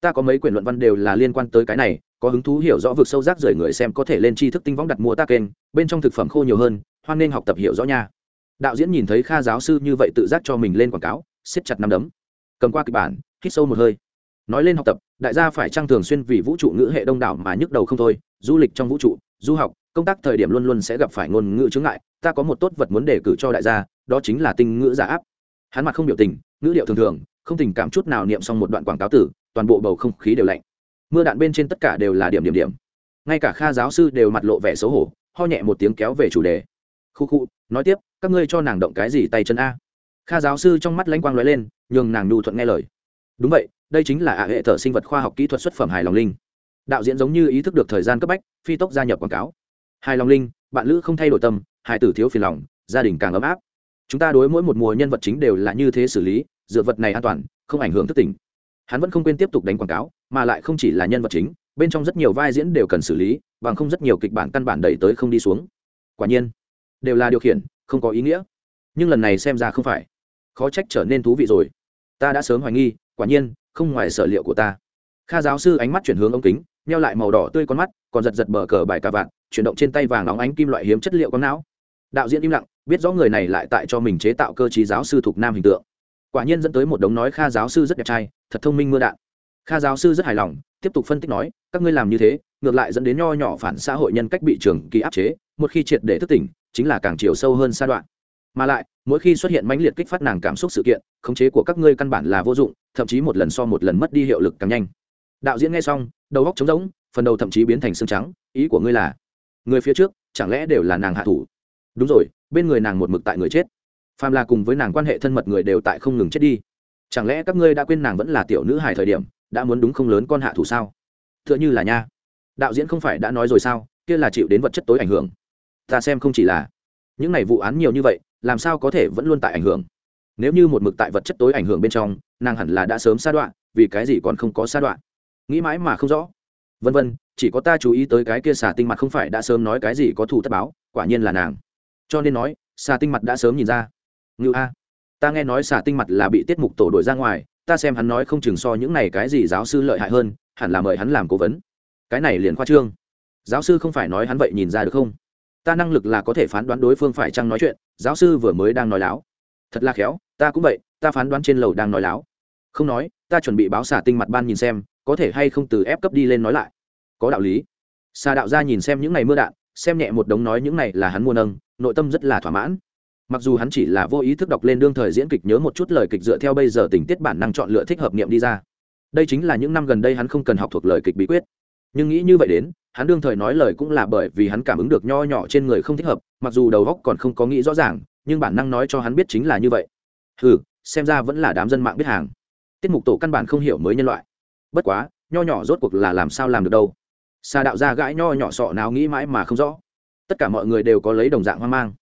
Ta có mấy quyển luận văn đều là liên quan tới cái này, có hứng thú hiểu rõ vực sâu rác rưởi người xem có thể lên tri thức tinh võng đặt mua ta kênh, bên trong thực phẩm khô nhiều hơn, hoan nên học tập hiểu rõ nha. Đạo diễn nhìn thấy kha giáo sư như vậy tự giác cho mình lên quảng cáo, siết chặt nắm đấm. Cầm qua kịch bản, hít sâu một hơi nói lên học tập, đại gia phải trăng thường xuyên vì vũ trụ ngữ hệ đông đảo mà nhức đầu không thôi, du lịch trong vũ trụ, du học, công tác thời điểm luôn luôn sẽ gặp phải ngôn ngữ chướng ngại, ta có một tốt vật muốn đề cử cho đại gia, đó chính là tinh ngữ giả áp. Hắn mặt không biểu tình, ngữ điệu thường thường, không tình cảm chút nào niệm xong một đoạn quảng cáo tử, toàn bộ bầu không khí đều lạnh. Mưa đạn bên trên tất cả đều là điểm điểm điểm. Ngay cả kha giáo sư đều mặt lộ vẻ xấu hổ, ho nhẹ một tiếng kéo về chủ đề. Khu khu, nói tiếp, các ngươi cho nàng động cái gì tay chân a? Kha giáo sư trong mắt lãnh quang l ó e lên, nhường nàng nhu thuận nghe lời. Đúng vậy đây chính là ạ hệ thờ sinh vật khoa học kỹ thuật xuất phẩm hài lòng linh. Đạo diễn giống như ý thức được thời gian cấp bách, phi tốc gia nhập quảng cáo. Hài lòng linh, bạn lữ không thay đổi tâm, hài tử thiếu phiền lòng, gia đình càng ấm áp. Chúng ta đối mỗi một mùa nhân vật chính đều là như thế xử lý, dựa vật này an toàn, không ảnh hưởng thức tỉnh hắn vẫn không quên tiếp tục đánh quảng cáo, mà lại không chỉ là nhân vật chính, bên trong rất nhiều vai diễn đều cần xử lý, bằng không rất nhiều kịch bản căn bản đẩy tới không đi xuống. Quả nhiên, đều là điều khiển, không có ý nghĩa. Nhưng lần này xem ra không phải. Khó trách trở nên thú vị rồi. Ta đã sớm hoài nghi, quả nhiên không ngoài sở liệu của ta. Kha giáo sư ánh mắt chuyển hướng ống kính neo lại màu đỏ tươi con mắt, còn giật giật bờ cờ bài cà vạn chuyển động trên tay vàng óng ánh kim loại hiếm chất liệu con não. Đạo diễn im lặng, biết rõ người này lại tại cho mình chế tạo cơ chí giáo sư thuộc nam hình tượng. Quả nhiên dẫn tới một đống nói kha giáo sư rất đẹp trai, thật thông minh mưa đạn. Kha giáo sư rất hài lòng, tiếp tục phân tích nói, các ngươi làm như thế, ngược lại dẫn đến nho nhỏ phản xã hội nhân cách bị trường kỳ áp chế, một khi triệt để thức tỉnh, chính là càng chiều sâu hơn sa đoạn mà lại, mỗi khi xuất hiện mãnh liệt kích phát nàng cảm xúc sự kiện, khống chế của các ngươi căn bản là vô dụng, thậm chí một lần so một lần mất đi hiệu lực càng nhanh. Đạo diễn nghe xong, đầu góc trống rỗng, phần đầu thậm chí biến thành xương trắng, ý của ngươi là, người phía trước, chẳng lẽ đều là nàng hạ thủ? Đúng rồi, bên người nàng một mực tại người chết. Phàm là cùng với nàng quan hệ thân mật người đều tại không ngừng chết đi. Chẳng lẽ các ngươi đã quên nàng vẫn là tiểu nữ hài thời điểm, đã muốn đúng không lớn con hạ thủ sao? T h ư ợ n h ư là nha. Đạo diễn không phải đã nói rồi sao, kia là chịu đến vật chất tối ảnh hưởng. Ta xem không chỉ là, những n à y vụ án nhiều như vậy làm sao có thể vẫn luôn tại ảnh hưởng? Nếu như một mực tại vật chất tối ảnh hưởng bên trong, nàng hẳn là đã sớm sa đoạn vì cái gì còn không có sa đoạn nghĩ mãi mà không rõ. Vân vân, chỉ có ta chú ý tới cái kia xả tinh mặt không phải đã sớm nói cái gì có thủ tất báo, quả nhiên là nàng. Cho nên nói, xà tinh mặt đã sớm nhìn ra. Ngự a, ta nghe nói xà tinh mặt là bị tiết mục tổ đổi ra ngoài, ta xem hắn nói không chừng so những này cái gì giáo sư lợi hại hơn, hẳn là mời hắn làm cố vấn. Cái này liền khoa trương. Giáo sư không phải nói hắn vậy nhìn ra được không? Ta năng lực là có thể phán đoán đối phương phải chăng nói chuyện, giáo sư vừa mới đang nói láo. Thật là khéo, ta cũng vậy, ta phán đoán trên lầu đang nói láo. Không nói, ta chuẩn bị báo xả tinh mặt ban nhìn xem, có thể hay không từ ép cấp đi lên nói lại. Có đạo lý. Xà đạo ra nhìn xem những ngày mưa đạn, xem nhẹ một đống nói những này là hắn mua nâng, nội tâm rất là thỏa mãn. Mặc dù hắn chỉ là vô ý thức đọc lên đương thời diễn kịch nhớ một chút lời kịch dựa theo bây giờ tình tiết bản năng chọn lựa thích hợp niệm đi ra. Đây chính là những năm gần đây hắn không cần học thuộc lời kịch bí quyết. Nhưng nghĩ như vậy đến hắn đương thời nói lời cũng là bởi vì hắn cảm ứng được nho nhỏ trên người không thích hợp, mặc dù đầu óc còn không có nghĩ rõ ràng, nhưng bản năng nói cho hắn biết chính là như vậy. Ừ xem ra vẫn là đám dân mạng biết hàng. Tiết mục tổ căn bản không hiểu mới nhân loại. Bất quá, nho nhỏ rốt cuộc là làm sao làm được đâu. Xa đạo ra gãi nho nhỏ sọ nào nghĩ mãi mà không rõ. Tất cả mọi người đều có lấy đồng dạng hoang mang.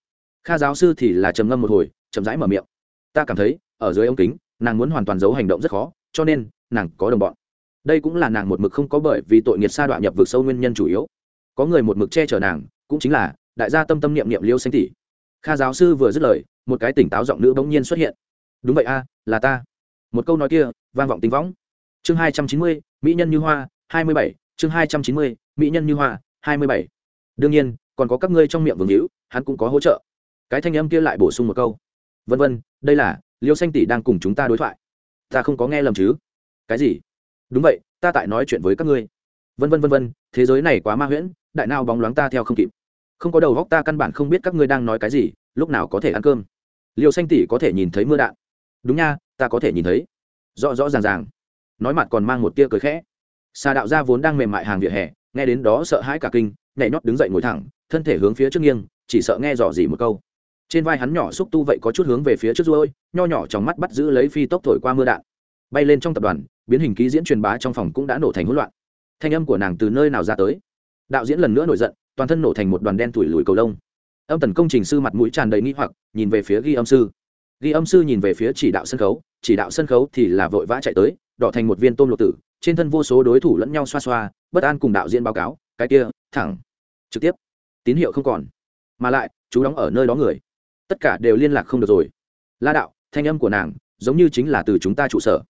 Kha giáo sư thì là trầm ngâm một hồi, chậm rãi mở miệng. Ta cảm thấy, ở dưới ống kính, nàng muốn hoàn toàn giấu hành động rất khó, cho nên, nàng có đồng bọn đây cũng là nàng một mực không có bởi vì tội nghiệt sa đoạn nhập vực sâu nguyên nhân chủ yếu. Có người một mực che chở nàng, cũng chính là đại gia tâm tâm niệm niệm liêu xanh tỷ. Kha giáo sư vừa dứt lời, một cái tỉnh táo giọng nữ bỗng nhiên xuất hiện. Đúng vậy a, là ta. Một câu nói kia, vang vọng tính võng. Chương hai trăm chín mươi, mỹ nhân như hoa, hai mươi bảy. Chương hai trăm chín mươi, mỹ nhân như hoa, hai mươi bảy. Đương nhiên, còn có các ngươi trong miệng vương hữu, hắn cũng có hỗ trợ. Cái thanh âm kia lại bổ sung một câu. Vân vân, đây là, liêu xanh tỷ đang cùng chúng ta đối thoại. Ta không có nghe lầm chứ. Cái gì? Đúng vậy, ta tại nói chuyện với các ngươi. Vân vân vân vân, thế giới này quá ma huyễn, đại nào bóng loáng ta theo không kịp. Không có đầu góc ta căn bản không biết các ngươi đang nói cái gì, lúc nào có thể ăn cơm. Liều xanh tỷ có thể nhìn thấy mưa đạn. Đúng nha, ta có thể nhìn thấy. Rõ rõ ràng ràng. Nói mặt còn mang một tia cười khẽ. Xà đạo gia vốn đang mềm mại hàng vỉa hè, nghe đến đó sợ hãi cả kinh, nhảy nhót đứng dậy ngồi thẳng, thân thể hướng phía trước nghiêng, chỉ sợ nghe dò gì một câu. Trên vai hắn nhỏ xúc tu vậy có chút hướng về phía trước ruôi nho nhỏ trong mắt bắt giữ lấy phi tốc thổi qua mưa đạn bay lên trong tập đoàn, biến hình ký diễn truyền bá trong phòng cũng đã nổ thành hỗn loạn. Thanh âm của nàng từ nơi nào ra tới? Đạo diễn lần nữa nổi giận, toàn thân nổ thành một đoàn đen thủi lùi cầu đông âm tần công trình sư mặt mũi tràn đầy nghi hoặc, nhìn về phía ghi âm sư. Ghi âm sư nhìn về phía chỉ đạo sân khấu, chỉ đạo sân khấu thì là vội vã chạy tới, đỏ thành một viên tôm lục tử, trên thân vô số đối thủ lẫn nhau xoa xoa, bất an cùng đạo diễn báo cáo, cái kia, thẳng, trực tiếp, tín hiệu không còn. Mà lại, chú đóng ở nơi đó người. Tất cả đều liên lạc không được rồi. La đạo, thanh âm của nàng giống như chính là từ chúng ta trụ sở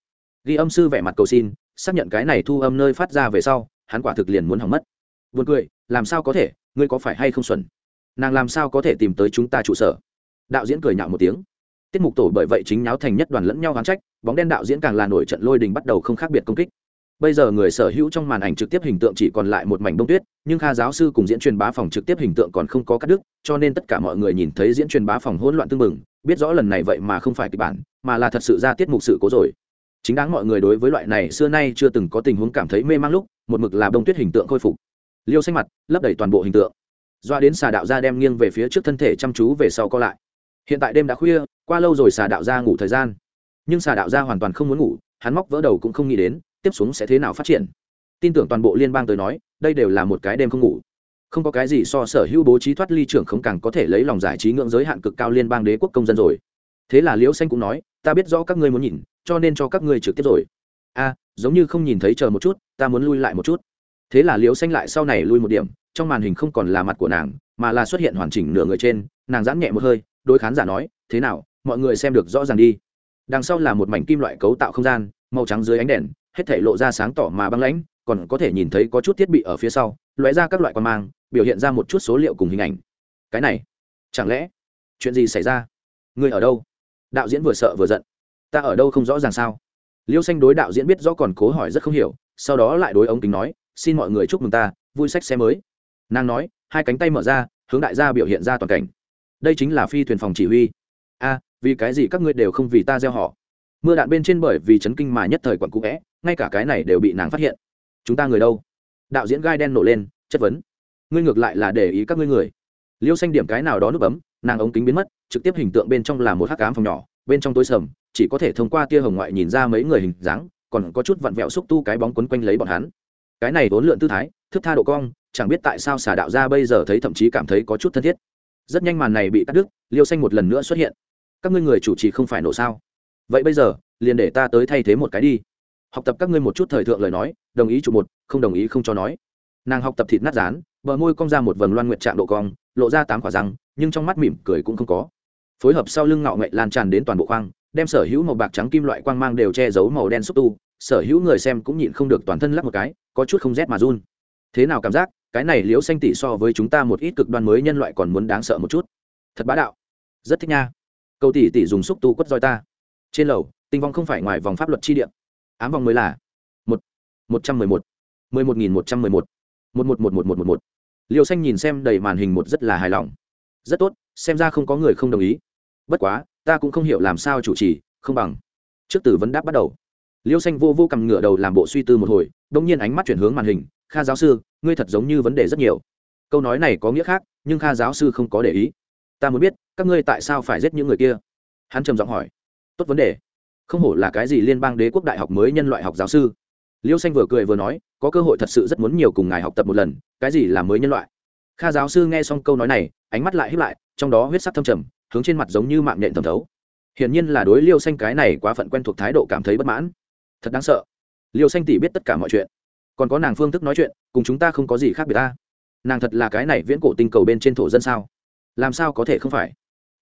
ghi âm sư vẻ mặt cầu xin, xác nhận cái này thu âm nơi phát ra về sau, hắn quả thực liền muốn hỏng mất. Buồn cười, làm sao có thể, ngươi có phải hay không xuẩn? Nàng làm sao có thể tìm tới chúng ta trụ sở? Đạo diễn cười nhạo một tiếng. Tiết mục tổ bởi vậy chính nháo thành nhất đoàn lẫn nhau gán trách, bóng đen đạo diễn càng là nổi trận lôi đình bắt đầu không khác biệt công kích. Bây giờ người sở hữu trong màn ảnh trực tiếp hình tượng chỉ còn lại một mảnh bông tuyết, nhưng kha giáo sư cùng diễn truyền bá phòng trực tiếp hình tượng còn không có cắt đứt, cho nên tất cả mọi người nhìn thấy diễn truyền bá phòng hỗn loạn tưng bừng, biết rõ lần này vậy mà không phải kịch bản, mà là thật sự ra tiết mục sự cố rồi chính đáng mọi người đối với loại này xưa nay chưa từng có tình huống cảm thấy mê mang lúc, một mực là bông tuyết hình tượng khôi phục. Liêu xanh mặt, lấp đầy toàn bộ hình tượng. Doa đến xà đạo ra đem nghiêng về phía trước thân thể chăm chú về sau co lại. Hiện tại đêm đã khuya, qua lâu rồi xà đạo ra ngủ thời gian. Nhưng xà đạo ra hoàn toàn không muốn ngủ, hắn móc vỡ đầu cũng không nghĩ đến, tiếp xuống sẽ thế nào phát triển. Tin tưởng toàn bộ liên bang tới nói, đây đều là một cái đêm không ngủ. Không có cái gì so sở hữu bố trí thoát ly trưởng không càng có thể lấy lòng giải trí ngưỡng giới hạn cực cao liên bang đế quốc công dân rồi. Thế là liễu xanh cũng nói, ta biết rõ các ngươi muốn nhìn cho nên cho các ngươi trực tiếp rồi. A, giống như không nhìn thấy chờ một chút, ta muốn lui lại một chút. Thế là liễu xanh lại sau này lui một điểm, trong màn hình không còn là mặt của nàng, mà là xuất hiện hoàn chỉnh nửa người trên, nàng giãn nhẹ một hơi đôi khán giả nói, thế nào, mọi người xem được rõ ràng đi. Đằng sau là một mảnh kim loại cấu tạo không gian, màu trắng dưới ánh đèn, hết thể lộ ra sáng tỏ mà băng lãnh, còn có thể nhìn thấy có chút thiết bị ở phía sau, lóe ra các loại quan mang, biểu hiện ra một chút số liệu cùng hình ảnh. Cái này, chẳng lẽ chuyện gì xảy ra? Người ở đâu? Đạo diễn vừa sợ vừa giận ta ở đâu không rõ ràng sao? Liêu xanh đối đạo diễn biết rõ còn cố hỏi rất không hiểu, sau đó lại đối ống kính nói, xin mọi người chúc mừng ta, vui sách xe mới. Nàng nói, hai cánh tay mở ra, hướng đại gia biểu hiện ra toàn cảnh. Đây chính là phi thuyền phòng chỉ huy. A, vì cái gì các ngươi đều không vì ta gieo họ? Mưa đạn bên trên bởi vì chấn kinh mà nhất thời quặn cũ vẽ, ngay cả cái này đều bị nàng phát hiện. Chúng ta người đâu? Đạo diễn gai đen nổ lên, chất vấn. Ngươi ngược lại là để ý các ngươi người. Liêu xanh điểm cái nào đó núp ấm, nàng ống kính biến mất, trực tiếp hình tượng bên trong là một hắc cám phòng nhỏ bên trong tối sầm, chỉ có thể thông qua tia hồng ngoại nhìn ra mấy người hình dáng, còn có chút vặn vẹo xúc tu cái bóng quấn quanh lấy bọn hắn. Cái này vốn lượn tư thái, thức tha độ cong, chẳng biết tại sao xà đạo ra bây giờ thấy thậm chí cảm thấy có chút thân thiết. Rất nhanh màn này bị cắt đứt, liêu xanh một lần nữa xuất hiện. Các ngươi người chủ trì không phải nổ sao? Vậy bây giờ, liền để ta tới thay thế một cái đi. Học tập các ngươi một chút thời thượng lời nói, đồng ý chủ một, không đồng ý không cho nói. Nàng học tập thịt nát rán, bờ môi cong ra một vầng loan nguyện trạng độ cong, lộ ra tám quả răng, nhưng trong mắt mỉm cười cũng không có phối hợp sau lưng ngạo nghệ lan tràn đến toàn bộ khoang, đem sở hữu màu bạc trắng kim loại quang mang đều che giấu màu đen xúc tu, sở hữu người xem cũng nhịn không được toàn thân lắc một cái, có chút không rét mà run. Thế nào cảm giác, cái này liễu xanh tỷ so với chúng ta một ít cực đoan mới nhân loại còn muốn đáng sợ một chút. Thật bá đạo. Rất thích nha. Cầu tỷ tỷ dùng xúc tu quất roi ta. Trên lầu, tinh vong không phải ngoài vòng pháp luật chi điện ám vòng mới là một một trăm mười một mười một nghìn một trăm mười một một một một một một một một. Liều xanh nhìn xem đầy màn hình một rất là hài lòng. Rất tốt xem ra không có người không đồng ý. Bất quá, ta cũng không hiểu làm sao chủ trì, không bằng. Trước từ vấn đáp bắt đầu. Liêu xanh vô vô cầm ngựa đầu làm bộ suy tư một hồi đ ỗ n g nhiên ánh mắt chuyển hướng màn hình. Kha giáo sư, ngươi thật giống như vấn đề rất nhiều. Câu nói này có nghĩa khác, nhưng kha giáo sư không có để ý. Ta muốn biết, các ngươi tại sao phải giết những người kia? Hắn trầm giọng hỏi. Tốt vấn đề. Không hổ là cái gì liên bang đế quốc đại học mới nhân loại học giáo sư. Liêu xanh vừa cười vừa nói, có cơ hội thật sự rất muốn nhiều cùng ngài học tập một lần, cái gì là mới nhân loại? Kha giáo sư nghe xong câu nói này, ánh mắt lại hiếp lại, trong đó huyết sắc thâm trầm, hướng trên mặt giống như mạng nhện thẩm thấu. Hiển nhiên là đối liêu xanh cái này quá phận quen thuộc thái độ cảm thấy bất mãn. Thật đáng sợ. Liêu xanh tỷ biết tất cả mọi chuyện. Còn có nàng phương thức nói chuyện, cùng chúng ta không có gì khác biệt ta. Nàng thật là cái này viễn cổ tinh cầu bên trên thổ dân sao? Làm sao có thể không phải?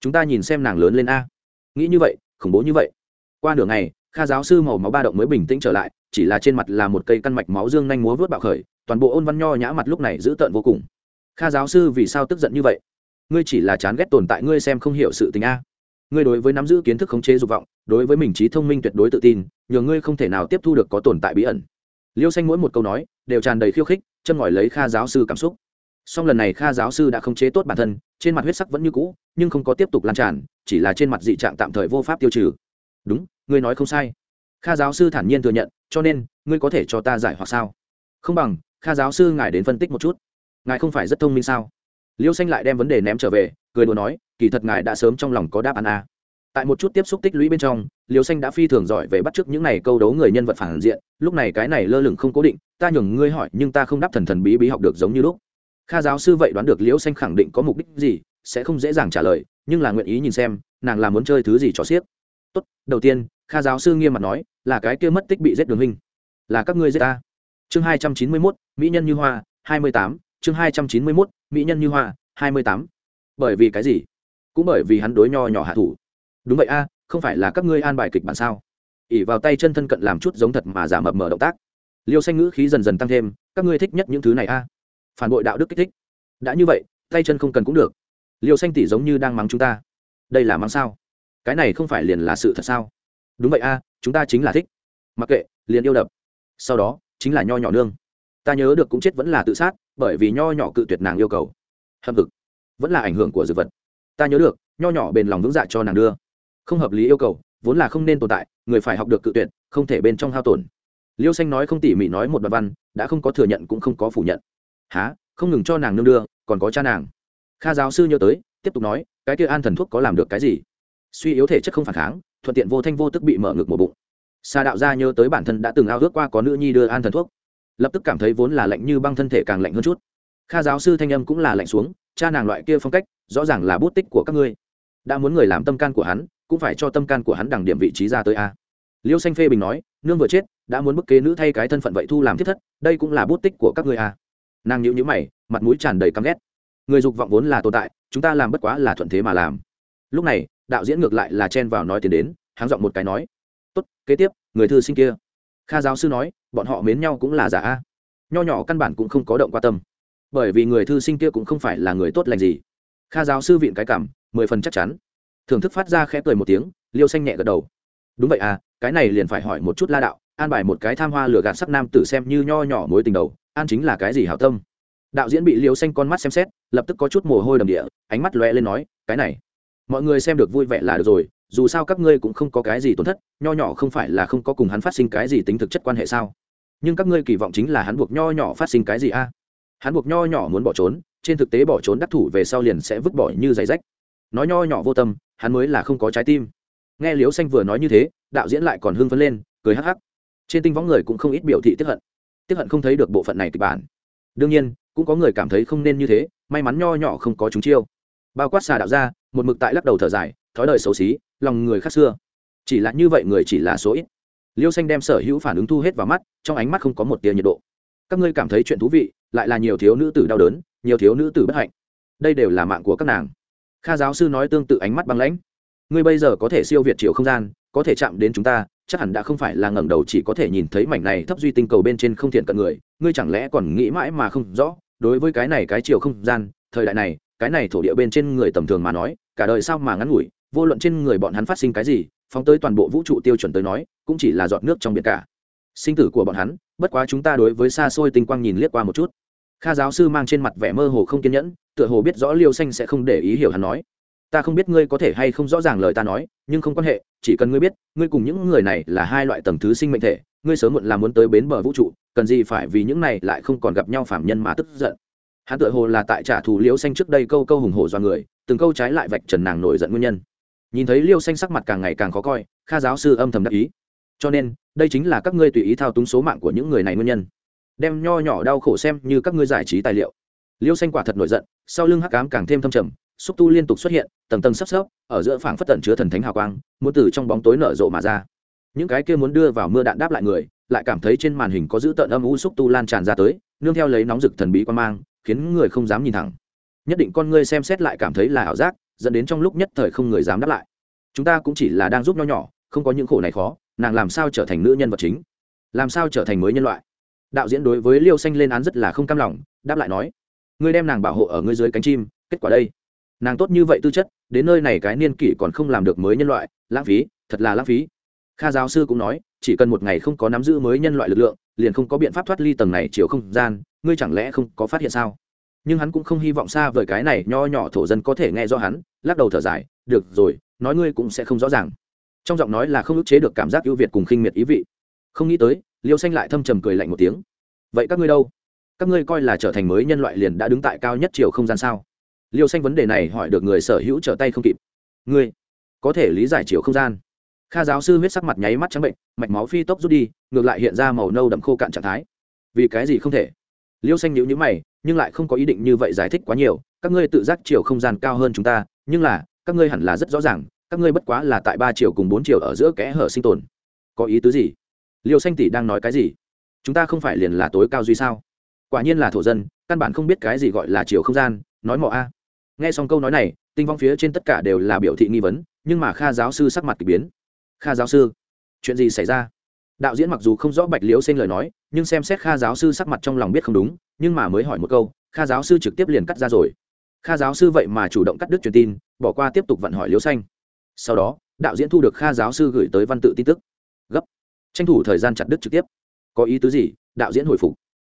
Chúng ta nhìn xem nàng lớn lên a. Nghĩ như vậy, khủng bố như vậy. Qua nửa ngày, kha giáo sư màu máu ba động mới bình tĩnh trở lại, chỉ là trên mặt là một cây căn mạch máu dương nhanh múa vớt bạo khởi, toàn bộ ôn văn nho nhã mặt lúc này dữ tợn vô cùng kha giáo sư vì sao tức giận như vậy? Ngươi chỉ là chán ghét tồn tại, ngươi xem không hiểu sự tình a. Ngươi đối với nắm giữ kiến thức khống chế dục vọng, đối với mình trí thông minh tuyệt đối tự tin, nhờ ngươi không thể nào tiếp thu được có tồn tại bí ẩn. Liêu xanh mỗi một câu nói, đều tràn đầy khiêu khích, chân ngòi lấy kha giáo sư cảm xúc. Song lần này kha giáo sư đã khống chế tốt bản thân, trên mặt huyết sắc vẫn như cũ, nhưng không có tiếp tục lan tràn, chỉ là trên mặt dị trạng tạm thời vô pháp tiêu trừ. Đúng, ngươi nói không sai. Kha giáo sư thản nhiên thừa nhận, cho nên, ngươi có thể cho ta giải hoặc sao? Không bằng, kha giáo sư ngài đến phân tích một chút ngài không phải rất thông minh sao? Liêu xanh lại đem vấn đề ném trở về, cười đùa nói, kỳ thật ngài đã sớm trong lòng có đáp án a. Tại một chút tiếp xúc tích lũy bên trong, liêu xanh đã phi thường giỏi về bắt chước những này câu đấu người nhân vật phản diện, lúc này cái này lơ lửng không cố định, ta nhường ngươi hỏi nhưng ta không đáp thần thần bí bí học được giống như lúc. Kha giáo sư vậy đoán được liêu xanh khẳng định có mục đích gì, sẽ không dễ dàng trả lời, nhưng là nguyện ý nhìn xem, nàng là muốn chơi thứ gì cho xiếc. Tốt, đầu tiên, kha giáo sư nghiêm mặt nói, là cái kia mất tích bị giết đường hình là các ngươi giết ta. Chương hai trăm chín mươi mốt, mỹ nhân như hoa, hai mươi tám chương hai trăm chín mươi mốt, mỹ nhân như hoa, hai mươi tám. Bởi vì cái gì? Cũng bởi vì hắn đối nho nhỏ hạ thủ. Đúng vậy a, không phải là các ngươi an bài kịch bản sao? ỉ vào tay chân thân cận làm chút giống thật mà giả mập mờ động tác. Liêu xanh ngữ khí dần dần tăng thêm, các ngươi thích nhất những thứ này a. Phản bội đạo đức kích thích. Đã như vậy, tay chân không cần cũng được. Liêu xanh tỉ giống như đang mắng chúng ta. Đây là mắng sao? Cái này không phải liền là sự thật sao? Đúng vậy a, chúng ta chính là thích. Mặc kệ, liền yêu đập. Sau đó, chính là nho nhỏ nương. Ta nhớ được cũng chết vẫn là tự sát bởi vì nho nhỏ cự tuyệt nàng yêu cầu. Hâm hực. Vẫn là ảnh hưởng của dược vật. Ta nhớ được, nho nhỏ bền lòng vững dạ cho nàng đưa. Không hợp lý yêu cầu, vốn là không nên tồn tại, người phải học được cự tuyệt, không thể bên trong hao tổn. Liêu xanh nói không tỉ mỉ nói một đoạn văn, đã không có thừa nhận cũng không có phủ nhận. Há, không ngừng cho nàng nương đưa, còn có cha nàng. Kha giáo sư nhớ tới, tiếp tục nói, cái kia an thần thuốc có làm được cái gì? Suy yếu thể chất không phản kháng, thuận tiện vô thanh vô tức bị mở ngực một bụng. Xa đạo gia nhớ tới bản thân đã từng ao ước qua có nữ nhi đưa an thần thuốc lập tức cảm thấy vốn là lạnh như băng thân thể càng lạnh hơn chút. Kha giáo sư thanh âm cũng là lạnh xuống, cha nàng loại kia phong cách, rõ ràng là bút tích của các ngươi. Đã muốn người làm tâm can của hắn, cũng phải cho tâm can của hắn đằng điểm vị trí ra tới a. Liêu xanh phê bình nói, nương vừa chết, đã muốn bức kế nữ thay cái thân phận vậy thu làm thiết thất, đây cũng là bút tích của các ngươi a. Nàng nhịu nhữ mày, mặt mũi tràn đầy căm ghét. Người dục vọng vốn là tồn tại, chúng ta làm bất quá là thuận thế mà làm. Lúc này, đạo diễn ngược lại là chen vào nói tiền đến, háng giọng một cái nói, tốt, kế tiếp, người thư sinh kia kha giáo sư nói, bọn họ mến nhau cũng là giả. A nho nhỏ căn bản cũng không có động qua tâm. Bởi vì người thư sinh kia cũng không phải là người tốt lành gì. Kha giáo sư viện cái cảm, mười phần chắc chắn. Thưởng thức phát ra khẽ cười một tiếng, liêu xanh nhẹ gật đầu. Đúng vậy à cái này liền phải hỏi một chút la đạo, an bài một cái tham hoa lừa gạt sắc nam tử xem như nho nhỏ mối tình đầu, an chính là cái gì hảo tâm. Đạo diễn bị liêu xanh con mắt xem xét, lập tức có chút mồ hôi đầm địa, ánh mắt lóe lên nói, cái này, mọi người xem được vui vẻ là được rồi dù sao các ngươi cũng không có cái gì tổn thất, nho nhỏ không phải là không có cùng hắn phát sinh cái gì tính thực chất quan hệ sao? Nhưng các ngươi kỳ vọng chính là hắn buộc nho nhỏ phát sinh cái gì a? Hắn buộc nho nhỏ muốn bỏ trốn, trên thực tế bỏ trốn đắc thủ về sau liền sẽ vứt bỏ như giày rách. Nói nho nhỏ vô tâm, hắn mới là không có trái tim. Nghe liếu xanh vừa nói như thế, đạo diễn lại còn hưng phấn lên, cười hắc hắc. Trên tinh võng người cũng không ít biểu thị tiếp hận. Tiếp hận không thấy được bộ phận này kịch bản. Đương nhiên, cũng có người cảm thấy không nên như thế, may mắn nho nhỏ không có chúng chiêu. Bao quát xà đạo ra một mực tại lắc đầu thở dài, thói đời xấu xí lòng người khác xưa. Chỉ là như vậy người chỉ là số ít. Liêu xanh đem sở hữu phản ứng thu hết vào mắt, trong ánh mắt không có một tia nhiệt độ. Các ngươi cảm thấy chuyện thú vị, lại là nhiều thiếu nữ tử đau đớn, nhiều thiếu nữ tử bất hạnh. Đây đều là mạng của các nàng. Kha giáo sư nói tương tự ánh mắt băng lãnh. Ngươi bây giờ có thể siêu việt chiều không gian, có thể chạm đến chúng ta, chắc hẳn đã không phải là ngẩng đầu chỉ có thể nhìn thấy mảnh này thấp duy tinh cầu bên trên không thiện cận người, ngươi chẳng lẽ còn nghĩ mãi mà không rõ, đối với cái này cái chiều không gian, thời đại này, cái này thổ địa bên trên người tầm thường mà nói, cả đời sao mà ngắn ngủi vô luận trên người bọn hắn phát sinh cái gì, phóng tới toàn bộ vũ trụ tiêu chuẩn tới nói, cũng chỉ là giọt nước trong biển cả. Sinh tử của bọn hắn, bất quá chúng ta đối với xa xôi tinh quang nhìn liếc qua một chút. Kha giáo sư mang trên mặt vẻ mơ hồ không kiên nhẫn, tựa hồ biết rõ liêu xanh sẽ không để ý hiểu hắn nói. Ta không biết ngươi có thể hay không rõ ràng lời ta nói, nhưng không quan hệ, chỉ cần ngươi biết, ngươi cùng những người này là hai loại tầng thứ sinh mệnh thể, ngươi sớm muộn là muốn tới bến bờ vũ trụ, cần gì phải vì những này lại không còn gặp nhau phạm nhân mà tức giận. Hắn tựa hồ là tại trả thù liêu xanh trước đây câu câu hùng hổ do người, từng câu trái lại vạch trần nàng nổi giận nguyên nhân nhìn thấy liêu xanh sắc mặt càng ngày càng khó coi, kha giáo sư âm thầm đắc ý. Cho nên, đây chính là các ngươi tùy ý thao túng số mạng của những người này nguyên nhân. Đem nho nhỏ đau khổ xem như các ngươi giải trí tài liệu. Liêu xanh quả thật nổi giận, sau lưng hắc cám càng thêm thâm trầm, xúc tu liên tục xuất hiện, tầng tầng sắp sấp, ở giữa phảng phất tận chứa thần thánh hào quang, muốn từ trong bóng tối nở rộ mà ra. Những cái kia muốn đưa vào mưa đạn đáp lại người, lại cảm thấy trên màn hình có giữ tợn âm u xúc tu lan tràn ra tới, nương theo lấy nóng rực thần bí quan mang, khiến người không dám nhìn thẳng. Nhất định con ngươi xem xét lại cảm thấy là ảo giác dẫn đến trong lúc nhất thời không người dám đáp lại. Chúng ta cũng chỉ là đang giúp nho nhỏ, không có những khổ này khó, nàng làm sao trở thành nữ nhân vật chính? Làm sao trở thành mới nhân loại? Đạo diễn đối với liêu xanh lên án rất là không cam lòng, đáp lại nói, ngươi đem nàng bảo hộ ở ngươi dưới cánh chim, kết quả đây. Nàng tốt như vậy tư chất, đến nơi này cái niên kỷ còn không làm được mới nhân loại, lãng phí, thật là lãng phí. Kha giáo sư cũng nói, chỉ cần một ngày không có nắm giữ mới nhân loại lực lượng, liền không có biện pháp thoát ly tầng này chiều không gian, ngươi chẳng lẽ không có phát hiện sao? Nhưng hắn cũng không hy vọng xa vời cái này nho nhỏ thổ dân có thể nghe rõ hắn, lắc đầu thở dài, được rồi, nói ngươi cũng sẽ không rõ ràng. Trong giọng nói là không ức chế được cảm giác ưu việt cùng khinh miệt ý vị. Không nghĩ tới, liêu xanh lại thâm trầm cười lạnh một tiếng. Vậy các ngươi đâu? Các ngươi coi là trở thành mới nhân loại liền đã đứng tại cao nhất chiều không gian sao? Liêu xanh vấn đề này hỏi được người sở hữu trở tay không kịp. Ngươi, có thể lý giải chiều không gian. Kha giáo sư huyết sắc mặt nháy mắt trắng bệnh, mạch máu phi tốc rút đi, ngược lại hiện ra màu nâu đậm khô cạn trạng thái. Vì cái gì không thể? Liêu xanh nhữ nhữ mày, nhưng lại không có ý định như vậy giải thích quá nhiều, các ngươi tự giác chiều không gian cao hơn chúng ta, nhưng là, các ngươi hẳn là rất rõ ràng, các ngươi bất quá là tại ba chiều cùng bốn chiều ở giữa kẽ hở sinh tồn. Có ý tứ gì? Liêu xanh tỷ đang nói cái gì? Chúng ta không phải liền là tối cao duy sao? Quả nhiên là thổ dân, căn bản không biết cái gì gọi là chiều không gian, nói mọ a. Nghe xong câu nói này, tinh vong phía trên tất cả đều là biểu thị nghi vấn, nhưng mà kha giáo sư sắc mặt k ỳ biến. Kha giáo sư, chuyện gì xảy ra? Đạo diễn mặc dù không rõ bạch liễu xanh lời nói, nhưng xem xét kha giáo sư sắc mặt trong lòng biết không đúng, nhưng mà mới hỏi một câu, kha giáo sư trực tiếp liền cắt ra rồi. Kha giáo sư vậy mà chủ động cắt đứt truyền tin, bỏ qua tiếp tục vận hỏi liễu xanh sau đó, đạo diễn thu được kha giáo sư gửi tới văn tự tin tức. Gấp. Tranh thủ thời gian chặt đứt trực tiếp. Có ý tứ gì? Đạo diễn hồi phục.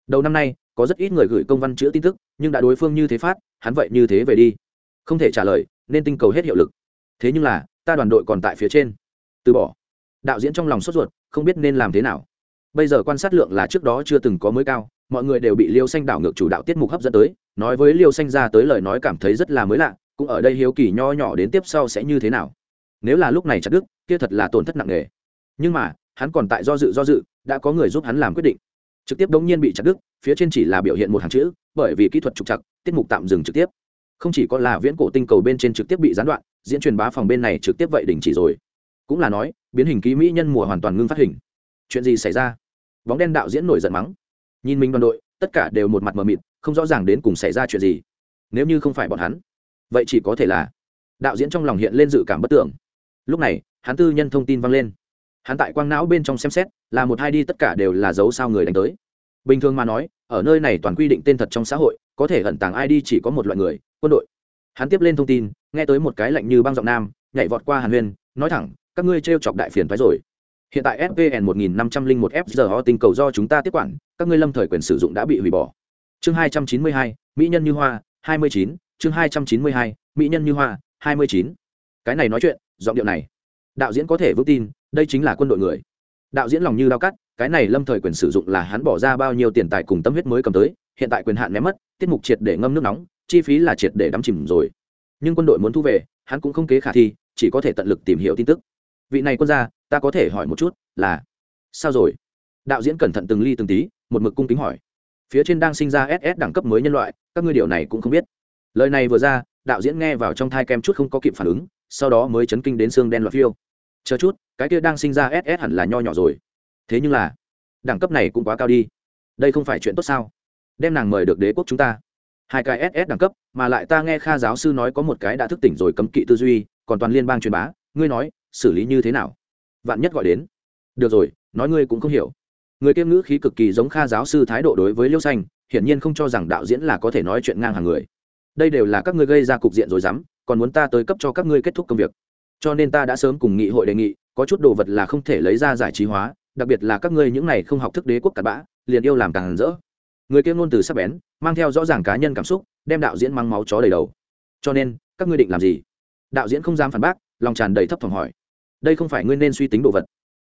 Đầu năm nay, có rất ít người gửi công văn chữa tin tức, nhưng đã đối phương như thế phát, hắn vậy như thế về đi. Không thể trả lời, nên tinh cầu hết hiệu lực. Thế nhưng là, ta đoàn đội còn tại phía trên. Từ bỏ đạo diễn trong lòng sốt ruột, không biết nên làm thế nào. Bây giờ quan sát lượng là trước đó chưa từng có mới cao, mọi người đều bị liêu xanh đảo ngược chủ đạo tiết mục hấp dẫn tới, nói với liêu xanh ra tới lời nói cảm thấy rất là mới lạ, cũng ở đây hiếu kỳ nho nhỏ đến tiếp sau sẽ như thế nào. Nếu là lúc này chặt đức kia thật là tổn thất nặng nề. Nhưng mà, hắn còn tại do dự do dự, đã có người giúp hắn làm quyết định. Trực tiếp đống nhiên bị chặt đứt, phía trên chỉ là biểu hiện một hàng chữ, bởi vì kỹ thuật trục chặt tiết mục tạm dừng trực tiếp. Không chỉ có là viễn cổ tinh cầu bên trên trực tiếp bị gián đoạn, diễn truyền bá phòng bên này trực tiếp vậy đình chỉ rồi. Cũng là nói biến hình ký mỹ nhân mùa hoàn toàn ngưng phát hình. Chuyện gì xảy ra? Bóng đen đạo diễn nổi giận mắng. Nhìn mình đoàn đội, tất cả đều một mặt mờ mịt, không rõ ràng đến cùng xảy ra chuyện gì. Nếu như không phải bọn hắn, vậy chỉ có thể là đạo diễn trong lòng hiện lên dự cảm bất tưởng. Lúc này, hắn tư nhân thông tin vang lên. Hắn tại quang não bên trong xem xét, là một hai đi tất cả đều là dấu sao người đánh tới. Bình thường mà nói, ở nơi này toàn quy định tên thật trong xã hội, có thể ẩn tàng id chỉ có một loại người, quân đội. Hắn tiếp lên thông tin, nghe tới một cái lạnh như băng giọng nam, nhảy vọt qua hàn huyên, nói thẳng các ngươi t r e o chọc đại phiền phái rồi. Hiện tại fvn một nghìn năm trăm linh một tinh cầu do chúng ta tiếp quản, các ngươi lâm thời quyền sử dụng đã bị hủy bỏ. Chương hai trăm chín mươi hai, mỹ nhân như hoa, hai mươi chín. Chương hai trăm chín mươi hai, mỹ nhân như hoa, hai mươi chín. Cái này nói chuyện, giọng điệu này. Đạo diễn có thể vững tin, đây chính là quân đội người. Đạo diễn lòng như đao cắt, cái này lâm thời quyền sử dụng là hắn bỏ ra bao nhiêu tiền tài cùng tâm huyết mới cầm tới, hiện tại quyền hạn ném mất, tiết mục triệt để ngâm nước nóng, chi phí là triệt để đắm chìm rồi. Nhưng quân đội muốn thu về, hắn cũng không kế khả thi, chỉ có thể tận lực tìm hiểu tin tức vị này quân gia, ta có thể hỏi một chút, là, sao rồi? Đạo diễn cẩn thận từng ly từng tí, một mực cung kính hỏi. Phía trên đang sinh ra ss đẳng cấp mới nhân loại, các ngươi điều này cũng không biết. Lời này vừa ra, đạo diễn nghe vào trong thai kem chút không có kịp phản ứng, sau đó mới chấn kinh đến xương đen loạt phiêu. Chờ chút, cái kia đang sinh ra ss hẳn là nho nhỏ rồi. Thế nhưng là, đẳng cấp này cũng quá cao đi. Đây không phải chuyện tốt sao? Đem nàng mời được đế quốc chúng ta. Hai cái ss đẳng cấp, mà lại ta nghe kha giáo sư nói có một cái đã thức tỉnh rồi cấm kỵ tư duy, còn toàn liên bang truyền bá, ngươi nói xử lý như thế nào? Vạn nhất gọi đến. Được rồi, nói ngươi cũng không hiểu. Người kiêm ngữ khí cực kỳ giống kha giáo sư thái độ đối với liêu xanh, hiển nhiên không cho rằng đạo diễn là có thể nói chuyện ngang hàng người. Đây đều là các ngươi gây ra cục diện rồi dám, còn muốn ta tới cấp cho các ngươi kết thúc công việc. Cho nên ta đã sớm cùng nghị hội đề nghị, có chút đồ vật là không thể lấy ra giải trí hóa, đặc biệt là các ngươi những này không học thức đế quốc cặn bã, liền yêu làm càng rỡ. Người kia ngôn từ sắc bén, mang theo rõ ràng cá nhân cảm xúc, đem đạo diễn mang máu chó đầy đầu. Cho nên, các ngươi định làm gì? Đạo diễn không dám phản bác, lòng tràn đầy thấp thỏm hỏi đây không phải ngươi nên suy tính đồ vật.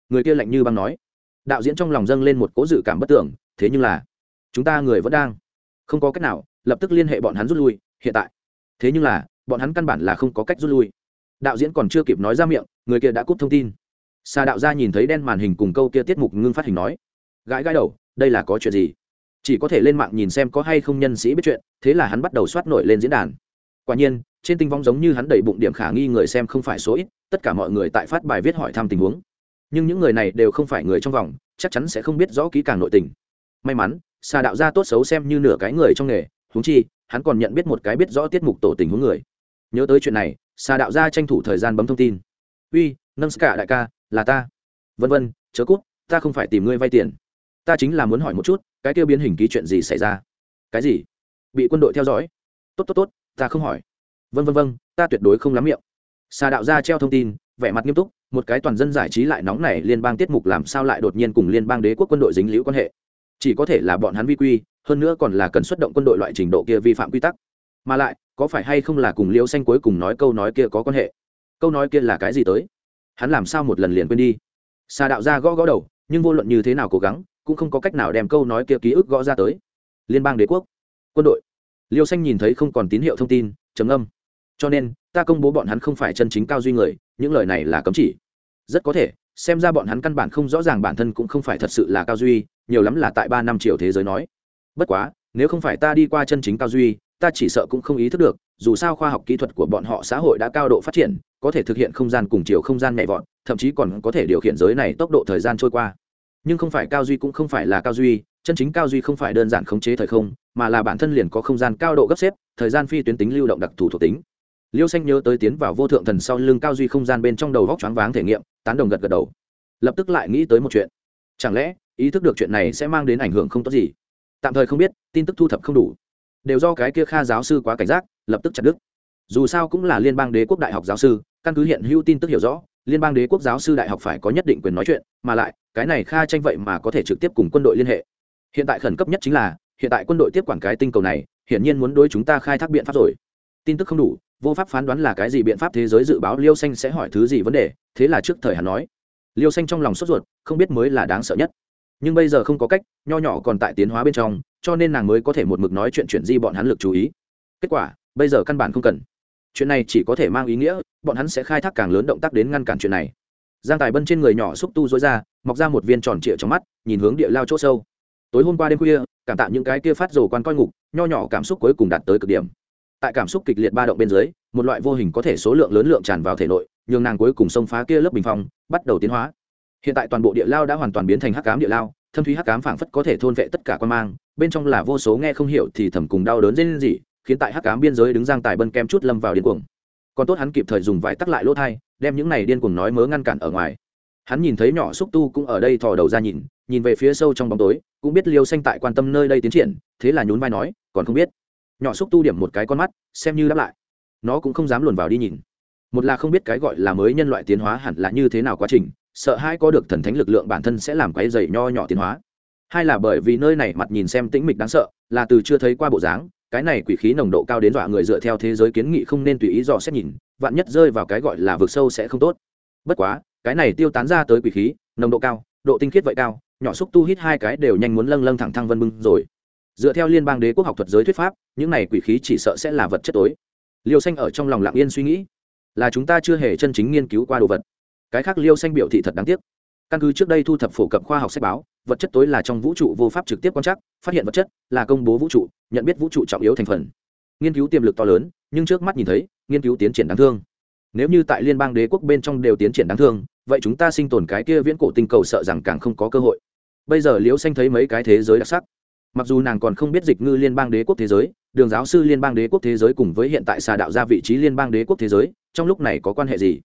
Người kia lạnh như băng nói. Đạo diễn trong lòng dâng lên một cố dự cảm bất tưởng, thế nhưng là, chúng ta người vẫn đang. Không có cách nào, lập tức liên hệ bọn hắn rút lui, hiện tại. Thế nhưng là, bọn hắn căn bản là không có cách rút lui. Đạo diễn còn chưa kịp nói ra miệng, người kia đã cúp thông tin. Xà đạo gia nhìn thấy đen màn hình cùng câu kia tiết mục ngưng phát hình nói. Gãi gãi đầu, đây là có chuyện gì? Chỉ có thể lên mạng nhìn xem có hay không nhân sĩ biết chuyện, thế là hắn bắt đầu soát nổi lên diễn đàn. Quả nhiên, trên tinh vong giống như hắn đầy bụng điểm khả nghi người xem không phải số ít tất cả mọi người tại phát bài viết hỏi thăm tình huống. Nhưng những người này đều không phải người trong vòng, chắc chắn sẽ không biết rõ kỹ càng nội tình. May mắn xà đạo gia tốt xấu xem như nửa cái người trong nghề húng chi, hắn còn nhận biết một cái biết rõ tiết mục tổ tình huống người. Nhớ tới chuyện này xà đạo gia tranh thủ thời gian bấm thông tin. Uy, nâng cả đại ca, là ta. Vân vân, chớ cút, ta không phải tìm ngươi vay tiền. Ta chính là muốn hỏi một chút, cái kêu biến hình ký chuyện gì xảy ra? Cái gì? Bị quân đội theo dõi? Tốt tốt tốt, ta không hỏi. Vân vân vân, ta tuyệt đối không lắm miệng xà đạo gia treo thông tin, vẻ mặt nghiêm túc, một cái toàn dân giải trí lại nóng nảy liên bang tiết mục làm sao lại đột nhiên cùng liên bang đế quốc quân đội dính liễu quan hệ. Chỉ có thể là bọn hắn vi quy, hơn nữa còn là cần xuất động quân đội loại trình độ kia vi phạm quy tắc. Mà lại, có phải hay không là cùng liễu xanh cuối cùng nói câu nói kia có quan hệ? Câu nói kia là cái gì tới? Hắn làm sao một lần liền quên đi? Xà đạo ra gõ gõ đầu, nhưng vô luận như thế nào cố gắng, cũng không có cách nào đem câu nói kia ký ức gõ ra tới. Liên bang đế quốc, quân đội. Liêu xanh nhìn thấy không còn tín hiệu thông tin, trầm âm cho nên ta công bố bọn hắn không phải chân chính cao duy người, những lời này là cấm chỉ. Rất có thể, xem ra bọn hắn căn bản không rõ ràng bản thân cũng không phải thật sự là cao duy, nhiều lắm là tại ba năm triệu thế giới nói. Bất quá, nếu không phải ta đi qua chân chính cao duy, ta chỉ sợ cũng không ý thức được, dù sao khoa học kỹ thuật của bọn họ xã hội đã cao độ phát triển, có thể thực hiện không gian cùng chiều không gian nhẹ vọt, thậm chí còn có thể điều khiển giới này tốc độ thời gian trôi qua. Nhưng không phải cao duy cũng không phải là cao duy, chân chính cao duy không phải đơn giản khống chế thời không, mà là bản thân liền có không gian cao độ gấp xếp, thời gian phi tuyến tính lưu động đặc thù thuộc tính liêu xanh nhớ tới tiến vào vô thượng thần sau lưng cao duy không gian bên trong đầu vóc choáng váng thể nghiệm, tán đồng gật gật đầu. Lập tức lại nghĩ tới một chuyện. Chẳng lẽ, ý thức được chuyện này sẽ mang đến ảnh hưởng không tốt gì? Tạm thời không biết, tin tức thu thập không đủ. Đều do cái kia kha giáo sư quá cảnh giác, lập tức chặt đứt. Dù sao cũng là liên bang đế quốc đại học giáo sư, căn cứ hiện hữu tin tức hiểu rõ, liên bang đế quốc giáo sư đại học phải có nhất định quyền nói chuyện, mà lại, cái này kha tranh vậy mà có thể trực tiếp cùng quân đội liên hệ. Hiện tại khẩn cấp nhất chính là, hiện tại quân đội tiếp quản cái tinh cầu này, hiển nhiên muốn đối chúng ta khai thác biện pháp rồi. Tin tức không đủ vô pháp phán đoán là cái gì biện pháp thế giới dự báo liêu xanh sẽ hỏi thứ gì vấn đề, thế là trước thời hắn nói. Liêu xanh trong lòng sốt ruột, không biết mới là đáng sợ nhất. Nhưng bây giờ không có cách, nho nhỏ còn tại tiến hóa bên trong, cho nên nàng mới có thể một mực nói chuyện chuyện di bọn hắn lực chú ý. Kết quả, bây giờ căn bản không cần. Chuyện này chỉ có thể mang ý nghĩa, bọn hắn sẽ khai thác càng lớn động tác đến ngăn cản chuyện này. Giang tài bân trên người nhỏ xúc tu dối ra, mọc ra một viên tròn trịa trong mắt, nhìn hướng địa lao chỗ sâu. Tối hôm qua đêm khuya, cảm tạ những cái kia phát rồ quan coi ngục, nho nhỏ cảm xúc cuối cùng đạt tới cực điểm tại cảm xúc kịch liệt ba động bên dưới, một loại vô hình có thể số lượng lớn lượng tràn vào thể nội, nhường nàng cuối cùng xông phá kia lớp bình phong, bắt đầu tiến hóa. Hiện tại toàn bộ địa lao đã hoàn toàn biến thành hắc cám địa lao, thâm thúy hắc cám phảng phất có thể thôn vệ tất cả quan mang, bên trong là vô số nghe không hiểu thì thầm cùng đau đớn dên gì khiến tại hắc cám biên giới đứng giang tài bân kem chút lâm vào điên cuồng. Còn tốt hắn kịp thời dùng vải tắc lại lỗ thai, đem những này điên cuồng nói mớ ngăn cản ở ngoài. Hắn nhìn thấy nhỏ xúc tu cũng ở đây thò đầu ra nhìn nhìn về phía sâu trong bóng tối, cũng biết liêu xanh tại quan tâm nơi đây tiến triển, thế là nhún vai nói, còn không biết nhỏ xúc tu điểm một cái con mắt, xem như đáp lại. Nó cũng không dám luồn vào đi nhìn. Một là không biết cái gọi là mới nhân loại tiến hóa hẳn là như thế nào quá trình, sợ hai có được thần thánh lực lượng bản thân sẽ làm cái dày nho nhỏ tiến hóa. Hai là bởi vì nơi này mặt nhìn xem tĩnh mịch đáng sợ, là từ chưa thấy qua bộ dáng, cái này quỷ khí nồng độ cao đến dọa người dựa theo thế giới kiến nghị không nên tùy ý dò xét nhìn, vạn nhất rơi vào cái gọi là vực sâu sẽ không tốt. Bất quá, cái này tiêu tán ra tới quỷ khí, nồng độ cao, độ tinh khiết vậy cao, nhỏ xúc tu hít hai cái đều nhanh muốn lâng lâng thẳng thăng vân bưng rồi dựa theo liên bang đế quốc học thuật giới thuyết pháp, những này quỷ khí chỉ sợ sẽ là vật chất tối. Liêu xanh ở trong lòng lặng yên suy nghĩ, là chúng ta chưa hề chân chính nghiên cứu qua đồ vật. Cái khác liêu xanh biểu thị thật đáng tiếc. Căn cứ trước đây thu thập phổ cập khoa học sách báo, vật chất tối là trong vũ trụ vô pháp trực tiếp quan trắc, phát hiện vật chất là công bố vũ trụ, nhận biết vũ trụ trọng yếu thành phần. Nghiên cứu tiềm lực to lớn, nhưng trước mắt nhìn thấy, nghiên cứu tiến triển đáng thương. Nếu như tại liên bang đế quốc bên trong đều tiến triển đáng thương, vậy chúng ta sinh tồn cái kia viễn cổ tinh cầu sợ rằng càng không có cơ hội. Bây giờ liễu xanh thấy mấy cái thế giới đặc sắc mặc dù nàng còn không biết dịch ngư liên bang đế quốc thế giới, đường giáo sư liên bang đế quốc thế giới cùng với hiện tại xà đạo ra vị trí liên bang đế quốc thế giới, trong lúc này có quan hệ gì?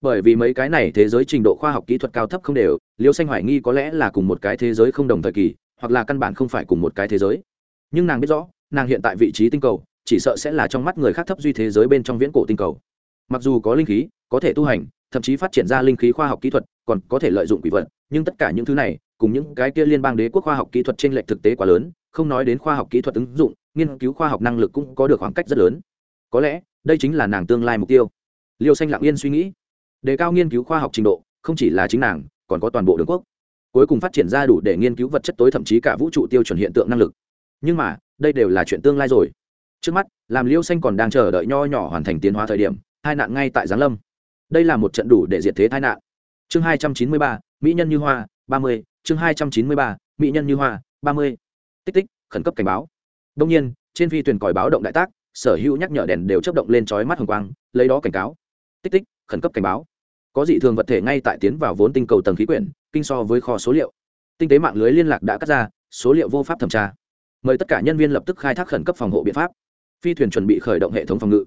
Bởi vì mấy cái này thế giới trình độ khoa học kỹ thuật cao thấp không đều, liêu xanh hoài nghi có lẽ là cùng một cái thế giới không đồng thời kỳ, hoặc là căn bản không phải cùng một cái thế giới. Nhưng nàng biết rõ, nàng hiện tại vị trí tinh cầu, chỉ sợ sẽ là trong mắt người khác thấp duy thế giới bên trong viễn cổ tinh cầu. Mặc dù có linh khí, có thể tu hành, thậm chí phát triển ra linh khí khoa học kỹ thuật, còn có thể lợi dụng quỷ vật, nhưng tất cả những thứ này cùng những cái kia liên bang đế quốc khoa học kỹ thuật trên lệch thực tế quá lớn, không nói đến khoa học kỹ thuật ứng dụng, nghiên cứu khoa học năng lực cũng có được khoảng cách rất lớn. Có lẽ, đây chính là nàng tương lai mục tiêu. Liêu xanh lặng yên suy nghĩ. Đề cao nghiên cứu khoa học trình độ, không chỉ là chính nàng, còn có toàn bộ đường quốc. Cuối cùng phát triển ra đủ để nghiên cứu vật chất tối thậm chí cả vũ trụ tiêu chuẩn hiện tượng năng lực. Nhưng mà, đây đều là chuyện tương lai rồi. Trước mắt, làm liêu xanh còn đang chờ đợi nho nhỏ hoàn thành tiến hóa thời điểm hai nạn ngay tại giáng lâm. Đây là một trận đủ để diệt thế tai nạn. Chương hai trăm chín mươi ba, mỹ nhân như hoa ba mươi, chương hai trăm chín mươi ba, mỹ nhân như hoa, ba mươi. Tích tích, khẩn cấp cảnh báo. Đông nhiên, trên phi thuyền còi báo động đại tác, sở hữu nhắc nhở đèn đều chấp động lên trói mắt hồng quang, lấy đó cảnh cáo. Tích tích, khẩn cấp cảnh báo. Có dị thường vật thể ngay tại tiến vào vốn tinh cầu tầng khí quyển, kinh so với kho số liệu. Tinh tế mạng lưới liên lạc đã cắt ra, số liệu vô pháp thẩm tra. Mời tất cả nhân viên lập tức khai thác khẩn cấp phòng hộ biện pháp. Phi thuyền chuẩn bị khởi động hệ thống phòng ngự.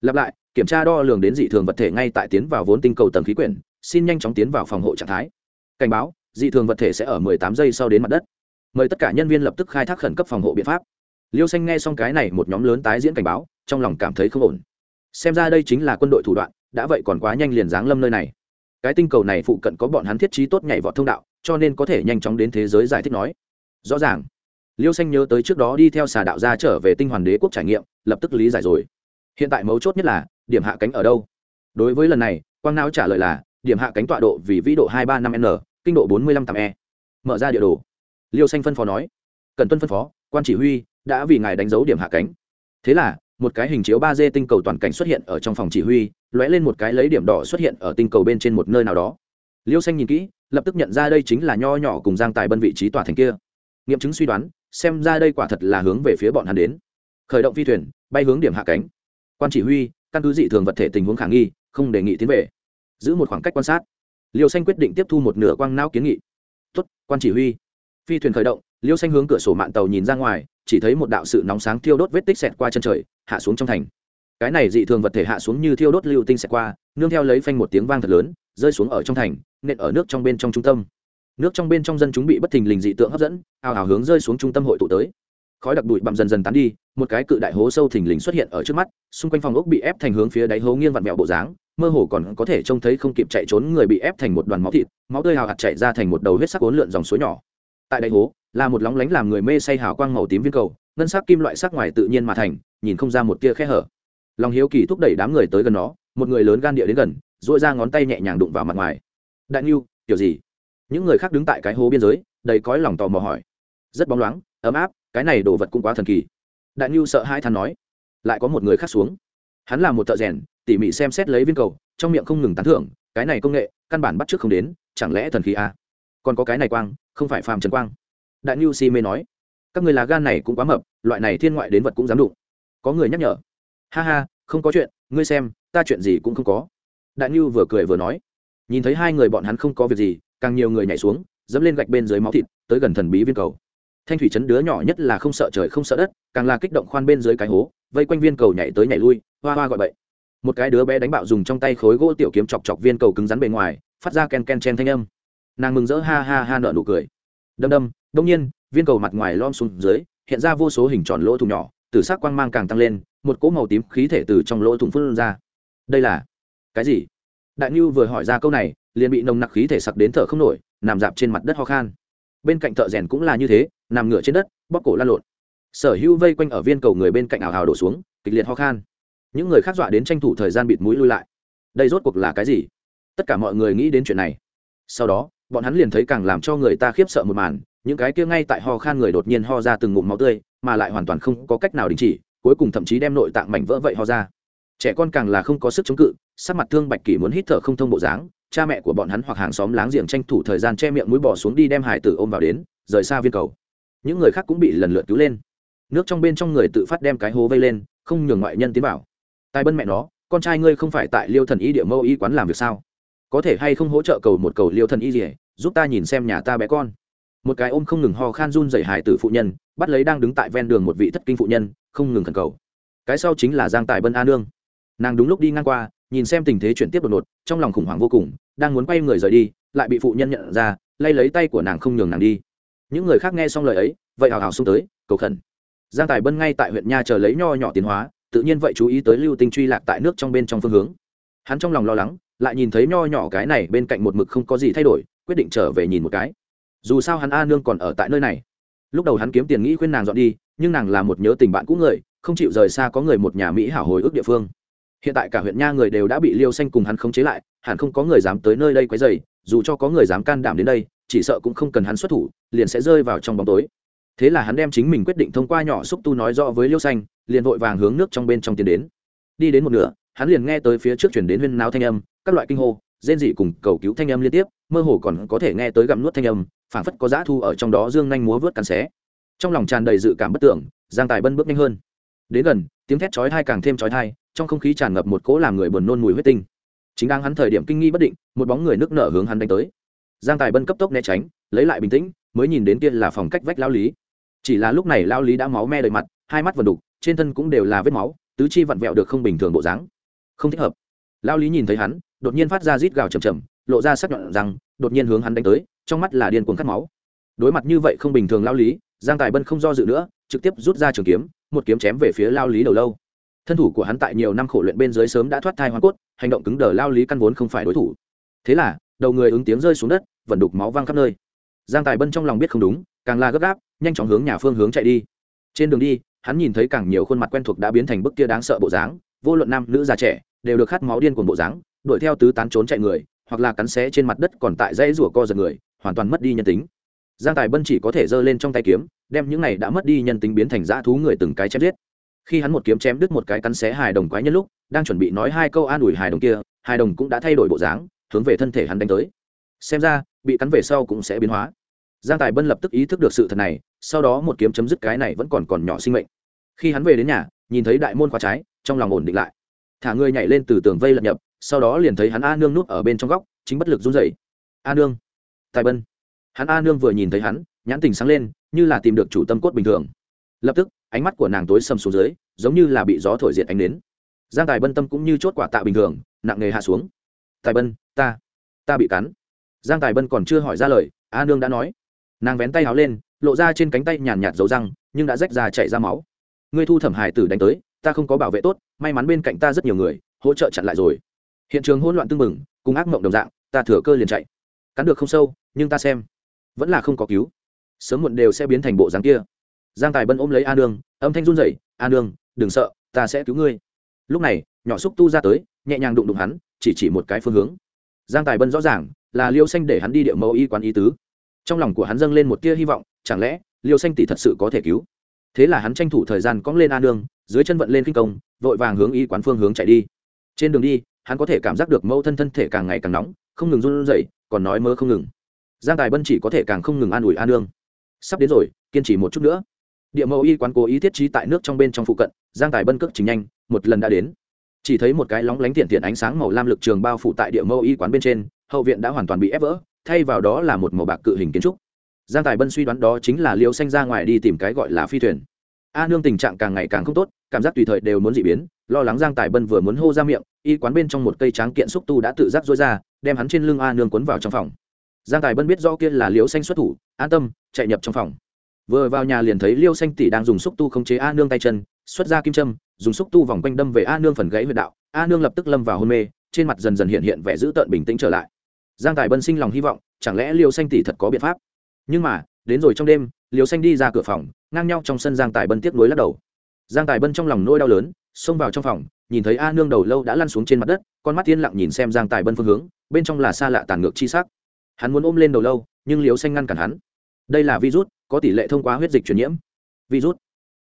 Lặp lại, kiểm tra đo lường đến dị thường vật thể ngay tại tiến vào vốn tinh cầu tầng khí quyển, xin nhanh chóng tiến vào phòng hộ trạng thái. Cảnh báo dị thường vật thể sẽ ở 18 giây sau đến mặt đất. Mời tất cả nhân viên lập tức khai thác khẩn cấp phòng hộ biện pháp. Liêu xanh nghe xong cái này một nhóm lớn tái diễn cảnh báo, trong lòng cảm thấy không ổn. Xem ra đây chính là quân đội thủ đoạn, đã vậy còn quá nhanh liền giáng lâm nơi này. Cái tinh cầu này phụ cận có bọn hắn thiết trí tốt nhảy vọt thông đạo, cho nên có thể nhanh chóng đến thế giới giải thích nói. Rõ ràng, liêu xanh nhớ tới trước đó đi theo xà đạo ra trở về tinh hoàn đế quốc trải nghiệm, lập tức lý giải rồi. Hiện tại mấu chốt nhất là, điểm hạ cánh ở đâu? Đối với lần này, quang não trả lời là, điểm hạ cánh tọa độ vì vĩ độ hai ba năm n kinh độ bốn mươi lăm tám e. Mở ra địa đồ. Liêu xanh phân phó nói, cần tuân phân phó, quan chỉ huy đã vì ngài đánh dấu điểm hạ cánh. Thế là, một cái hình chiếu ba d tinh cầu toàn cảnh xuất hiện ở trong phòng chỉ huy, lóe lên một cái lấy điểm đỏ xuất hiện ở tinh cầu bên trên một nơi nào đó. Liêu xanh nhìn kỹ, lập tức nhận ra đây chính là nho nhỏ cùng giang tài bân vị trí tòa thành kia. Nghiệm chứng suy đoán, xem ra đây quả thật là hướng về phía bọn hắn đến. Khởi động phi thuyền, bay hướng điểm hạ cánh. Quan chỉ huy, căn cứ dị thường vật thể tình huống khả nghi, không đề nghị tiến về. Giữ một khoảng cách quan sát liêu xanh quyết định tiếp thu một nửa quang não kiến nghị. Tuất quan chỉ huy. Phi thuyền khởi động, liêu xanh hướng cửa sổ mạng tàu nhìn ra ngoài, chỉ thấy một đạo sự nóng sáng thiêu đốt vết tích xẹt qua chân trời, hạ xuống trong thành. Cái này dị thường vật thể hạ xuống như thiêu đốt lưu tinh xẹt qua, nương theo lấy phanh một tiếng vang thật lớn, rơi xuống ở trong thành, nện ở nước trong bên trong trung tâm. Nước trong bên trong dân chúng bị bất thình lình dị tượng hấp dẫn, ào ào hướng rơi xuống trung tâm hội tụ tới. Khói đặc bụi bặm dần dần tán đi, một cái cự đại hố sâu thình lình xuất hiện ở trước mắt, xung quanh phòng ốc bị ép thành hướng phía đáy hố nghiêng vặn vẹo bộ dáng mơ hồ còn có thể trông thấy không kịp chạy trốn người bị ép thành một đoàn máu thịt, máu tươi hào hạt chạy ra thành một đầu huyết sắc uốn lượn dòng suối nhỏ. Tại đáy hố, là một lóng lánh làm người mê say hào quang màu tím viên cầu, ngân sắc kim loại sắc ngoài tự nhiên mà thành, nhìn không ra một tia khe hở. Lòng hiếu kỳ thúc đẩy đám người tới gần nó, một người lớn gan địa đến gần dội ra ngón tay nhẹ nhàng đụng vào mặt ngoài. Đại niu kiểu gì? Những người khác đứng tại cái hố biên giới, đầy cõi lòng tò mò hỏi. Rất bóng loáng, ấm áp, cái này đồ vật cũng quá thần kỳ. Đại niu sợ hai thằng nói. Lại có một người khác xuống. Hắn là một thợ rèn tỉ mỉ xem xét lấy viên cầu, trong miệng không ngừng tán thưởng, cái này công nghệ, căn bản bắt trước không đến, chẳng lẽ thần khí à? còn có cái này quang, không phải phàm trần quang. Đại niu si mê nói, các người là gan này cũng quá mập, loại này thiên ngoại đến vật cũng dám đụng. Có người nhắc nhở, ha ha, không có chuyện, ngươi xem, ta chuyện gì cũng không có. Đại niu vừa cười vừa nói, nhìn thấy hai người bọn hắn không có việc gì, càng nhiều người nhảy xuống, dẫm lên gạch bên dưới máu thịt, tới gần thần bí viên cầu. Thanh thủy chấn đứa nhỏ nhất là không sợ trời không sợ đất, càng là kích động khoan bên dưới cái hố, vây quanh viên cầu nhảy tới nhảy lui, hoa hoa gọi bậy một cái đứa bé đánh bạo dùng trong tay khối gỗ tiểu kiếm chọc chọc viên cầu cứng rắn bề ngoài, phát ra ken ken chen thanh âm. Nàng mừng rỡ ha ha ha nợ nụ cười. Đâm đâm đông nhiên, viên cầu mặt ngoài lom xuống dưới, hiện ra vô số hình tròn lỗ thủng nhỏ, từ sắc quang mang càng tăng lên, một cỗ màu tím khí thể từ trong lỗ thủng phun ra. Đây là cái gì? Đại nhu vừa hỏi ra câu này, liền bị nồng nặc khí thể sặc đến thở không nổi, nằm dạp trên mặt đất ho khan. Bên cạnh thợ rèn cũng là như thế, nằm ngửa trên đất bóc cổ lan lộn. Sở hữu vây quanh ở viên cầu người bên cạnh ảo hào đổ xuống, kịch liệt ho khan những người khác dọa đến tranh thủ thời gian bịt mũi lui lại. Đây rốt cuộc là cái gì? Tất cả mọi người nghĩ đến chuyện này. Sau đó, bọn hắn liền thấy càng làm cho người ta khiếp sợ một màn, những cái kia ngay tại ho khan người đột nhiên ho ra từng ngụm máu tươi, mà lại hoàn toàn không có cách nào đình chỉ, cuối cùng thậm chí đem nội tạng mảnh vỡ vậy ho ra. Trẻ con càng là không có sức chống cự, sắc mặt thương bạch kỷ muốn hít thở không thông bộ dáng, cha mẹ của bọn hắn hoặc hàng xóm láng giềng tranh thủ thời gian che miệng mũi bỏ xuống đi đem hải tử ôm vào đến, rời xa viên cầu. Những người khác cũng bị lần lượt cứu lên. Nước trong bên trong người tự phát đem cái hố vây lên, không nhường ngoại nhân tiến vào tài bân mẹ nó, con trai ngươi không phải tại liêu thần y địa mâu y quán làm việc sao? Có thể hay không hỗ trợ cầu một cầu liêu thần y gì, giúp ta nhìn xem nhà ta bé con? Một cái ôm không ngừng ho khan run dậy hải tử phụ nhân, bắt lấy đang đứng tại ven đường một vị thất kinh phụ nhân, không ngừng thần cầu. Cái sau chính là giang tài bân a nương. Nàng đúng lúc đi ngang qua, nhìn xem tình thế chuyển tiếp đột ngột, trong lòng khủng hoảng vô cùng, đang muốn quay người rời đi, lại bị phụ nhân nhận ra, lay lấy tay của nàng không nhường nàng đi. Những người khác nghe xong lời ấy, vậy hào hào xông tới, cầu khẩn. Giang tài bân ngay tại huyện nha chờ lấy nho nhỏ tiến hóa tự nhiên vậy chú ý tới lưu tinh truy lạc tại nước trong bên trong phương hướng. Hắn trong lòng lo lắng, lại nhìn thấy nho nhỏ cái này bên cạnh một mực không có gì thay đổi, quyết định trở về nhìn một cái. Dù sao hắn a nương còn ở tại nơi này. Lúc đầu hắn kiếm tiền nghĩ khuyên nàng dọn đi, nhưng nàng là một nhớ tình bạn cũ người, không chịu rời xa có người một nhà mỹ hảo hồi ức địa phương. Hiện tại cả huyện nha người đều đã bị liêu xanh cùng hắn khống chế lại, hẳn không có người dám tới nơi đây quấy dày dù cho có người dám can đảm đến đây, chỉ sợ cũng không cần hắn xuất thủ, liền sẽ rơi vào trong bóng tối thế là hắn đem chính mình quyết định thông qua nhỏ xúc tu nói rõ với liêu xanh, liền vội vàng hướng nước trong bên trong tiến đến. Đi đến một nửa, hắn liền nghe tới phía trước chuyển đến huyên náo thanh âm, các loại kinh hô, rên dị cùng cầu cứu thanh âm liên tiếp, mơ hồ còn có thể nghe tới gặm nuốt thanh âm, phảng phất có dã thu ở trong đó dương nhanh múa vớt cắn xé. Trong lòng tràn đầy dự cảm bất tưởng, giang tài bân bước nhanh hơn. Đến gần, tiếng thét chói thai càng thêm chói thai trong không khí tràn ngập một cỗ làm người buồn nôn mùi huyết tinh. Chính đang hắn thời điểm kinh nghi bất định, một bóng người nước nở hướng hắn đánh tới. Giang tài bân cấp tốc né tránh, lấy lại bình tĩnh mới nhìn đến kia là phòng cách vách lao lý. Chỉ là lúc này lao lý đã máu me đầy mặt, hai mắt vần đục, trên thân cũng đều là vết máu, tứ chi vặn vẹo được không bình thường bộ dáng. Không thích hợp. Lao lý nhìn thấy hắn, đột nhiên phát ra rít gào chầm chầm lộ ra sắc nhọn rằng, đột nhiên hướng hắn đánh tới, trong mắt là điên cuồng cắt máu. Đối mặt như vậy không bình thường lao lý, giang tài bân không do dự nữa, trực tiếp rút ra trường kiếm, một kiếm chém về phía lao lý đầu lâu. Thân thủ của hắn tại nhiều năm khổ luyện bên dưới sớm đã thoát thai hoa cốt, hành động cứng đờ lao lý căn vốn không phải đối thủ. Thế là, đầu người ứng tiếng rơi xuống đất vẩn đục máu văng khắp nơi giang tài bân trong lòng biết không đúng, càng là gấp gáp, nhanh chóng hướng nhà phương hướng chạy đi. Trên đường đi, hắn nhìn thấy càng nhiều khuôn mặt quen thuộc đã biến thành bức kia đáng sợ bộ dáng, vô luận nam, nữ, già, trẻ, đều được khát máu điên cuồng bộ dáng, đuổi theo tứ tán trốn chạy người, hoặc là cắn xé trên mặt đất còn tại dãy rủa co giật người, hoàn toàn mất đi nhân tính. Giang tài bân chỉ có thể giơ lên trong tay kiếm, đem những này đã mất đi nhân tính biến thành dã thú người từng cái chém giết. Khi hắn một kiếm chém đứt một cái cắn xé hài đồng quái nhân lúc, đang chuẩn bị nói hai câu an ủi hài đồng kia, hài đồng cũng đã thay đổi bộ dáng, hướng về thân thể hắn đánh tới. Xem ra bị cắn về sau cũng sẽ biến hóa. Giang tài bân lập tức ý thức được sự thật này, sau đó một kiếm chấm dứt cái này vẫn còn còn nhỏ sinh mệnh. Khi hắn về đến nhà, nhìn thấy đại môn khóa trái, trong lòng ổn định lại. Thả người nhảy lên từ tường vây lật nhập, sau đó liền thấy hắn a nương núp ở bên trong góc, chính bất lực run rẩy. A nương! Tài bân. Hắn a nương vừa nhìn thấy hắn, nhãn tình sáng lên, như là tìm được chủ tâm cốt bình thường. Lập tức, ánh mắt của nàng tối sầm xuống dưới, giống như là bị gió thổi diệt ánh đến giang tài bân tâm cũng như chốt quả tạ bình thường, nặng nề hạ xuống. Tài bân, ta ta bị cắn giang tài bân còn chưa hỏi ra lời, a nương đã nói. Nàng vén tay áo lên, lộ ra trên cánh tay nhàn nhạt dấu răng, nhưng đã rách ra chảy ra máu. Ngươi thu thẩm hải tử đánh tới, ta không có bảo vệ tốt, may mắn bên cạnh ta rất nhiều người, hỗ trợ chặn lại rồi. Hiện trường hỗn loạn tưng bừng, cùng ác mộng đồng dạng, ta thừa cơ liền chạy. Cắn được không sâu, nhưng ta xem, vẫn là không có cứu. Sớm muộn đều sẽ biến thành bộ dáng kia. Giang tài bân ôm lấy a nương, âm thanh run rẩy, a nương, đừng sợ, ta sẽ cứu ngươi. Lúc này, nhỏ xúc tu ra tới, nhẹ nhàng đụng đụng hắn, chỉ chỉ một cái phương hướng. Giang tài bân rõ ràng là liêu xanh để hắn đi địa mẫu y quán y tứ. Trong lòng của hắn dâng lên một tia hy vọng, chẳng lẽ liêu xanh tỷ thật sự có thể cứu? Thế là hắn tranh thủ thời gian cóng lên a nương, dưới chân vận lên kinh công, vội vàng hướng y quán phương hướng chạy đi. Trên đường đi, hắn có thể cảm giác được mẫu thân thân thể càng ngày càng nóng, không ngừng run rẩy, còn nói mơ không ngừng. Giang tài bân chỉ có thể càng không ngừng an ủi a nương. Sắp đến rồi, kiên trì một chút nữa. Địa mẫu y quán cố ý thiết trí tại nước trong bên trong phụ cận, giang tài bân cước chính nhanh, một lần đã đến. Chỉ thấy một cái lóng lánh tiện tiện ánh sáng màu lam lực trường bao phủ tại địa mẫu y quán bên trên hậu viện đã hoàn toàn bị ép vỡ, thay vào đó là một màu bạc cự hình kiến trúc. Giang tài bân suy đoán đó chính là liêu xanh ra ngoài đi tìm cái gọi là phi thuyền. A nương tình trạng càng ngày càng không tốt, cảm giác tùy thời đều muốn dị biến, lo lắng giang tài bân vừa muốn hô ra miệng, y quán bên trong một cây tráng kiện xúc tu đã tự giác dối ra, đem hắn trên lưng a nương quấn vào trong phòng. Giang tài bân biết do kia là liêu xanh xuất thủ, an tâm, chạy nhập trong phòng. Vừa vào nhà liền thấy liêu xanh tỷ đang dùng xúc tu khống chế a nương tay chân, xuất ra kim châm, dùng xúc tu vòng quanh đâm về a nương phần gãy huyệt đạo. A nương lập tức lâm vào hôn mê, trên mặt dần dần hiện hiện vẻ dữ tợn bình tĩnh trở lại giang tài bân sinh lòng hy vọng, chẳng lẽ liêu xanh tỷ thật có biện pháp? Nhưng mà, đến rồi trong đêm, liêu xanh đi ra cửa phòng, ngang nhau trong sân giang tài bân tiếp nối lắc đầu. Giang tài bân trong lòng nỗi đau lớn, xông vào trong phòng, nhìn thấy a nương đầu lâu đã lăn xuống trên mặt đất, con mắt yên lặng nhìn xem giang tài bân phương hướng, bên trong là xa lạ tàn ngược chi sắc. Hắn muốn ôm lên đầu lâu, nhưng liêu xanh ngăn cản hắn. Đây là virus, có tỷ lệ thông qua huyết dịch truyền nhiễm. Virus.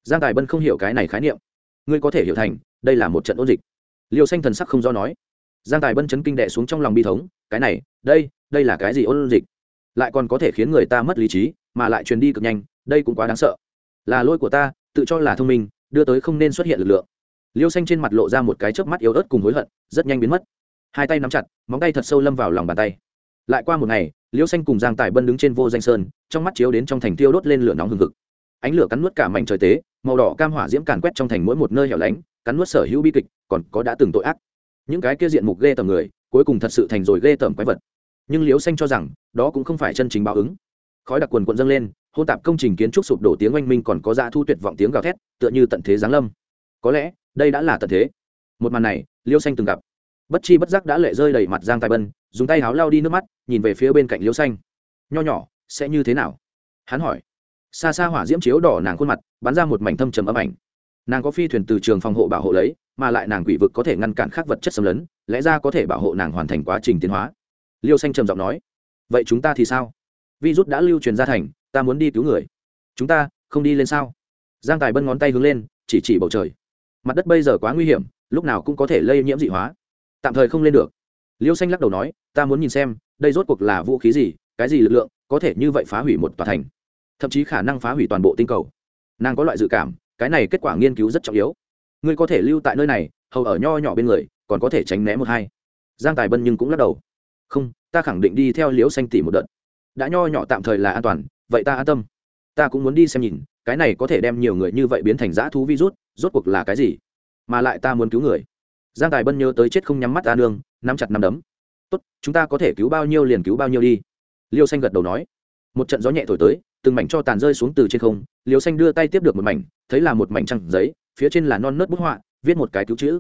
Giang tài bân không hiểu cái này khái niệm. Ngươi có thể hiểu thành, đây là một trận ôn dịch. Liêu xanh thần sắc không do nói giang tài bân chấn kinh đệ xuống trong lòng bi thống, cái này, đây đây là cái gì ôn dịch? Lại còn có thể khiến người ta mất lý trí, mà lại truyền đi cực nhanh, đây cũng quá đáng sợ. Là lỗi của ta, tự cho là thông minh, đưa tới không nên xuất hiện lực lượng. Liêu xanh trên mặt lộ ra một cái chớp mắt yếu ớt cùng hối hận, rất nhanh biến mất. Hai tay nắm chặt, móng tay thật sâu lâm vào lòng bàn tay. Lại qua một ngày, liêu xanh cùng giang tài bân đứng trên vô danh sơn, trong mắt chiếu đến trong thành tiêu đốt lên lửa nóng hừng hực. Ánh lửa cắn nuốt cả mảnh trời tế, màu đỏ cam hỏa diễm càn quét trong thành mỗi một nơi hẻo lánh, cắn nuốt sở hữu bi kịch, còn có đã từng tội ác những cái kia diện mục ghê tầm người, cuối cùng thật sự thành rồi ghê tởm quái vật. Nhưng liễu xanh cho rằng, đó cũng không phải chân chính báo ứng. Khói đặc quần quận dâng lên, hôn tạp công trình kiến trúc sụp đổ tiếng oanh minh còn có dạ thu tuyệt vọng tiếng gào thét, tựa như tận thế giáng lâm. Có lẽ, đây đã là tận thế. Một màn này, liễu xanh từng gặp. Bất chi bất giác đã lệ rơi đầy mặt giang tài bân, dùng tay háo lao đi nước mắt, nhìn về phía bên cạnh liễu xanh. Nho nhỏ, sẽ như thế nào? Hắn hỏi. Xa xa hỏa diễm chiếu đỏ nàng khuôn mặt, bắn ra một mảnh thâm trầm âm ảnh nàng có phi thuyền từ trường phòng hộ bảo hộ lấy, mà lại nàng quỷ vực có thể ngăn cản các vật chất xâm lấn, lẽ ra có thể bảo hộ nàng hoàn thành quá trình tiến hóa. Liêu xanh trầm giọng nói, vậy chúng ta thì sao? Virus đã lưu truyền ra thành, ta muốn đi cứu người. Chúng ta không đi lên sao? Giang tài bân ngón tay hướng lên, chỉ chỉ bầu trời. Mặt đất bây giờ quá nguy hiểm, lúc nào cũng có thể lây nhiễm dị hóa. Tạm thời không lên được. Liêu xanh lắc đầu nói, ta muốn nhìn xem, đây rốt cuộc là vũ khí gì, cái gì lực lượng, có thể như vậy phá hủy một tòa thành. Thậm chí khả năng phá hủy toàn bộ tinh cầu. Nàng có loại dự cảm cái này kết quả nghiên cứu rất trọng yếu. Ngươi có thể lưu tại nơi này, hầu ở nho nhỏ bên người, còn có thể tránh né một hai. Giang tài bân nhưng cũng lắc đầu. Không, ta khẳng định đi theo liễu xanh tỷ một đợt. Đã nho nhỏ tạm thời là an toàn, vậy ta an tâm. Ta cũng muốn đi xem nhìn, cái này có thể đem nhiều người như vậy biến thành dã thú virus, rốt cuộc là cái gì? Mà lại ta muốn cứu người. Giang tài bân nhớ tới chết không nhắm mắt ta nương, nắm chặt nắm đấm. Tốt, chúng ta có thể cứu bao nhiêu liền cứu bao nhiêu đi. Liêu xanh gật đầu nói. Một trận gió nhẹ thổi tới từng mảnh cho tàn rơi xuống từ trên không liêu xanh đưa tay tiếp được một mảnh, thấy là một mảnh trăng giấy, phía trên là non nớt bút họa, viết một cái cứu chữ.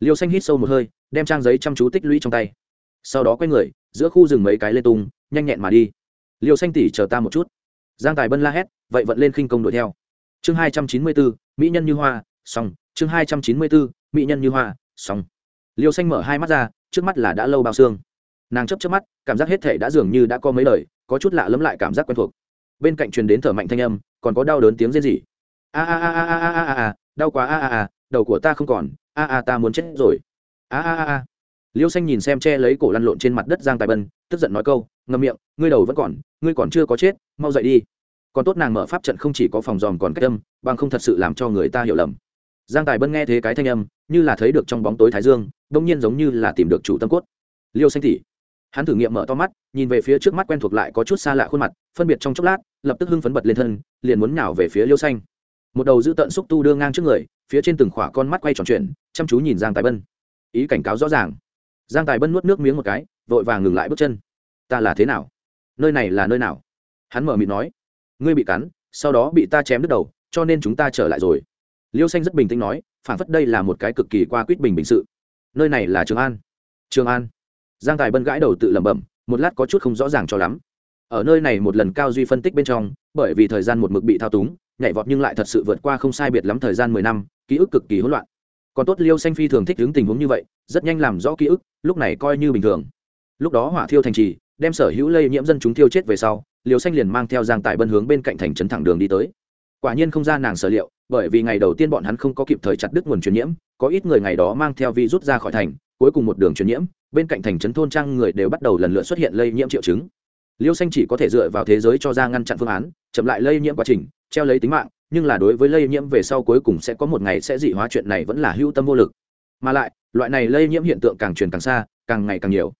Liêu xanh hít sâu một hơi, đem trang giấy chăm chú tích lũy trong tay. Sau đó quay người, giữa khu rừng mấy cái lê tung, nhanh nhẹn mà đi. Liêu xanh tỉ chờ ta một chút. Giang tài bân la hét, vậy vận lên khinh công đuổi theo. Chương hai trăm chín mươi bốn, mỹ nhân như hoa, xong. Chương hai trăm chín mươi bốn, mỹ nhân như hoa, xong. Liêu xanh mở hai mắt ra, trước mắt là đã lâu bao xương. Nàng chấp chấp mắt, cảm giác hết thể đã dường như đã có mấy lời có chút lạ lẫm lại cảm giác quen thuộc bên cạnh truyền đến thở mạnh thanh âm, còn có đau đớn tiếng rên rỉ. A a a a a a a đau quá, a a a, đầu của ta không còn. A a, ta muốn chết rồi. A a a liêu xanh nhìn xem che lấy cổ lăn lộn trên mặt đất giang tài bân, tức giận nói câu, ngậm miệng, ngươi đầu vẫn còn, ngươi còn chưa có chết, mau dậy đi. Còn tốt nàng mở pháp trận không chỉ có phòng dòm còn cách âm, bằng không thật sự làm cho người ta hiểu lầm. Giang tài bân nghe thấy cái thanh âm, như là thấy được trong bóng tối thái dương đông nhiên giống như là tìm được chủ tâm cốt. Liêu xanh tỉ hắn thử nghiệm mở to mắt, nhìn về phía trước mắt quen thuộc lại có chút xa lạ khuôn mặt, phân biệt trong chốc lát, lập tức hưng phấn bật lên thân, liền muốn nhào về phía liêu xanh. Một đầu giữ tận xúc tu đưa ngang trước người, phía trên từng khỏa con mắt quay tròn chuyển, chăm chú nhìn giang tài bân. Ý cảnh cáo rõ ràng. Giang tài bân nuốt nước miếng một cái, vội vàng ngừng lại bước chân. Ta là thế nào? Nơi này là nơi nào? Hắn mở mịt nói. Ngươi bị cắn, sau đó bị ta chém đứt đầu, cho nên chúng ta trở lại rồi. Liêu xanh rất bình tĩnh nói phản phất đây là một cái cực kỳ qua quýt bình bình sự. Nơi này là trường an. Trường an? Giang tài bân gãi đầu tự lẩm bẩm, một lát có chút không rõ ràng cho lắm. Ở nơi này một lần cao duy phân tích bên trong, bởi vì thời gian một mực bị thao túng, nhảy vọt nhưng lại thật sự vượt qua không sai biệt lắm thời gian mười năm, ký ức cực kỳ hỗn loạn. Còn tốt liêu xanh phi thường thích đứng tình huống như vậy, rất nhanh làm rõ ký ức, lúc này coi như bình thường. Lúc đó hỏa thiêu thành trì, đem sở hữu lây nhiễm dân chúng thiêu chết về sau, liêu xanh liền mang theo giang tài bân hướng bên cạnh thành trấn thẳng đường đi tới quả nhiên không ra nàng sở liệu, bởi vì ngày đầu tiên bọn hắn không có kịp thời chặt đứt nguồn truyền nhiễm, có ít người ngày đó mang theo vi rút ra khỏi thành, cuối cùng một đường truyền nhiễm, bên cạnh thành trấn thôn trang người đều bắt đầu lần lượt xuất hiện lây nhiễm triệu chứng. Liêu xanh chỉ có thể dựa vào thế giới cho ra ngăn chặn phương án, chậm lại lây nhiễm quá trình, treo lấy tính mạng, nhưng là đối với lây nhiễm về sau cuối cùng sẽ có một ngày sẽ dị hóa chuyện này vẫn là hưu tâm vô lực. Mà lại, loại này lây nhiễm hiện tượng càng truyền càng xa, càng ngày càng nhiều.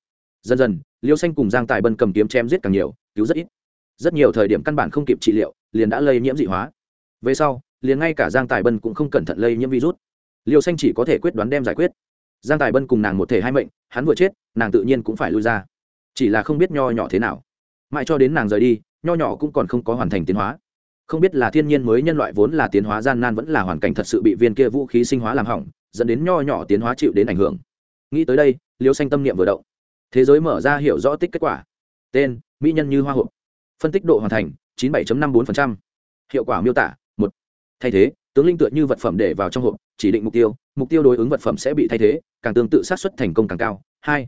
Dần dần, liêu xanh cùng giang tài bân cầm kiếm chém giết càng nhiều, cứu rất ít. Rất nhiều thời điểm căn bản không kịp trị liệu, liền đã lây nhiễm dị hóa về sau, liền ngay cả giang tài bân cũng không cẩn thận lây nhiễm virus. Liêu xanh chỉ có thể quyết đoán đem giải quyết. Giang tài bân cùng nàng một thể hai mệnh, hắn vừa chết, nàng tự nhiên cũng phải lui ra. Chỉ là không biết nho nhỏ thế nào. Mãi cho đến nàng rời đi, nho nhỏ cũng còn không có hoàn thành tiến hóa. Không biết là thiên nhiên mới nhân loại vốn là tiến hóa gian nan vẫn là hoàn cảnh thật sự bị viên kia vũ khí sinh hóa làm hỏng, dẫn đến nho nhỏ tiến hóa chịu đến ảnh hưởng. Nghĩ tới đây, liêu xanh tâm niệm vừa động. Thế giới mở ra hiểu rõ tích kết quả. Tên, mỹ nhân như hoa hộp. Phân tích độ hoàn thành, chín mươi bảy năm mươi bốn hiệu quả miêu tả thay thế, tướng linh tựa như vật phẩm để vào trong hộp, chỉ định mục tiêu mục tiêu đối ứng vật phẩm sẽ bị thay thế, càng tương tự sát xuất thành công càng cao. Hai,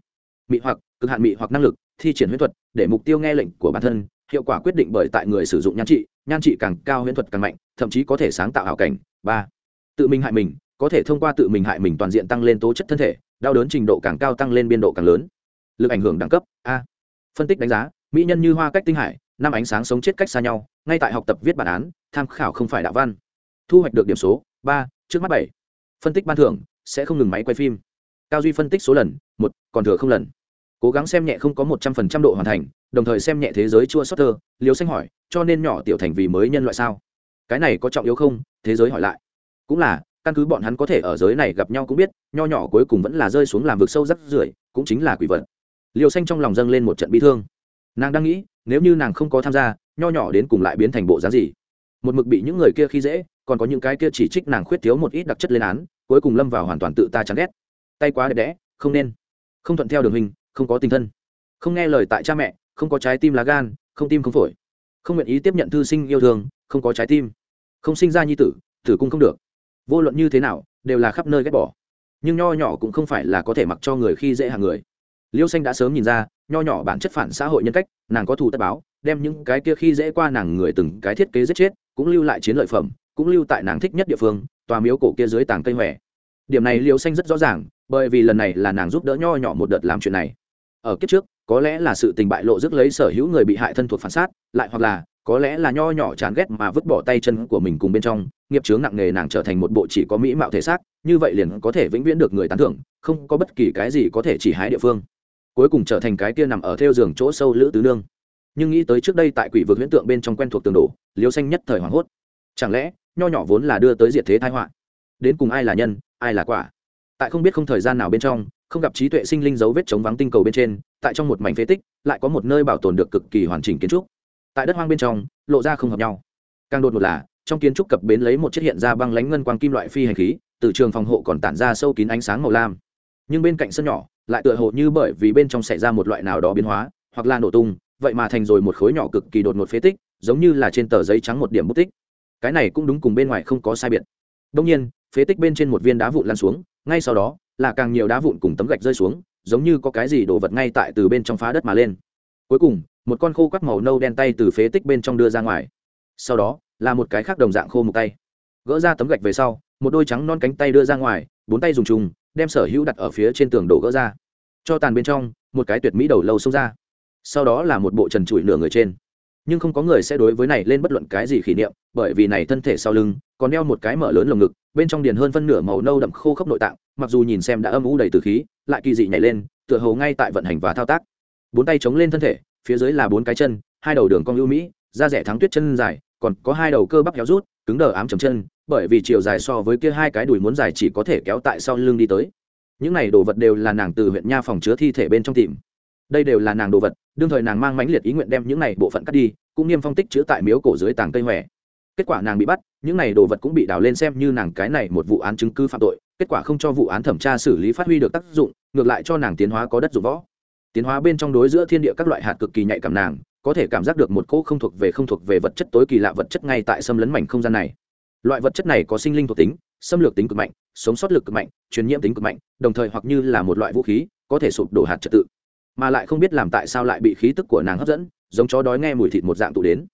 mị hoặc, cực hạn mị hoặc năng lực, thi triển huyễn thuật, để mục tiêu nghe lệnh của bản thân, hiệu quả quyết định bởi tại người sử dụng nhan trị nhan trị càng cao huyễn thuật càng mạnh, thậm chí có thể sáng tạo hảo cảnh. Ba, tự mình hại mình, có thể thông qua tự mình hại mình toàn diện tăng lên tố chất thân thể, đau đớn trình độ càng cao tăng lên biên độ càng lớn. Lực ảnh hưởng đẳng cấp. A, phân tích đánh giá, mỹ nhân như hoa cách tinh hải, năm ánh sáng sống chết cách xa nhau, ngay tại học tập viết bản án, tham khảo không phải đạo văn thu hoạch được điểm số ba, trước mắt bảy. Phân tích ban thưởng sẽ không ngừng máy quay phim. Cao duy phân tích số lần, một, còn thừa không lần. Cố gắng xem nhẹ không có một trăm phần trăm độ hoàn thành, đồng thời xem nhẹ thế giới chua xót thơ liều xanh hỏi, cho nên nhỏ tiểu thành vì mới nhân loại sao? Cái này có trọng yếu không? Thế giới hỏi lại. Cũng là, căn cứ bọn hắn có thể ở giới này gặp nhau cũng biết, nho nhỏ cuối cùng vẫn là rơi xuống làm vực sâu rắc rưởi, cũng chính là quỷ vật. Liều xanh trong lòng dâng lên một trận bi thương. Nàng đang nghĩ, nếu như nàng không có tham gia, nho nhỏ đến cùng lại biến thành bộ dáng gì? Một mực bị những người kia khi dễ, còn có những cái kia chỉ trích nàng khuyết thiếu một ít đặc chất lên án, cuối cùng lâm vào hoàn toàn tự ta chán ghét. Tay quá đẹp đẽ, không nên. Không thuận theo đường hình, không có tình thân. Không nghe lời tại cha mẹ, không có trái tim lá gan, không tim không phổi. Không nguyện ý tiếp nhận thư sinh yêu thương, không có trái tim. Không sinh ra nhi tử tử cung không được. Vô luận như thế nào, đều là khắp nơi ghét bỏ. Nhưng nho nhỏ cũng không phải là có thể mặc cho người khi dễ hàng người. Liêu xanh đã sớm nhìn ra, nho nhỏ bản chất phản xã hội nhân cách, nàng có thù tất báo, đem những cái kia khi dễ qua nàng người từng cái thiết kế giết chết cũng lưu lại chiến lợi phẩm, cũng lưu tại nàng thích nhất địa phương, tòa miếu cổ kia dưới tàng cây hòe. Điểm này liêu xanh rất rõ ràng, bởi vì lần này là nàng giúp đỡ nho nhỏ một đợt làm chuyện này. Ở kiếp trước, có lẽ là sự tình bại lộ rước lấy sở hữu người bị hại thân thuộc phản sát lại hoặc là, có lẽ là nho nhỏ chán ghét mà vứt bỏ tay chân của mình cùng bên trong, nghiệp chướng nặng nề nàng trở thành một bộ chỉ có mỹ mạo thể xác, như vậy liền có thể vĩnh viễn được người tán thưởng, không có bất kỳ cái gì có thể chỉ hái địa phương. Cuối cùng trở thành cái kia nằm ở theo giường chỗ sâu lữ tứ nương nhưng nghĩ tới trước đây tại quỷ vực huyễn tượng bên trong quen thuộc tường đổ, liêu xanh nhất thời hoảng hốt. Chẳng lẽ, nho nhỏ vốn là đưa tới diệt thế thái họa? Đến cùng ai là nhân, ai là quả? Tại không biết không thời gian nào bên trong, không gặp trí tuệ sinh linh dấu vết chống vắng tinh cầu bên trên, tại trong một mảnh phế tích, lại có một nơi bảo tồn được cực kỳ hoàn chỉnh kiến trúc. Tại đất hoang bên trong, lộ ra không hợp nhau. Càng đột ngột là, trong kiến trúc cập bến lấy một chiếc hiện ra băng lánh ngân quang kim loại phi hành khí, từ trường phòng hộ còn tản ra sâu kín ánh sáng màu lam. Nhưng bên cạnh sân nhỏ, lại tựa hồ như bởi vì bên trong xảy ra một loại nào đó biến hóa, hoặc là nổ tung vậy mà thành rồi một khối nhỏ cực kỳ đột ngột phế tích, giống như là trên tờ giấy trắng một điểm bút tích. Cái này cũng đúng cùng bên ngoài không có sai biệt. Đông nhiên, phế tích bên trên một viên đá vụn lan xuống, ngay sau đó là càng nhiều đá vụn cùng tấm gạch rơi xuống, giống như có cái gì đổ vật ngay tại từ bên trong phá đất mà lên. Cuối cùng, một con khô quắt màu nâu đen tay từ phế tích bên trong đưa ra ngoài. Sau đó, là một cái khác đồng dạng khô một tay. Gỡ ra tấm gạch về sau, một đôi trắng non cánh tay đưa ra ngoài, bốn tay dùng trùng đem sở hữu đặt ở phía trên tường đổ gỡ ra. Cho tàn bên trong, một cái tuyệt mỹ đầu lâu xông ra sau đó là một bộ trần trụi nửa người trên. Nhưng không có người sẽ đối với này lên bất luận cái gì kỷ niệm, bởi vì này thân thể sau lưng còn đeo một cái mở lớn lồng ngực, bên trong điền hơn phân nửa màu nâu đậm khô khốc nội tạng, mặc dù nhìn xem đã âm u đầy từ khí, lại kỳ dị nhảy lên, tựa hồ ngay tại vận hành và thao tác. Bốn tay chống lên thân thể, phía dưới là bốn cái chân, hai đầu đường cong ưu mỹ, da rẻ thắng tuyết chân dài, còn có hai đầu cơ bắp héo rút, cứng đờ ám chầm chân, bởi vì chiều dài so với kia hai cái đùi muốn dài chỉ có thể kéo tại sau lưng đi tới. Những này đồ vật đều là nàng từ huyện nha phòng chứa thi thể bên trong tìm. Đây đều là nàng đồ vật đương thời nàng mang mãnh liệt ý nguyện đem những này bộ phận cắt đi, cũng niêm phong tích chữa tại miếu cổ dưới tàng cây hòe. Kết quả nàng bị bắt, những này đồ vật cũng bị đào lên xem như nàng cái này một vụ án chứng cứ phạm tội, kết quả không cho vụ án thẩm tra xử lý phát huy được tác dụng, ngược lại cho nàng tiến hóa có đất dụng võ. Tiến hóa bên trong đối giữa thiên địa các loại hạt cực kỳ nhạy cảm nàng, có thể cảm giác được một cỗ không thuộc về không thuộc về vật chất tối kỳ lạ vật chất ngay tại xâm lấn mảnh không gian này. Loại vật chất này có sinh linh thuộc tính, xâm lược tính cực mạnh, sống sót lực cực mạnh, truyền nhiễm tính cực mạnh, đồng thời hoặc như là một loại vũ khí, có thể sụp đổ hạt trật tự mà lại không biết làm tại sao lại bị khí tức của nàng hấp dẫn, giống chó đói nghe mùi thịt một dạng tụ đến.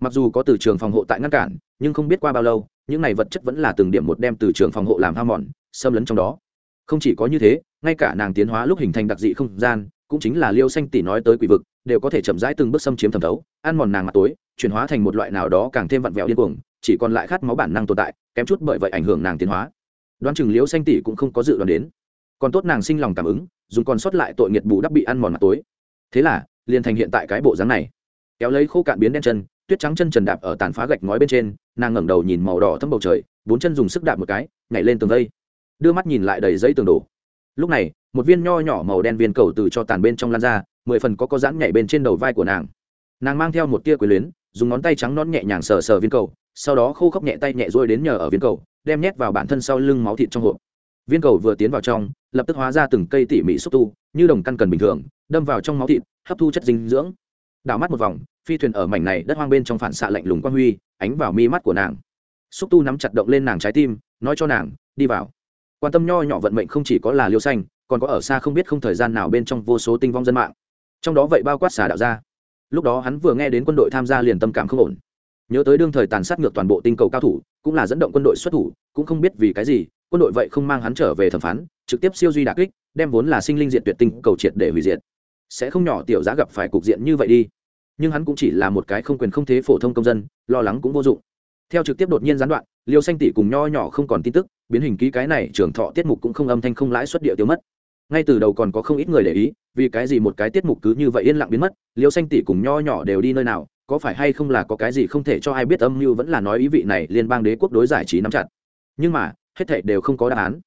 Mặc dù có từ trường phòng hộ tại ngăn cản, nhưng không biết qua bao lâu, những này vật chất vẫn là từng điểm một đem từ trường phòng hộ làm ham mòn, xâm lấn trong đó. Không chỉ có như thế, ngay cả nàng tiến hóa lúc hình thành đặc dị không gian, cũng chính là liêu xanh tỷ nói tới quỷ vực, đều có thể chậm rãi từng bước xâm chiếm thẩm thấu, ăn mòn nàng mặt tối, chuyển hóa thành một loại nào đó càng thêm vặn vẹo điên cuồng, chỉ còn lại khát máu bản năng tồn tại, kém chút bởi vậy ảnh hưởng nàng tiến hóa. Đoán chừng liêu xanh tỷ cũng không có dự đoán đến còn tốt nàng sinh lòng cảm ứng, dùng còn sót lại tội nghiệt bù đắp bị ăn mòn mặt tối. Thế là, liền thành hiện tại cái bộ dáng này. Kéo lấy khô cạn biến đen chân, tuyết trắng chân trần đạp ở tàn phá gạch ngói bên trên, nàng ngẩng đầu nhìn màu đỏ thâm bầu trời, bốn chân dùng sức đạp một cái, nhảy lên tường vây. Đưa mắt nhìn lại đầy giấy tường đổ. Lúc này, một viên nho nhỏ màu đen viên cầu từ cho tàn bên trong lan ra, mười phần có có dãn nhảy bên trên đầu vai của nàng. Nàng mang theo một tia quyền luyến, dùng ngón tay trắng non nhẹ nhàng sờ sờ viên cầu, sau đó khô khốc nhẹ tay nhẹ rôi đến nhờ ở viên cầu, đem nhét vào bản thân sau lưng máu thịt trong hộp viên cầu vừa tiến vào trong, lập tức hóa ra từng cây tỉ mỉ xúc tu, như đồng căn cần bình thường, đâm vào trong máu thịt, hấp thu chất dinh dưỡng. Đảo mắt một vòng, phi thuyền ở mảnh này đất hoang bên trong phản xạ lạnh lùng quang huy, ánh vào mi mắt của nàng. Xúc tu nắm chặt động lên nàng trái tim, nói cho nàng, đi vào. Quan tâm nho nhỏ vận mệnh không chỉ có là liêu xanh, còn có ở xa không biết không thời gian nào bên trong vô số tinh vong dân mạng. Trong đó vậy bao quát xả đạo ra lúc đó hắn vừa nghe đến quân đội tham gia liền tâm cảm không ổn. Nhớ tới đương thời tàn sát ngược toàn bộ tinh cầu cao thủ, cũng là dẫn động quân đội xuất thủ, cũng không biết vì cái gì quân đội vậy không mang hắn trở về thẩm phán, trực tiếp siêu duy đà kích, đem vốn là sinh linh diện tuyệt tinh cầu triệt để hủy diệt. Sẽ không nhỏ tiểu giá gặp phải cục diện như vậy đi. Nhưng hắn cũng chỉ là một cái không quyền không thế phổ thông công dân, lo lắng cũng vô dụng. Theo trực tiếp đột nhiên gián đoạn, liêu xanh tỷ cùng nho nhỏ không còn tin tức, biến hình ký cái này trường thọ tiết mục cũng không âm thanh không lãi suất địa tiêu mất. Ngay từ đầu còn có không ít người để ý, vì cái gì một cái tiết mục cứ như vậy yên lặng biến mất, liêu xanh tỷ cùng nho nhỏ đều đi nơi nào, có phải hay không là có cái gì không thể cho ai biết âm mưu vẫn là nói ý vị này liên bang đế quốc đối giải trí nắm chặt. Nhưng mà hết thảy đều không có đáp án.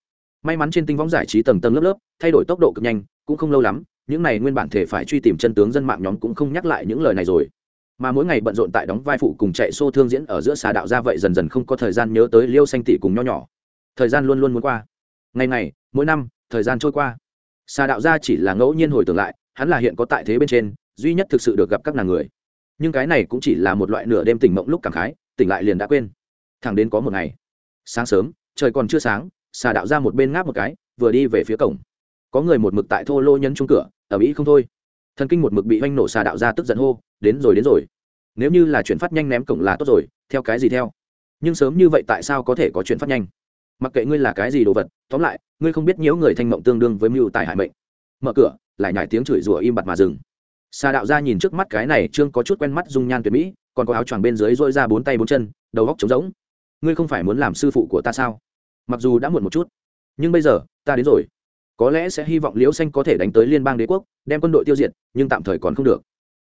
May mắn trên tinh võng giải trí tầng tầng lớp lớp, thay đổi tốc độ cực nhanh, cũng không lâu lắm, những này nguyên bản thể phải truy tìm chân tướng dân mạng nhóm cũng không nhắc lại những lời này rồi. Mà mỗi ngày bận rộn tại đóng vai phụ cùng chạy xô thương diễn ở giữa xà đạo ra vậy dần dần không có thời gian nhớ tới liêu xanh tỷ cùng nho nhỏ. Thời gian luôn luôn muốn qua. Ngày ngày, mỗi năm, thời gian trôi qua. Xà đạo ra chỉ là ngẫu nhiên hồi tưởng lại, hắn là hiện có tại thế bên trên, duy nhất thực sự được gặp các nàng người. Nhưng cái này cũng chỉ là một loại nửa đêm tỉnh mộng lúc cảm khái, tỉnh lại liền đã quên. Thẳng đến có một ngày, sáng sớm trời còn chưa sáng, xà đạo ra một bên ngáp một cái, vừa đi về phía cổng. Có người một mực tại thô lô nhấn chung cửa ở mỹ không thôi. Thần kinh một mực bị oanh nổ xà đạo ra tức giận hô, đến rồi đến rồi. Nếu như là chuyển phát nhanh ném cổng là tốt rồi, theo cái gì theo? Nhưng sớm như vậy tại sao có thể có chuyển phát nhanh? Mặc kệ ngươi là cái gì đồ vật, tóm lại, ngươi không biết nhiễu người thanh mộng tương đương với mưu tài hại mệnh. Mở cửa, lại nhải tiếng chửi rủa im bặt mà dừng. Xà đạo ra nhìn trước mắt cái này trương có chút quen mắt dung nhan tuyệt mỹ, còn có áo choàng bên dưới dội ra bốn tay bốn chân, đầu góc trống rỗng. Ngươi không phải muốn làm sư phụ của ta sao? Mặc dù đã muộn một chút, nhưng bây giờ, ta đến rồi. Có lẽ sẽ hy vọng liễu xanh có thể đánh tới liên bang đế quốc, đem quân đội tiêu diệt, nhưng tạm thời còn không được.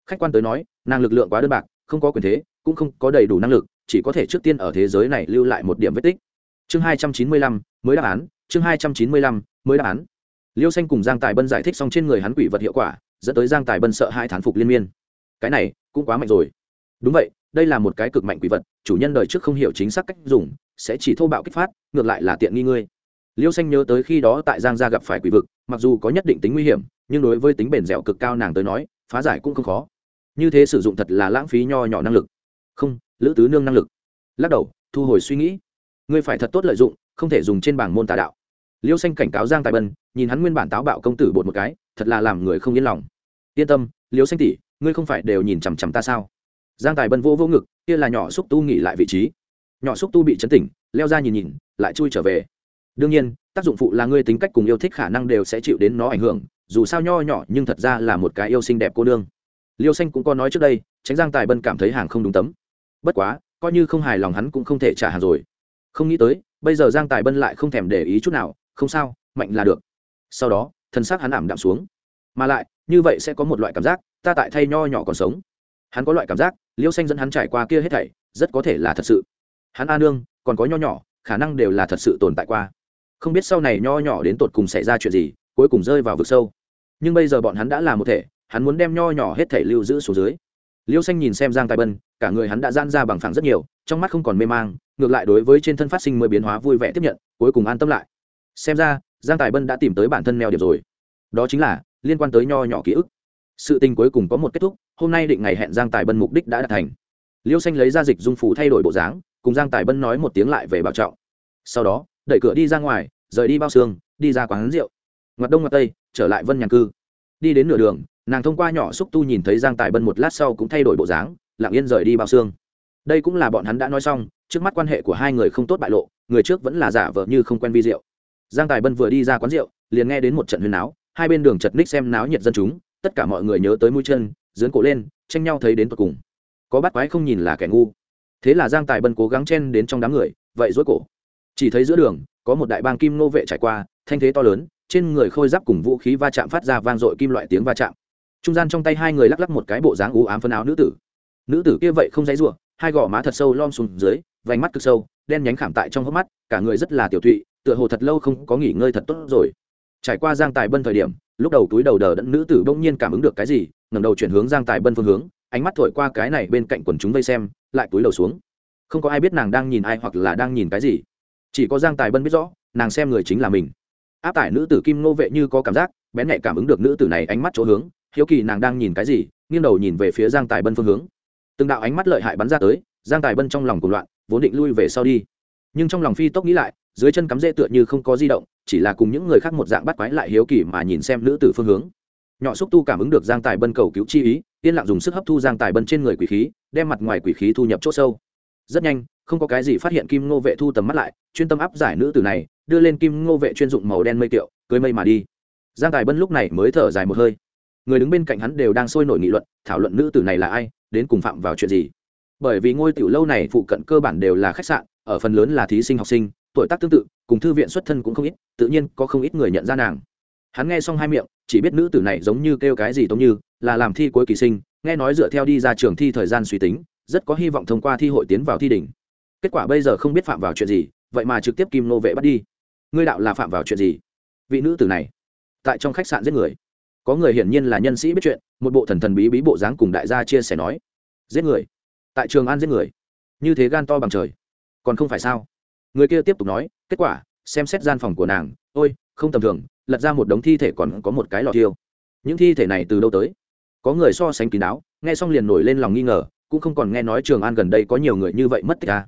Khách quan tới nói, nàng lực lượng quá đơn bạc, không có quyền thế, cũng không có đầy đủ năng lực, chỉ có thể trước tiên ở thế giới này lưu lại một điểm vết tích. Chương hai trăm chín mươi lăm, mới đáp án, chương hai trăm chín mươi lăm, mới đáp án. Liêu xanh cùng giang tài bân giải thích xong trên người hắn quỷ vật hiệu quả, dẫn tới giang tài bân sợ hai thán phục liên miên. Cái này, cũng quá mạnh rồi. Đúng vậy, đây là một cái cực mạnh quỷ vật, chủ nhân đời trước không hiểu chính xác cách dùng sẽ chỉ thô bạo kích phát, ngược lại là tiện nghi ngươi. Liêu xanh nhớ tới khi đó tại giang gia gặp phải quỷ vực, mặc dù có nhất định tính nguy hiểm, nhưng đối với tính bền dẻo cực cao nàng tới nói, phá giải cũng không khó. Như thế sử dụng thật là lãng phí nho nhỏ năng lực. Không, lữ tứ nương năng lực. Lắc đầu, thu hồi suy nghĩ. Ngươi phải thật tốt lợi dụng, không thể dùng trên bảng môn tà đạo. Liêu xanh cảnh cáo giang tài bân, nhìn hắn nguyên bản táo bạo công tử bột một cái, thật là làm người không yên lòng. Yên tâm, liêu xanh tỷ, ngươi không phải đều nhìn chằm chằm ta sao? Giang tài bân vô vô ngực, kia là nhỏ xúc tu nghỉ lại vị trí nhỏ xúc tu bị chấn tỉnh, leo ra nhìn nhìn, lại chui trở về. Đương nhiên, tác dụng phụ là ngươi tính cách cùng yêu thích khả năng đều sẽ chịu đến nó ảnh hưởng, dù sao nho nhỏ nhưng thật ra là một cái yêu xinh đẹp cô nương. Liêu xanh cũng có nói trước đây, tránh giang tài bân cảm thấy hàng không đúng tấm. Bất quá, coi như không hài lòng hắn cũng không thể trả hàng rồi. Không nghĩ tới, bây giờ giang tài bân lại không thèm để ý chút nào, không sao, mạnh là được. Sau đó, thân xác hắn ảm đạm xuống. Mà lại, như vậy sẽ có một loại cảm giác, ta tại thay nho nhỏ còn sống. Hắn có loại cảm giác, liêu xanh dẫn hắn trải qua kia hết thảy, rất có thể là thật sự hắn a nương, còn có nho nhỏ, khả năng đều là thật sự tồn tại qua. Không biết sau này nho nhỏ đến tột cùng xảy ra chuyện gì, cuối cùng rơi vào vực sâu. Nhưng bây giờ bọn hắn đã là một thể, hắn muốn đem nho nhỏ hết thể lưu giữ xuống dưới. Liêu xanh nhìn xem giang tài bân, cả người hắn đã gian ra bằng phẳng rất nhiều, trong mắt không còn mê mang, ngược lại đối với trên thân phát sinh mới biến hóa vui vẻ tiếp nhận, cuối cùng an tâm lại. Xem ra, giang tài bân đã tìm tới bản thân neo điểm rồi. Đó chính là, liên quan tới nho nhỏ ký ức. Sự tình cuối cùng có một kết thúc, hôm nay định ngày hẹn giang tài bân mục đích đã đạt thành. Liêu xanh lấy ra dịch dung phủ thay đổi bộ dáng cùng giang tài bân nói một tiếng lại về bảo trọng. Sau đó, đẩy cửa đi ra ngoài, rời đi bao xương, đi ra quán rượu. Ngoặt đông ngoặt tây, trở lại vân nhàn cư. Đi đến nửa đường, nàng thông qua nhỏ xúc tu nhìn thấy giang tài bân một lát sau cũng thay đổi bộ dáng, lặng yên rời đi bao xương. Đây cũng là bọn hắn đã nói xong, trước mắt quan hệ của hai người không tốt bại lộ, người trước vẫn là giả vờ như không quen vi rượu. Giang tài bân vừa đi ra quán rượu, liền nghe đến một trận huyền náo, hai bên đường chật ních xem náo nhiệt dân chúng, tất cả mọi người nhớ tới mũi chân, dướn cổ lên, tranh nhau thấy đến tột cùng. Có bắt quái không nhìn là kẻ ngu thế là giang tài bân cố gắng chen đến trong đám người, vậy rối cổ. Chỉ thấy giữa đường, có một đại bang kim nô vệ trải qua, thanh thế to lớn, trên người khôi giáp cùng vũ khí va chạm phát ra vang dội kim loại tiếng va chạm. Trung gian trong tay hai người lắc lắc một cái bộ dáng ú ám phân áo nữ tử. Nữ tử kia vậy không dãy ruộng hai gò má thật sâu lom xuống dưới, vành mắt cực sâu, đen nhánh khảm tại trong hốc mắt, cả người rất là tiểu thụy, tựa hồ thật lâu không có nghỉ ngơi thật tốt rồi. Trải qua giang tài bân thời điểm, lúc đầu túi đầu đờ đẫn nữ tử bỗng nhiên cảm ứng được cái gì, ngẩng đầu chuyển hướng giang tài bân phương hướng ánh mắt thổi qua cái này bên cạnh quần chúng vây xem, lại túi đầu xuống. Không có ai biết nàng đang nhìn ai hoặc là đang nhìn cái gì. Chỉ có giang tài bân biết rõ, nàng xem người chính là mình. Áp tải nữ tử kim ngô vệ như có cảm giác, bén nhạy cảm ứng được nữ tử này ánh mắt chỗ hướng, hiếu kỳ nàng đang nhìn cái gì, nghiêng đầu nhìn về phía giang tài bân phương hướng. Từng đạo ánh mắt lợi hại bắn ra tới, giang tài bân trong lòng cùng loạn, vốn định lui về sau đi. Nhưng trong lòng phi tốc nghĩ lại, dưới chân cắm rễ tựa như không có di động, chỉ là cùng những người khác một dạng bắt quái lại hiếu kỳ mà nhìn xem nữ tử phương hướng nhỏ xúc tu cảm ứng được giang tài bân cầu cứu chi ý, yên lặng dùng sức hấp thu giang tài bân trên người quỷ khí, đem mặt ngoài quỷ khí thu nhập c h ỗ sâu. Rất nhanh, không có cái gì phát hiện kim ngô vệ thu tầm mắt lại, chuyên tâm áp giải nữ tử này, đưa lên kim ngô vệ chuyên dụng màu đen mây kiệu, cưới mây mà đi. Giang tài bân lúc này mới thở dài một hơi. Người đứng bên cạnh hắn đều đang sôi nổi nghị luận, thảo luận nữ tử này là ai, đến cùng phạm vào chuyện gì. Bởi vì ngôi tiểu lâu này phụ cận cơ bản đều là khách sạn, ở phần lớn là thí sinh học sinh, tuổi tác tương tự, cùng thư viện xuất thân cũng không ít, tự nhiên có không ít người nhận ra nàng hắn nghe xong hai miệng, chỉ biết nữ tử này giống như kêu cái gì giống như, là làm thi cuối kỳ sinh, nghe nói dựa theo đi ra trường thi thời gian suy tính, rất có hy vọng thông qua thi hội tiến vào thi đỉnh. Kết quả bây giờ không biết phạm vào chuyện gì, vậy mà trực tiếp kim nô vệ bắt đi. Ngươi đạo là phạm vào chuyện gì? Vị nữ tử này, tại trong khách sạn giết người. Có người hiển nhiên là nhân sĩ biết chuyện, một bộ thần thần bí bí bộ dáng cùng đại gia chia sẻ nói. Giết người. Tại trường an giết người. Như thế gan to bằng trời. Còn không phải sao? Người kia tiếp tục nói, kết quả, xem xét gian phòng của nàng, ôi, không tầm thường lật ra một đống thi thể còn có một cái lò thiêu. Những thi thể này từ đâu tới? Có người so sánh kín đáo, nghe xong liền nổi lên lòng nghi ngờ, cũng không còn nghe nói trường an gần đây có nhiều người như vậy mất tích à.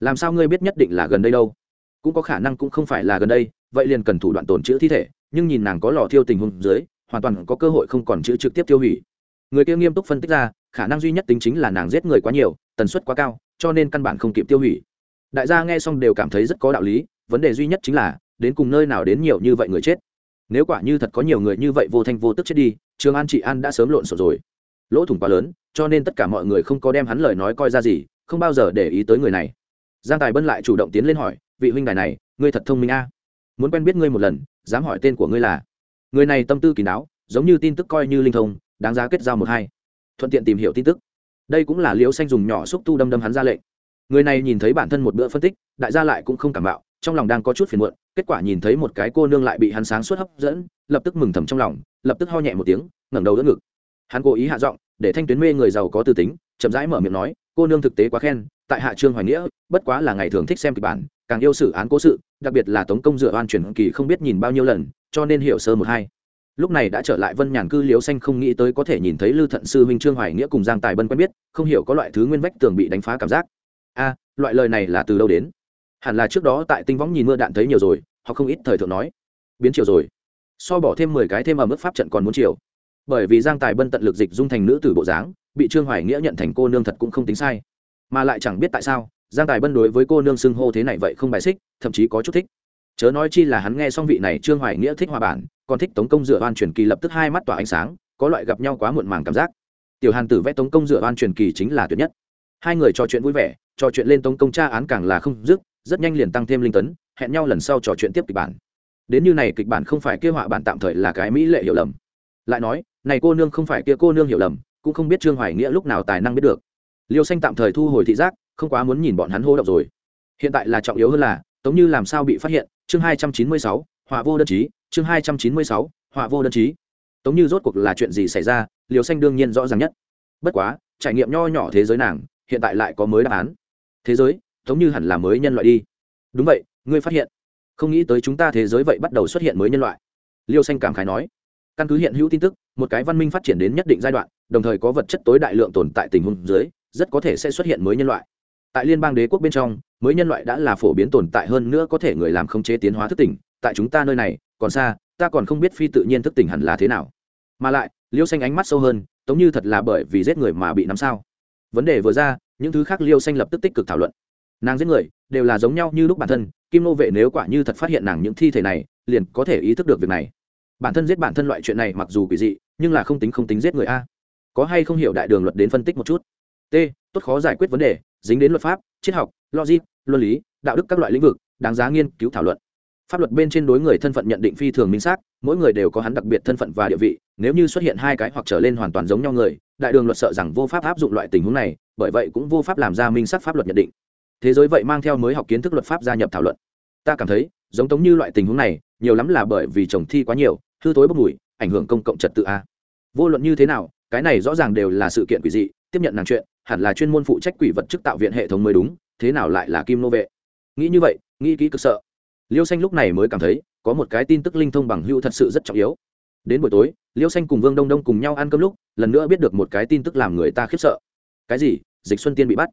làm sao ngươi biết nhất định là gần đây đâu? Cũng có khả năng cũng không phải là gần đây, vậy liền cần thủ đoạn tồn chữ thi thể, nhưng nhìn nàng có lò thiêu tình huống dưới, hoàn toàn có cơ hội không còn chữ trực tiếp tiêu hủy. Người kia nghiêm túc phân tích ra, khả năng duy nhất tính chính là nàng giết người quá nhiều, tần suất quá cao, cho nên căn bản không kịp tiêu hủy. Đại gia nghe xong đều cảm thấy rất có đạo lý, vấn đề duy nhất chính là, đến cùng nơi nào đến nhiều như vậy người chết nếu quả như thật có nhiều người như vậy vô thanh vô tức chết đi, trường an trị an đã sớm lộn xộn rồi. Lỗ thủng quá lớn, cho nên tất cả mọi người không có đem hắn lời nói coi ra gì, không bao giờ để ý tới người này. Giang tài bân lại chủ động tiến lên hỏi, vị huynh đài này, ngươi thật thông minh a? Muốn quen biết ngươi một lần, dám hỏi tên của ngươi là? Người này tâm tư kỳ đáo, giống như tin tức coi như linh thông, đáng giá kết giao một hai. Thuận tiện tìm hiểu tin tức. Đây cũng là liễu xanh dùng nhỏ xúc tu đâm đâm hắn ra lệnh. Người này nhìn thấy bản thân một bữa phân tích, đại gia lại cũng không cảm bạo trong lòng đang có chút phiền muộn, kết quả nhìn thấy một cái cô nương lại bị hắn sáng suốt hấp dẫn, lập tức mừng thầm trong lòng, lập tức ho nhẹ một tiếng, ngẩng đầu đỡ ngực. Hắn cố ý hạ giọng, để thanh tuyến mê người giàu có tư tính, chậm rãi mở miệng nói, cô nương thực tế quá khen, tại hạ trương hoài nghĩa, bất quá là ngày thường thích xem kịch bản, càng yêu sử án cố sự, đặc biệt là tống công dựa oan truyền kỳ không biết nhìn bao nhiêu lần, cho nên hiểu sơ một hai. Lúc này đã trở lại vân nhàn cư liễu xanh không nghĩ tới có thể nhìn thấy lưu thận sư huynh trương hoài nghĩa cùng giang tài bân quen biết, không hiểu có loại thứ nguyên vách tường bị đánh phá cảm giác. A, loại lời này là từ đâu đến? Hẳn là trước đó tại tinh võng nhìn mưa đạn thấy nhiều rồi, họ không ít thời thượng nói. Biến chiều rồi. So bỏ thêm mười cái thêm ở mức pháp trận còn muốn chiều. Bởi vì giang tài bân tận lực dịch dung thành nữ tử bộ dáng, bị trương hoài nghĩa nhận thành cô nương thật cũng không tính sai. Mà lại chẳng biết tại sao, giang tài bân đối với cô nương xưng hô thế này vậy không bài xích, thậm chí có chút thích. Chớ nói chi là hắn nghe xong vị này trương hoài nghĩa thích hòa bản, còn thích tống công dựa oan truyền kỳ lập tức hai mắt tỏa ánh sáng, có loại gặp nhau quá muộn màng cảm giác. Tiểu hàn tử vẽ tống công dựa oan truyền kỳ chính là tuyệt nhất. Hai người trò chuyện vui vẻ, trò chuyện lên tống công tra án càng là không dứt rất nhanh liền tăng thêm linh tấn, hẹn nhau lần sau trò chuyện tiếp kịch bản. Đến như này, kịch bản không phải kêu họa bản tạm thời là cái mỹ lệ hiểu lầm. Lại nói, này cô nương không phải kia cô nương hiểu lầm, cũng không biết trương hoài nghĩa lúc nào tài năng biết được. Liêu xanh tạm thời thu hồi thị giác, không quá muốn nhìn bọn hắn hô động rồi. Hiện tại là trọng yếu hơn là, tống như làm sao bị phát hiện, chương hai trăm chín mươi sáu, họa vô đơn chí, chương hai trăm chín mươi sáu, họa vô đơn chí. Tống như rốt cuộc là chuyện gì xảy ra liều xanh đương nhiên rõ ràng nhất. Bất quá, trải nghiệm nho nhỏ thế giới nàng, hiện tại lại có mới đáp án. Thế giới tống như hẳn là mới nhân loại đi. Đúng vậy, ngươi phát hiện. Không nghĩ tới chúng ta thế giới vậy bắt đầu xuất hiện mới nhân loại. Liêu xanh cảm khái nói. Căn cứ hiện hữu tin tức, một cái văn minh phát triển đến nhất định giai đoạn, đồng thời có vật chất tối đại lượng tồn tại tình huống dưới, rất có thể sẽ xuất hiện mới nhân loại. Tại liên bang đế quốc bên trong, mới nhân loại đã là phổ biến tồn tại hơn nữa có thể người làm khống chế tiến hóa thức tỉnh. Tại chúng ta nơi này, còn xa, ta còn không biết phi tự nhiên thức tỉnh hẳn là thế nào. Mà lại, liêu xanh ánh mắt sâu hơn, tống như thật là bởi vì giết người mà bị nắm sao. Vấn đề vừa ra, những thứ khác liêu xanh lập tức tích cực thảo luận nàng giết người đều là giống nhau như lúc bản thân, kim nô vệ nếu quả như thật phát hiện nàng những thi thể này, liền có thể ý thức được việc này. Bản thân giết bản thân loại chuyện này mặc dù quỷ dị, nhưng là không tính không tính giết người a. Có hay không hiểu đại đường luật đến phân tích một chút? T, tốt khó giải quyết vấn đề, dính đến luật pháp, triết học, logic, luân lý, đạo đức các loại lĩnh vực, đáng giá nghiên cứu thảo luận. Pháp luật bên trên đối người thân phận nhận định phi thường minh xác, mỗi người đều có hắn đặc biệt thân phận và địa vị, nếu như xuất hiện hai cái hoặc trở lên hoàn toàn giống nhau người, đại đường luật sợ rằng vô pháp áp dụng loại tình huống này, bởi vậy cũng vô pháp làm ra minh xác pháp luật nhận định thế giới vậy mang theo mới học kiến thức luật pháp gia nhập thảo luận. Ta cảm thấy, giống tống như loại tình huống này, nhiều lắm là bởi vì chồng thi quá nhiều, hư tối bốc mùi, ảnh hưởng công cộng trật tự a. Vô luận như thế nào, cái này rõ ràng đều là sự kiện quỷ dị, tiếp nhận nàng chuyện, hẳn là chuyên môn phụ trách quỷ vật chức tạo viện hệ thống mới đúng, thế nào lại là kim nô vệ? Nghĩ như vậy, nghĩ kỹ cực sợ. Liêu xanh lúc này mới cảm thấy, có một cái tin tức linh thông bằng hữu thật sự rất trọng yếu. Đến buổi tối, liêu xanh cùng vương đông đông cùng nhau ăn cơm lúc, lần nữa biết được một cái tin tức làm người ta khiếp sợ. Cái gì? Dịch xuân tiên bị bắt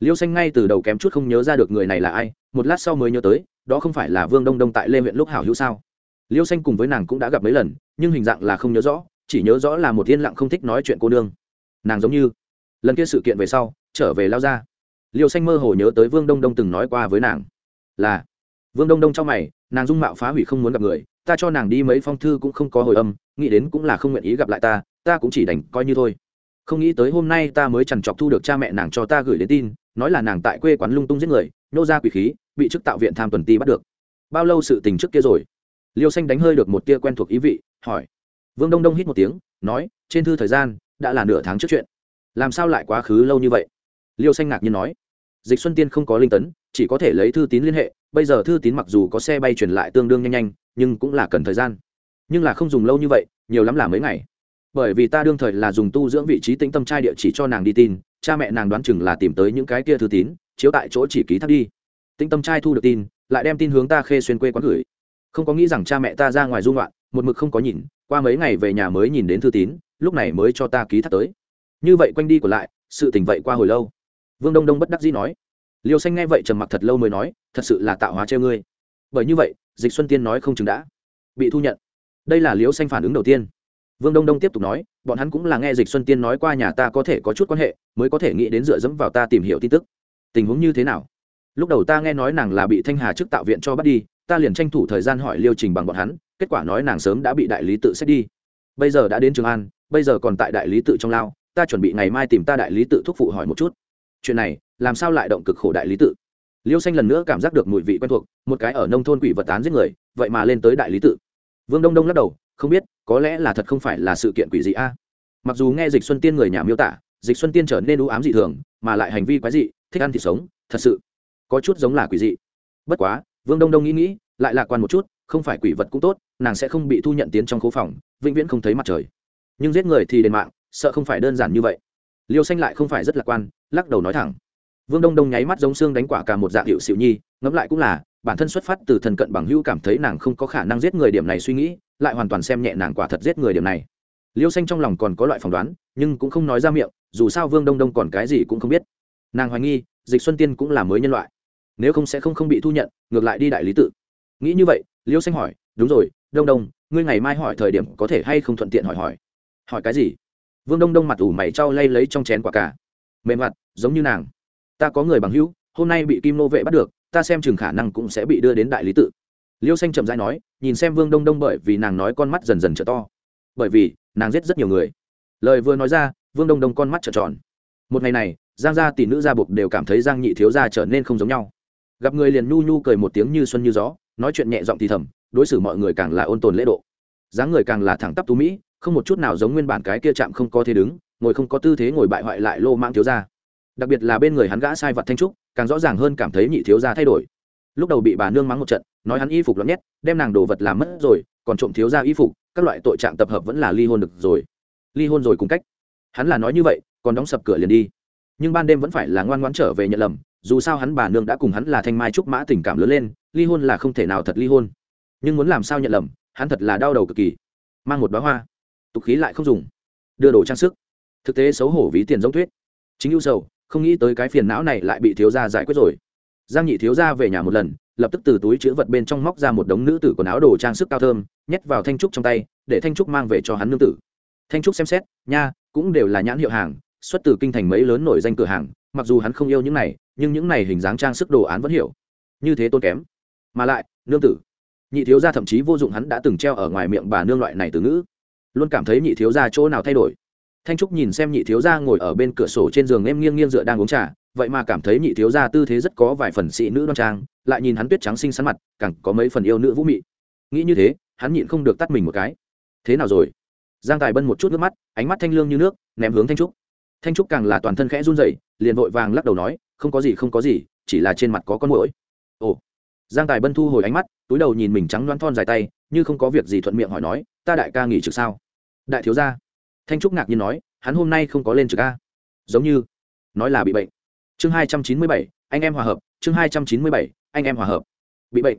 liêu xanh ngay từ đầu kém chút không nhớ ra được người này là ai, một lát sau mới nhớ tới, đó không phải là vương đông đông tại lê huyện lúc hảo hữu sao? Liêu xanh cùng với nàng cũng đã gặp mấy lần, nhưng hình dạng là không nhớ rõ, chỉ nhớ rõ là một yên lặng không thích nói chuyện cô nương. Nàng giống như, lần kia sự kiện về sau, trở về lao ra. Liêu xanh mơ hồ nhớ tới vương đông đông từng nói qua với nàng, là, vương đông đông trong mày, nàng dung mạo phá hủy không muốn gặp người, ta cho nàng đi mấy phong thư cũng không có hồi âm, nghĩ đến cũng là không nguyện ý gặp lại ta ta cũng chỉ đành coi như thôi không nghĩ tới hôm nay ta mới chằn chọc thu được cha mẹ nàng cho ta gửi đến tin, nói là nàng tại quê quán lung tung giết người nhô ra quỷ khí, bị chức tạo viện tham tuần ti bắt được. Bao lâu sự tình trước kia rồi? Liêu xanh đánh hơi được một tia quen thuộc ý vị, hỏi. Vương đông đông hít một tiếng, nói, trên thư thời gian, đã là nửa tháng trước chuyện. Làm sao lại quá khứ lâu như vậy? Liêu xanh ngạc nhiên nói. Dịch xuân tiên không có linh tấn, chỉ có thể lấy thư tín liên hệ, bây giờ thư tín mặc dù có xe bay truyền lại tương đương nhanh nhanh, nhưng cũng là cần thời gian. Nhưng là không dùng lâu như vậy, nhiều lắm là mấy ngày bởi vì ta đương thời là dùng tu dưỡng vị trí tĩnh tâm trai địa chỉ cho nàng đi tin, cha mẹ nàng đoán chừng là tìm tới những cái kia thư tín, chiếu tại chỗ chỉ ký thác đi. Tĩnh tâm trai thu được tin, lại đem tin hướng ta khê xuyên quê quán gửi. Không có nghĩ rằng cha mẹ ta ra ngoài dung loạn một mực không có nhìn, qua mấy ngày về nhà mới nhìn đến thư tín, lúc này mới cho ta ký thác tới. Như vậy quanh đi của lại, sự tình vậy qua hồi lâu. Vương đông đông bất đắc dĩ nói. Liều xanh nghe vậy trầm mặc thật lâu mới nói, thật sự là tạo hóa treo ngươi. Bởi như vậy, dịch xuân tiên nói không chừng đã bị thu nhận. Đây là liều xanh phản ứng đầu tiên vương đông đông tiếp tục nói, bọn hắn cũng là nghe dịch xuân tiên nói qua nhà ta có thể có chút quan hệ, mới có thể nghĩ đến dựa dẫm vào ta tìm hiểu tin tức. Tình huống như thế nào? Lúc đầu ta nghe nói nàng là bị thanh hà chức tạo viện cho bắt đi, ta liền tranh thủ thời gian hỏi liêu trình bằng bọn hắn, kết quả nói nàng sớm đã bị đại lý tự xét đi. Bây giờ đã đến trường an, bây giờ còn tại đại lý tự trong lao, ta chuẩn bị ngày mai tìm ta đại lý tự thúc phụ hỏi một chút. Chuyện này, làm sao lại động cực khổ đại lý tự? Liêu xanh lần nữa cảm giác được mùi vị quen thuộc, một cái ở nông thôn quỷ vật tán giết người, vậy mà lên tới đại lý tự. Vương đông đông lắc đầu, không biết có lẽ là thật không phải là sự kiện quỷ dị a. À? Mặc dù nghe dịch xuân tiên người nhà miêu tả, dịch xuân tiên trở nên ưu ám dị thường, mà lại hành vi quái dị, thích ăn thịt sống, thật sự có chút giống là quỷ dị. Bất quá, vương đông đông nghĩ nghĩ, lại lạc quan một chút, không phải quỷ vật cũng tốt, nàng sẽ không bị thu nhận tiến trong khố phòng, vĩnh viễn không thấy mặt trời. Nhưng giết người thì đền mạng, sợ không phải đơn giản như vậy. Liêu xanh lại không phải rất lạc quan, lắc đầu nói thẳng. Vương đông đông nháy mắt giống xương đánh quả cả một dạng hiệu xịu nhi, ngẫm lại cũng là bản thân xuất phát từ thần cận bằng hữu cảm thấy nàng không có khả năng giết người điểm này suy nghĩ, lại hoàn toàn xem nhẹ nàng quả thật giết người điểm này. Liêu xanh trong lòng còn có loại phỏng đoán, nhưng cũng không nói ra miệng, dù sao vương đông đông còn cái gì cũng không biết. Nàng hoài nghi, dịch xuân tiên cũng là mới nhân loại. Nếu không sẽ không không bị thu nhận, ngược lại đi đại lý tự. Nghĩ như vậy, liêu xanh hỏi, đúng rồi, đông đông, ngươi ngày mai hỏi thời điểm có thể hay không thuận tiện hỏi hỏi? Hỏi cái gì? Vương đông đông mặt ủ mày trao lay lấy trong chén quả cả mềm mặt, giống như nàng. Ta có người bằng hữu, hôm nay bị kim nô vệ bắt được ta xem chừng khả năng cũng sẽ bị đưa đến đại lý tự. Liêu xanh chậm dãi nói, nhìn xem vương đông đông bởi vì nàng nói con mắt dần dần trở to. Bởi vì, nàng giết rất nhiều người. Lời vừa nói ra, vương đông đông con mắt trở tròn. Một ngày này, giang gia tỷ nữ gia buộc đều cảm thấy giang nhị thiếu gia trở nên không giống nhau. Gặp người liền nhu nhu cười một tiếng như xuân như gió, nói chuyện nhẹ giọng thì thầm, đối xử mọi người càng là ôn tồn lễ độ. Dáng người càng là thẳng tắp tú mỹ, không một chút nào giống nguyên bản cái kia chạm không có thế đứng, ngồi không có tư thế ngồi bại hoại lại lô mang thiếu gia đặc biệt là bên người hắn gã sai vật thanh trúc, càng rõ ràng hơn cảm thấy nhị thiếu gia thay đổi. Lúc đầu bị bà nương mắng một trận, nói hắn y phục lắm nhét, đem nàng đồ vật làm mất rồi, còn trộm thiếu gia y phục, các loại tội trạng tập hợp vẫn là ly hôn được rồi. Ly hôn rồi cùng cách. Hắn là nói như vậy, còn đóng sập cửa liền đi. Nhưng ban đêm vẫn phải là ngoan ngoãn trở về nhận lầm, dù sao hắn bà nương đã cùng hắn là thanh mai trúc mã tình cảm lớn lên, ly hôn là không thể nào thật ly hôn. Nhưng muốn làm sao nhận lầm, hắn thật là đau đầu cực kỳ. Mang một bó hoa. Tục khí lại không dùng. Đưa đồ trang sức. Thực tế xấu hổ ví tiền giống thuyết. Chính ưu sầu không nghĩ tới cái phiền não này lại bị thiếu gia giải quyết rồi. Giang nhị thiếu gia về nhà một lần, lập tức từ túi chữ vật bên trong móc ra một đống nữ tử quần áo đồ trang sức cao thơm, nhét vào thanh trúc trong tay, để thanh trúc mang về cho hắn nương tử. Thanh trúc xem xét, nha, cũng đều là nhãn hiệu hàng, xuất từ kinh thành mấy lớn nổi danh cửa hàng, mặc dù hắn không yêu những này, nhưng những này hình dáng trang sức đồ án vẫn hiểu. Như thế tôn kém. Mà lại, nương tử. Nhị thiếu gia thậm chí vô dụng hắn đã từng treo ở ngoài miệng bà nương loại này từ ngữ. Luôn cảm thấy nhị thiếu gia chỗ nào thay đổi thanh trúc nhìn xem nhị thiếu gia ngồi ở bên cửa sổ trên giường em nghiêng nghiêng dựa đang uống trà, vậy mà cảm thấy nhị thiếu gia tư thế rất có vài phần sĩ nữ đoan trang, lại nhìn hắn tuyết trắng xinh xắn mặt, càng có mấy phần yêu nữ vũ mị. Nghĩ như thế, hắn nhịn không được tắt mình một cái. Thế nào rồi? Giang tài bân một chút nước mắt, ánh mắt thanh lương như nước, ném hướng thanh trúc. Thanh trúc càng là toàn thân khẽ run rẩy, liền vội vàng lắc đầu nói, không có gì, không có gì, chỉ là trên mặt có con mũi ồ. Giang tài bân thu hồi ánh mắt, túi đầu nhìn mình trắng loan thon dài tay, như không có việc gì thuận miệng hỏi nói, ta đại ca nghỉ trực sao? Đại thiếu gia thanh trúc ngạc nhiên nói hắn hôm nay không có lên trực a, giống như nói là bị bệnh. Chương hai trăm chín mươi bảy anh em hòa hợp chương hai trăm chín mươi bảy anh em hòa hợp. Bị bệnh.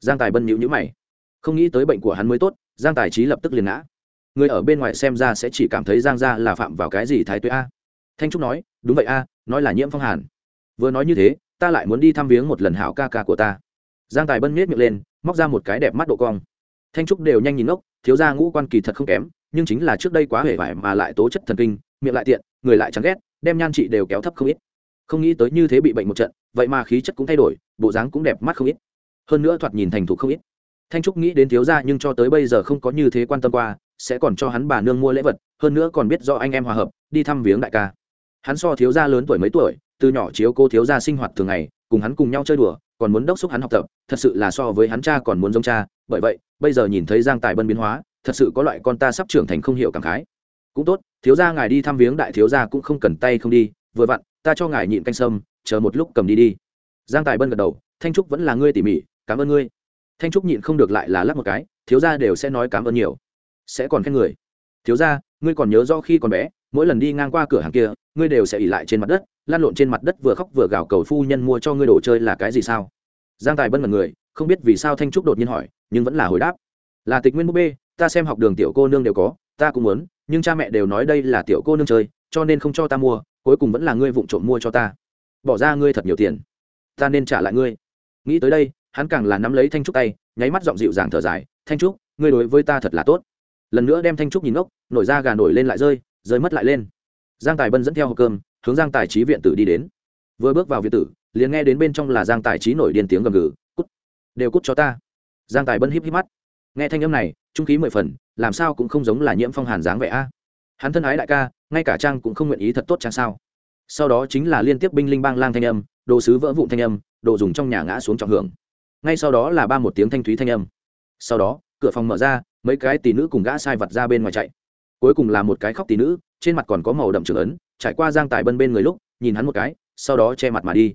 Giang tài bân nhịu nhữ mày. Không nghĩ tới bệnh của hắn mới tốt giang tài trí lập tức liền ngã. Người ở bên ngoài xem ra sẽ chỉ cảm thấy giang gia là phạm vào cái gì thái tuế a. Thanh trúc nói đúng vậy a nói là nhiễm phong hàn. Vừa nói như thế ta lại muốn đi thăm viếng một lần hảo ca ca của ta. Giang tài bân miết miệng lên móc ra một cái đẹp mắt độ cong. Thanh trúc đều nhanh nhìn ngốc thiếu gia ngũ quan kỳ thật không kém nhưng chính là trước đây quá hể vải mà lại tố chất thần kinh, miệng lại tiện, người lại chẳng ghét, đem nhan trị đều kéo thấp không ít. Không nghĩ tới như thế bị bệnh một trận, vậy mà khí chất cũng thay đổi, bộ dáng cũng đẹp mắt không ít. Hơn nữa thoạt nhìn thành thục không ít. Thanh trúc nghĩ đến thiếu gia nhưng cho tới bây giờ không có như thế quan tâm qua, sẽ còn cho hắn bà nương mua lễ vật, hơn nữa còn biết do anh em hòa hợp, đi thăm viếng đại ca. Hắn so thiếu gia lớn tuổi mấy tuổi, từ nhỏ chiếu cô thiếu gia sinh hoạt thường ngày, cùng hắn cùng nhau chơi đùa, còn muốn đốc xúc hắn học tập, thật sự là so với hắn cha còn muốn giống cha, bởi vậy, bây giờ nhìn thấy giang tài bân biến hóa thật sự có loại con ta sắp trưởng thành không hiểu cảm khái. Cũng tốt, thiếu gia ngài đi thăm viếng đại thiếu gia cũng không cần tay không đi, vừa vặn, ta cho ngài nhịn canh sâm, chờ một lúc cầm đi đi. Giang tài bân gật đầu, thanh trúc vẫn là ngươi tỉ mỉ, cảm ơn ngươi. Thanh trúc nhịn không được lại là lắp một cái, thiếu gia đều sẽ nói cảm ơn nhiều. Sẽ còn khen người. Thiếu gia, ngươi còn nhớ do khi còn bé, mỗi lần đi ngang qua cửa hàng kia, ngươi đều sẽ ỉ lại trên mặt đất lan lộn trên mặt đất vừa khóc vừa gào cầu phu nhân mua cho ngươi đồ chơi là cái gì sao? Giang tài bân mật người, không biết vì sao thanh trúc đột nhiên hỏi, nhưng vẫn là hồi đáp. Là tịch nguyên búp bê ta xem học đường tiểu cô nương đều có, ta cũng muốn, nhưng cha mẹ đều nói đây là tiểu cô nương chơi, cho nên không cho ta mua, cuối cùng vẫn là ngươi vụng trộm mua cho ta. Bỏ ra ngươi thật nhiều tiền. Ta nên trả lại ngươi. Nghĩ tới đây, hắn càng là nắm lấy thanh trúc tay, nháy mắt giọng dịu dàng thở dài, thanh trúc, ngươi đối với ta thật là tốt. Lần nữa đem thanh trúc nhìn ngốc, nổi ra gà nổi lên lại rơi rơi mất lại lên. Giang tài bân dẫn theo hộp cơm, hướng giang tài trí viện tử đi đến. Vừa bước vào viện tử, liền nghe đến bên trong là giang tài trí nổi điên tiếng gầm gừ, cút, đều cút cho ta. Giang tài bân híp híp mắt. Nghe thanh âm này trung khí mười phần, làm sao cũng không giống là nhiễm phong hàn dáng vẻ a. Hắn thân ái đại ca, ngay cả trang cũng không nguyện ý thật tốt trang sao. Sau đó chính là liên tiếp binh linh bang lang thanh âm, đồ sứ vỡ vụn thanh âm, đồ dùng trong nhà ngã xuống trọng hưởng. Ngay sau đó là ba một tiếng thanh thúy thanh âm. Sau đó, cửa phòng mở ra, mấy cái tỷ nữ cùng gã sai vật ra bên ngoài chạy. Cuối cùng là một cái khóc tỷ nữ, trên mặt còn có màu đậm trưởng ấn, trải qua giang tài bân bên người lúc, nhìn hắn một cái, sau đó che mặt mà đi.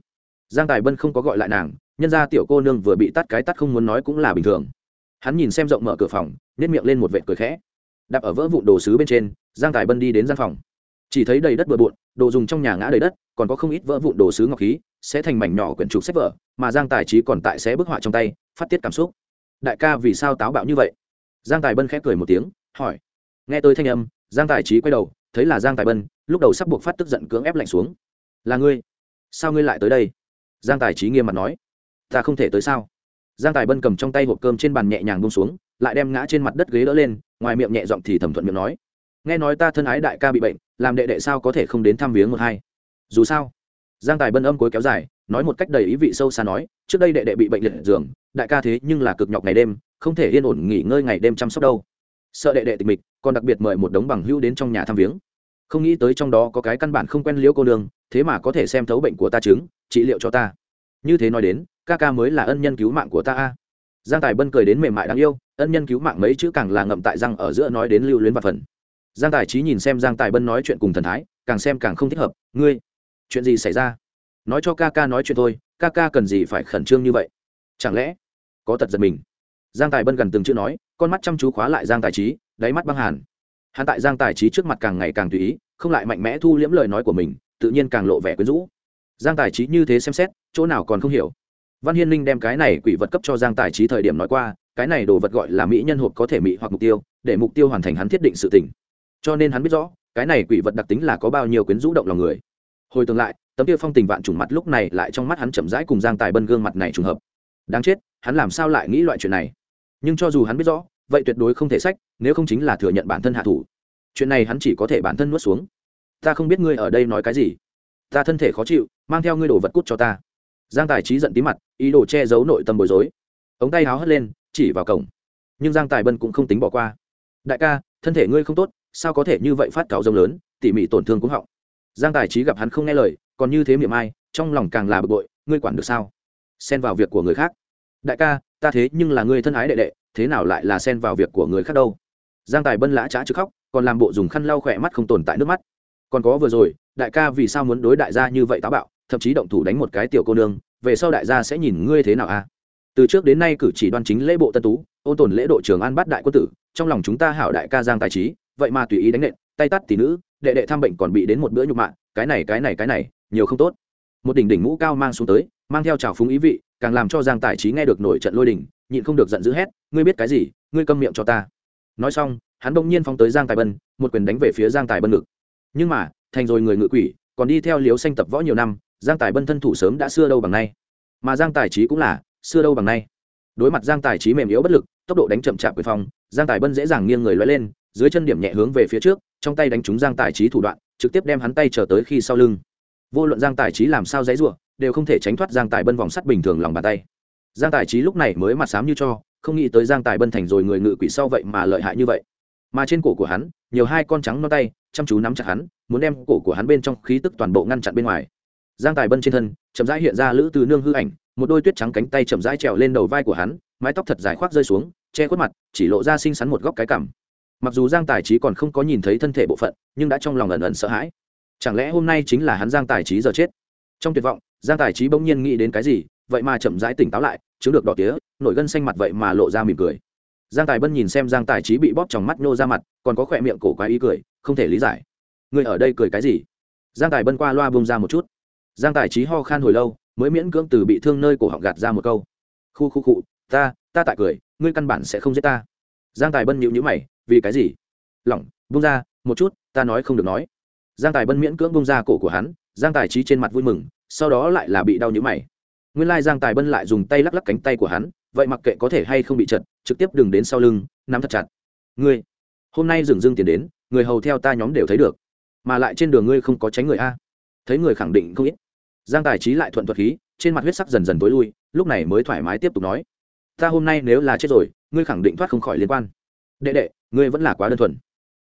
Giang tài bân không có gọi lại nàng, nhân ra tiểu cô nương vừa bị tắt cái tắt không muốn nói cũng là bình thường. Hắn nhìn xem rộng mở cửa phòng nếp miệng lên một vệt cười khẽ. Đạp ở vỡ vụn đồ sứ bên trên, giang tài bân đi đến gian phòng. Chỉ thấy đầy đất bừa bộn, đồ dùng trong nhà ngã đầy đất, còn có không ít vỡ vụn đồ sứ ngọc khí, sẽ thành mảnh nhỏ quyển trục sách vở, mà giang tài trí còn tại sẽ bức họa trong tay, phát tiết cảm xúc. Đại ca vì sao táo bạo như vậy? Giang tài bân khẽ cười một tiếng, hỏi. Nghe tôi thanh âm, giang tài trí quay đầu, thấy là giang tài bân, lúc đầu sắp buộc phát tức giận cưỡng ép lạnh xuống. Là ngươi? Sao ngươi lại tới đây? Giang tài trí nghiêm mặt nói. Ta không thể tới sao? Giang tài bân cầm trong tay hộp cơm trên bàn nhẹ nhàng bông xuống lại đem ngã trên mặt đất ghế đỡ lên, ngoài miệng nhẹ giọng thì thẩm thuận miệng nói. Nghe nói ta thân ái đại ca bị bệnh, làm đệ đệ sao có thể không đến thăm viếng một hai? Dù sao, giang tài bân âm cuối kéo dài, nói một cách đầy ý vị sâu xa nói, trước đây đệ đệ bị bệnh liệt giường, đại ca thế nhưng là cực nhọc ngày đêm, không thể yên ổn nghỉ ngơi ngày đêm chăm sóc đâu. Sợ đệ đệ tịch mịch, còn đặc biệt mời một đống bằng hữu đến trong nhà thăm viếng. Không nghĩ tới trong đó có cái căn bản không quen liễu cô nương, thế mà có thể xem thấu bệnh của ta chứng, trị liệu cho ta. Như thế nói đến, ca ca mới là ân nhân cứu mạng của ta a giang tài bân cười đến mềm mại đáng yêu, ân nhân cứu mạng mấy chữ càng là ngậm tại răng ở giữa nói đến lưu luyến và phần. Giang tài trí nhìn xem giang tài bân nói chuyện cùng thần thái, càng xem càng không thích hợp, ngươi, chuyện gì xảy ra? Nói cho ca ca nói chuyện thôi, ca ca cần gì phải khẩn trương như vậy? Chẳng lẽ có tật giật mình? Giang tài bân gần từng chữ nói, con mắt chăm chú khóa lại giang tài trí đáy mắt băng hàn. Hắn tại giang tài trí trước mặt càng ngày càng tùy ý, không lại mạnh mẽ thu liễm lời nói của mình, tự nhiên càng lộ vẻ quyến rũ. Giang tài trí như thế xem xét, chỗ nào còn không hiểu văn hiên linh đem cái này quỷ vật cấp cho giang tài trí thời điểm nói qua, cái này đồ vật gọi là mỹ nhân hộp có thể mỹ hoặc mục tiêu, để mục tiêu hoàn thành hắn thiết định sự tỉnh cho nên hắn biết rõ, cái này quỷ vật đặc tính là có bao nhiêu quyến rũ động lòng người. Hồi tương lại, tấm tiêu phong tình vạn trùng mặt lúc này lại trong mắt hắn chậm rãi cùng giang tài bân gương mặt này trùng hợp. Đáng chết, hắn làm sao lại nghĩ loại chuyện này? Nhưng cho dù hắn biết rõ, vậy tuyệt đối không thể sách, nếu không chính là thừa nhận bản thân hạ thủ. Chuyện này hắn chỉ có thể bản thân nuốt xuống. Ta không biết ngươi ở đây nói cái gì. Ta thân thể khó chịu, mang theo ngươi đồ vật cút cho ta giang tài trí giận tí mặt, ý đồ che giấu nội tâm bối rối. Ống tay háo hất lên, chỉ vào cổng. Nhưng giang tài bân cũng không tính bỏ qua. Đại ca, thân thể ngươi không tốt, sao có thể như vậy phát cáo rông lớn, tỉ mỉ tổn thương cũng họng. Giang tài trí gặp hắn không nghe lời, còn như thế miệng ai, trong lòng càng là bực bội, ngươi quản được sao? Xen vào việc của người khác. Đại ca, ta thế nhưng là ngươi thân ái đệ đệ, thế nào lại là xen vào việc của người khác đâu? Giang tài bân lã trá chứ khóc, còn làm bộ dùng khăn lau khỏe mắt không tồn tại nước mắt. Còn có vừa rồi, đại ca vì sao muốn đối đại gia như vậy táo bạo thậm chí động thủ đánh một cái tiểu cô nương, về sau đại gia sẽ nhìn ngươi thế nào a từ trước đến nay cử chỉ đoan chính lễ bộ tân tú, ôn tồn lễ độ trường an bát đại quân tử, trong lòng chúng ta hảo đại ca giang tài trí, vậy mà tùy ý đánh nện, tay tắt tỷ nữ, đệ đệ tham bệnh còn bị đến một bữa nhục mạ, cái này cái này cái này, nhiều không tốt. Một đỉnh đỉnh mũ cao mang xuống tới, mang theo trào phúng ý vị, càng làm cho giang tài trí nghe được nổi trận lôi đỉnh nhịn không được giận dữ hét, ngươi biết cái gì? Ngươi câm miệng cho ta. Nói xong, hắn bỗng nhiên phóng tới giang tài bân, một quyền đánh về phía giang tài bân ngực. Nhưng mà, thành rồi người ngự quỷ, còn đi theo liếu xanh tập võ nhiều năm giang tài bân thân thủ sớm đã xưa đâu bằng nay. Mà giang tài trí cũng là xưa đâu bằng nay. Đối mặt giang tài trí mềm yếu bất lực, tốc độ đánh chậm chạp quyền phong, giang tài bân dễ dàng nghiêng người l lên, dưới chân điểm nhẹ hướng về phía trước, trong tay đánh trúng giang tài trí thủ đoạn, trực tiếp đem hắn tay trở tới khi sau lưng. Vô luận giang tài trí làm sao dãy ruộng đều không thể tránh thoát giang tài bân vòng sắt bình thường lòng bàn tay. Giang tài trí lúc này mới mặt sám như cho, không nghĩ tới giang tài bân thành rồi người ngự quỷ sau vậy mà lợi hại như vậy. Mà trên cổ của hắn, nhiều hai con trắng non tay, chăm chú nắm chặt hắn, muốn đem cổ của hắn bên trong khí tức toàn bộ ngăn chặn bên ngoài giang tài bân trên thân, chậm rãi hiện ra lữ từ nương hư ảnh, một đôi tuyết trắng cánh tay chậm rãi trèo lên đầu vai của hắn, mái tóc thật dài khoác rơi xuống, che khuất mặt, chỉ lộ ra xinh xắn một góc cái cằm. Mặc dù giang tài trí còn không có nhìn thấy thân thể bộ phận, nhưng đã trong lòng ẩn ẩn sợ hãi. Chẳng lẽ hôm nay chính là hắn giang tài trí giờ chết? Trong tuyệt vọng, giang tài trí bỗng nhiên nghĩ đến cái gì, vậy mà chậm rãi tỉnh táo lại chứng được đỏ tía, nổi gân xanh mặt vậy mà lộ ra mỉm cười. Giang tài bân nhìn xem giang tài trí bị bóp trong mắt nô ra mặt, còn có khỏe miệng cổ quái ý cười, không thể lý giải. Người ở đây cười cái gì? Giang tài bân qua loa bông ra một chút giang tài trí ho khan hồi lâu, mới miễn cưỡng từ bị thương nơi cổ họng gạt ra một câu. Khu khu cụ ta ta tại cười, ngươi căn bản sẽ không giết ta. Giang tài bân nhịu nhữ mày, vì cái gì? Lỏng bung ra, một chút, ta nói không được nói. Giang tài bân miễn cưỡng bung ra cổ của hắn, giang tài trí trên mặt vui mừng, sau đó lại là bị đau nhữ mày. Nguyên lai giang tài bân lại dùng tay lắc lắc cánh tay của hắn, vậy mặc kệ có thể hay không bị chật, trực tiếp đừng đến sau lưng, nắm thật chặt. Ngươi, hôm nay dừng dưng tiền đến, người hầu theo ta nhóm đều thấy được, mà lại trên đường ngươi không có tránh người a. Thấy người khẳng định không ít giang tài trí lại thuận thuật khí, trên mặt huyết sắc dần dần tối lui, lúc này mới thoải mái tiếp tục nói. Ta hôm nay nếu là chết rồi, ngươi khẳng định thoát không khỏi liên quan. Đệ đệ, ngươi vẫn là quá đơn thuần.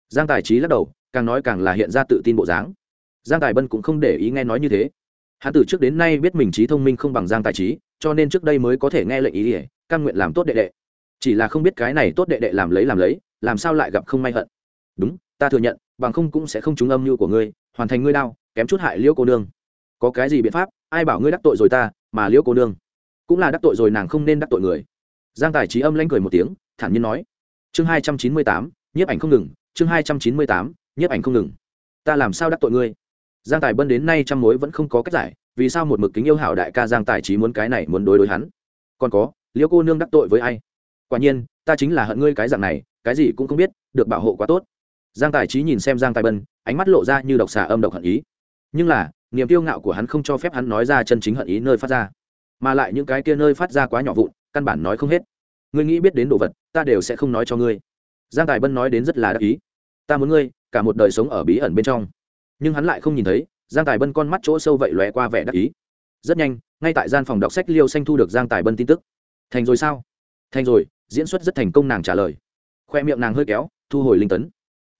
Giang tài trí lắc đầu, càng nói càng là hiện ra tự tin bộ dáng. Giang tài bân cũng không để ý nghe nói như thế. Hắn từ trước đến nay biết mình trí thông minh không bằng giang tài trí, cho nên trước đây mới có thể nghe lệnh ý ỉa căn nguyện làm tốt đệ đệ. Chỉ là không biết cái này tốt đệ đệ làm lấy làm lấy, làm sao lại gặp không may hận. Đúng, ta thừa nhận, bằng không cũng sẽ không trúng âm mưu của ngươi, hoàn thành ngươi đau kém chút hại liễu cô nương có cái gì biện pháp, ai bảo ngươi đắc tội rồi ta, mà liễu cô nương cũng là đắc tội rồi nàng không nên đắc tội người. Giang tài trí âm lanh cười một tiếng, thản nhiên nói. Chương hai trăm chín mươi tám, nhiếp ảnh không ngừng, chương hai trăm chín mươi tám, nhiếp ảnh không ngừng. Ta làm sao đắc tội ngươi? Giang tài bân đến nay trăm mối vẫn không có cách giải, vì sao một mực kính yêu hảo đại ca giang tài trí muốn cái này muốn đối đối hắn? Còn có, liễu cô nương đắc tội với ai? Quả nhiên, ta chính là hận ngươi cái dạng này, cái gì cũng không biết, được bảo hộ quá tốt. Giang tài trí nhìn xem giang tài bân, ánh mắt lộ ra như độc xà âm độc hận ý nhưng là, niềm tiêu ngạo của hắn không cho phép hắn nói ra chân chính hận ý nơi phát ra. Mà lại những cái kia nơi phát ra quá nhỏ vụn, căn bản nói không hết. Ngươi nghĩ biết đến đồ vật, ta đều sẽ không nói cho ngươi. Giang tài bân nói đến rất là đắc ý. Ta muốn ngươi, cả một đời sống ở bí ẩn bên trong. Nhưng hắn lại không nhìn thấy, giang tài bân con mắt chỗ sâu vậy lóe qua vẻ đắc ý. Rất nhanh, ngay tại gian phòng đọc sách liêu xanh thu được giang tài bân tin tức. Thành rồi sao? Thành rồi, diễn xuất rất thành công nàng trả lời. Khoe miệng nàng hơi kéo, thu hồi linh tấn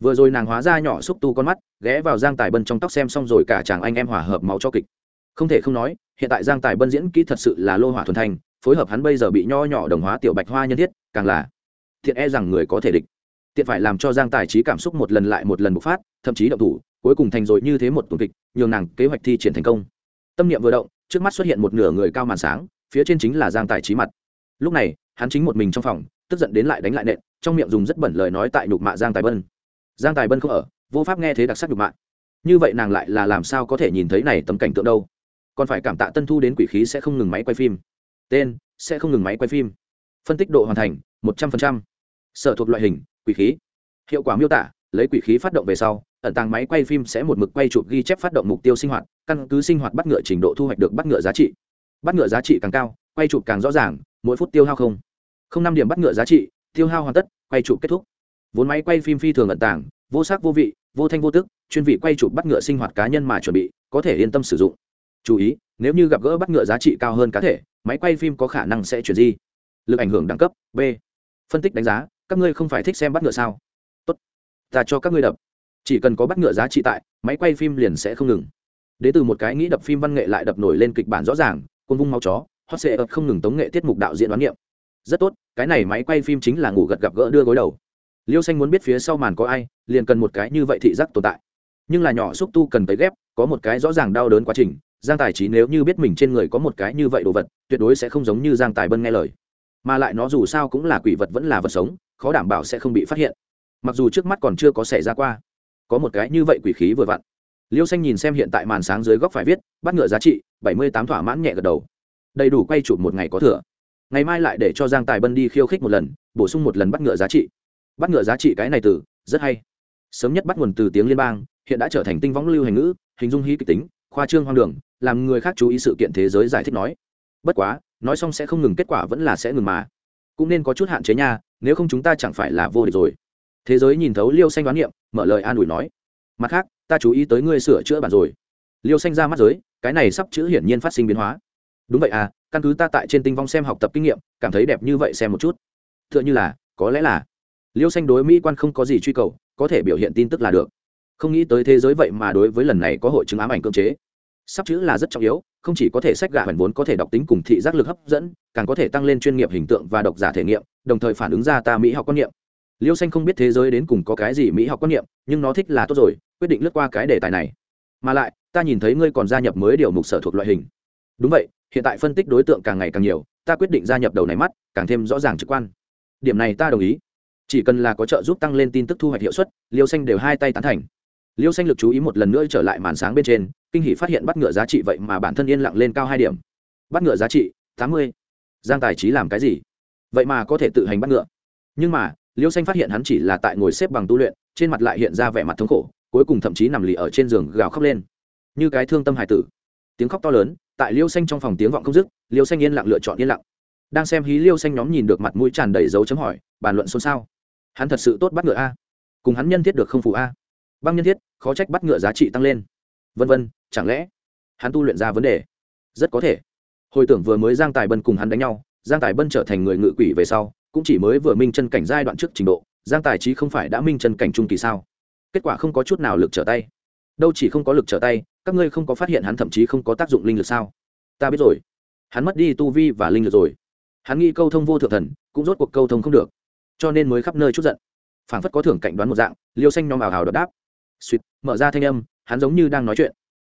vừa rồi nàng hóa ra nhỏ xúc tu con mắt, ghé vào giang tài bân trong tóc xem xong rồi cả chàng anh em hòa hợp máu cho kịch. Không thể không nói, hiện tại giang tài bân diễn kỹ thật sự là lô hỏa thuần thành phối hợp hắn bây giờ bị nho nhỏ đồng hóa tiểu bạch hoa nhân thiết, càng là thiện e rằng người có thể địch. Tiện phải làm cho giang tài trí cảm xúc một lần lại một lần bộc phát, thậm chí động thủ, cuối cùng thành rồi như thế một tuần kịch, nhường nàng kế hoạch thi triển thành công. Tâm niệm vừa động, trước mắt xuất hiện một nửa người cao màn sáng, phía trên chính là giang tài trí mặt. Lúc này, hắn chính một mình trong phòng, tức giận đến lại đánh lại nện, trong miệng dùng rất bẩn lời nói tại nhục mạ giang tài bân giang tài bân không ở, vô pháp nghe thế đặc sắc nhục mạ. Như vậy nàng lại là làm sao có thể nhìn thấy này tấm cảnh tượng đâu? Còn phải cảm tạ tân thu đến quỷ khí sẽ không ngừng máy quay phim. Tên, sẽ không ngừng máy quay phim. Phân tích độ hoàn thành, một trăm linh sở thuộc loại hình, quỷ khí. Hiệu quả miêu tả, lấy quỷ khí phát động về sau, ẩn tàng máy quay phim sẽ một mực quay chụp ghi chép phát động mục tiêu sinh hoạt, căn cứ sinh hoạt bắt ngựa trình độ thu hoạch được bắt ngựa giá trị. Bắt ngựa giá trị càng cao, quay chụp càng rõ ràng, mỗi phút tiêu hao không. Không năm điểm bắt ngựa giá trị, tiêu hao hoàn tất, quay chụp kết thúc vốn máy quay phim phi thường ẩn tàng, vô sắc vô vị, vô thanh vô tức, chuyên vị quay chụp bắt ngựa sinh hoạt cá nhân mà chuẩn bị, có thể yên tâm sử dụng. Chú ý, nếu như gặp gỡ bắt ngựa giá trị cao hơn cá thể, máy quay phim có khả năng sẽ chuyển di. Lực ảnh hưởng đẳng cấp, b. Phân tích đánh giá, các ngươi không phải thích xem bắt ngựa sao? Tốt. Ta cho các ngươi đập. Chỉ cần có bắt ngựa giá trị tại, máy quay phim liền sẽ không ngừng. Đ từ một cái nghĩ đập phim văn nghệ lại đập nổi lên kịch bản rõ ràng côn vung mau chó, hot sệ ập không ngừng tống nghệ tiết mục đạo diễn đoán niệm rất tốt, cái này máy quay phim chính là ngủ gật gặp gỡ đưa gối đầu liêu xanh muốn biết phía sau màn có ai, liền cần một cái như vậy thị giác tồn tại. Nhưng là nhỏ xúc tu cần tới ghép, có một cái rõ ràng đau đớn quá trình, giang tài trí nếu như biết mình trên người có một cái như vậy đồ vật, tuyệt đối sẽ không giống như giang tài bân nghe lời. Mà lại nó dù sao cũng là quỷ vật vẫn là vật sống, khó đảm bảo sẽ không bị phát hiện. Mặc dù trước mắt còn chưa có xảy ra qua, có một cái như vậy quỷ khí vừa vặn. Liêu xanh nhìn xem hiện tại màn sáng dưới góc phải viết, bắt ngựa giá trị, bảy mươi tám thỏa mãn nhẹ gật đầu. Đầy đủ quay chụp một ngày có thừa. Ngày mai lại để cho giang tài bân đi khiêu khích một lần, bổ sung một lần bắt ngựa giá trị bắt ngựa giá trị cái này từ, rất hay. Sớm nhất bắt nguồn từ tiếng liên bang, hiện đã trở thành tinh võng lưu hành ngữ, hình dung hí kịch tính, khoa trương hoang đường, làm người khác chú ý sự kiện thế giới giải thích nói. Bất quá, nói xong sẽ không ngừng kết quả vẫn là sẽ ngừng mà. Cũng nên có chút hạn chế nha, nếu không chúng ta chẳng phải là vô địch rồi. Thế giới nhìn thấu liêu xanh đoán niệm, mở lời an ủi nói. Mặt khác, ta chú ý tới ngươi sửa chữa bản rồi. Liêu xanh ra mắt giới, cái này sắp chữ hiển nhiên phát sinh biến hóa. Đúng vậy à căn cứ ta tại trên tinh vong xem học tập kinh nghiệm, cảm thấy đẹp như vậy xem một chút. T h ư ợ n h ư là, có lẽ là liêu xanh đối mỹ quan không có gì truy cầu, có thể biểu hiện tin tức là được. Không nghĩ tới thế giới vậy mà đối với lần này có hội chứng ám ảnh cưỡng chế. Sắp chữ là rất trọng yếu, không chỉ có thể sách gạ hẳn vốn có thể đọc tính cùng thị giác lực hấp dẫn, càng có thể tăng lên chuyên nghiệp hình tượng và độc giả thể nghiệm, đồng thời phản ứng ra ta mỹ học quan niệm. Liêu xanh không biết thế giới đến cùng có cái gì mỹ học quan niệm, nhưng nó thích là tốt rồi, quyết định lướt qua cái đề tài này. Mà lại, ta nhìn thấy ngươi còn gia nhập mới điều mục sở thuộc loại hình. Đúng vậy, hiện tại phân tích đối tượng càng ngày càng nhiều, ta quyết định gia nhập đầu này mắt, càng thêm rõ ràng trực quan. Điểm này ta đồng ý chỉ cần là có trợ giúp tăng lên tin tức thu hoạch hiệu suất, liêu xanh đều hai tay tán thành. Liêu xanh lực chú ý một lần nữa trở lại màn sáng bên trên, kinh hỷ phát hiện bắt ngựa giá trị vậy mà bản thân yên lặng lên cao hai điểm. Bắt ngựa giá trị, tám mươi. Giang tài trí làm cái gì? Vậy mà có thể tự hành bắt ngựa. Nhưng mà, liêu xanh phát hiện hắn chỉ là tại ngồi xếp bằng tu luyện, trên mặt lại hiện ra vẻ mặt thống khổ, cuối cùng thậm chí nằm lì ở trên giường gào khóc lên. Như cái thương tâm hải tử. Tiếng khóc to lớn, tại liêu xanh trong phòng tiếng vọng không dứt, liêu xanh yên lặng lựa chọn yên lặng. Đang xem hí liêu xanh nhóm nhìn được mặt mũi tràn đầy dấu chấm hỏi, bàn luận xôn xao hắn thật sự tốt bắt ngựa a. Cùng hắn nhân thiết được không phụ a. Băng nhân thiết, khó trách bắt ngựa giá trị tăng lên. Vân vân, chẳng lẽ hắn tu luyện ra vấn đề? Rất có thể. Hồi tưởng vừa mới giang tài bân cùng hắn đánh nhau, giang tài bân trở thành người ngự quỷ về sau, cũng chỉ mới vừa minh chân cảnh giai đoạn trước trình độ, giang tài trí không phải đã minh chân cảnh trung kỳ sao? Kết quả không có chút nào lực trở tay. Đâu chỉ không có lực trở tay, các ngươi không có phát hiện hắn thậm chí không có tác dụng linh lực sao? Ta biết rồi. Hắn mất đi tu vi và linh lực rồi. Hắn nghĩ câu thông vô thượng thần, cũng rốt cuộc câu thông không được cho nên mới khắp nơi chút giận. Phảng phất có thưởng cạnh đoán một dạng, liêu xanh nhóm ảo hào đập đáp. Suýt, mở ra thanh âm, hắn giống như đang nói chuyện.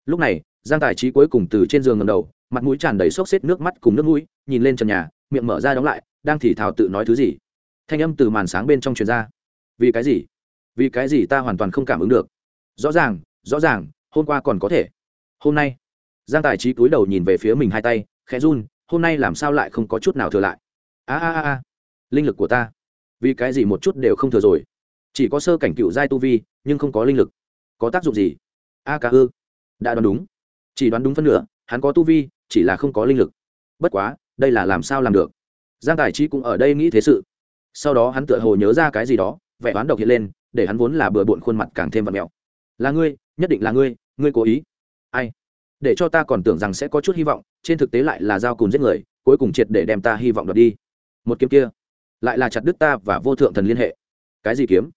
Lúc này, giang tài trí cuối cùng từ trên giường ngầm đầu, mặt mũi tràn đầy xốc xếp nước mắt cùng nước mũi, nhìn lên trần nhà, miệng mở ra đóng lại, đang thì thào tự nói thứ gì. Thanh âm từ màn sáng bên trong truyền ra. Vì cái gì? Vì cái gì ta hoàn toàn không cảm ứng được? Rõ ràng rõ ràng, hôm qua còn có thể. Hôm nay. Giang tài trí cúi đầu nhìn về phía mình hai tay, khẽ run, hôm nay làm sao lại không có chút nào thừa lại? A a a. Linh lực của ta vì cái gì một chút đều không thừa rồi? Chỉ có sơ cảnh cựu giai tu vi, nhưng không có linh lực. Có tác dụng gì? A ca ư. Đã đoán đúng. Chỉ đoán đúng phân nửa, hắn có tu vi, chỉ là không có linh lực. Bất quá, đây là làm sao làm được? Giang tài trí cũng ở đây nghĩ thế sự. Sau đó hắn tựa hồ nhớ ra cái gì đó, vẻ oán độc hiện lên, để hắn vốn là bừa bộn khuôn mặt càng thêm vật mẹo. Là ngươi, nhất định là ngươi ngươi cố ý. Ai? Để cho ta còn tưởng rằng sẽ có chút hy vọng, trên thực tế lại là dao cùn giết người, cuối cùng triệt để đem ta hy vọng đoạt đi. Một kiếm kia lại là chặt đứt ta và vô thượng thần liên hệ. Cái gì kiếm?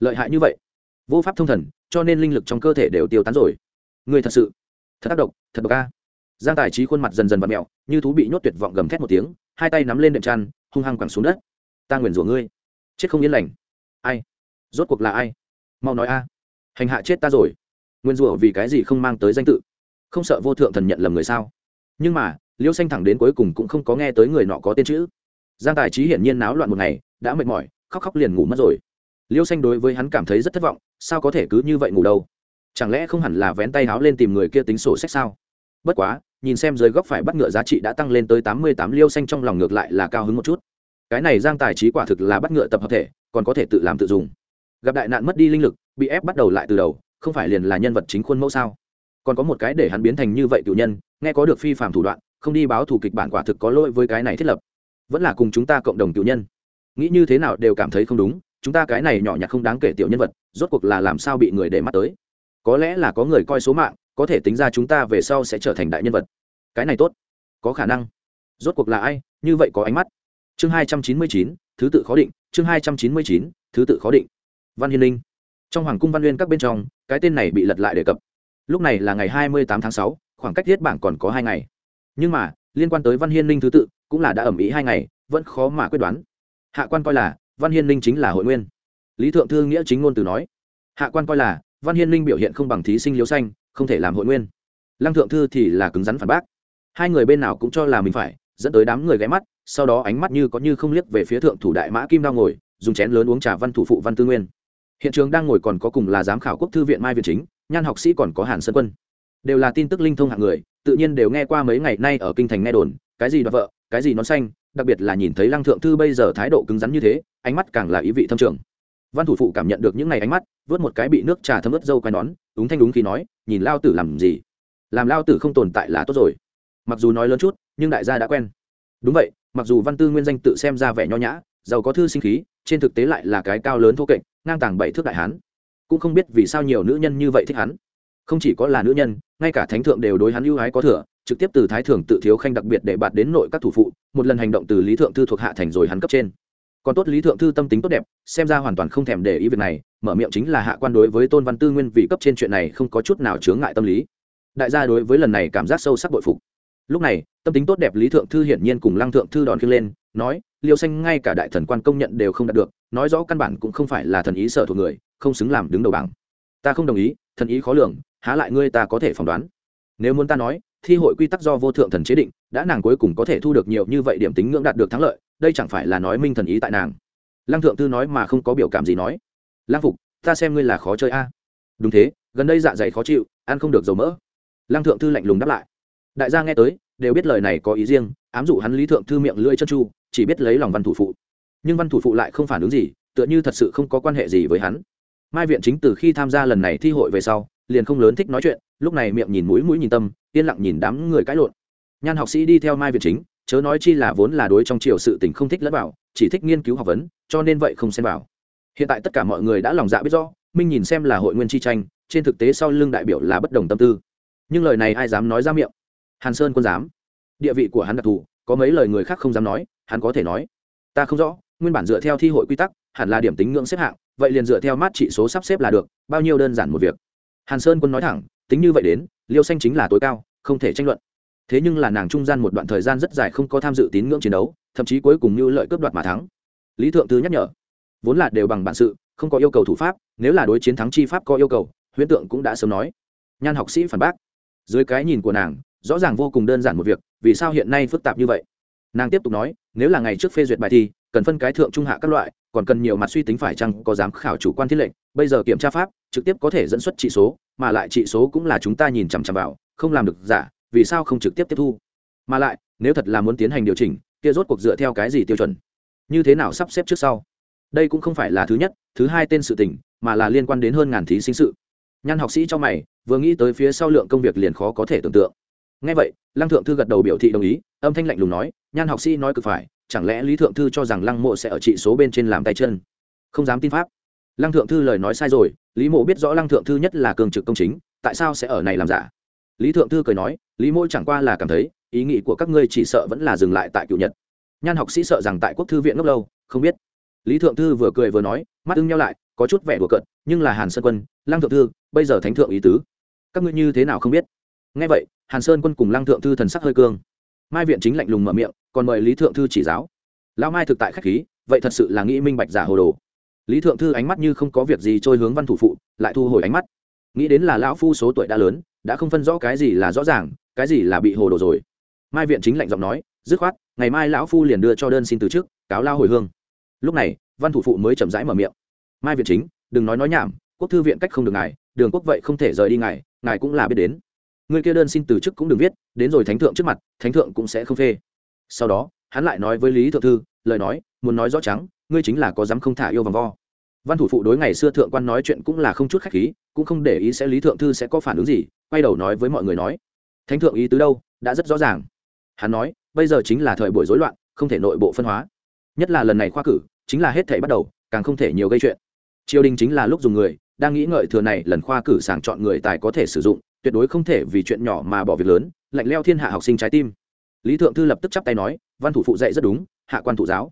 Lợi hại như vậy? Vô pháp thông thần, cho nên linh lực trong cơ thể đều tiêu tán rồi. Người thật sự, thật tác động thật độc ca giang tài trí khuôn mặt dần dần v ặ mẹo, như thú bị nhốt tuyệt vọng gầm thét một tiếng, hai tay nắm lên đệm chăn, hung hăng quẳng xuống đất. Ta nguyền rủa ngươi. Chết không yên lành. Ai? Rốt cuộc là ai? Mau nói a. Hành hạ chết ta rồi. Nguyên rủa vì cái gì không mang tới danh tự? Không sợ vô thượng thần nhận lầm người sao? Nhưng mà liêu xanh thẳng đến cuối cùng cũng không có nghe tới người nọ có tên chữ giang tài trí hiển nhiên náo loạn một ngày, đã mệt mỏi, khóc khóc liền ngủ mất rồi. Liêu xanh đối với hắn cảm thấy rất thất vọng, sao có thể cứ như vậy ngủ đâu? Chẳng lẽ không hẳn là vén tay háo lên tìm người kia tính sổ sách sao? Bất quá, nhìn xem dưới góc phải bắt ngựa giá trị đã tăng lên tới tám mươi tám, liêu xanh trong lòng ngược lại là cao hứng một chút. Cái này giang tài trí quả thực là bắt ngựa tập hợp thể, còn có thể tự làm tự dùng. Gặp đại nạn mất đi linh lực, bị ép bắt đầu lại từ đầu, không phải liền là nhân vật chính khuôn mẫu sao? Còn có một cái để hắn biến thành như vậy cựu nhân, nghe có được phi phạm thủ đoạn, không đi báo thủ kịch bản quả thực có lỗi với cái này thiết lập vẫn là cùng chúng ta cộng đồng cựu nhân. Nghĩ như thế nào đều cảm thấy không đúng, chúng ta cái này nhỏ nhặt không đáng kể tiểu nhân vật, rốt cuộc là làm sao bị người để mắt tới. Có lẽ là có người coi số mạng, có thể tính ra chúng ta về sau sẽ trở thành đại nhân vật. Cái này tốt. Có khả năng. Rốt cuộc là ai, như vậy có ánh mắt. Chương hai trăm chín mươi chín, thứ tự khó định, chương hai trăm chín mươi chín, thứ tự khó định. Văn hiên linh. Trong hoàng cung văn nguyên các bên trong, cái tên này bị lật lại đề cập. Lúc này là ngày hai mươi tám tháng sáu, khoảng cách thiết bảng còn có hai ngày. Nhưng mà, liên quan tới văn hiên linh thứ tự cũng là đã ẩm ý hai ngày, vẫn khó mà quyết đoán. Hạ quan coi là, văn hiên linh chính là hội nguyên. Lý thượng thư nghĩa chính ngôn từ nói. Hạ quan coi là, văn hiên linh biểu hiện không bằng thí sinh liêu xanh, không thể làm hội nguyên. Lăng thượng thư thì là cứng rắn phản bác. Hai người bên nào cũng cho là mình phải, dẫn tới đám người ghé mắt, sau đó ánh mắt như có như không liếc về phía thượng thủ đại mã kim đang ngồi, dùng chén lớn uống trà văn thủ phụ văn tư nguyên. Hiện trường đang ngồi còn có cùng là giám khảo quốc thư viện mai việt chính, nhan học sĩ còn có hàn sơn quân. Đều là tin tức linh thông hạng người, tự nhiên đều nghe qua mấy ngày nay ở kinh thành nghe đồn cái gì đoạt vợ, cái gì nón xanh, đặc biệt là nhìn thấy lăng thượng thư bây giờ thái độ cứng rắn như thế, ánh mắt càng là ý vị thâm trường. Văn thủ phụ cảm nhận được những ngày ánh mắt, vớt một cái bị nước trà thấm ướt dâu quai nón đúng thanh đúng khi nói, nhìn lao tử làm gì? Làm lao tử không tồn tại là tốt rồi. Mặc dù nói lớn chút, nhưng đại gia đã quen. Đúng vậy, mặc dù văn tư nguyên danh tự xem ra vẻ nho nhã, giàu có thư sinh khí, trên thực tế lại là cái cao lớn thô kệch, ngang tàng bảy thước đại hán. Cũng không biết vì sao nhiều nữ nhân như vậy thích hắn. Không chỉ có là nữ nhân, ngay cả thánh thượng đều đối hắn ưu ái có thừa trực tiếp từ thái thường tự thiếu khanh đặc biệt để bạt đến nội các thủ phụ, một lần hành động từ lý thượng thư thuộc hạ thành rồi hắn cấp trên. Còn tốt lý thượng thư tâm tính tốt đẹp, xem ra hoàn toàn không thèm để ý việc này, mở miệng chính là hạ quan đối với tôn văn tư nguyên vị cấp trên chuyện này không có chút nào chướng ngại tâm lý. Đại gia đối với lần này cảm giác sâu sắc bội phục. Lúc này, tâm tính tốt đẹp lý thượng thư hiển nhiên cùng lăng thượng thư đòn khiêng lên, nói, liêu xanh ngay cả đại thần quan công nhận đều không đạt được, nói rõ căn bản cũng không phải là thần ý sở thuộc người, không xứng làm đứng đầu bảng. Ta không đồng ý, thần ý khó lường, há lại ngươi ta có thể phỏng đoán. Nếu muốn ta nói thi hội quy tắc do vô thượng thần chế định, đã nàng cuối cùng có thể thu được nhiều như vậy điểm tính ngưỡng đạt được thắng lợi, đây chẳng phải là nói minh thần ý tại nàng. Lăng thượng thư nói mà không có biểu cảm gì nói. Lăng phục, ta xem ngươi là khó chơi a. Đúng thế, gần đây dạ dày khó chịu, ăn không được dầu mỡ. Lăng thượng thư lạnh lùng đáp lại. Đại gia nghe tới, đều biết lời này có ý riêng, ám dụ hắn lý thượng thư miệng lưỡi chân chu, chỉ biết lấy lòng văn thủ phụ. Nhưng văn thủ phụ lại không phản ứng gì, tựa như thật sự không có quan hệ gì với hắn. Mai viện chính từ khi tham gia lần này thi hội về sau, liền không lớn thích nói chuyện lúc này miệng nhìn mũi mũi nhìn tâm, yên lặng nhìn đám người cãi lộn. Nhan học sĩ đi theo mai việt chính, chớ nói chi là vốn là đối trong triều sự tình không thích lẫn vào, chỉ thích nghiên cứu học vấn, cho nên vậy không xem vào. Hiện tại tất cả mọi người đã lòng dạ biết rõ, minh nhìn xem là hội nguyên chi tranh, trên thực tế sau lưng đại biểu là bất đồng tâm tư. Nhưng lời này ai dám nói ra miệng? Hàn sơn quân dám địa vị của hắn đặc thù, có mấy lời người khác không dám nói, hắn có thể nói. Ta không rõ, nguyên bản dựa theo thi hội quy tắc, hẳn là điểm tính ngưỡng xếp hạng, vậy liền dựa theo mát trị số sắp xếp là được, bao nhiêu đơn giản một việc. Hàn sơn quân nói thẳng tính như vậy đến, liêu xanh chính là tối cao, không thể tranh luận. Thế nhưng là nàng trung gian một đoạn thời gian rất dài không có tham dự tín ngưỡng chiến đấu, thậm chí cuối cùng như lợi cướp đoạt mà thắng. Lý thượng thư nhắc nhở, vốn là đều bằng bản sự, không có yêu cầu thủ pháp, nếu là đối chiến thắng chi pháp có yêu cầu, huyễn tượng cũng đã sớm nói. Nhan học sĩ phản bác, dưới cái nhìn của nàng, rõ ràng vô cùng đơn giản một việc, vì sao hiện nay phức tạp như vậy? Nàng tiếp tục nói, nếu là ngày trước phê duyệt bài thi, cần phân cái thượng trung hạ các loại, còn cần nhiều mặt suy tính phải chăng có giám khảo chủ quan thiết lệnh, bây giờ kiểm tra pháp, trực tiếp có thể dẫn xuất chỉ số mà lại trị số cũng là chúng ta nhìn chằm chằm vào, không làm được giả, vì sao không trực tiếp tiếp thu? Mà lại, nếu thật là muốn tiến hành điều chỉnh, kia rốt cuộc dựa theo cái gì tiêu chuẩn? Như thế nào sắp xếp trước sau? Đây cũng không phải là thứ nhất, thứ hai tên sự tình, mà là liên quan đến hơn ngàn thí sinh sự. Nhan học sĩ cho mày, vừa nghĩ tới phía sau lượng công việc liền khó có thể tưởng tượng. Ngay vậy, lăng thượng thư gật đầu biểu thị đồng ý, âm thanh lạnh lùng nói, nhan học sĩ nói cực phải, chẳng lẽ lý thượng thư cho rằng lăng mộ sẽ ở trị số bên trên làm tay chân? Không dám tin pháp lăng thượng thư lời nói sai rồi, lý mộ biết rõ lăng thượng thư nhất là cường trực công chính, tại sao sẽ ở này làm giả? Lý thượng thư cười nói, lý mộ chẳng qua là cảm thấy, ý nghĩ của các ngươi chỉ sợ vẫn là dừng lại tại cựu nhật. Nhan học sĩ sợ rằng tại quốc thư viện ngốc lâu, không biết. Lý thượng thư vừa cười vừa nói, mắt ưng nhau lại, có chút vẻ đùa cợt, nhưng là hàn sơn quân, lăng thượng thư, bây giờ thánh thượng ý tứ. Các ngươi như thế nào không biết? Ngay vậy, hàn sơn quân cùng lăng thượng thư thần sắc hơi cương. Mai viện chính lạnh lùng mở miệng, còn mời lý thượng thư chỉ giáo. Lão mai thực tại khách khí, vậy thật sự là nghĩ minh bạch giả hồ đồ lý thượng thư ánh mắt như không có việc gì trôi hướng văn thủ phụ, lại thu hồi ánh mắt. Nghĩ đến là lão phu số tuổi đã lớn, đã không phân rõ cái gì là rõ ràng, cái gì là bị hồ đồ rồi. Mai viện chính lạnh giọng nói, dứt khoát, ngày mai lão phu liền đưa cho đơn xin từ chức, cáo lao hồi hương. Lúc này, văn thủ phụ mới chậm rãi mở miệng. Mai viện chính, đừng nói nói nhảm, quốc thư viện cách không được ngài, đường quốc vậy không thể rời đi ngài ngài cũng là biết đến. Người kia đơn xin từ chức cũng đừng viết, đến rồi thánh thượng trước mặt, thánh thượng cũng sẽ không phê. Sau đó, hắn lại nói với lý thượng thư, lời nói, muốn nói rõ trắng ngươi chính là có dám không thả yêu vòng vo. Văn thủ phụ đối ngày xưa thượng quan nói chuyện cũng là không chút khách khí, cũng không để ý sẽ lý thượng thư sẽ có phản ứng gì, quay đầu nói với mọi người nói, thánh thượng ý tứ đâu? Đã rất rõ ràng. Hắn nói, bây giờ chính là thời buổi rối loạn, không thể nội bộ phân hóa. Nhất là lần này khoa cử, chính là hết thể bắt đầu, càng không thể nhiều gây chuyện. Triều đình chính là lúc dùng người, đang nghĩ ngợi thừa này, lần khoa cử sàng chọn người tài có thể sử dụng, tuyệt đối không thể vì chuyện nhỏ mà bỏ việc lớn, lạnh leo thiên hạ học sinh trái tim. Lý thượng thư lập tức chắp tay nói, văn thủ phụ dạy rất đúng, hạ quan thụ giáo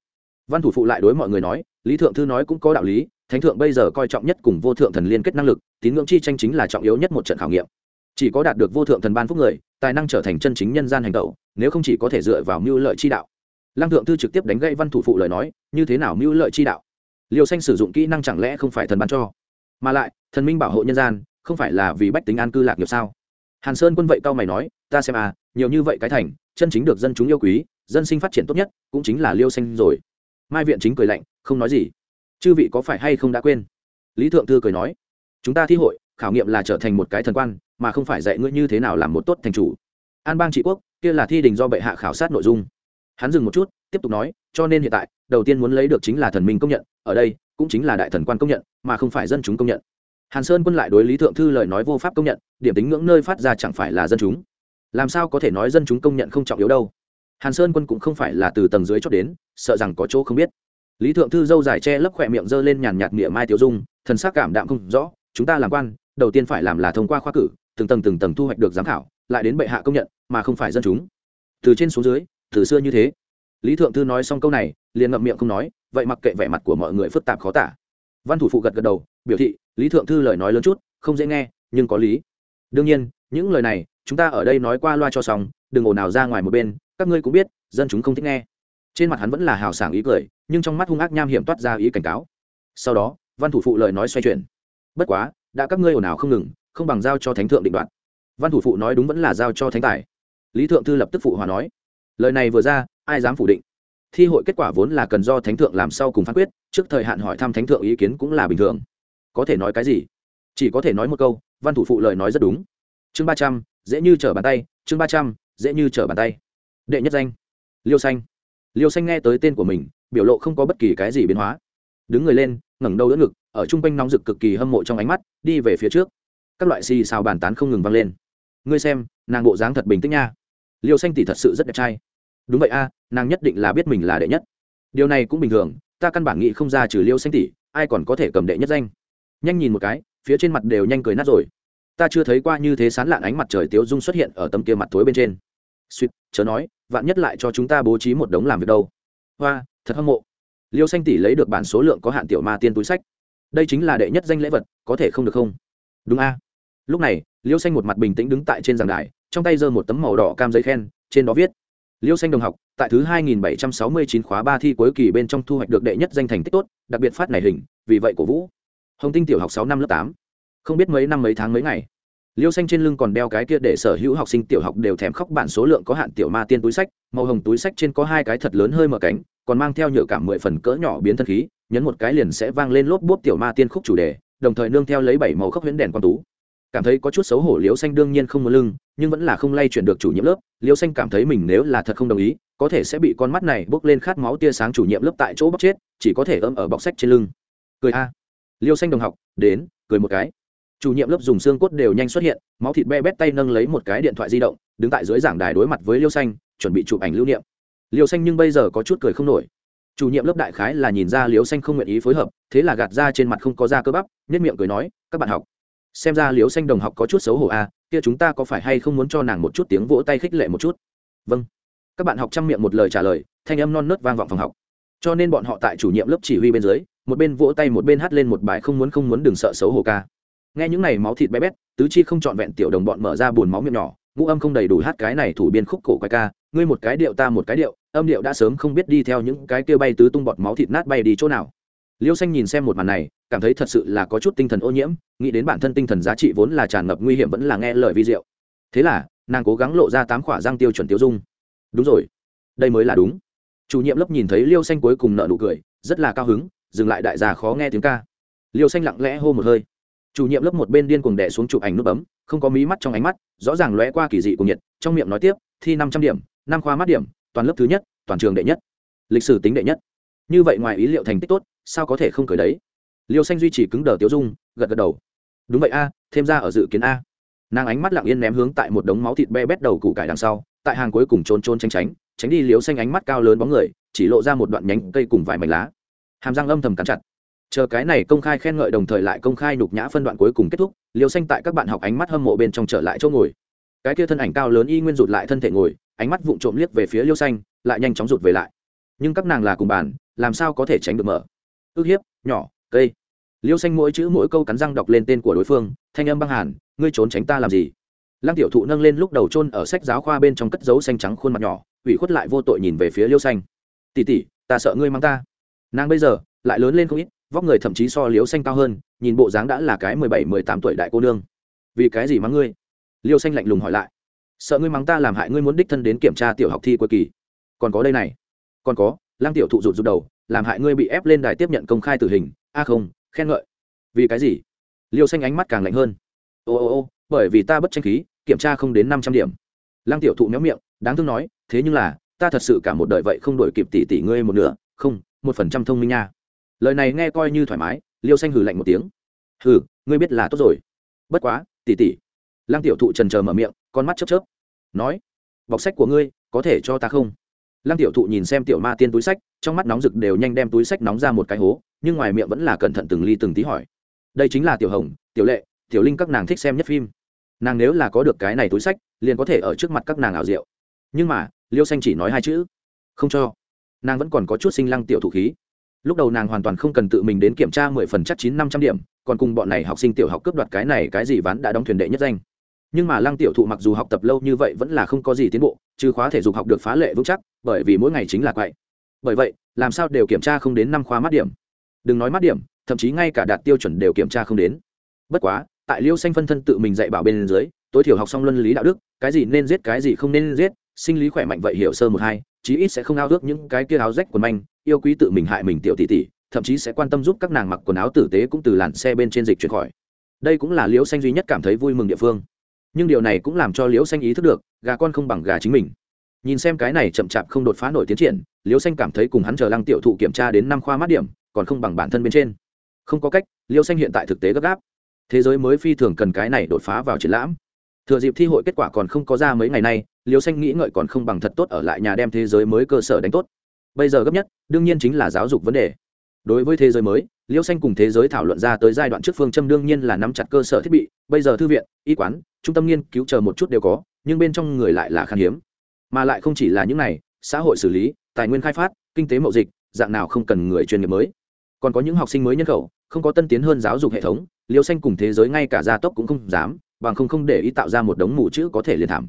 văn thủ phụ lại đối mọi người nói, lý thượng thư nói cũng có đạo lý, thánh thượng bây giờ coi trọng nhất cùng vô thượng thần liên kết năng lực, tín ngưỡng chi tranh chính là trọng yếu nhất một trận khảo nghiệm. Chỉ có đạt được vô thượng thần ban phúc người, tài năng trở thành chân chính nhân gian hành tẩu, nếu không chỉ có thể dựa vào mưu lợi chi đạo. Lăng thượng thư trực tiếp đánh gãy văn thủ phụ lời nói, như thế nào mưu lợi chi đạo? Liều xanh sử dụng kỹ năng chẳng lẽ không phải thần ban cho? Mà lại, thần minh bảo hộ nhân gian, không phải là vì bách tính an cư lạc nghiệp sao? Hàn sơn quân vậy cao mày nói, ta xem à nhiều như vậy cái thành, chân chính được dân chúng yêu quý, dân sinh phát triển tốt nhất, cũng chính là liêu xanh rồi mai viện chính cười lạnh, không nói gì. Chư vị có phải hay không đã quên? Lý thượng thư cười nói, chúng ta thi hội, khảo nghiệm là trở thành một cái thần quan, mà không phải dạy ngươi như thế nào làm một tốt thành chủ. An bang trị quốc, kia là thi đình do bệ hạ khảo sát nội dung. Hắn dừng một chút, tiếp tục nói, cho nên hiện tại, đầu tiên muốn lấy được chính là thần minh công nhận, ở đây, cũng chính là đại thần quan công nhận, mà không phải dân chúng công nhận. Hàn sơn quân lại đối lý thượng thư lời nói vô pháp công nhận, điểm tính ngưỡng nơi phát ra chẳng phải là dân chúng. Làm sao có thể nói dân chúng công nhận không trọng yếu đâu? Hàn sơn quân cũng không phải là từ tầng dưới chót đến, sợ rằng có chỗ không biết. Lý thượng thư dâu dài che lấp khỏe miệng giơ lên nhàn nhạt mỉa mai tiêu dung, thần sắc cảm đạm không rõ, chúng ta làm quan, đầu tiên phải làm là thông qua khoa cử, từng tầng từng tầng thu hoạch được giám khảo, lại đến bệ hạ công nhận, mà không phải dân chúng. Từ trên xuống dưới, từ xưa như thế. Lý thượng thư nói xong câu này, liền ngậm miệng không nói, vậy mặc kệ vẻ mặt của mọi người phức tạp khó tả. Văn thủ phụ gật gật đầu, biểu thị, lý thượng thư lời nói lớn chút, không dễ nghe, nhưng có lý. Đương nhiên, những lời này, chúng ta ở đây nói qua loa cho xong, đừng ồn nào ra ngoài một bên các ngươi cũng biết, dân chúng không thích nghe. Trên mặt hắn vẫn là hào sảng ý cười, nhưng trong mắt hung ác nham hiểm toát ra ý cảnh cáo. Sau đó, văn thủ phụ lời nói xoay chuyển. Bất quá, đã các ngươi ồn ào không ngừng, không bằng giao cho thánh thượng định đoạt. Văn thủ phụ nói đúng vẫn là giao cho thánh tài. Lý thượng thư lập tức phụ hòa nói. Lời này vừa ra, ai dám phủ định? Thi hội kết quả vốn là cần do thánh thượng làm sau cùng phán quyết, trước thời hạn hỏi thăm thánh thượng ý kiến cũng là bình thường. Có thể nói cái gì? Chỉ có thể nói một câu, văn thủ phụ lời nói rất đúng. Chương ba trăm, dễ như trở bàn tay, chương ba trăm, dễ như trở bàn tay đệ nhất danh. Liêu xanh. Liêu xanh nghe tới tên của mình, biểu lộ không có bất kỳ cái gì biến hóa. Đứng người lên, ngẩng đầu đỡ ngực, ở chung quanh nóng rực cực kỳ hâm mộ trong ánh mắt, đi về phía trước. Các loại xì xào bàn tán không ngừng vang lên. Ngươi xem, nàng bộ dáng thật bình tĩnh nha. Liêu xanh tỷ thật sự rất đẹp trai. Đúng vậy a, nàng nhất định là biết mình là đệ nhất. Điều này cũng bình thường, ta căn bản nghĩ không ra trừ liêu xanh tỷ, ai còn có thể cầm đệ nhất danh. Nhanh nhìn một cái, phía trên mặt đều nhanh cười nát rồi. Ta chưa thấy qua như thế sán lạn ánh mặt trời tiếu dung xuất hiện ở tấm kia mặt thối bên trên suýt, chớ nói, vạn nhất lại cho chúng ta bố trí một đống làm việc đâu. Hoa, thật hâm mộ. Liêu xanh tỷ lấy được bản số lượng có hạn tiểu ma tiên túi sách. Đây chính là đệ nhất danh lễ vật, có thể không được không? Đúng a. Lúc này, liêu xanh một mặt bình tĩnh đứng tại trên giảng đài, trong tay giơ một tấm màu đỏ cam giấy khen, trên đó viết. Liêu xanh đồng học, tại thứ 2769 khóa ba thi cuối kỳ bên trong thu hoạch được đệ nhất danh thành tích tốt, đặc biệt phát này hình, vì vậy cổ vũ. Hồng tinh tiểu học sáu năm lớp tám. Không biết mấy năm mấy tháng mấy ngày liêu xanh trên lưng còn đeo cái kia để sở hữu học sinh tiểu học đều thèm khóc bản số lượng có hạn tiểu ma tiên túi sách, màu hồng túi sách trên có hai cái thật lớn hơi mở cánh, còn mang theo nhựa cảm mười phần cỡ nhỏ biến thân khí, nhấn một cái liền sẽ vang lên lốp bốp tiểu ma tiên khúc chủ đề, đồng thời nương theo lấy bảy màu khốc huyễn đèn quan tú. Cảm thấy có chút xấu hổ liêu xanh đương nhiên không muốn lưng, nhưng vẫn là không lay chuyển được chủ nhiệm lớp. Liêu xanh cảm thấy mình nếu là thật không đồng ý, có thể sẽ bị con mắt này bốc lên khát máu tia sáng chủ nhiệm lớp tại chỗ bóc chết, chỉ có thể ôm ở bọc sách trên lưng. Cười a. Liêu xanh đồng học, đến, cười một cái chủ nhiệm lớp dùng xương cốt đều nhanh xuất hiện, máu thịt be bét tay nâng lấy một cái điện thoại di động, đứng tại dưới giảng đài đối mặt với liêu xanh, chuẩn bị chụp ảnh lưu niệm. Liêu xanh nhưng bây giờ có chút cười không nổi. Chủ nhiệm lớp đại khái là nhìn ra liêu xanh không nguyện ý phối hợp, thế là gạt ra trên mặt không có da cơ bắp nhất miệng cười nói, các bạn học, xem ra liêu xanh đồng học có chút xấu hổ a kia chúng ta có phải hay không muốn cho nàng một chút tiếng vỗ tay khích lệ một chút? Vâng. Các bạn học chăm miệng một lời trả lời, thanh âm non nớt vang vọng phòng học. Cho nên bọn họ tại chủ nhiệm lớp chỉ huy bên dưới, một bên vỗ tay một bên hát lên một bài không muốn không muốn đừng sợ xấu hổ ca nghe những này máu thịt bé bét, tứ chi không trọn vẹn tiểu đồng bọn mở ra buồn máu miệng nhỏ, ngũ âm không đầy đủ hát cái này thủ biên khúc cổ quái ca, ngươi một cái điệu ta một cái điệu, âm điệu đã sớm không biết đi theo những cái kia bay tứ tung bọt máu thịt nát bay đi chỗ nào. Liêu xanh nhìn xem một màn này, cảm thấy thật sự là có chút tinh thần ô nhiễm, nghĩ đến bản thân tinh thần giá trị vốn là tràn ngập nguy hiểm vẫn là nghe lời vi diệu. Thế là, nàng cố gắng lộ ra tám khỏa răng tiêu chuẩn tiêu dung. Đúng rồi, đây mới là đúng. Chủ nhiệm lớp nhìn thấy liêu xanh cuối cùng nợ nụ cười, rất là cao hứng, dừng lại đại gia khó nghe tiếng ca. Liêu xanh lặng lẽ hô một hơi chủ nhiệm lớp một bên điên cuồng đẻ xuống chụp ảnh nút bấm, không có mí mắt trong ánh mắt, rõ ràng lóe qua kỳ dị của nhiệt, trong miệng nói tiếp, thi năm trăm điểm, năm khoa mắt điểm, toàn lớp thứ nhất, toàn trường đệ nhất. Lịch sử tính đệ nhất. Như vậy ngoài ý liệu thành tích tốt, sao có thể không cười đấy? Liêu xanh duy trì cứng đờ tiêu dung, gật gật đầu. Đúng vậy a, thêm ra ở dự kiến a. Nàng ánh mắt lặng yên ném hướng tại một đống máu thịt be bét đầu củ cải đằng sau, tại hàng cuối cùng trôn trôn tránh tránh tránh đi liếu xanh ánh mắt cao lớn bóng người, chỉ lộ ra một đoạn nhánh cây cùng vài mảnh lá. Hàm răng âm thầm cắn chặt chờ cái này công khai khen ngợi đồng thời lại công khai nhục nhã phân đoạn cuối cùng kết thúc liều xanh tại các bạn học ánh mắt hâm mộ bên trong trở lại chỗ ngồi. Cái kia thân ảnh cao lớn y nguyên rụt lại thân thể ngồi, ánh mắt vụng trộm liếc về phía liêu xanh, lại nhanh chóng rụt về lại. Nhưng các nàng là cùng bàn, làm sao có thể tránh được mở? Ước hiếp, nhỏ, cây. Liêu xanh mỗi chữ mỗi câu cắn răng đọc lên tên của đối phương, thanh âm băng hàn, ngươi trốn tránh ta làm gì? Lăng tiểu thụ nâng lên lúc đầu trôn ở sách giáo khoa bên trong cất dấu xanh trắng khuôn mặt nhỏ, ủy khuất lại vô tội nhìn về phía liêu xanh. Tỉ tỉ ta sợ ngươi mang ta. Nàng bây giờ, lại lớn lên không ít vóc người thậm chí so liêu xanh cao hơn, nhìn bộ dáng đã là cái mười bảy, mười tám tuổi đại cô nương. Vì cái gì mắng ngươi? Liêu xanh lạnh lùng hỏi lại. Sợ ngươi mắng ta làm hại ngươi muốn đích thân đến kiểm tra tiểu học thi cuối kỳ. Còn có đây này. Còn có lang tiểu thụ rụt rụt đầu, làm hại ngươi bị ép lên đài tiếp nhận công khai tử hình. A à không, khen ngợi. Vì cái gì? Liêu xanh ánh mắt càng lạnh hơn. Ô ô ô, bởi vì ta bất tranh khí, kiểm tra không đến năm trăm điểm. Lăng tiểu thụ méo miệng, đáng thương nói, thế nhưng là, ta thật sự cả một đời vậy không đổi kịp tỷ tỷ ngươi một nửa. Không, một phần trăm thông minh nha lời này nghe coi như thoải mái, liêu xanh hừ lạnh một tiếng. Hừ, ngươi biết là tốt rồi. Bất quá, tỷ tỷ. Lăng tiểu thụ trần trờ mở miệng, con mắt chớp chớp, nói, bọc sách của ngươi có thể cho ta không? Lăng tiểu thụ nhìn xem tiểu ma tiên túi sách, trong mắt nóng rực đều nhanh đem túi sách nóng ra một cái hố, nhưng ngoài miệng vẫn là cẩn thận từng ly từng tí hỏi. Đây chính là tiểu hồng, tiểu lệ, tiểu linh các nàng thích xem nhất phim. Nàng nếu là có được cái này túi sách, liền có thể ở trước mặt các nàng ảo diệu. Nhưng mà, liêu xanh chỉ nói hai chữ, không cho. Nàng vẫn còn có chút sinh lăng tiểu thụ khí lúc đầu nàng hoàn toàn không cần tự mình đến kiểm tra mười phần chắc chín năm trăm điểm, còn cùng bọn này học sinh tiểu học cướp đoạt cái này cái gì ván đã đóng thuyền đệ nhất danh. Nhưng mà lăng tiểu thụ mặc dù học tập lâu như vậy vẫn là không có gì tiến bộ trừ khóa thể dục học được phá lệ vững chắc, bởi vì mỗi ngày chính là quậy. Bởi vậy, làm sao đều kiểm tra không đến năm khóa mát điểm. Đừng nói mát điểm, thậm chí ngay cả đạt tiêu chuẩn đều kiểm tra không đến. Bất quá, tại liêu xanh phân thân tự mình dạy bảo bên dưới, tối thiểu học xong luân lý đạo đức, cái gì nên giết cái gì không nên giết, sinh lý khỏe mạnh vậy hiểu sơ một hai chí ít sẽ không ao ước những cái kia áo rách quần manh, yêu quý tự mình hại mình tiểu tỷ tỷ, thậm chí sẽ quan tâm giúp các nàng mặc quần áo tử tế cũng từ làn xe bên trên dịch chuyển khỏi. Đây cũng là liễu xanh duy nhất cảm thấy vui mừng địa phương. Nhưng điều này cũng làm cho liễu xanh ý thức được, gà con không bằng gà chính mình. Nhìn xem cái này chậm chạp không đột phá nổi tiến triển, liễu xanh cảm thấy cùng hắn chờ lăng tiểu thụ kiểm tra đến năm khoa mát điểm, còn không bằng bản thân bên trên. Không có cách, liễu xanh hiện tại thực tế gấp gáp. Thế giới mới phi thường cần cái này đột phá vào triển lãm. Thừa dịp thi hội kết quả còn không có ra mấy ngày nay liêu xanh nghĩ ngợi còn không bằng thật tốt ở lại nhà đem thế giới mới cơ sở đánh tốt. Bây giờ gấp nhất, đương nhiên chính là giáo dục vấn đề. Đối với thế giới mới, liêu xanh cùng thế giới thảo luận ra tới giai đoạn trước phương châm đương nhiên là nắm chặt cơ sở thiết bị. Bây giờ thư viện, y quán, trung tâm nghiên cứu chờ một chút đều có, nhưng bên trong người lại là khan hiếm. Mà lại không chỉ là những này, xã hội xử lý, tài nguyên khai phát, kinh tế mậu dịch, dạng nào không cần người chuyên nghiệp mới. Còn có những học sinh mới nhân khẩu, không có tân tiến hơn giáo dục hệ thống, liêu xanh cùng thế giới ngay cả gia tốc cũng không dám, bằng không không để ý tạo ra một đống mù chữ có thể liền thảm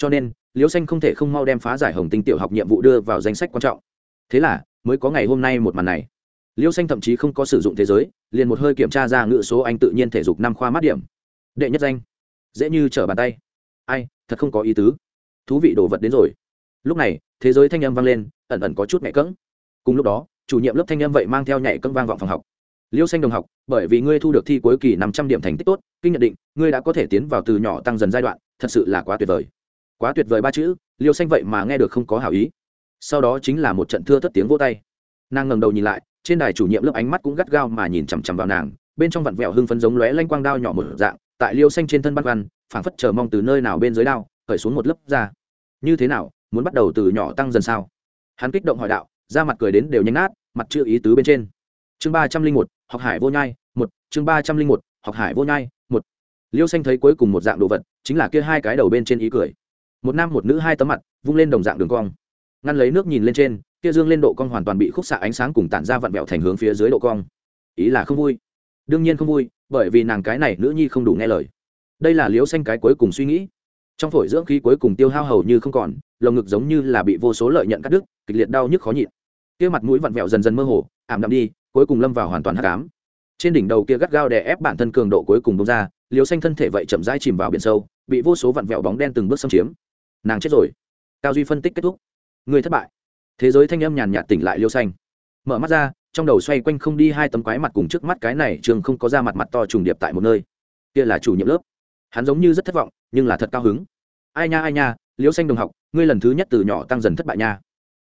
cho nên liêu xanh không thể không mau đem phá giải hồng tinh tiểu học nhiệm vụ đưa vào danh sách quan trọng. Thế là, mới có ngày hôm nay một màn này. Liêu xanh thậm chí không có sử dụng thế giới, liền một hơi kiểm tra ra ngữ số anh tự nhiên thể dục năm khoa mát điểm. Đệ nhất danh. Dễ như trở bàn tay. Ai, thật không có ý tứ. Thú vị đồ vật đến rồi. Lúc này, thế giới thanh âm vang lên, ẩn ẩn có chút mẹ cỡng cùng lúc đó, chủ nhiệm lớp thanh âm vậy mang theo nhảy cân vang vọng phòng học. Liêu xanh đồng học, bởi vì ngươi thu được thi cuối kỳ năm trăm điểm thành tích tốt, kinh nhận định, ngươi đã có thể tiến vào từ nhỏ tăng dần giai đoạn, thật sự là quá tuyệt vời quá tuyệt vời ba chữ, liêu xanh vậy mà nghe được không có hảo ý. Sau đó chính là một trận thưa thất tiếng vô tay. Nàng ngẩng đầu nhìn lại, trên đài chủ nhiệm lớp ánh mắt cũng gắt gao mà nhìn chằm chằm vào nàng, bên trong vặn vẹo hưng phấn giống lóe lanh quang đao nhỏ một dạng, tại liêu xanh trên thân băn văn phảng phất chờ mong từ nơi nào bên dưới đao, khởi xuống một lớp ra. Như thế nào, muốn bắt đầu từ nhỏ tăng dần sao? Hắn kích động hỏi đạo ra mặt cười đến đều nhanh nát, mặt chưa ý tứ bên trên. Chương ba trăm linh một, học hải vô nhai, một, chương ba trăm linh một, học hải vô nhai, một. Liêu xanh thấy cuối cùng một dạng đồ vật, chính là kia hai cái đầu bên trên ý cười một nam một nữ hai tấm mặt, vung lên đồng dạng đường cong. Ngăn lấy nước nhìn lên trên, kia dương lên độ cong hoàn toàn bị khúc xạ ánh sáng cùng tản ra vặn vẹo thành hướng phía dưới độ cong. Ý là không vui. Đương nhiên không vui, bởi vì nàng cái này nữ nhi không đủ nghe lời. Đây là liếu xanh cái cuối cùng suy nghĩ. Trong phổi dưỡng khí cuối cùng tiêu hao hầu như không còn, lồng ngực giống như là bị vô số lợi nhận cắt đứt, kịch liệt đau nhức khó nhịn. Kia mặt mũi vặn vẹo dần dần mơ hồ, ảm đạm đi, cuối cùng lâm vào hoàn toàn hạ cám trên đỉnh đầu kia gắt gao đè ép bản thân cường độ cuối cùng bông ra liều xanh thân thể vậy chậm rãi chìm vào biển sâu, bị vô số vặn vẹo bóng đen từng bước xâm chiếm nàng chết rồi. Cao duy phân tích kết thúc. Người thất bại. Thế giới thanh âm nhàn nhạt tỉnh lại liêu xanh. Mở mắt ra, trong đầu xoay quanh không đi hai tấm quái mặt cùng trước mắt cái này trường không có ra mặt mặt to trùng điệp tại một nơi. Kia là chủ nhiệm lớp. Hắn giống như rất thất vọng, nhưng là thật cao hứng. Ai nha ai nha, liêu xanh đồng học, ngươi lần thứ nhất từ nhỏ tăng dần thất bại nha.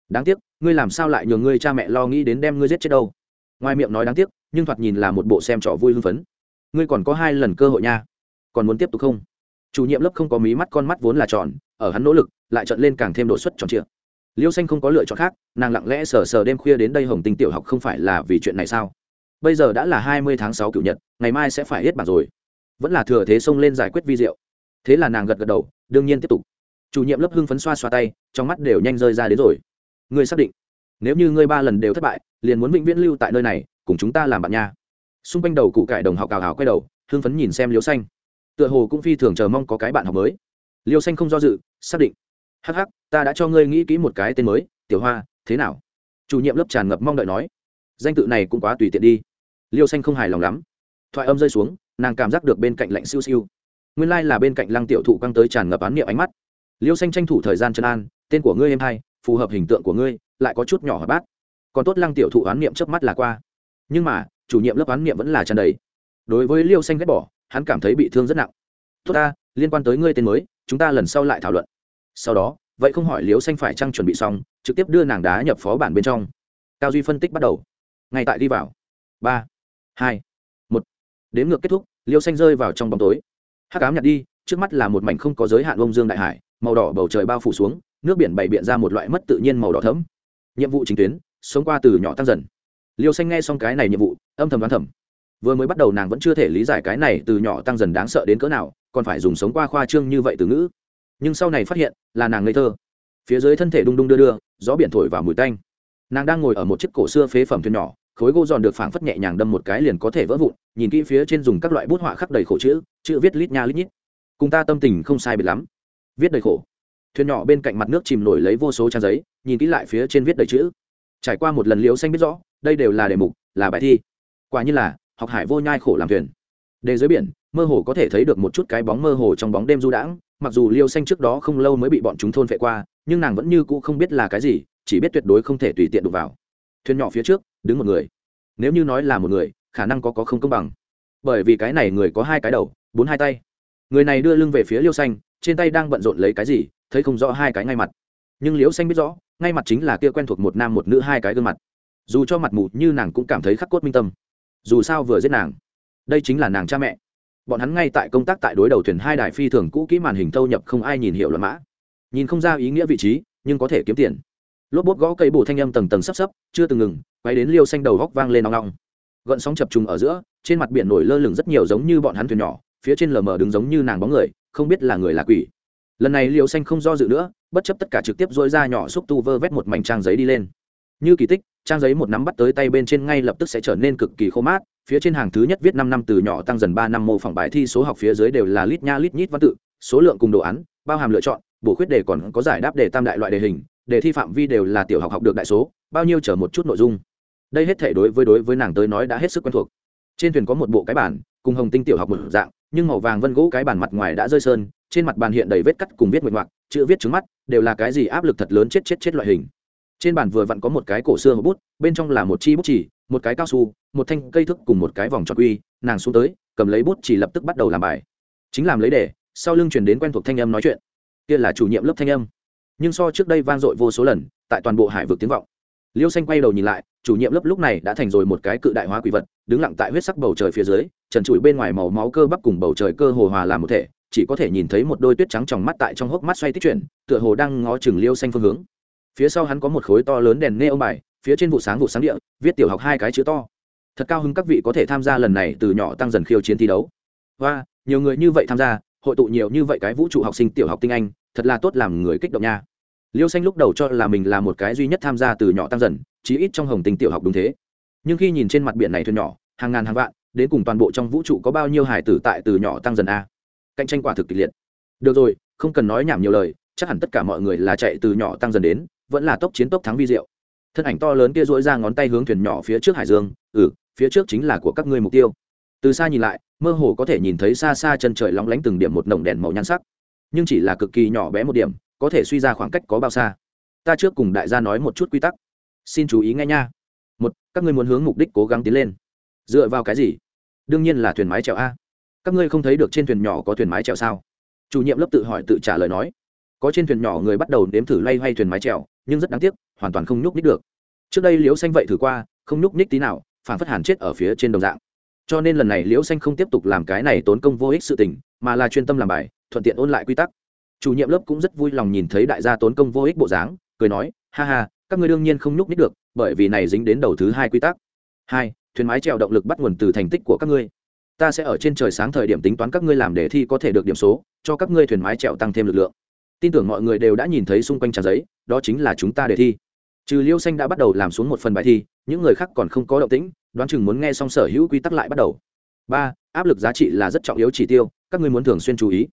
Đáng tiếc, ngươi làm sao lại nhường ngươi cha mẹ lo nghĩ đến đem ngươi giết chết đâu? Ngoài miệng nói đáng tiếc, nhưng thoạt nhìn là một bộ xem trò vui hưng phấn. Ngươi còn có hai lần cơ hội nha. Còn muốn tiếp tục không? Chủ nhiệm lớp không có mí mắt, con mắt vốn là tròn ở hắn nỗ lực, lại trận lên càng thêm đột suất tròn trịa. Liêu xanh không có lựa chọn khác, nàng lặng lẽ sờ sờ đêm khuya đến đây hồng tinh tiểu học không phải là vì chuyện này sao? Bây giờ đã là hai mươi tháng sáu cựu nhật, ngày mai sẽ phải hết bản rồi. Vẫn là thừa thế xông lên giải quyết vi diệu. Thế là nàng gật gật đầu, đương nhiên tiếp tục. Chủ nhiệm lớp hưng phấn xoa xoa tay, trong mắt đều nhanh rơi ra đến rồi. Ngươi xác định, nếu như ngươi ba lần đều thất bại, liền muốn vĩnh viễn lưu tại nơi này, cùng chúng ta làm bạn nha. Xung quanh đầu cụ cải đồng học cào hào quay đầu, hưng phấn nhìn xem liêu xanh. Tựa hồ cũng phi thường chờ mong có cái bạn học mới liêu xanh không do dự xác định. Hắc hắc ta đã cho ngươi nghĩ kỹ một cái tên mới tiểu hoa thế nào? Chủ nhiệm lớp tràn ngập mong đợi nói. Danh tự này cũng quá tùy tiện đi. Liêu xanh không hài lòng lắm. Thoại âm rơi xuống nàng cảm giác được bên cạnh lạnh siêu siêu. Nguyên lai、like、là bên cạnh lăng tiểu thụ căng tới tràn ngập án niệm ánh mắt. Liêu xanh tranh thủ thời gian chân an tên của ngươi em hay, phù hợp hình tượng của ngươi lại có chút nhỏ hỏi bát. Còn tốt lăng tiểu thụ án niệm trước mắt là qua. Nhưng mà chủ nhiệm lớp án niệm vẫn là tràn đầy. Đối với liêu xanh ghét bỏ hắn cảm thấy bị thương rất nặng tốt ta, liên quan tới ngươi tên mới, chúng ta lần sau lại thảo luận. Sau đó, vậy không hỏi liêu xanh phải trăng chuẩn bị xong, trực tiếp đưa nàng đá nhập phó bản bên trong. Cao duy phân tích bắt đầu. Ngay tại đi vào. Ba, hai, một. Đến ngược kết thúc liêu xanh rơi vào trong bóng tối. Hắc ám nhặt đi, trước mắt là một mảnh không có giới hạn bông dương đại hải, màu đỏ bầu trời bao phủ xuống, nước biển bày biện ra một loại mất tự nhiên màu đỏ thấm nhiệm vụ chính tuyến, sống qua từ nhỏ tăng dần. Liêu xanh nghe xong cái này nhiệm vụ, âm thầm đoán thầm. Vừa mới bắt đầu nàng vẫn chưa thể lý giải cái này từ nhỏ tăng dần đáng sợ đến cỡ nào còn phải dùng sống qua khoa trương như vậy từ ngữ. Nhưng sau này phát hiện, là nàng ngây thơ. Phía dưới thân thể đung đung đưa đưa, gió biển thổi vào mùi tanh. Nàng đang ngồi ở một chiếc cổ xưa phế phẩm thuyền nhỏ, khối gỗ giòn được phảng phất nhẹ nhàng đâm một cái liền có thể vỡ vụn, nhìn kỹ phía trên dùng các loại bút họa khắc đầy khổ chữ chữ viết lít nha lít nhít. Cùng ta tâm tình không sai biệt lắm. Viết đầy khổ. Thuyền nhỏ bên cạnh mặt nước chìm nổi lấy vô số trang giấy, nhìn kỹ lại phía trên viết đầy chữ. Trải qua một lần liếu xanh biết rõ, đây đều là đề mục, là bài thi. Quả như là, học hải vô nhai khổ làm thuyền đề dưới biển, mơ hồ có thể thấy được một chút cái bóng mơ hồ trong bóng đêm du đãng. Mặc dù liêu xanh trước đó không lâu mới bị bọn chúng thôn phệ qua, nhưng nàng vẫn như cũ không biết là cái gì, chỉ biết tuyệt đối không thể tùy tiện đụng vào. Thuyền nhỏ phía trước, đứng một người. Nếu như nói là một người, khả năng có có không công bằng. Bởi vì cái này người có hai cái đầu, bốn hai tay. Người này đưa lưng về phía liêu xanh, trên tay đang bận rộn lấy cái gì, thấy không rõ hai cái ngay mặt. Nhưng liêu xanh biết rõ, ngay mặt chính là kia quen thuộc một nam một nữ hai cái gương mặt. Dù cho mặt mù như nàng cũng cảm thấy khắc cốt minh tâm. Dù sao vừa giết nàng đây chính là nàng cha mẹ. Bọn hắn ngay tại công tác tại đối đầu thuyền hai đài phi thường cũ kỹ màn hình thâu nhập không ai nhìn hiệu luận mã. Nhìn không ra ý nghĩa vị trí, nhưng có thể kiếm tiền. Lốp bốt gõ cây bổ thanh âm tầng tầng sắp sấp, chưa từng ngừng, quay đến liêu xanh đầu góc vang lên nong nong gợn sóng chập trùng ở giữa, trên mặt biển nổi lơ lửng rất nhiều giống như bọn hắn thuyền nhỏ, phía trên lờ mờ đứng giống như nàng bóng người, không biết là người là quỷ. Lần này liêu xanh không do dự nữa, bất chấp tất cả trực tiếp dối ra nhỏ xúc tu vơ vét một mảnh trang giấy đi lên. Như kỳ tích, trang giấy một nắm bắt tới tay bên trên ngay lập tức sẽ trở nên cực kỳ khô mát phía trên hàng thứ nhất viết năm năm từ nhỏ tăng dần ba năm mô phỏng bài thi, số học phía dưới đều là lít nha lít nhít văn tự, số lượng cùng đồ án, bao hàm lựa chọn, bổ khuyết đề còn có giải đáp đề tam đại loại đề hình, đề thi phạm vi đều là tiểu học học được đại số, bao nhiêu chở một chút nội dung. Đây hết thể đối với đối với nàng tới nói đã hết sức quen thuộc. Trên thuyền có một bộ cái bản cùng hồng tinh tiểu học một dạng, nhưng màu vàng vân gỗ cái bản mặt ngoài đã rơi sơn, trên mặt bàn hiện đầy vết cắt cùng viết nguyện ngoạc, chữ viết trứng mắt, đều là cái gì áp lực thật lớn chết chết chết loại hình. Trên bàn vừa vặn có một cái cổ xưa hộp bút, bên trong là một chi bút chỉ một cái cao su, một thanh cây thước cùng một cái vòng tròn quy, nàng xuống tới, cầm lấy bút chỉ lập tức bắt đầu làm bài. Chính làm lấy đề sau lưng chuyển đến quen thuộc thanh âm nói chuyện. Kia là chủ nhiệm lớp thanh âm. Nhưng so trước đây vang dội vô số lần, tại toàn bộ hải vực tiếng vọng. Liêu xanh quay đầu nhìn lại, chủ nhiệm lớp lúc này đã thành rồi một cái cự đại hóa quỷ vật, đứng lặng tại huyết sắc bầu trời phía dưới, trần trụi bên ngoài màu máu cơ bắp cùng bầu trời cơ hồ hòa làm một thể, chỉ có thể nhìn thấy một đôi tuyết trắng tròng mắt tại trong hốc mắt xoay tích chuyển, tựa hồ đang ngó chừng liêu xanh phương hướng. Phía sau hắn có một khối to lớn đèn nê ông bài phía trên vụ sáng vụ sáng địa, viết tiểu học hai cái chữ to. Thật cao hứng các vị có thể tham gia lần này từ nhỏ tăng dần khiêu chiến thi đấu. Và nhiều người như vậy tham gia, hội tụ nhiều như vậy cái vũ trụ học sinh tiểu học tinh anh, thật là tốt làm người kích động nha. Liêu xanh lúc đầu cho là mình là một cái duy nhất tham gia từ nhỏ tăng dần, chí ít trong hồng tình tiểu học đúng thế. Nhưng khi nhìn trên mặt biển này thuyền nhỏ, hàng ngàn hàng vạn, đến cùng toàn bộ trong vũ trụ có bao nhiêu hải tử tại từ nhỏ tăng dần a? Cạnh tranh quả thực kịch liệt. Được rồi, không cần nói nhảm nhiều lời, chắc hẳn tất cả mọi người là chạy từ nhỏ tăng dần đến, vẫn là tốc chiến tốc thắng vi diệu thân ảnh to lớn kia dỗi ra ngón tay hướng thuyền nhỏ phía trước hải dương ừ phía trước chính là của các ngươi mục tiêu. Từ xa nhìn lại, mơ hồ có thể nhìn thấy xa xa chân trời lóng lánh từng điểm một nồng đèn màu nhan sắc. Nhưng chỉ là cực kỳ nhỏ bé một điểm, có thể suy ra khoảng cách có bao xa. Ta trước cùng đại gia nói một chút quy tắc. Xin chú ý ngay nha. Một, các ngươi muốn hướng mục đích cố gắng tiến lên. Dựa vào cái gì? Đương nhiên là thuyền mái chèo a. Các ngươi không thấy được trên thuyền nhỏ có thuyền mái chèo sao? Chủ nhiệm lớp tự hỏi tự trả lời nói. Có trên thuyền nhỏ người bắt đầu nếm thử loay hoay thuyền mái chèo, nhưng rất đáng tiếc hoàn toàn không nhúc ních được. Trước đây liễu xanh vậy thử qua, không nhúc ních tí nào, phản phất hàn chết ở phía trên đồng dạng. Cho nên lần này liễu xanh không tiếp tục làm cái này tốn công vô ích sự tình, mà là chuyên tâm làm bài, thuận tiện ôn lại quy tắc. Chủ nhiệm lớp cũng rất vui lòng nhìn thấy đại gia tốn công vô ích bộ dáng, cười nói, ha ha, các ngươi đương nhiên không nhúc nhích được, bởi vì này dính đến đầu thứ hai quy tắc. Hai, thuyền mái trèo động lực bắt nguồn từ thành tích của các ngươi. Ta sẽ ở trên trời sáng thời điểm tính toán các ngươi làm đề thi có thể được điểm số, cho các ngươi thuyền mái trèo tăng thêm lực lượng. Tin tưởng mọi người đều đã nhìn thấy xung quanh tràn giấy, đó chính là chúng ta đề thi trừ liêu xanh đã bắt đầu làm xuống một phần bài thi, những người khác còn không có động tĩnh, đoán chừng muốn nghe xong sở hữu quy tắc lại bắt đầu. Ba, áp lực giá trị là rất trọng yếu chỉ tiêu, các ngươi muốn thường xuyên chú ý.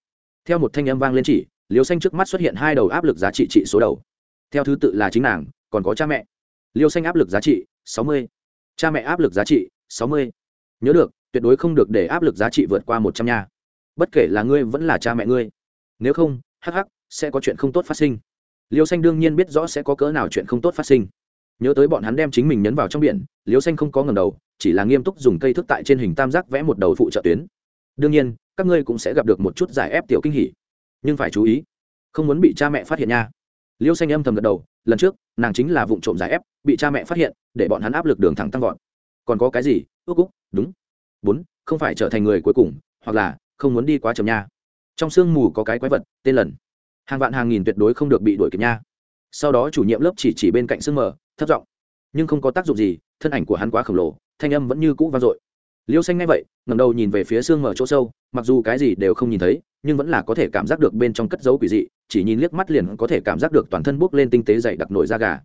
Theo một thanh âm vang lên chỉ, liêu xanh trước mắt xuất hiện hai đầu áp lực giá trị trị số đầu. Theo thứ tự là chính nàng, còn có cha mẹ. Liêu xanh áp lực giá trị, sáu mươi. Cha mẹ áp lực giá trị, sáu mươi. Nhớ được, tuyệt đối không được để áp lực giá trị vượt qua một trăm nha. Bất kể là ngươi vẫn là cha mẹ ngươi. Nếu không, hắc hắc, sẽ có chuyện không tốt phát sinh liêu xanh đương nhiên biết rõ sẽ có cỡ nào chuyện không tốt phát sinh. Nhớ tới bọn hắn đem chính mình nhấn vào trong biển, liêu xanh không có ngầm đầu, chỉ là nghiêm túc dùng cây thức tại trên hình tam giác vẽ một đầu phụ trợ tuyến. Đương nhiên, các ngươi cũng sẽ gặp được một chút giải ép tiểu kinh hỉ. Nhưng phải chú ý, không muốn bị cha mẹ phát hiện nha. Liêu xanh âm thầm gật đầu, lần trước, nàng chính là vụ trộm giải ép, bị cha mẹ phát hiện, để bọn hắn áp lực đường thẳng tăng vọt. Còn có cái gì? Ước úc, đúng. Bốn, không phải trở thành người cuối cùng, hoặc là, không muốn đi quá chậm nha. Trong sương mù có cái quái vật, tên lần hàng vạn hàng nghìn tuyệt đối không được bị đuổi kịp nha. Sau đó chủ nhiệm lớp chỉ chỉ bên cạnh sương mờ thất giọng. Nhưng không có tác dụng gì, thân ảnh của hắn quá khổng lồ, thanh âm vẫn như cũ vang dội. Liêu xanh ngay vậy ngầm đầu nhìn về phía sương mờ chỗ sâu, mặc dù cái gì đều không nhìn thấy, nhưng vẫn là có thể cảm giác được bên trong cất dấu quỷ dị, chỉ nhìn liếc mắt liền có thể cảm giác được toàn thân bốc lên tinh tế dày đặc nổi da gà.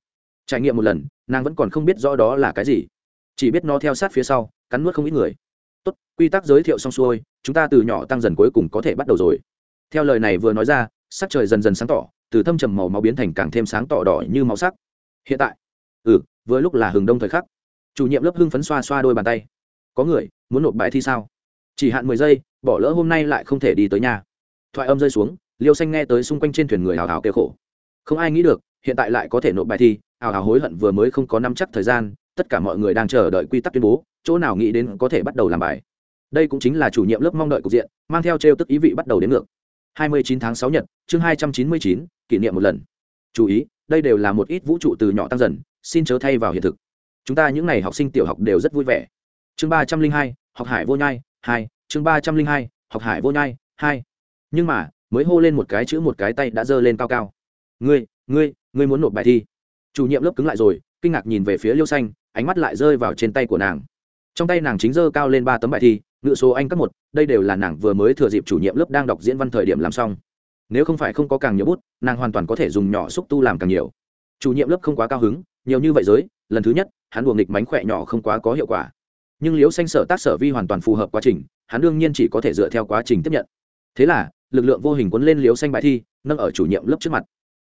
Trải nghiệm một lần, nàng vẫn còn không biết rõ đó là cái gì. Chỉ biết nó theo sát phía sau, cắn nuốt không ít người. Tốt, quy tắc giới thiệu xong xuôi, chúng ta từ nhỏ tăng dần cuối cùng có thể bắt đầu rồi. Theo lời này vừa nói ra sắc trời dần dần sáng tỏ, từ thâm trầm màu máu biến thành càng thêm sáng tỏ đỏ như máu sắc. Hiện tại ừ vừa lúc là hừng đông thời khắc. Chủ nhiệm lớp hưng phấn xoa xoa đôi bàn tay. Có người, muốn nộp bài thi sao? Chỉ hạn mười giây, bỏ lỡ hôm nay lại không thể đi tới nhà. Thoại âm rơi xuống, liêu xanh nghe tới xung quanh trên thuyền người hào hào kêu khổ. Không ai nghĩ được, hiện tại lại có thể nộp bài thi, hào hào hối hận vừa mới không có năm chắc thời gian, tất cả mọi người đang chờ đợi quy tắc tuyên bố, chỗ nào nghĩ đến có thể bắt đầu làm bài. Đây cũng chính là chủ nhiệm lớp mong đợi cục diện, mang theo t r e o tức ý vị bắt đầu đến ngược. 29 tháng 6 nhật chương 299, kỷ niệm một lần. Chú ý đây đều là một ít vũ trụ từ nhỏ tăng dần xin chớ thay vào hiện thực. Chúng ta những ngày học sinh tiểu học đều rất vui vẻ. Chương 302, học hải vô nhai hai. Chương 302, học hải vô nhai hai. Nhưng mà mới hô lên một cái chữ một cái tay đã giơ lên cao cao. Ngươi ngươi ngươi muốn nộp bài thi. Chủ nhiệm lớp cứng lại rồi kinh ngạc nhìn về phía liêu xanh ánh mắt lại rơi vào trên tay của nàng. Trong tay nàng chính giơ cao lên ba tấm bài thi ngựa số anh cấp một, đây đều là nàng vừa mới thừa dịp chủ nhiệm lớp đang đọc diễn văn thời điểm làm xong. Nếu không phải không có càng nhiều bút, nàng hoàn toàn có thể dùng nhỏ xúc tu làm càng nhiều. Chủ nhiệm lớp không quá cao hứng, nhiều như vậy giới, lần thứ nhất, hắn buồng nghịch mánh khỏe nhỏ không quá có hiệu quả. Nhưng liễu xanh sở tác sở vi hoàn toàn phù hợp quá trình, hắn đương nhiên chỉ có thể dựa theo quá trình tiếp nhận. Thế là, lực lượng vô hình cuốn lên liễu xanh bài thi, nâng ở chủ nhiệm lớp trước mặt.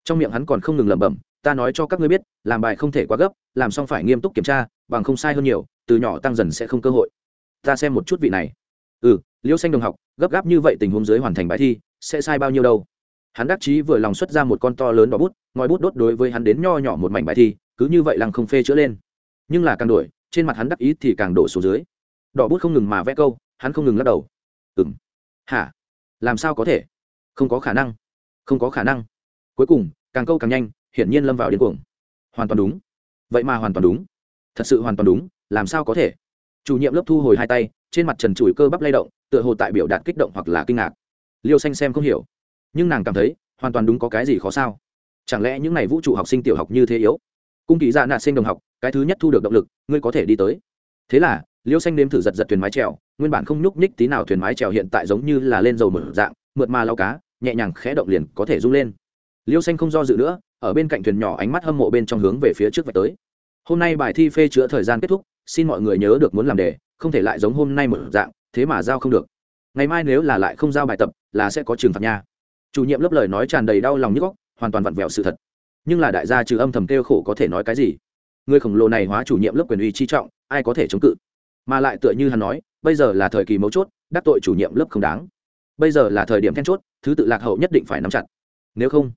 Trong miệng hắn còn không ngừng lẩm bẩm, ta nói cho các ngươi biết, làm bài không thể quá gấp, làm xong phải nghiêm túc kiểm tra, bằng không sai hơn nhiều, từ nhỏ tăng dần sẽ không cơ hội ta xem một chút vị này. Ừ liễu xanh đồng học, gấp gáp như vậy tình huống dưới hoàn thành bài thi, sẽ sai bao nhiêu đâu? Hắn đắc chí vừa lòng xuất ra một con to lớn đỏ bút, ngòi bút đốt đối với hắn đến nho nhỏ một mảnh bài thi, cứ như vậy lăng không phê chữa lên. Nhưng là càng đổi, trên mặt hắn đắc ý thì càng đổ xuống dưới. Đỏ bút không ngừng mà vẽ câu, hắn không ngừng lắc đầu. Ừ m hả? Làm sao có thể? Không có khả năng. Không có khả năng. Cuối cùng, càng câu càng nhanh, hiển nhiên lâm vào điên cuồng. Hoàn toàn đúng. Vậy mà hoàn toàn đúng. Thật sự hoàn toàn đúng, làm sao có thể? Chủ nhiệm lớp thu hồi hai tay, trên mặt trần trụi cơ bắp lay động, tựa hồ tại biểu đạt kích động hoặc là kinh ngạc. Liêu xanh xem không hiểu, nhưng nàng cảm thấy, hoàn toàn đúng có cái gì khó sao? Chẳng lẽ những n à y vũ trụ học sinh tiểu học như thế yếu? Cung kỳ dạ nạt sinh đồng học, cái thứ nhất thu được động lực, ngươi có thể đi tới. Thế là, liêu xanh nếm thử giật giật thuyền mái trèo nguyên bản không nhúc nhích tí nào thuyền mái trèo hiện tại giống như là lên dầu mở dạng, mượt mà lao cá, nhẹ nhàng khẽ động liền có thể rung lên. Liêu xanh không do dự nữa, ở bên cạnh thuyền nhỏ ánh mắt hâm mộ bên trong hướng về phía trước vạch tới. Hôm nay bài thi phê chữa thời gian kết thúc xin mọi người nhớ được muốn làm đề, không thể lại giống hôm nay một dạng, thế mà giao không được. Ngày mai nếu là lại không giao bài tập, là sẽ có trường phạt nha. Chủ nhiệm lớp lời nói tràn đầy đau lòng nhức góc hoàn toàn vặn vẹo sự thật. Nhưng là đại gia trừ âm thầm kêu khổ có thể nói cái gì? Người khổng lồ này hóa chủ nhiệm lớp quyền uy chi trọng, ai có thể chống cự? Mà lại tựa như hắn nói, bây giờ là thời kỳ mấu chốt, đắc tội chủ nhiệm lớp không đáng. Bây giờ là thời điểm then chốt, thứ tự lạc hậu nhất định phải nắm chặt. Nếu không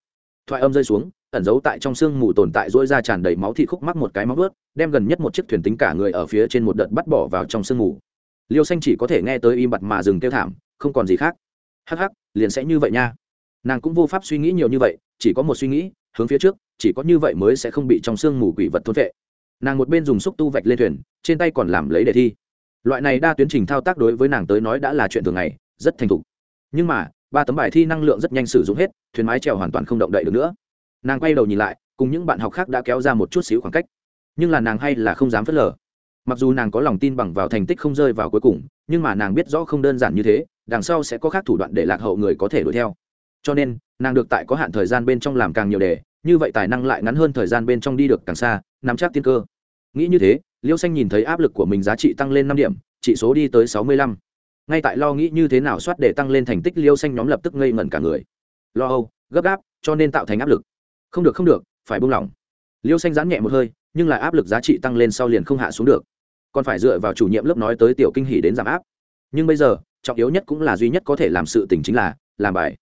thoại âm rơi xuống, ẩn giấu tại trong xương mù tồn tại dỗi ra tràn đầy máu thị khúc mắc một cái máu ướt đem gần nhất một chiếc thuyền tính cả người ở phía trên một đợt bắt bỏ vào trong sương mù. Liêu xanh chỉ có thể nghe tới im bặt mà dừng kêu thảm, không còn gì khác. Hắc hắc, liền sẽ như vậy nha. Nàng cũng vô pháp suy nghĩ nhiều như vậy, chỉ có một suy nghĩ, hướng phía trước, chỉ có như vậy mới sẽ không bị trong sương mù quỷ vật thôn vệ nàng một bên dùng xúc tu vạch lên thuyền, trên tay còn làm lấy đề thi. Loại này đa tuyến trình thao tác đối với nàng tới nói đã là chuyện thường ngày, rất thành thục. Nhưng mà ba tấm bài thi năng lượng rất nhanh sử dụng hết, thuyền mái trèo hoàn toàn không động đậy được nữa. Nàng quay đầu nhìn lại, cùng những bạn học khác đã kéo ra một chút xíu khoảng cách. Nhưng là nàng hay là không dám phớt lờ. Mặc dù nàng có lòng tin bằng vào thành tích không rơi vào cuối cùng, nhưng mà nàng biết rõ không đơn giản như thế, đằng sau sẽ có khác thủ đoạn để lạc hậu người có thể đuổi theo. Cho nên, nàng được tại có hạn thời gian bên trong làm càng nhiều đề, như vậy tài năng lại ngắn hơn thời gian bên trong đi được càng xa, nắm chắc tiên cơ. Nghĩ như thế liêu xanh nhìn thấy áp lực của mình giá trị tăng lên năm điểm trị số đi tới sáu mươi lăm ngay tại lo nghĩ như thế nào soát để tăng lên thành tích, liêu xanh nhóm lập tức ngây ngẩn cả người. Lo âu, gấp gáp, cho nên tạo thành áp lực. Không được không được, phải buông lỏng. Liêu xanh giãn nhẹ một hơi, nhưng lại áp lực giá trị tăng lên sau liền không hạ xuống được. Còn phải dựa vào chủ nhiệm lớp nói tới tiểu kinh hỉ đến giảm áp. Nhưng bây giờ, trọng yếu nhất cũng là duy nhất có thể làm sự tình chính là làm bài.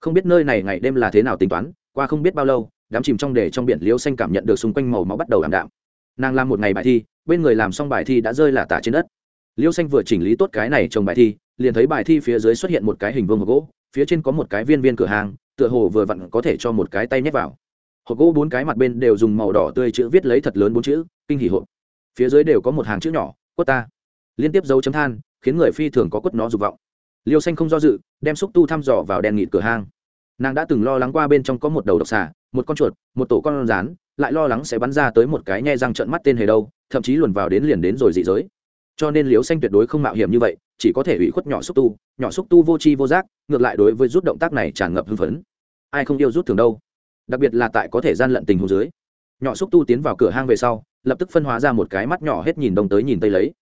Không biết nơi này ngày đêm là thế nào tính toán, qua không biết bao lâu, đám chìm trong đề trong biển liêu xanh cảm nhận được xung quanh màu máu bắt đầu ảm đạm. Nàng làm một ngày bài thi, bên người làm xong bài thi đã rơi là tả trên đất liêu xanh vừa chỉnh lý tốt cái này trồng bài thi, liền thấy bài thi phía dưới xuất hiện một cái hình vương hộp gỗ, phía trên có một cái viên viên cửa hàng, tựa hồ vừa vặn có thể cho một cái tay nhét vào. Hộp gỗ bốn cái mặt bên đều dùng màu đỏ tươi chữ viết lấy thật lớn bốn chữ, kinh hỉ hộp. Phía dưới đều có một hàng chữ nhỏ, quất ta. Liên tiếp dấu chấm than, khiến người phi thường có quất nó dục vọng. Liêu xanh không do dự, đem xúc tu thăm dò vào đèn nghịt cửa hang nàng đã từng lo lắng qua bên trong có một đầu độc xà, một con chuột, một tổ con rán, lại lo lắng sẽ bắn ra tới một cái nhe răng trận mắt tên hề đâu, thậm chí luồn vào đến liền đến rồi dị giới cho nên liêu xanh tuyệt đối không mạo hiểm như vậy, chỉ có thể ủy khuất nhỏ xúc tu, nhỏ xúc tu vô tri vô giác, ngược lại đối với rút động tác này tràn ngập hưng phấn. Ai không yêu rút thường đâu. Đặc biệt là tại có thể gian lận tình hồ dưới. Nhỏ xúc tu tiến vào cửa hang về sau, lập tức phân hóa ra một cái mắt nhỏ hết nhìn đông tới nhìn tây lấy.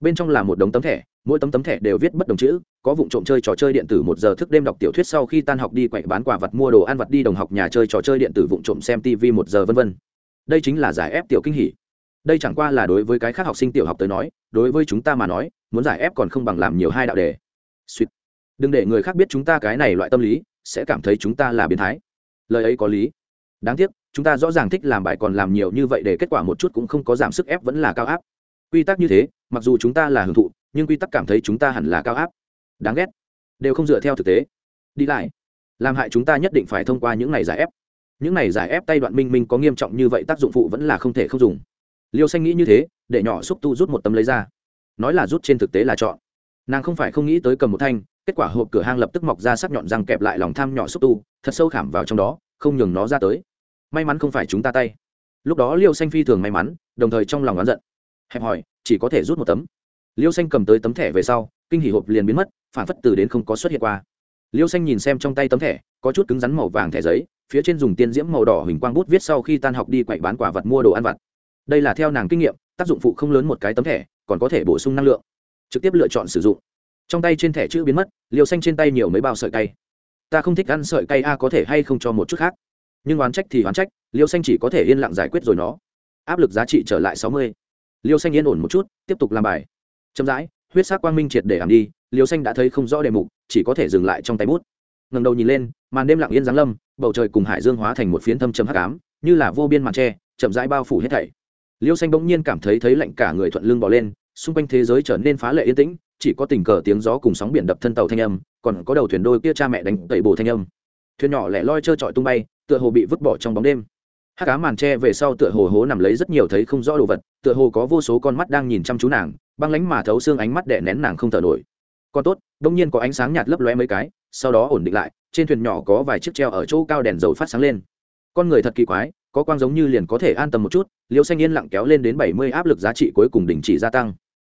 Bên trong là một đống tấm thẻ, mỗi tấm tấm thẻ đều viết bất đồng chữ, có vụ trộm chơi trò chơi điện tử một giờ thức đêm đọc tiểu thuyết sau khi tan học đi quậy bán quả vật mua đồ ăn vật đi đồng học nhà chơi trò chơi điện tử vụ trộm xem tv một giờ vân vân. Đây chính là giải ép tiểu kinh hỉ đây chẳng qua là đối với cái khác học sinh tiểu học tới nói, đối với chúng ta mà nói, muốn giải ép còn không bằng làm nhiều hai đạo đề. Suýt. Đừng để người khác biết chúng ta cái này loại tâm lý, sẽ cảm thấy chúng ta là biến thái. Lời ấy có lý. Đáng tiếc, chúng ta rõ ràng thích làm bài còn làm nhiều như vậy để kết quả một chút cũng không có giảm sức ép vẫn là cao áp. Quy tắc như thế, mặc dù chúng ta là hưởng thụ, nhưng quy tắc cảm thấy chúng ta hẳn là cao áp. Đáng ghét. Đều không dựa theo thực tế. Đi lại. Làm hại chúng ta nhất định phải thông qua những này giải ép. Những này giải ép tay đoạn minh minh có nghiêm trọng như vậy tác dụng phụ vẫn là không thể không dùng liêu xanh nghĩ như thế, để nhỏ xúc tu rút một tấm lấy ra. Nói là rút trên thực tế là chọn. Nàng không phải không nghĩ tới cầm một thanh, kết quả hộp cửa hang lập tức mọc ra sắc nhọn răng kẹp lại lòng tham nhỏ xúc tu, thật sâu khảm vào trong đó, không nhường nó ra tới. May mắn không phải chúng ta tay. Lúc đó liêu xanh phi thường may mắn, đồng thời trong lòng oán giận. Hẹp hỏi chỉ có thể rút một tấm. Liêu xanh cầm tới tấm thẻ về sau, kinh hỉ hộp liền biến mất, phản phất từ đến không có xuất hiện qua. Liêu xanh nhìn xem trong tay tấm thẻ, có chút cứng rắn màu vàng thẻ giấy, phía trên dùng tiên diễm màu đỏ hình quang bút viết sau khi tan học đi quậy bán quả vật mua đồ ăn vặt đây là theo nàng kinh nghiệm, tác dụng phụ không lớn một cái tấm thẻ, còn có thể bổ sung năng lượng. Trực tiếp lựa chọn sử dụng. Trong tay trên thẻ chữ biến mất liều xanh trên tay nhiều mấy bao sợi cay. Ta không thích ăn sợi cay a, có thể hay không cho một chút khác? Nhưng oán trách thì oán trách, liêu xanh chỉ có thể yên lặng giải quyết rồi nó. Áp lực giá trị trở lại sáu mươi. Liêu xanh yên ổn một chút, tiếp tục làm bài. Chậm rãi, huyết sắc quang minh triệt để ảm đi, liêu xanh đã thấy không rõ đề mục, chỉ có thể dừng lại trong tay bút. Ngầm đầu nhìn lên, màn đêm lặng yên giáng lâm, bầu trời cùng hải dương hóa thành một phiến thâm chấm hắc ám, như là vô biên màn tre, chậm rãi bao phủ hết thảy liêu xanh bỗng nhiên cảm thấy thấy lạnh cả người thuận lưng bỏ lên, xung quanh thế giới trở nên phá lệ yên tĩnh, chỉ có tình cờ tiếng gió cùng sóng biển đập thân tàu thanh âm, còn có đầu thuyền đôi kia cha mẹ đánh tẩy bồ thanh âm. Thuyền nhỏ lẻ loi trơ trọi tung bay, tựa hồ bị vứt bỏ trong bóng đêm. Hát cá màn tre về sau tựa hồ hố nằm lấy rất nhiều thấy không rõ đồ vật, tựa hồ có vô số con mắt đang nhìn chăm chú nàng, băng lánh mà thấu xương ánh mắt đẻ nén nàng không thở nổi. Còn tốt đông nhiên có ánh sáng nhạt lấp lóe mấy cái, sau đó ổn định lại, trên thuyền nhỏ có vài chiếc treo ở chỗ cao đèn dầu phát sáng lên. Con người thật kỳ quái có quang giống như liền có thể an tâm một chút, liêu xanh yên lặng kéo lên đến bảy mươi áp lực giá trị cuối cùng đình chỉ gia tăng.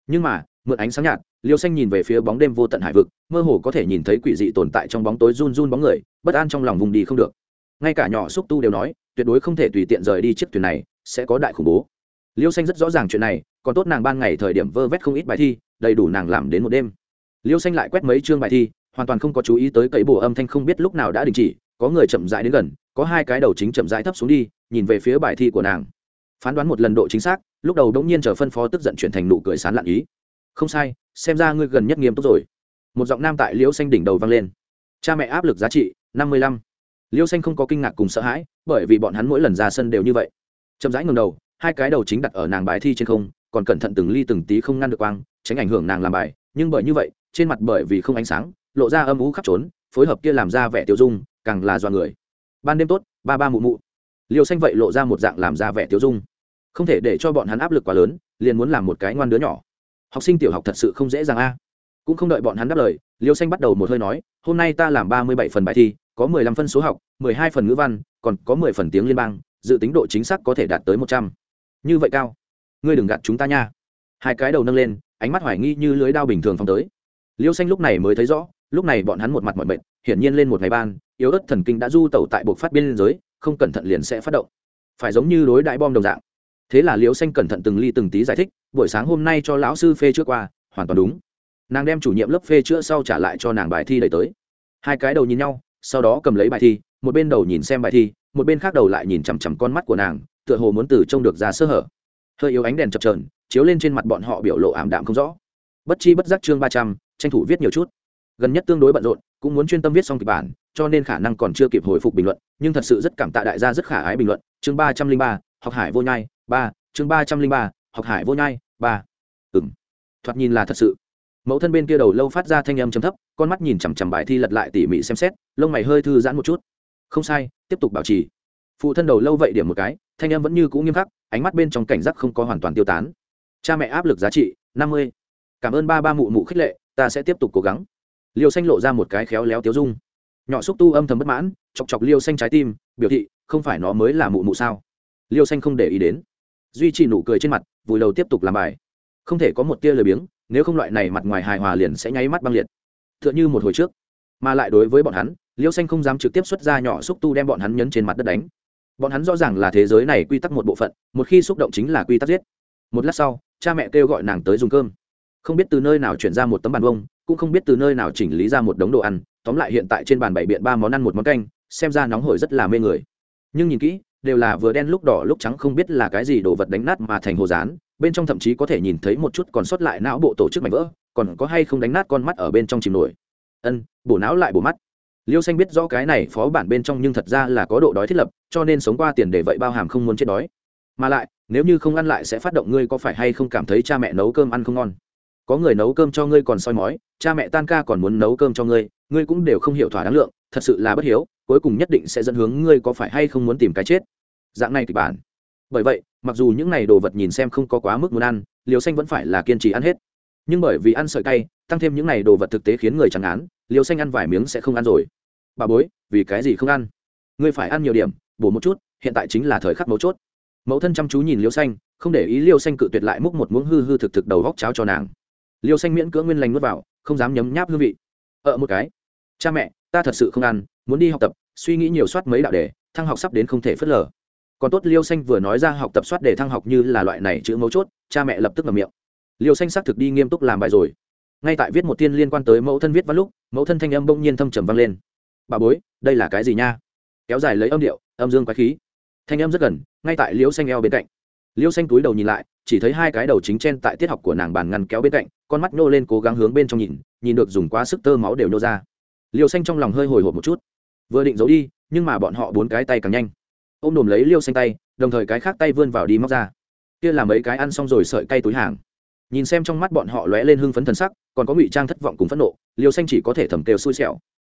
Nhưng mà, mượn ánh sáng nhạt, liêu xanh nhìn về phía bóng đêm vô tận hải vực, mơ hồ có thể nhìn thấy quỷ dị tồn tại trong bóng tối run run bóng người, bất an trong lòng vùng đi không được. Ngay cả nhỏ xúc tu đều nói, tuyệt đối không thể tùy tiện rời đi chiếc thuyền này, sẽ có đại khủng bố. Liêu xanh rất rõ ràng chuyện này, còn tốt nàng ban ngày thời điểm vơ vét không ít bài thi, đầy đủ nàng làm đến một đêm. Liêu xanh lại quét mấy chương bài thi, hoàn toàn không có chú ý tới cậy bùa âm thanh không biết lúc nào đã đình chỉ, có người chậm rãi đến gần, có hai cái đầu chính chậm rãi thấp xuống đi nhìn về phía bài thi của nàng. Phán đoán một lần độ chính xác, lúc đầu đống nhiên chờ phân phó tức giận chuyển thành nụ cười sán lạn ý. Không sai, xem ra ngươi gần nhất nghiêm túc rồi. Một giọng nam tại liễu xanh đỉnh đầu vang lên. Cha mẹ áp lực giá trị, năm mươi lăm. Liễu xanh không có kinh ngạc cùng sợ hãi, bởi vì bọn hắn mỗi lần ra sân đều như vậy. Chậm rãi ngầm đầu, hai cái đầu chính đặt ở nàng bài thi trên không, còn cẩn thận từng ly từng tí không ngăn được quang, tránh ảnh hưởng nàng làm bài. Nhưng bởi như vậy, trên mặt bởi vì không ánh sáng, lộ ra âm ú khắp trốn, phối hợp kia làm ra vẻ tiêu dung, càng là do người. Ban đêm tốt, ba ba mụ mụ liều xanh vậy lộ ra một dạng làm ra vẻ tiêu dung. Không thể để cho bọn hắn áp lực quá lớn, liền muốn làm một cái ngoan đứa nhỏ. Học sinh tiểu học thật sự không dễ dàng a. Cũng không đợi bọn hắn đáp lời, liêu xanh bắt đầu một hơi nói, hôm nay ta làm ba mươi bảy phần bài thi, có mười lăm phân số học, mười hai phần ngữ văn, còn có mười phần tiếng liên bang, dự tính độ chính xác có thể đạt tới một trăm. Như vậy cao? Ngươi đừng gạt chúng ta nha. Hai cái đầu nâng lên, ánh mắt hoài nghi như lưới đao bình thường phong tới. Liêu xanh lúc này mới thấy rõ, lúc này bọn hắn một mặt mọi mệt, hiển nhiên lên một ngày ban, yếu ớt thần kinh đã du tẩu tại buộc phát biên giới không cẩn thận liền sẽ phát động. Phải giống như đối đại bom đồng dạng. Thế là liễu xanh cẩn thận từng ly từng tí giải thích, buổi sáng hôm nay cho lão sư phê trước qua, hoàn toàn đúng. Nàng đem chủ nhiệm lớp phê chữa sau trả lại cho nàng bài thi đẩy tới. Hai cái đầu nhìn nhau, sau đó cầm lấy bài thi, một bên đầu nhìn xem bài thi, một bên khác đầu lại nhìn chằm chằm con mắt của nàng, tựa hồ muốn từ trông được ra sơ hở. Hơi yếu ánh đèn chập trờn chiếu lên trên mặt bọn họ biểu lộ ảm đạm không rõ. Bất chi bất giác chương ba trăm, tranh thủ viết nhiều chút. Gần nhất tương đối bận rộn, cũng muốn chuyên tâm viết xong kịch bản cho nên khả năng còn chưa kịp hồi phục bình luận, nhưng thật sự rất cảm tạ đại gia rất khả ái bình luận. Chương ba trăm linh ba, học hải vô nhai, ba. Chương ba trăm linh ba, học hải vô nhai, ba. Ừm. Thoạt nhìn là thật sự. Mẫu thân bên kia đầu lâu phát ra thanh âm chấm thấp, con mắt nhìn chằm chằm bài thi lật lại tỉ mỉ xem xét, lông mày hơi thư giãn một chút. Không sai, tiếp tục bảo trì. Phụ thân đầu lâu vậy điểm một cái, thanh âm vẫn như cũ nghiêm khắc, ánh mắt bên trong cảnh giác không có hoàn toàn tiêu tán. Cha mẹ áp lực giá trị, năm mươi. Cảm ơn ba ba mụ mụ khích lệ, ta sẽ tiếp tục cố gắng. Liêu xanh lộ ra một cái khéo léo tiếu dung nhỏ xúc tu âm thầm bất mãn, chọc chọc liêu xanh trái tim, biểu thị, không phải nó mới là mụ mụ sao? Liêu xanh không để ý đến. Duy trì nụ cười trên mặt, vùi đầu tiếp tục làm bài. Không thể có một tia lời biếng, nếu không loại này mặt ngoài hài hòa liền sẽ nháy mắt băng liệt. T h ư ợ n h ư một hồi trước. Mà lại đối với bọn hắn, liêu xanh không dám trực tiếp xuất ra nhỏ xúc tu đem bọn hắn nhấn trên mặt đất đánh. Bọn hắn rõ ràng là thế giới này quy tắc một bộ phận, một khi xúc động chính là quy tắc giết. Một lát sau, cha mẹ kêu gọi nàng tới dùng cơm. Không biết từ nơi nào chuyển ra một tấm bàn bông cũng không biết từ nơi nào chỉnh lý ra một đống đồ ăn tóm lại hiện tại trên bàn bảy biện ba món ăn một món canh, xem ra nóng hổi rất là mê người. Nhưng nhìn kỹ, đều là vừa đen lúc đỏ lúc trắng không biết là cái gì đồ vật đánh nát mà thành hồ dán bên trong thậm chí có thể nhìn thấy một chút còn sót lại não bộ tổ chức mảnh vỡ, còn có hay không đánh nát con mắt ở bên trong chìm nổi. Ân, bổ não lại bổ mắt. Liêu xanh biết rõ cái này phó bản bên trong nhưng thật ra là có độ đói thiết lập, cho nên sống qua tiền để vậy bao hàm không muốn chết đói. Mà lại, nếu như không ăn lại sẽ phát động ngươi có phải hay không cảm thấy cha mẹ nấu cơm ăn không ngon? Có người nấu cơm cho ngươi còn soi mói, cha mẹ tan ca còn muốn nấu cơm cho ngươi ngươi cũng đều không hiểu thỏa đáng lượng, thật sự là bất hiếu, cuối cùng nhất định sẽ dẫn hướng ngươi có phải hay không muốn tìm cái chết. Dạng này kịch bản. Bởi vậy, mặc dù những này đồ vật nhìn xem không có quá mức muốn ăn liều xanh vẫn phải là kiên trì ăn hết. Nhưng bởi vì ăn sợi cay, tăng thêm những này đồ vật thực tế khiến người chẳng án liều xanh ăn vài miếng sẽ không ăn rồi. Bà bối, vì cái gì không ăn? Ngươi phải ăn nhiều điểm, bổ một chút, hiện tại chính là thời khắc mấu chốt. Mẫu thân chăm chú nhìn liêu xanh, không để ý liêu xanh cự tuyệt lại múc một muỗng hư hư thực thực đầu góc cháo cho nàng. Liêu xanh miễn cưỡng nguyên lành nuốt vào, không dám nhấm nháp hương vị. Ợ một cái cha mẹ, ta thật sự không ăn, muốn đi học tập, suy nghĩ nhiều soát mấy đạo đề, thăng học sắp đến không thể phớt lờ. Còn tốt liêu xanh vừa nói ra học tập soát đề thăng học như là loại này chữ mấu chốt, cha mẹ lập tức ngậm miệng. Liêu xanh xác thực đi nghiêm túc làm bài rồi. Ngay tại viết một tiên liên quan tới mẫu thân viết văn lúc, mẫu thân thanh âm bỗng nhiên thâm trầm vang lên. Bà bối, đây là cái gì nha? Kéo dài lấy âm điệu, âm dương quái khí. Thanh âm rất gần, ngay tại liêu xanh eo bên cạnh. Liêu xanh túi đầu nhìn lại, chỉ thấy hai cái đầu chính trên tại tiết học của nàng bàn ngăn kéo bên cạnh, con mắt nhô lên cố gắng hướng bên trong nhìn nhìn được dùng quá sức tơ máu đều nhô ra liêu xanh trong lòng hơi hồi hộp một chút. Vừa định giấu đi, nhưng mà bọn họ bốn cái tay càng nhanh. Ô m đồm lấy liêu xanh tay, đồng thời cái khác tay vươn vào đi móc ra. Kia là mấy cái ăn xong rồi sợi cay túi hàng. Nhìn xem trong mắt bọn họ lóe lên hưng phấn thần sắc, còn có ngụy trang thất vọng cùng phẫn nộ, liêu xanh chỉ có thể thầm kêu xui xẻo.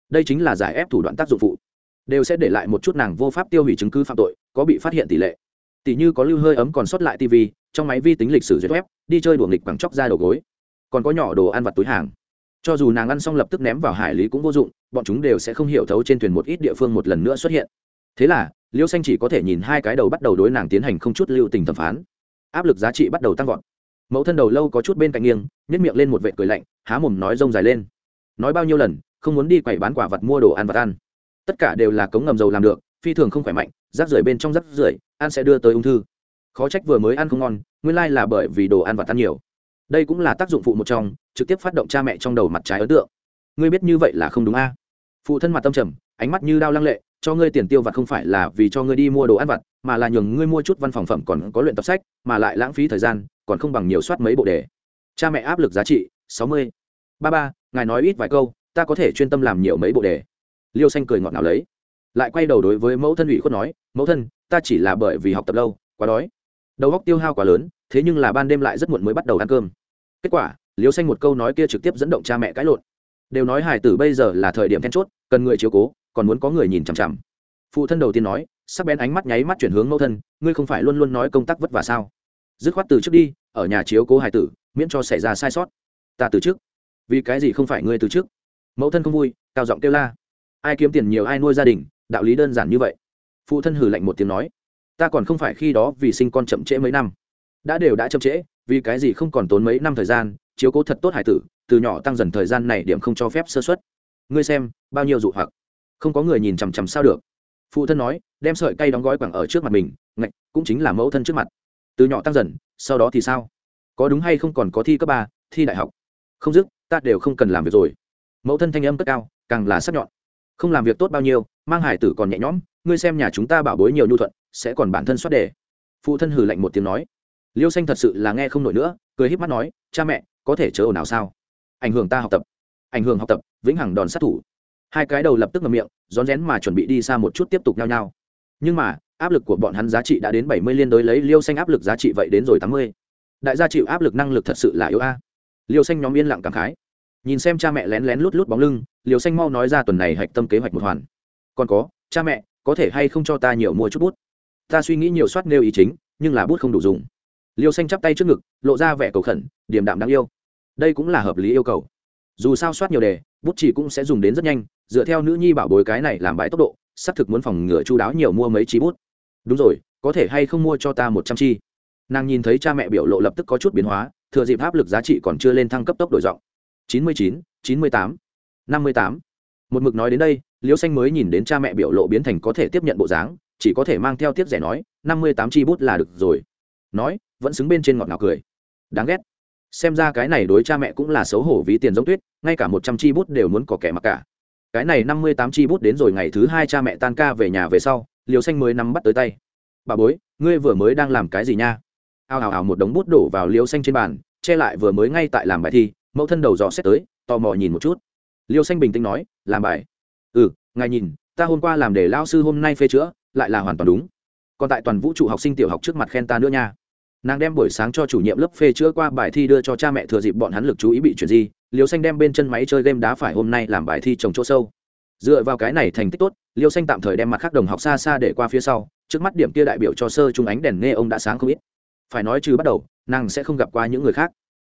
Đây chính là giải ép thủ đoạn tác dụng phụ. Đều sẽ để lại một chút nàng vô pháp tiêu hủy chứng cứ phạm tội, có bị phát hiện tỷ lệ. Tỷ như có lưu hơi ấm còn sót lại tv trong máy vi tính lịch sử duyệt web, đi chơi đuồng nghịch bằng chóc ra đầu gối. Còn có nhỏ đồ ăn vặt túi hàng cho dù nàng ăn xong lập tức ném vào hải lý cũng vô dụng, bọn chúng đều sẽ không hiểu thấu trên thuyền một ít địa phương một lần nữa xuất hiện. Thế là, liêu xanh chỉ có thể nhìn hai cái đầu bắt đầu đối nàng tiến hành không chút lưu tình thẩm phán. Áp lực giá trị bắt đầu tăng vọt. Mẫu thân đầu lâu có chút bên cạnh nghiêng nhét miệng lên một vệ cười lạnh, há mồm nói rông dài lên. Nói bao nhiêu lần, không muốn đi quẩy bán quả vật mua đồ ăn vật ăn. Tất cả đều là cống ngầm dầu làm được, phi thường không khỏe mạnh, rác rưởi bên trong rác rưởi, ăn sẽ đưa tới ung thư. Khó trách vừa mới ăn không ngon, nguyên lai là bởi vì đồ ăn vật ăn nhiều đây cũng là tác dụng phụ một trong, trực tiếp phát động cha mẹ trong đầu mặt trái ấn tượng. Ngươi biết như vậy là không đúng a. Phụ thân mặt tâm trầm, ánh mắt như đao lăng lệ, cho ngươi tiền tiêu vặt không phải là vì cho ngươi đi mua đồ ăn vặt, mà là nhường ngươi mua chút văn phòng phẩm còn có luyện tập sách, mà lại lãng phí thời gian, còn không bằng nhiều soát mấy bộ đề. Cha mẹ áp lực giá trị, sáu mươi. Ba ba, ngài nói ít vài câu, ta có thể chuyên tâm làm nhiều mấy bộ đề. Liêu xanh cười ngọt nào lấy. Lại quay đầu đối với mẫu thân ủy khuất nói, mẫu thân, ta chỉ là bởi vì học tập lâu, quá đói. Đầu góc tiêu hao quá lớn, thế nhưng là ban đêm lại rất muộn mới bắt đầu ăn cơm kết quả liêu xanh một câu nói kia trực tiếp dẫn động cha mẹ cãi lộn. Đều nói hải tử bây giờ là thời điểm then chốt, cần người chiếu cố, còn muốn có người nhìn chằm chằm. Phụ thân đầu tiên nói, sắc bén ánh mắt nháy mắt chuyển hướng mẫu thân, ngươi không phải luôn luôn nói công tác vất vả sao? Dứt khoát từ trước đi, ở nhà chiếu cố hải tử, miễn cho xảy ra sai sót. Ta từ trước. Vì cái gì không phải ngươi từ trước? Mẫu thân không vui, cao giọng kêu la. Ai kiếm tiền nhiều ai nuôi gia đình, đạo lý đơn giản như vậy. Phụ thân hử lạnh một tiếng nói. Ta còn không phải khi đó vì sinh con chậm trễ mấy năm. Đã đều đã chậm trễ vì cái gì không còn tốn mấy năm thời gian, chiếu cố thật tốt hải tử, từ nhỏ tăng dần thời gian này điểm không cho phép sơ xuất ngươi xem, bao nhiêu dụ hoặc? Không có người nhìn chằm chằm sao được. Phụ thân nói, đem sợi cây đóng gói quẳng ở trước mặt mình, ngạch, cũng chính là mẫu thân trước mặt. Từ nhỏ tăng dần, sau đó thì sao? Có đúng hay không còn có thi cấp ba, thi đại học? Không dứt, ta đều không cần làm việc rồi. Mẫu thân thanh âm cất cao, càng là sắc nhọn. Không làm việc tốt bao nhiêu, mang hải tử còn nhẹ nhõm, ngươi xem nhà chúng ta bảo bối nhiều nhu thuận, sẽ còn bản thân xoát đề. Phụ thân hử lạnh một tiếng nói liêu xanh thật sự là nghe không nổi nữa, cười h í p mắt nói, cha mẹ, có thể chớ ồn nào sao? Ảnh hưởng ta học tập. Ảnh hưởng học tập, vĩnh hằng đòn sát thủ. Hai cái đầu lập tức ngậm miệng, rón rén mà chuẩn bị đi xa một chút tiếp tục nhau nhau nhưng mà, áp lực của bọn hắn giá trị đã đến bảy mươi liên đối lấy liêu xanh áp lực giá trị vậy đến rồi tám mươi. Đại gia chịu áp lực năng lực thật sự là yếu a. Liêu xanh nhóm yên lặng cảm khái. Nhìn xem cha mẹ lén lén lút lút bóng lưng liều xanh mau nói ra tuần này hạch tâm kế hoạch một hoàn. Còn có, cha mẹ, có thể hay không cho ta nhiều mua chút bút? Ta suy nghĩ nhiều soát nêu ý chính, nhưng là bút không đủ dùng liêu xanh chắp tay trước ngực, lộ ra vẻ cầu khẩn, điềm đạm đáng yêu. Đây cũng là hợp lý yêu cầu. Dù sao soát nhiều đề, bút chỉ cũng sẽ dùng đến rất nhanh, dựa theo nữ nhi bảo bối cái này làm bài tốc độ, xác thực muốn phòng ngừa chu đáo nhiều mua mấy chi bút. Đúng rồi, có thể hay không mua cho ta một trăm chi? Nàng nhìn thấy cha mẹ biểu lộ lập tức có chút biến hóa, thừa dịp áp lực giá trị còn chưa lên thăng cấp tốc đổi giọng. Chín mươi chín chín mươi tám, năm mươi tám. Một mực nói đến đây liễu xanh mới nhìn đến cha mẹ biểu lộ biến thành có thể tiếp nhận bộ dáng, chỉ có thể mang theo tiếp rẻ nói, năm mươi tám chi bút là được rồi. Nói vẫn xứng bên trên ngọt ngào cười. Đáng ghét. Xem ra cái này đối cha mẹ cũng là xấu hổ ví tiền giống tuyết, ngay cả một trăm chi bút đều muốn có kẻ mặc cả. Cái này năm mươi tám chi bút đến rồi ngày thứ hai cha mẹ tan ca về nhà về sau, liều xanh mới nắm bắt tới tay. Bà bối, ngươi vừa mới đang làm cái gì nha? Ao ào ào một đống bút đổ vào liều xanh trên bàn, che lại vừa mới ngay tại làm bài thi, mẫu thân đầu dò xét tới, tò mò nhìn một chút. Liều xanh bình tĩnh nói, làm bài? Ừ ngài nhìn, ta hôm qua làm để lao sư hôm nay phê chữa, lại là hoàn toàn đúng. Còn tại toàn vũ trụ học sinh tiểu học trước mặt khen ta nữa nha nàng đem buổi sáng cho chủ nhiệm lớp phê chữa qua bài thi đưa cho cha mẹ thừa dịp bọn hắn lực chú ý bị chuyển di, liêu xanh đem bên chân máy chơi game đá phải hôm nay làm bài thi trồng chỗ sâu. Dựa vào cái này thành tích tốt, liêu xanh tạm thời đem mặt khác đồng học xa xa để qua phía sau, trước mắt điểm kia đại biểu cho sơ trung ánh đèn nghe ông đã sáng không ít. Phải nói trừ bắt đầu, nàng sẽ không gặp qua những người khác.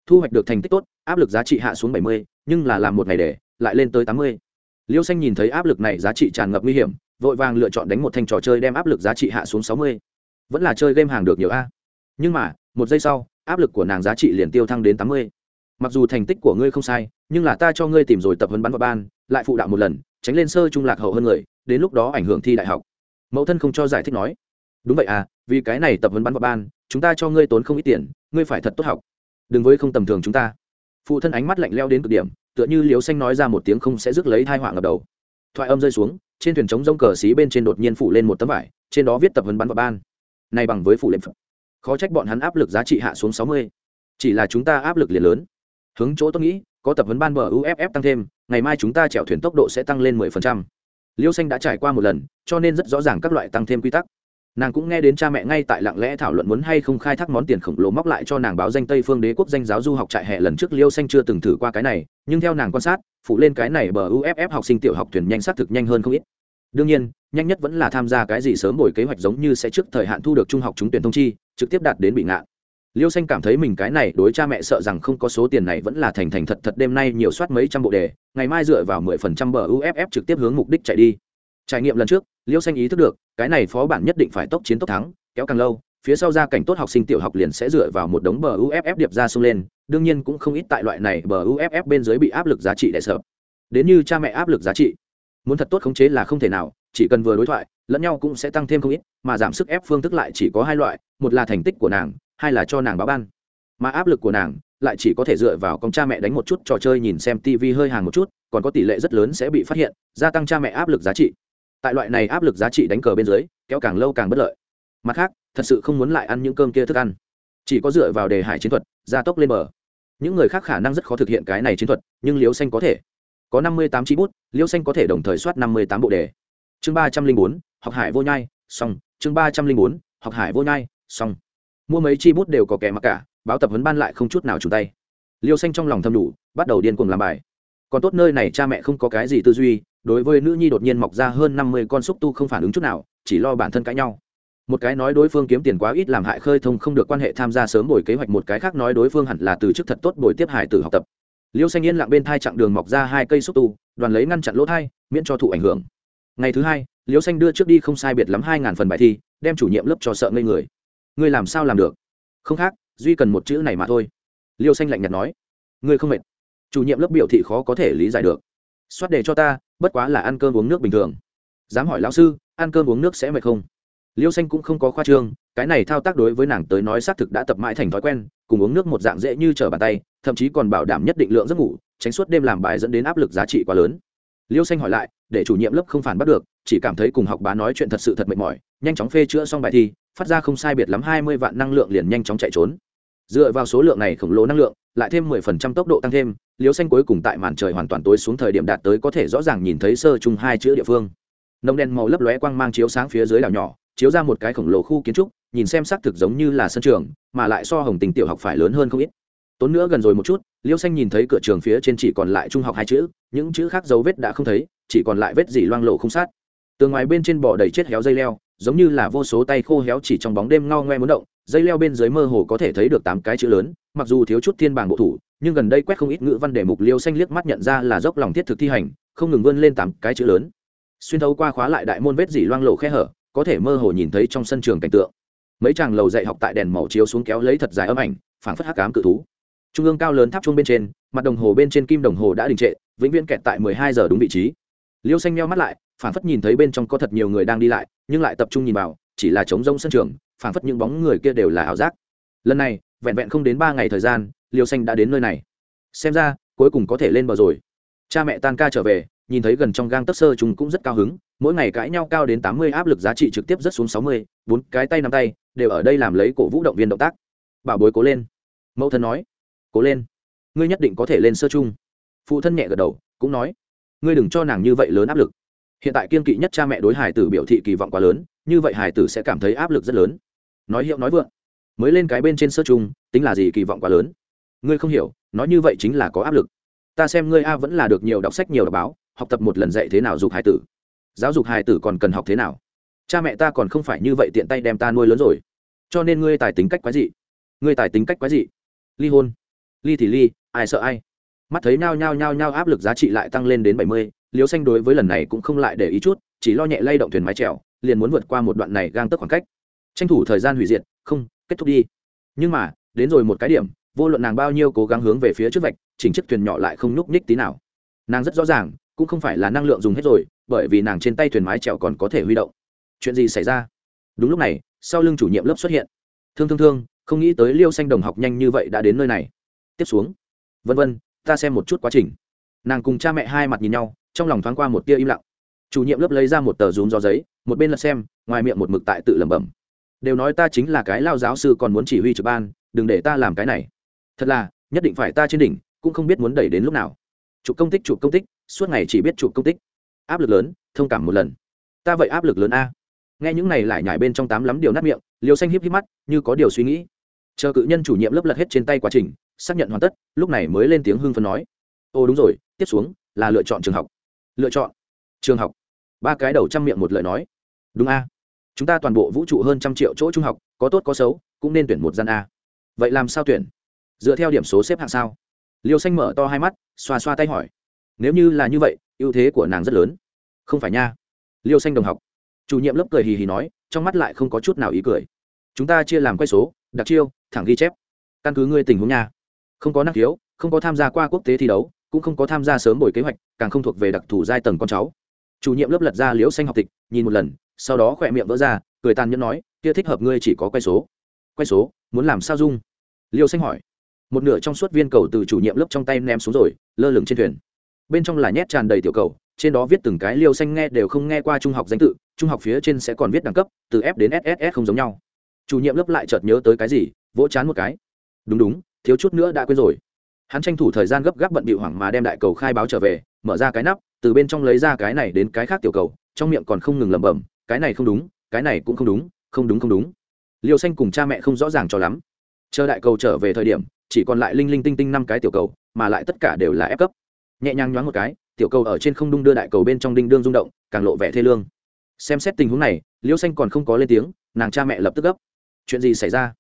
Thu hoạch được thành tích tốt, áp lực giá trị hạ xuống bảy mươi, nhưng là làm một ngày để, lại lên tới tám mươi. Liêu xanh nhìn thấy áp lực này giá trị tràn ngập nguy hiểm, vội vàng lựa chọn đánh một thanh trò chơi đem áp lực giá trị hạ xuống sáu mươi. Vẫn là chơi game hàng được nhiều a nhưng mà, một giây sau, áp lực của nàng giá trị liền tiêu thăng đến tám mươi. Mặc dù thành tích của ngươi không sai, nhưng là ta cho ngươi tìm rồi tập huấn bắn vào ban, lại phụ đạo một lần, tránh lên sơ trung lạc hậu hơn người, đến lúc đó ảnh hưởng thi đại học. Mẫu thân không cho giải thích nói. Đúng vậy à vì cái này tập huấn bắn vào ban, chúng ta cho ngươi tốn không ít tiền, ngươi phải thật tốt học. Đừng với không tầm thường chúng ta. Phụ thân ánh mắt lạnh leo đến cực điểm, tựa như liều xanh nói ra một tiếng không sẽ rước lấy thai họa ngập đầu. Thoại âm rơi xuống, trên thuyền trống rông cờ xí bên trên đột nhiên phủ lên một tấm vải, trên đó viết tập huấn bắn vào ban. Này bằng với phủ lệnh phật khó trách bọn hắn áp lực giá trị hạ xuống sáu mươi. Chỉ là chúng ta áp lực liền lớn. Hướng chỗ tôi nghĩ, có tập huấn ban bờ uff tăng thêm, ngày mai chúng ta chèo thuyền tốc độ sẽ tăng lên mười phần trăm. Liêu xanh đã trải qua một lần, cho nên rất rõ ràng các loại tăng thêm quy tắc. Nàng cũng nghe đến cha mẹ ngay tại lặng lẽ thảo luận muốn hay không khai thác món tiền khổng lồ móc lại cho nàng báo danh tây phương đế quốc danh giáo du học trại hè lần trước liêu xanh chưa từng thử qua cái này, nhưng theo nàng quan sát, phụ lên cái này bờ uff học sinh tiểu học thuyền nhanh, xác thực nhanh hơn không ít đương nhiên, nhanh nhất vẫn là tham gia cái gì sớm bồi kế hoạch giống như sẽ trước thời hạn thu được trung học trúng tuyển thông chi, trực tiếp đạt đến bị ngạn. Liêu xanh cảm thấy mình cái này đối cha mẹ sợ rằng không có số tiền này vẫn là thành thành thật thật đêm nay nhiều soát mấy trăm bộ đề, ngày mai dựa vào mười phần trăm bờ uff trực tiếp hướng mục đích chạy đi. Trải nghiệm lần trước, liêu xanh ý thức được, cái này phó bản nhất định phải tốc chiến tốc thắng, kéo càng lâu, phía sau ra cảnh tốt học sinh tiểu học liền sẽ dựa vào một đống bờ uff điệp ra sông lên, đương nhiên cũng không ít tại loại này bờ uff bên dưới bị áp lực giá trị đè sợ đến như cha mẹ áp lực giá trị muốn thật tốt khống chế là không thể nào, chỉ cần vừa đối thoại, lẫn nhau cũng sẽ tăng thêm không ít, mà giảm sức ép phương thức lại chỉ có hai loại, một là thành tích của nàng, hai là cho nàng báo ban. Mà áp lực của nàng lại chỉ có thể dựa vào con cha mẹ đánh một chút trò chơi nhìn xem tv hơi hàng một chút, còn có tỷ lệ rất lớn sẽ bị phát hiện, gia tăng cha mẹ áp lực giá trị. Tại loại này áp lực giá trị đánh cờ bên dưới, kéo càng lâu càng bất lợi. Mặt khác, thật sự không muốn lại ăn những cơm kia thức ăn. Chỉ có dựa vào đề hải chiến thuật, gia tốc lên bờ. Những người khác khả năng rất khó thực hiện cái này chiến thuật, nhưng liều xanh có thể có năm mươi tám chi bút liêu xanh có thể đồng thời soát năm mươi tám bộ đề. Chương ba trăm linh bốn, học hải vô nhai, xong. Chương ba trăm linh bốn, học hải vô nhai, xong. Mua mấy chi bút đều có kẻ mặc cả, báo tập huấn ban lại không chút nào chủ tay. Liêu xanh trong lòng thâm đủ, bắt đầu điên cuồng làm bài. Còn tốt nơi này cha mẹ không có cái gì tư duy, đối với nữ nhi đột nhiên mọc ra hơn năm mươi con xúc tu không phản ứng chút nào, chỉ lo bản thân cãi nhau. Một cái nói đối phương kiếm tiền quá ít làm hại khơi thông không được quan hệ tham gia sớm bồi kế hoạch, một cái khác nói đối phương hẳn là từ chức thật tốt bồi tiếp hải tử học tập liêu xanh yên lặng bên thai chặng đường mọc ra hai cây xúc tu, đoàn lấy ngăn chặn lỗ thai, miễn cho thụ ảnh hưởng. Ngày thứ hai, liêu xanh đưa trước đi không sai biệt lắm hai ngàn phần bài thi, đem chủ nhiệm lớp cho sợ ngây người. Ngươi làm sao làm được? Không khác, duy cần một chữ này mà thôi. Liêu xanh lạnh nhạt nói. Ngươi không mệt. Chủ nhiệm lớp biểu thị khó có thể lý giải được. Soát đề cho ta, bất quá là ăn cơm uống nước bình thường. Dám hỏi lão sư, ăn cơm uống nước sẽ mệt không? Liêu xanh cũng không có khoa trương, cái này thao tác đối với nàng tới nói xác thực đã tập mãi thành thói quen, cùng uống nước một dạng dễ như trở bàn tay thậm chí còn bảo đảm nhất định lượng giấc ngủ, tránh suốt đêm làm bài dẫn đến áp lực giá trị quá lớn. Liêu xanh hỏi lại, để chủ nhiệm lớp không phản bắt được, chỉ cảm thấy cùng học bá nói chuyện thật sự thật mệt mỏi, nhanh chóng phê chữa xong bài thi, phát ra không sai biệt lắm hai mươi vạn năng lượng liền nhanh chóng chạy trốn. Dựa vào số lượng này khổng lồ năng lượng, lại thêm mười phần trăm tốc độ tăng thêm, liêu xanh cuối cùng tại màn trời hoàn toàn tối xuống thời điểm đạt tới có thể rõ ràng nhìn thấy sơ chung hai chữ địa phương. Nông đen màu lấp lóe quang mang chiếu sáng phía dưới đảo nhỏ, chiếu ra một cái khổng lồ khu kiến trúc, nhìn xem xác thực giống như là sân trường, mà lại so hồng tình tiểu học phải lớn hơn không ít tốn nữa gần rồi một chút, liêu xanh nhìn thấy cửa trường phía trên chỉ còn lại trung học hai chữ, những chữ khác dấu vết đã không thấy, chỉ còn lại vết dỉ loang lộ không sát. Tường ngoài bên trên bò đầy chết héo dây leo, giống như là vô số tay khô héo chỉ trong bóng đêm ngao ngoe muốn động, dây leo bên dưới mơ hồ có thể thấy được tám cái chữ lớn, mặc dù thiếu chút thiên bảng bộ thủ, nhưng gần đây quét không ít ngữ văn đề mục liêu xanh liếc mắt nhận ra là dốc lòng thiết thực thi hành, không ngừng vươn lên tám cái chữ lớn. Xuyên thấu qua khóa lại đại môn vết dỉ loang lộ khe hở, có thể mơ hồ nhìn thấy trong sân trường cảnh tượng. Mấy chàng lầu dạy học tại đèn màu chiếu xuống kéo lấy thật dài âm ảnh, phảng phất hắc cám cự thú trung ương cao lớn tháp chuông bên trên, mặt đồng hồ bên trên kim đồng hồ đã đình trệ, vĩnh viễn kẹt tại mười hai giờ đúng vị trí. Liêu xanh meo mắt lại, phảng phất nhìn thấy bên trong có thật nhiều người đang đi lại, nhưng lại tập trung nhìn vào, chỉ là trống rông sân trường, phảng phất những bóng người kia đều là ảo giác. Lần này, vẹn vẹn không đến ba ngày thời gian, liêu xanh đã đến nơi này. Xem ra, cuối cùng có thể lên bờ rồi. Cha mẹ tan ca trở về, nhìn thấy gần trong gang tấc sơ chúng cũng rất cao hứng, mỗi ngày cãi nhau cao đến tám mươi, áp lực giá trị trực tiếp rất xuống sáu mươi, bốn cái tay nắm tay, đều ở đây làm lấy cổ vũ động viên động tác. Bảo bối cố lên. Mẫu thân nói cố lên. Ngươi nhất định có thể lên sơ chung phụ thân nhẹ gật đầu, cũng nói, ngươi đừng cho nàng như vậy lớn áp lực. Hiện tại kiên kỵ nhất cha mẹ đối hải tử biểu thị kỳ vọng quá lớn, như vậy hải tử sẽ cảm thấy áp lực rất lớn. Nói hiệu nói vượng, mới lên cái bên trên sơ chung tính là gì kỳ vọng quá lớn? Ngươi không hiểu, nói như vậy chính là có áp lực. Ta xem ngươi a vẫn là được nhiều đọc sách, nhiều đọc báo, học tập một lần dạy thế nào dục hải tử. Giáo dục hải tử còn cần học thế nào? Cha mẹ ta còn không phải như vậy tiện tay đem ta nuôi lớn rồi. Cho nên ngươi tài tính cách quái dị. Ngươi tài tính cách quái dị. Ly hôn ly thì ly, ai sợ ai? Mắt thấy nhao nhao nhao nhao áp lực giá trị lại tăng lên đến bảy mươi liều xanh đối với lần này cũng không lại để ý chút, chỉ lo nhẹ lay động thuyền mái trèo liền muốn vượt qua một đoạn này gang tấc khoảng cách. Tranh thủ thời gian hủy diệt, không, kết thúc đi. Nhưng mà, đến rồi một cái điểm, vô luận nàng bao nhiêu cố gắng hướng về phía trước vạch, chỉnh chiếc thuyền nhỏ lại không nhúc nhích tí nào. Nàng rất rõ ràng, cũng không phải là năng lượng dùng hết rồi, bởi vì nàng trên tay thuyền mái trèo còn có thể huy động. Chuyện gì xảy ra? Đúng lúc này, sau lưng chủ nhiệm lớp xuất hiện. Thương thương thương, không nghĩ tới liêu xanh đồng học nhanh như vậy đã đến nơi này tiếp xuống. Vân vân, ta xem một chút quá trình. Nàng cùng cha mẹ hai mặt nhìn nhau, trong lòng thoáng qua một tia im lặng. Chủ nhiệm lớp lấy ra một tờ rúm gió giấy, một bên lật xem, ngoài miệng một mực tại tự lẩm bẩm. Đều nói ta chính là cái lao giáo sư còn muốn chỉ huy trực ban, đừng để ta làm cái này. Thật là, nhất định phải ta trên đỉnh, cũng không biết muốn đẩy đến lúc nào. Chụp công tích, chụp công tích, suốt ngày chỉ biết chụp công tích. Áp lực lớn, thông cảm một lần. Ta vậy áp lực lớn a. Nghe những này lại nhải bên trong tám lắm điều nát miệng liều xanh híp híp mắt, như có điều suy nghĩ. Chờ cự nhân chủ nhiệm lớp lật hết trên tay quá trình xác nhận hoàn tất, lúc này mới lên tiếng hưng phấn nói. Ô đúng rồi, tiếp xuống là lựa chọn trường học. Lựa chọn trường học. Ba cái đầu trăm miệng một lời nói. Đúng a. Chúng ta toàn bộ vũ trụ hơn trăm triệu chỗ trung học, có tốt có xấu, cũng nên tuyển một gian a. Vậy làm sao tuyển? Dựa theo điểm số xếp hạng sao? Liêu xanh mở to hai mắt, xoa xoa tay hỏi. Nếu như là như vậy, ưu thế của nàng rất lớn. Không phải nha. Liêu xanh đồng học. Chủ nhiệm lớp cười hì hì nói, trong mắt lại không có chút nào ý cười. Chúng ta chia làm quay số, đặc chiêu, thẳng ghi chép. Căn cứ ngươi tình huống nha không có năng khiếu, không có tham gia qua quốc tế thi đấu, cũng không có tham gia sớm buổi kế hoạch, càng không thuộc về đặc thù giai tầng con cháu. Chủ nhiệm lớp lật ra liễu xanh học tịch, nhìn một lần, sau đó khỏe miệng vỡ ra, cười tàn nhẫn nói, kia thích hợp ngươi chỉ có quay số. Quay số? Muốn làm sao dung? Liêu xanh hỏi. Một nửa trong suốt viên cầu từ chủ nhiệm lớp trong tay ném xuống rồi, lơ lửng trên thuyền. Bên trong là nhét tràn đầy tiểu cầu, trên đó viết từng cái liêu xanh nghe đều không nghe qua trung học danh tự, trung học phía trên sẽ còn viết đẳng cấp, từ f đến sss không giống nhau. Chủ nhiệm lớp lại chợt nhớ tới cái gì, vỗ chán một cái. Đúng đúng thiếu chút nữa đã quên rồi. Hắn tranh thủ thời gian gấp gáp bận bịu hoảng mà đem đại cầu khai báo trở về, mở ra cái nắp, từ bên trong lấy ra cái này đến cái khác tiểu cầu, trong miệng còn không ngừng lẩm bẩm, cái này không đúng, cái này cũng không đúng không đúng không đúng. Liều xanh cùng cha mẹ không rõ ràng cho lắm. Chờ đại cầu trở về thời điểm, chỉ còn lại linh linh tinh tinh năm cái tiểu cầu, mà lại tất cả đều là ép cấp. Nhẹ nhàng nhoáng một cái, tiểu cầu ở trên không đung đưa đại cầu bên trong đinh đương rung động, càng lộ vẻ thê lương. Xem xét tình huống này, liêu xanh còn không có lên tiếng, nàng cha mẹ lập tức gấp. Chuyện gì xảy ra?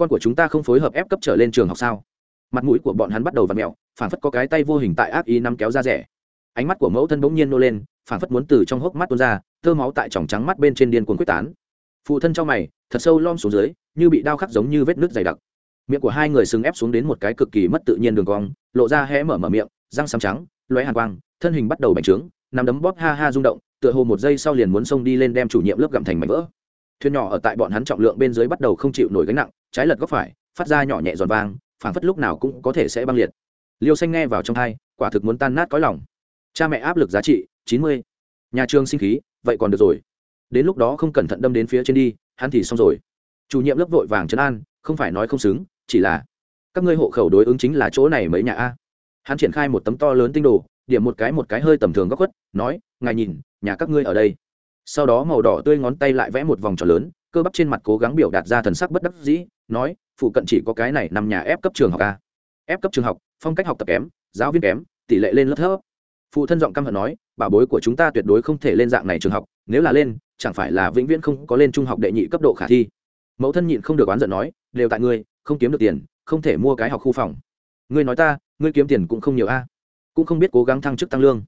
Con của chúng ta không phối hợp ép cấp trở lên trường học sao? Mặt mũi của bọn hắn bắt đầu v ặ mẹo phản phất có cái tay vô hình tại ác ý nắm kéo ra rẻ. Ánh mắt của mẫu thân bỗng nhiên nô lên phản phất muốn từ trong hốc mắt tuôn ra, thơ máu tại tròng trắng mắt bên trên điên cuồng quyết tán. Phụ thân trong mày, thật sâu lom xuống dưới, như bị đau khắc giống như vết nước dày đặc. Miệng của hai người sừng ép xuống đến một cái cực kỳ mất tự nhiên đường cong, lộ ra hé mở mở miệng, răng xăm trắng, lóe hàn quang, thân hình bắt đầu bành trướng nằm đấm bóp ha ha rung động, tựa hồ một giây sau liền muốn xông đi lên đem chủ nhiệm lớp gặm thành mảnh vỡ. Thuyền nhỏ ở tại bọn hắn trọng lượng bên dưới bắt đầu không chịu nổi gánh nặng trái lật góc phải, phát ra nhỏ nhẹ giòn vang, phảng phất lúc nào cũng có thể sẽ băng liệt. Liêu xanh nghe vào trong thai quả thực muốn tan nát cõi lòng. Cha mẹ áp lực giá trị, chín mươi. Nhà trường sinh khí, vậy còn được rồi. Đến lúc đó không cẩn thận đâm đến phía trên đi, hắn thì xong rồi. Chủ nhiệm lớp vội vàng trấn an, không phải nói không xứng, chỉ là các ngươi hộ khẩu đối ứng chính là chỗ này mấy nhà a. Hắn triển khai một tấm to lớn tinh đồ, điểm một cái một cái hơi tầm thường góc khuất, nói, ngài nhìn, nhà các ngươi ở đây. Sau đó màu đỏ tươi ngón tay lại vẽ một vòng tròn lớn cơ bắp trên mặt cố gắng biểu đạt ra thần sắc bất đắc dĩ, nói, phụ cận chỉ có cái này nằm nhà ép cấp trường học a. Ép cấp trường học, phong cách học tập kém, giáo viên kém, tỷ lệ lên lớp thấp. Phụ thân giọng căm hận nói bảo bối của chúng ta tuyệt đối không thể lên dạng này trường học, nếu là lên, chẳng phải là vĩnh viễn không có lên trung học đệ nhị cấp độ khả thi. Mẫu thân nhịn không được oán giận nói, đều tại ngươi, không kiếm được tiền, không thể mua cái học khu phòng. Ngươi nói ta, ngươi kiếm tiền cũng không nhiều a. Cũng không biết cố gắng thăng chức tăng lương.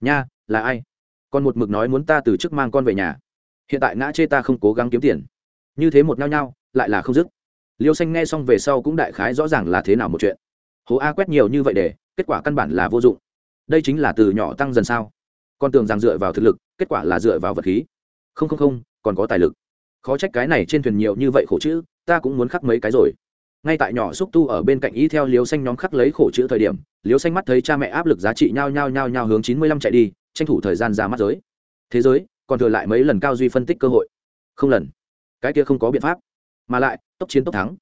Nha, là ai? Còn một mực nói muốn ta từ chức mang con về nhà hiện tại ngã chê ta không cố gắng kiếm tiền. Như thế một nhao nhao, lại là không dứt. Liêu xanh nghe xong về sau cũng đại khái rõ ràng là thế nào một chuyện. Hố a quét nhiều như vậy để, kết quả căn bản là vô dụng. Đây chính là từ nhỏ tăng dần sao. Con tưởng rằng dựa vào thực lực, kết quả là dựa vào vật khí. Không không không, còn có tài lực. Khó trách cái này trên thuyền nhiều như vậy khổ chữ, ta cũng muốn khắc mấy cái rồi. Ngay tại nhỏ xúc tu ở bên cạnh y theo liếu xanh nhóm khắc lấy khổ chữ thời điểm liếu xanh mắt thấy cha mẹ áp lực giá trị nhao nhao nhao nhao hướng chín mươi lăm chạy đi, tranh thủ thời gian ra mắt giới. Thế giới còn thừa lại mấy lần cao duy phân tích cơ hội. Không lần. Cái kia không có biện pháp. Mà lại tốc chiến tốc thắng.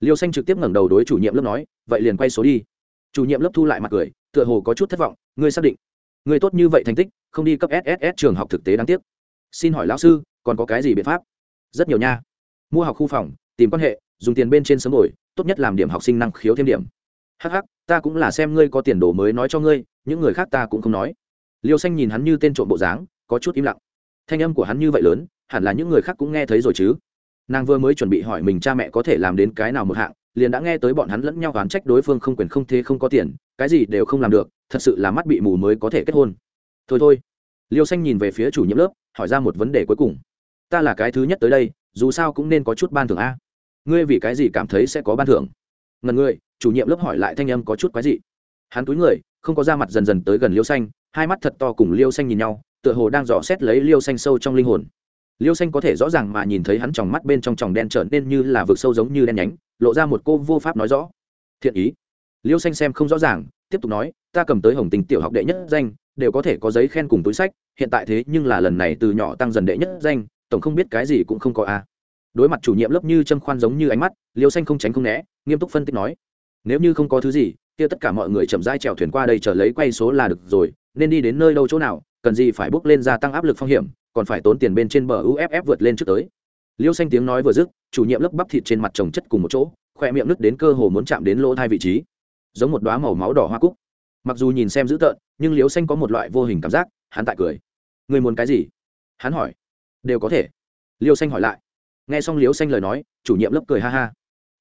Liêu xanh trực tiếp ngẩng đầu đối chủ nhiệm lớp nói vậy liền quay số đi. Chủ nhiệm lớp thu lại mặt cười tựa hồ có chút thất vọng ngươi xác định. Ngươi tốt như vậy thành tích không đi cấp sss trường học thực tế đáng tiếc. Xin hỏi lão sư còn có cái gì biện pháp? Rất nhiều nha. Mua học khu phòng tìm quan hệ dùng tiền bên trên sớm đổi, tốt nhất làm điểm học sinh năng khiếu thêm điểm. Hh ta cũng là xem ngươi có tiền đồ mới nói cho ngươi những người khác ta cũng không nói. Liêu xanh nhìn hắn như tên trộm bộ dáng có chút im lặng thanh âm của hắn như vậy lớn, hẳn là những người khác cũng nghe thấy rồi chứ. Nàng vừa mới chuẩn bị hỏi mình cha mẹ có thể làm đến cái nào một hạng, liền đã nghe tới bọn hắn lẫn nhau oán trách đối phương không quyền không thế không có tiền, cái gì đều không làm được, thật sự là mắt bị mù mới có thể kết hôn. Thôi thôi. Liêu xanh nhìn về phía chủ nhiệm lớp, hỏi ra một vấn đề cuối cùng. Ta là cái thứ nhất tới đây, dù sao cũng nên có chút ban thưởng a. Ngươi vì cái gì cảm thấy sẽ có ban thưởng? Ngần ngươi chủ nhiệm lớp hỏi lại thanh âm có chút quái gì hắn túi người, không có ra mặt dần dần tới gần liêu xanh, hai mắt thật to cùng liêu xanh nhìn nhau tựa hồ đang dò xét lấy liêu xanh sâu trong linh hồn. Liêu xanh có thể rõ ràng mà nhìn thấy hắn tròng mắt bên trong tròng đen trở nên như là vực sâu giống như đen nhánh, lộ ra một cô vô pháp nói rõ. Thiện ý. Liêu xanh xem không rõ ràng, tiếp tục nói, ta cầm tới hồng tình tiểu học đệ nhất danh, đều có thể có giấy khen cùng túi sách, hiện tại thế nhưng là lần này từ nhỏ tăng dần đệ nhất danh, tổng không biết cái gì cũng không có a. Đối mặt chủ nhiệm lớp như châm khoan giống như ánh mắt, liêu xanh không tránh không né, nghiêm túc phân tích nói, nếu như không có thứ gì, kia tất cả mọi người chậm rãi chèo thuyền qua đây chờ lấy quay số là được rồi, nên đi đến nơi đâu chỗ nào cần gì phải bước lên gia tăng áp lực phong hiểm, còn phải tốn tiền bên trên bờ uff vượt lên trước tới. Liêu xanh tiếng nói vừa dứt, chủ nhiệm lớp bắp thịt trên mặt trồng chất cùng một chỗ, khoe miệng nứt đến cơ hồ muốn chạm đến lỗ thai vị trí. Giống một đoá màu máu đỏ hoa cúc. Mặc dù nhìn xem dữ tợn, nhưng liêu xanh có một loại vô hình cảm giác, hắn tại cười. Người muốn cái gì? Hắn hỏi. Đều có thể. Liêu xanh hỏi lại. Nghe xong liêu xanh lời nói, chủ nhiệm lớp cười ha ha.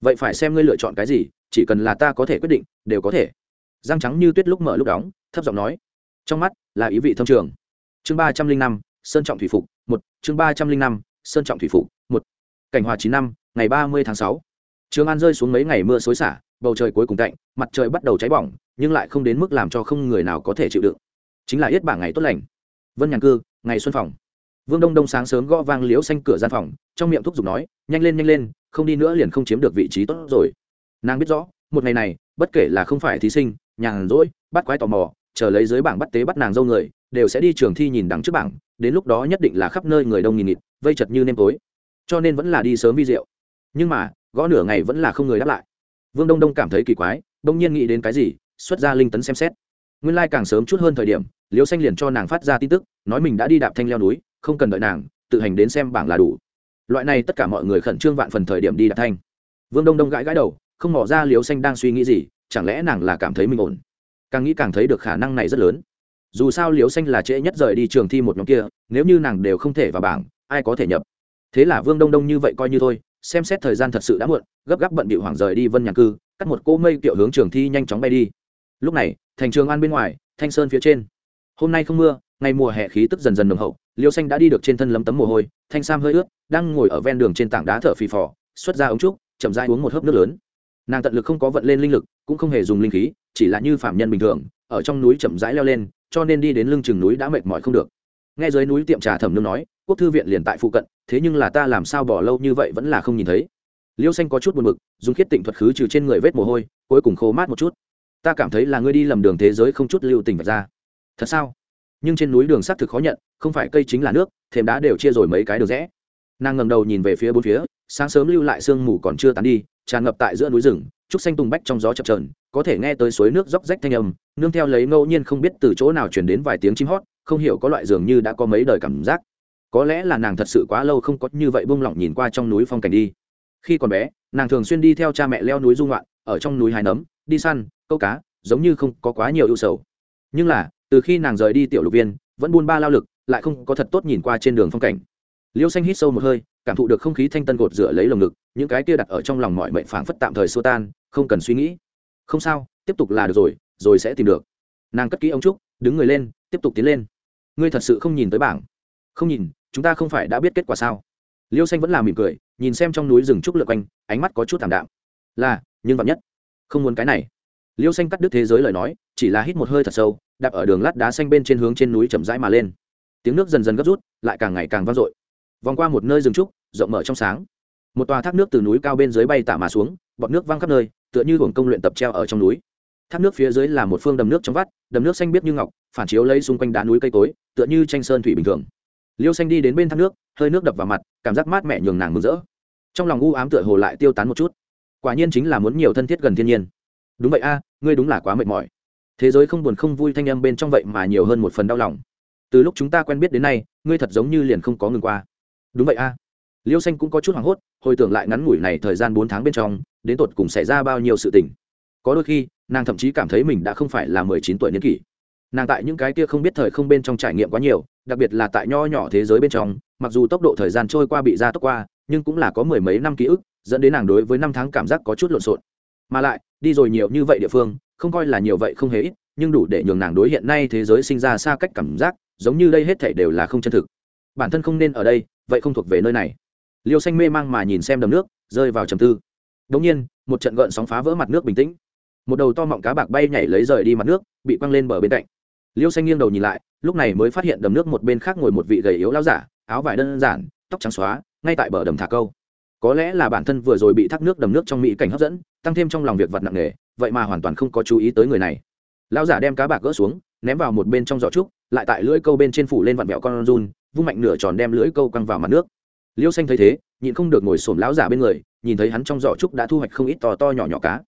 Vậy phải xem ngươi lựa chọn cái gì, chỉ cần là ta có thể quyết định, đều có thể. Răng trắng như tuyết lúc mở lúc đóng, thấp giọng nói trong mắt là ý vị thông trường. Chương ba trăm linh năm, sơn trọng thủy phục, một. Chương ba trăm linh năm, sơn trọng thủy phục, một. Cảnh hòa chín năm, ngày ba mươi tháng sáu. Trường an rơi xuống mấy ngày mưa xối xả, bầu trời cuối cùng cạnh mặt trời bắt đầu cháy bỏng, nhưng lại không đến mức làm cho không người nào có thể chịu đựng. Chính là yết bảng ngày tốt lành. Vân nhàn cư, ngày xuân phòng. Vương đông đông sáng sớm gõ vang liếu xanh cửa gian phòng, trong miệng thúc giục nói, nhanh lên nhanh lên, không đi nữa liền không chiếm được vị trí tốt rồi. Nàng biết rõ, một ngày này, bất kể là không phải thí sinh, nhàn rỗi, bắt quái tò mò chờ lấy dưới bảng bắt tế bắt nàng dâu người, đều sẽ đi trường thi nhìn đằng trước bảng, đến lúc đó nhất định là khắp nơi người đông nghìn nghịt, vây chật như nêm tối. Cho nên vẫn là đi sớm vi diệu. Nhưng mà, gõ nửa ngày vẫn là không người đáp lại. Vương đông đông cảm thấy kỳ quái đông nhiên nghĩ đến cái gì, xuất ra linh tấn xem xét. Nguyên lai、like、càng sớm chút hơn thời điểm liêu xanh liền cho nàng phát ra tin tức, nói mình đã đi đạp thanh leo núi, không cần đợi nàng, tự hành đến xem bảng là đủ. Loại này tất cả mọi người khẩn trương vạn phần thời điểm đi đạp thanh. Vương đông đông gãi gãi đầu, không mỏ ra liêu xanh đang suy nghĩ gì, chẳng lẽ nàng là cảm thấy mình ổn? Càng nghĩ càng thấy được khả năng này rất lớn. Dù sao liều xanh là trễ nhất rời đi trường thi một nhóm kia, nếu như nàng đều không thể vào bảng, ai có thể nhập? Thế là vương đông đông như vậy coi như thôi, xem xét thời gian thật sự đã muộn, gấp gáp bận bị hoảng rời đi vân nhàn cư, cắt một cô mây kiệu hướng trường thi nhanh chóng bay đi. Lúc này, thành trường an bên ngoài, thanh sơn phía trên. Hôm nay không mưa, ngày mùa hè khí tức dần dần nồng hậu liêu xanh đã đi được trên thân lấm tấm mồ hôi, thanh sam hơi ướt, đang ngồi ở ven đường trên tảng đá thở phì phò, xuất ra ống trúc, chậm dai uống một hớp nước lớn. Nàng tận lực không có vận lên linh lực cũng không hề dùng linh khí, chỉ là như phạm nhân bình thường, ở trong núi chậm rãi leo lên, cho nên đi đến lưng chừng núi đã mệt mỏi không được. Nghe dưới núi tiệm trà thẩm nương nói, quốc thư viện liền tại phụ cận, thế nhưng là ta làm sao bỏ lâu như vậy vẫn là không nhìn thấy. Liêu xanh có chút buồn b ự c dùng khiết tịnh thuật khứ trừ trên người vết mồ hôi, cuối cùng khô mát một chút. Ta cảm thấy là ngươi đi lầm đường thế giới không chút lưu tình vật ra. Thật sao? Nhưng trên núi đường xác thực khó nhận, không phải cây chính là nước, thềm đá đều chia rồi mấy cái đường rẽ. Nàng ngầm đầu nhìn về phía bốn phía, sáng sớm lưu lại sương mù còn chưa tán đi, tràn ngập tại giữa núi rừng trúc xanh tùng bách trong gió chập trờn có thể nghe tới suối nước róc rách thanh âm, nương theo lấy ngẫu nhiên không biết từ chỗ nào chuyển đến vài tiếng chim hót, không hiểu có loại dường như đã có mấy đời cảm giác. Có lẽ là nàng thật sự quá lâu không có như vậy buông lỏng nhìn qua trong núi phong cảnh đi. Khi còn bé, nàng thường xuyên đi theo cha mẹ leo núi dung loạn ở trong núi hài nấm, đi săn, câu cá, giống như không có quá nhiều ưu sầu. Nhưng là, từ khi nàng rời đi tiểu lục viên, vẫn buôn ba lao lực, lại không có thật tốt nhìn qua trên đường phong cảnh. Liêu xanh hít sâu một hơi, cảm thụ được không khí thanh tân gột rửa lấy lồng ngực, những cái kia đặt ở trong lòng mọi mệnh phảng phất tạm thời xua tan không cần suy nghĩ. Không sao, tiếp tục là được rồi rồi sẽ tìm được. Nàng cất kỹ ông trúc, đứng người lên, tiếp tục tiến lên. Ngươi thật sự không nhìn tới bảng. Không nhìn, chúng ta không phải đã biết kết quả sao? Liêu xanh vẫn là mỉm cười, nhìn xem trong núi rừng trúc lượt quanh, ánh mắt có chút thảm đạm. Là, nhưng vặn nhất. Không muốn cái này. Liêu xanh cắt đứt thế giới lời nói, chỉ là hít một hơi thật sâu, đạp ở đường lát đá xanh bên trên hướng trên núi chậm rãi mà lên. Tiếng nước dần dần gấp rút, lại càng ngày càng vang dội. Vòng qua một nơi rừng trúc, rộng mở trong sáng. Một tòa thác nước từ núi cao bên dưới bay tả mà xuống bọt nước văng khắp nơi, tựa như hưởng công luyện tập treo ở trong núi. Thác nước phía dưới là một phương đầm nước trong vắt, đầm nước xanh biếc như ngọc, phản chiếu lấy xung quanh đá núi cây cối, tựa như tranh sơn thủy bình thường. Liêu xanh đi đến bên thác nước, hơi nước đập vào mặt, cảm giác mát mẻ nhường nàng mừng rỡ. Trong lòng u ám tựa hồ lại tiêu tán một chút. Quả nhiên chính là muốn nhiều thân thiết gần thiên nhiên. Đúng vậy a, ngươi đúng là quá mệt mỏi. Thế giới không buồn không vui thanh âm bên trong vậy mà nhiều hơn một phần đau lòng. Từ lúc chúng ta quen biết đến nay, ngươi thật giống như liền không có ngừng qua. Đúng vậy a liêu xanh cũng có chút hoảng hốt, hồi tưởng lại ngắn ngủi này thời gian bốn tháng bên trong, đến tột cùng xảy ra bao nhiêu sự tình. Có đôi khi, nàng thậm chí cảm thấy mình đã không phải là mười chín tuổi niên kỷ. Nàng tại những cái kia không biết thời không bên trong trải nghiệm quá nhiều, đặc biệt là tại nho nhỏ thế giới bên trong, mặc dù tốc độ thời gian trôi qua bị gia tốc qua, nhưng cũng là có mười mấy năm ký ức, dẫn đến nàng đối với năm tháng cảm giác có chút lộn xộn. Mà lại, đi rồi nhiều như vậy địa phương, không coi là nhiều vậy không hề ít, nhưng đủ để nhường nàng đối hiện nay thế giới sinh ra xa cách cảm giác, giống như đây hết thể đều là không chân thực. Bản thân không nên ở đây, vậy không thuộc về nơi này liêu xanh mê mang mà nhìn xem đầm nước, rơi vào trầm tư. Đống nhiên, một trận gợn sóng phá vỡ mặt nước bình tĩnh. Một đầu to mọng cá bạc bay nhảy lấy rời đi mặt nước, bị quăng lên bờ bên cạnh. Liêu xanh nghiêng đầu nhìn lại, lúc này mới phát hiện đầm nước một bên khác ngồi một vị gầy yếu lao giả, áo vải đơn giản, tóc trắng xóa, ngay tại bờ đầm thả câu. Có lẽ là bản thân vừa rồi bị thác nước đầm nước trong mỹ cảnh hấp dẫn, tăng thêm trong lòng việc vật nặng nề, vậy mà hoàn toàn không có chú ý tới người này. Lão giả đem cá bạc gỡ xuống, ném vào một bên trong giỏ trúc, lại tại lưỡi câu bên trên phủ lên vặn vẹo con run, vung mạnh nửa tròn đem lưỡi câu căng vào mặt nước liêu xanh thấy thế, nhịn không được ngồi xổm lão giả bên người, nhìn thấy hắn trong giỏ trúc đã thu hoạch không ít to to nhỏ nhỏ cá.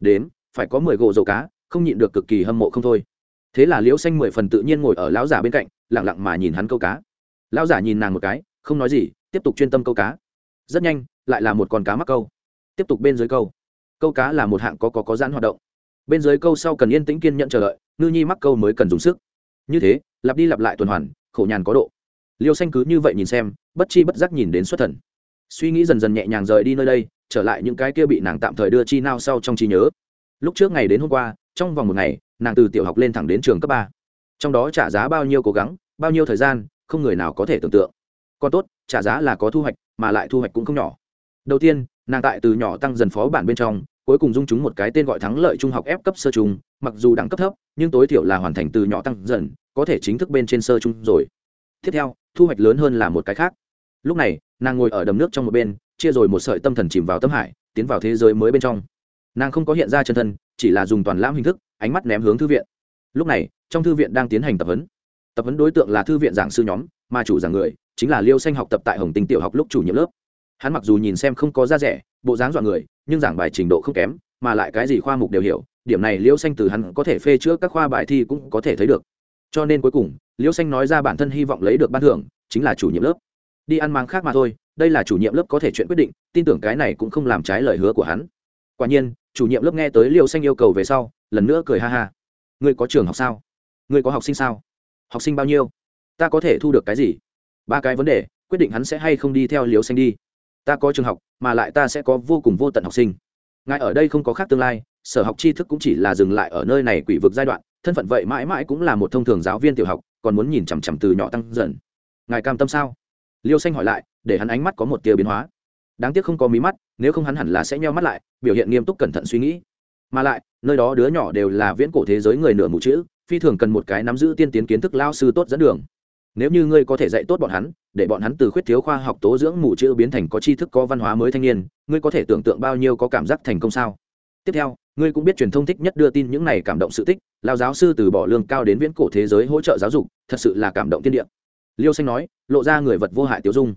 Đến, phải có mười gỗ dầu cá, không nhịn được cực kỳ hâm mộ không thôi. Thế là liễu xanh mười phần tự nhiên ngồi ở lão giả bên cạnh lẳng lặng mà nhìn hắn câu cá. Lão giả nhìn nàng một cái, không nói gì, tiếp tục chuyên tâm câu cá. Rất nhanh, lại là một con cá mắc câu. Tiếp tục bên dưới câu. Câu cá là một hạng có có có giãn hoạt động. Bên dưới câu sau cần yên tĩnh kiên nhận chờ đợi, ngư nhi mắc câu mới cần dùng sức. Như thế, lặp đi lặp lại tuần hoàn, khổ nhàn có độ liêu xanh cứ như vậy nhìn xem, bất chi bất giác nhìn đến xuất thần. Suy nghĩ dần dần nhẹ nhàng rời đi nơi đây, trở lại những cái kia bị nàng tạm thời đưa chi nao sau trong trí nhớ. Lúc trước ngày đến hôm qua, trong vòng một ngày, nàng từ tiểu học lên thẳng đến trường cấp ba. Trong đó trả giá bao nhiêu cố gắng, bao nhiêu thời gian, không người nào có thể tưởng tượng. Còn tốt, trả giá là có thu hoạch, mà lại thu hoạch cũng không nhỏ. Đầu tiên, nàng tại từ nhỏ tăng dần phó bản bên trong, cuối cùng dung chúng một cái tên gọi thắng lợi trung học ép cấp sơ trung, mặc dù đẳng cấp thấp, nhưng tối thiểu là hoàn thành từ nhỏ tăng dần, có thể chính thức bên trên sơ trung rồi. Tiếp theo thu hoạch lớn hơn là một cái khác. Lúc này, nàng ngồi ở đầm nước trong một bên, chia rồi một sợi tâm thần chìm vào tâm hải, tiến vào thế giới mới bên trong. Nàng không có hiện ra chân thân, chỉ là dùng toàn lãm hình thức, ánh mắt ném hướng thư viện. Lúc này, trong thư viện đang tiến hành tập huấn. Tập huấn đối tượng là thư viện giảng sư nhóm, mà chủ giảng người chính là liêu xanh học tập tại hồng tinh tiểu học lúc chủ nhiệm lớp. Hắn mặc dù nhìn xem không có da rẻ, bộ dáng dọa người, nhưng giảng bài trình độ không kém, mà lại cái gì khoa mục đều hiểu, điểm này liêu xanh từ hắn có thể phê chữa các khoa bài thi cũng có thể thấy được cho nên cuối cùng, Liễu xanh nói ra bản thân hy vọng lấy được ban thưởng, chính là chủ nhiệm lớp. Đi ăn mang khác mà thôi, đây là chủ nhiệm lớp có thể chuyện quyết định, tin tưởng cái này cũng không làm trái lời hứa của hắn. Quả nhiên, chủ nhiệm lớp nghe tới liêu xanh yêu cầu về sau, lần nữa cười ha ha. Ngươi có trường học sao? Ngươi có học sinh sao? Học sinh bao nhiêu? Ta có thể thu được cái gì? Ba cái vấn đề, quyết định hắn sẽ hay không đi theo Liễu xanh đi. Ta có trường học, mà lại ta sẽ có vô cùng vô tận học sinh. Ngài ở đây không có khác tương lai, sở học tri thức cũng chỉ là dừng lại ở nơi này quỷ vực giai đoạn thân phận vậy mãi mãi cũng là một thông thường giáo viên tiểu học, còn muốn nhìn chằm chằm từ nhỏ tăng dần. Ngài cam tâm sao? Liêu xanh hỏi lại, để hắn ánh mắt có một tia biến hóa. Đáng tiếc không có mí mắt, nếu không hắn hẳn là sẽ nheo mắt lại, biểu hiện nghiêm túc cẩn thận suy nghĩ. Mà lại, nơi đó đứa nhỏ đều là viễn cổ thế giới người nửa mù chữ, phi thường cần một cái nắm giữ tiên tiến kiến thức lao sư tốt dẫn đường. Nếu như ngươi có thể dạy tốt bọn hắn, để bọn hắn từ khuyết thiếu khoa học tố dưỡng mù chữ biến thành có tri thức, có văn hóa mới thanh niên, ngươi có thể tưởng tượng bao nhiêu có cảm giác thành công sao? Tiếp theo, ngươi cũng biết truyền thông thích nhất đưa tin những này cảm động sự tích, lao giáo sư từ bỏ lương cao đến viễn cổ thế giới hỗ trợ giáo dục, thật sự là cảm động tiên địa. Liêu xanh nói, lộ ra người vật vô hại tiêu dung.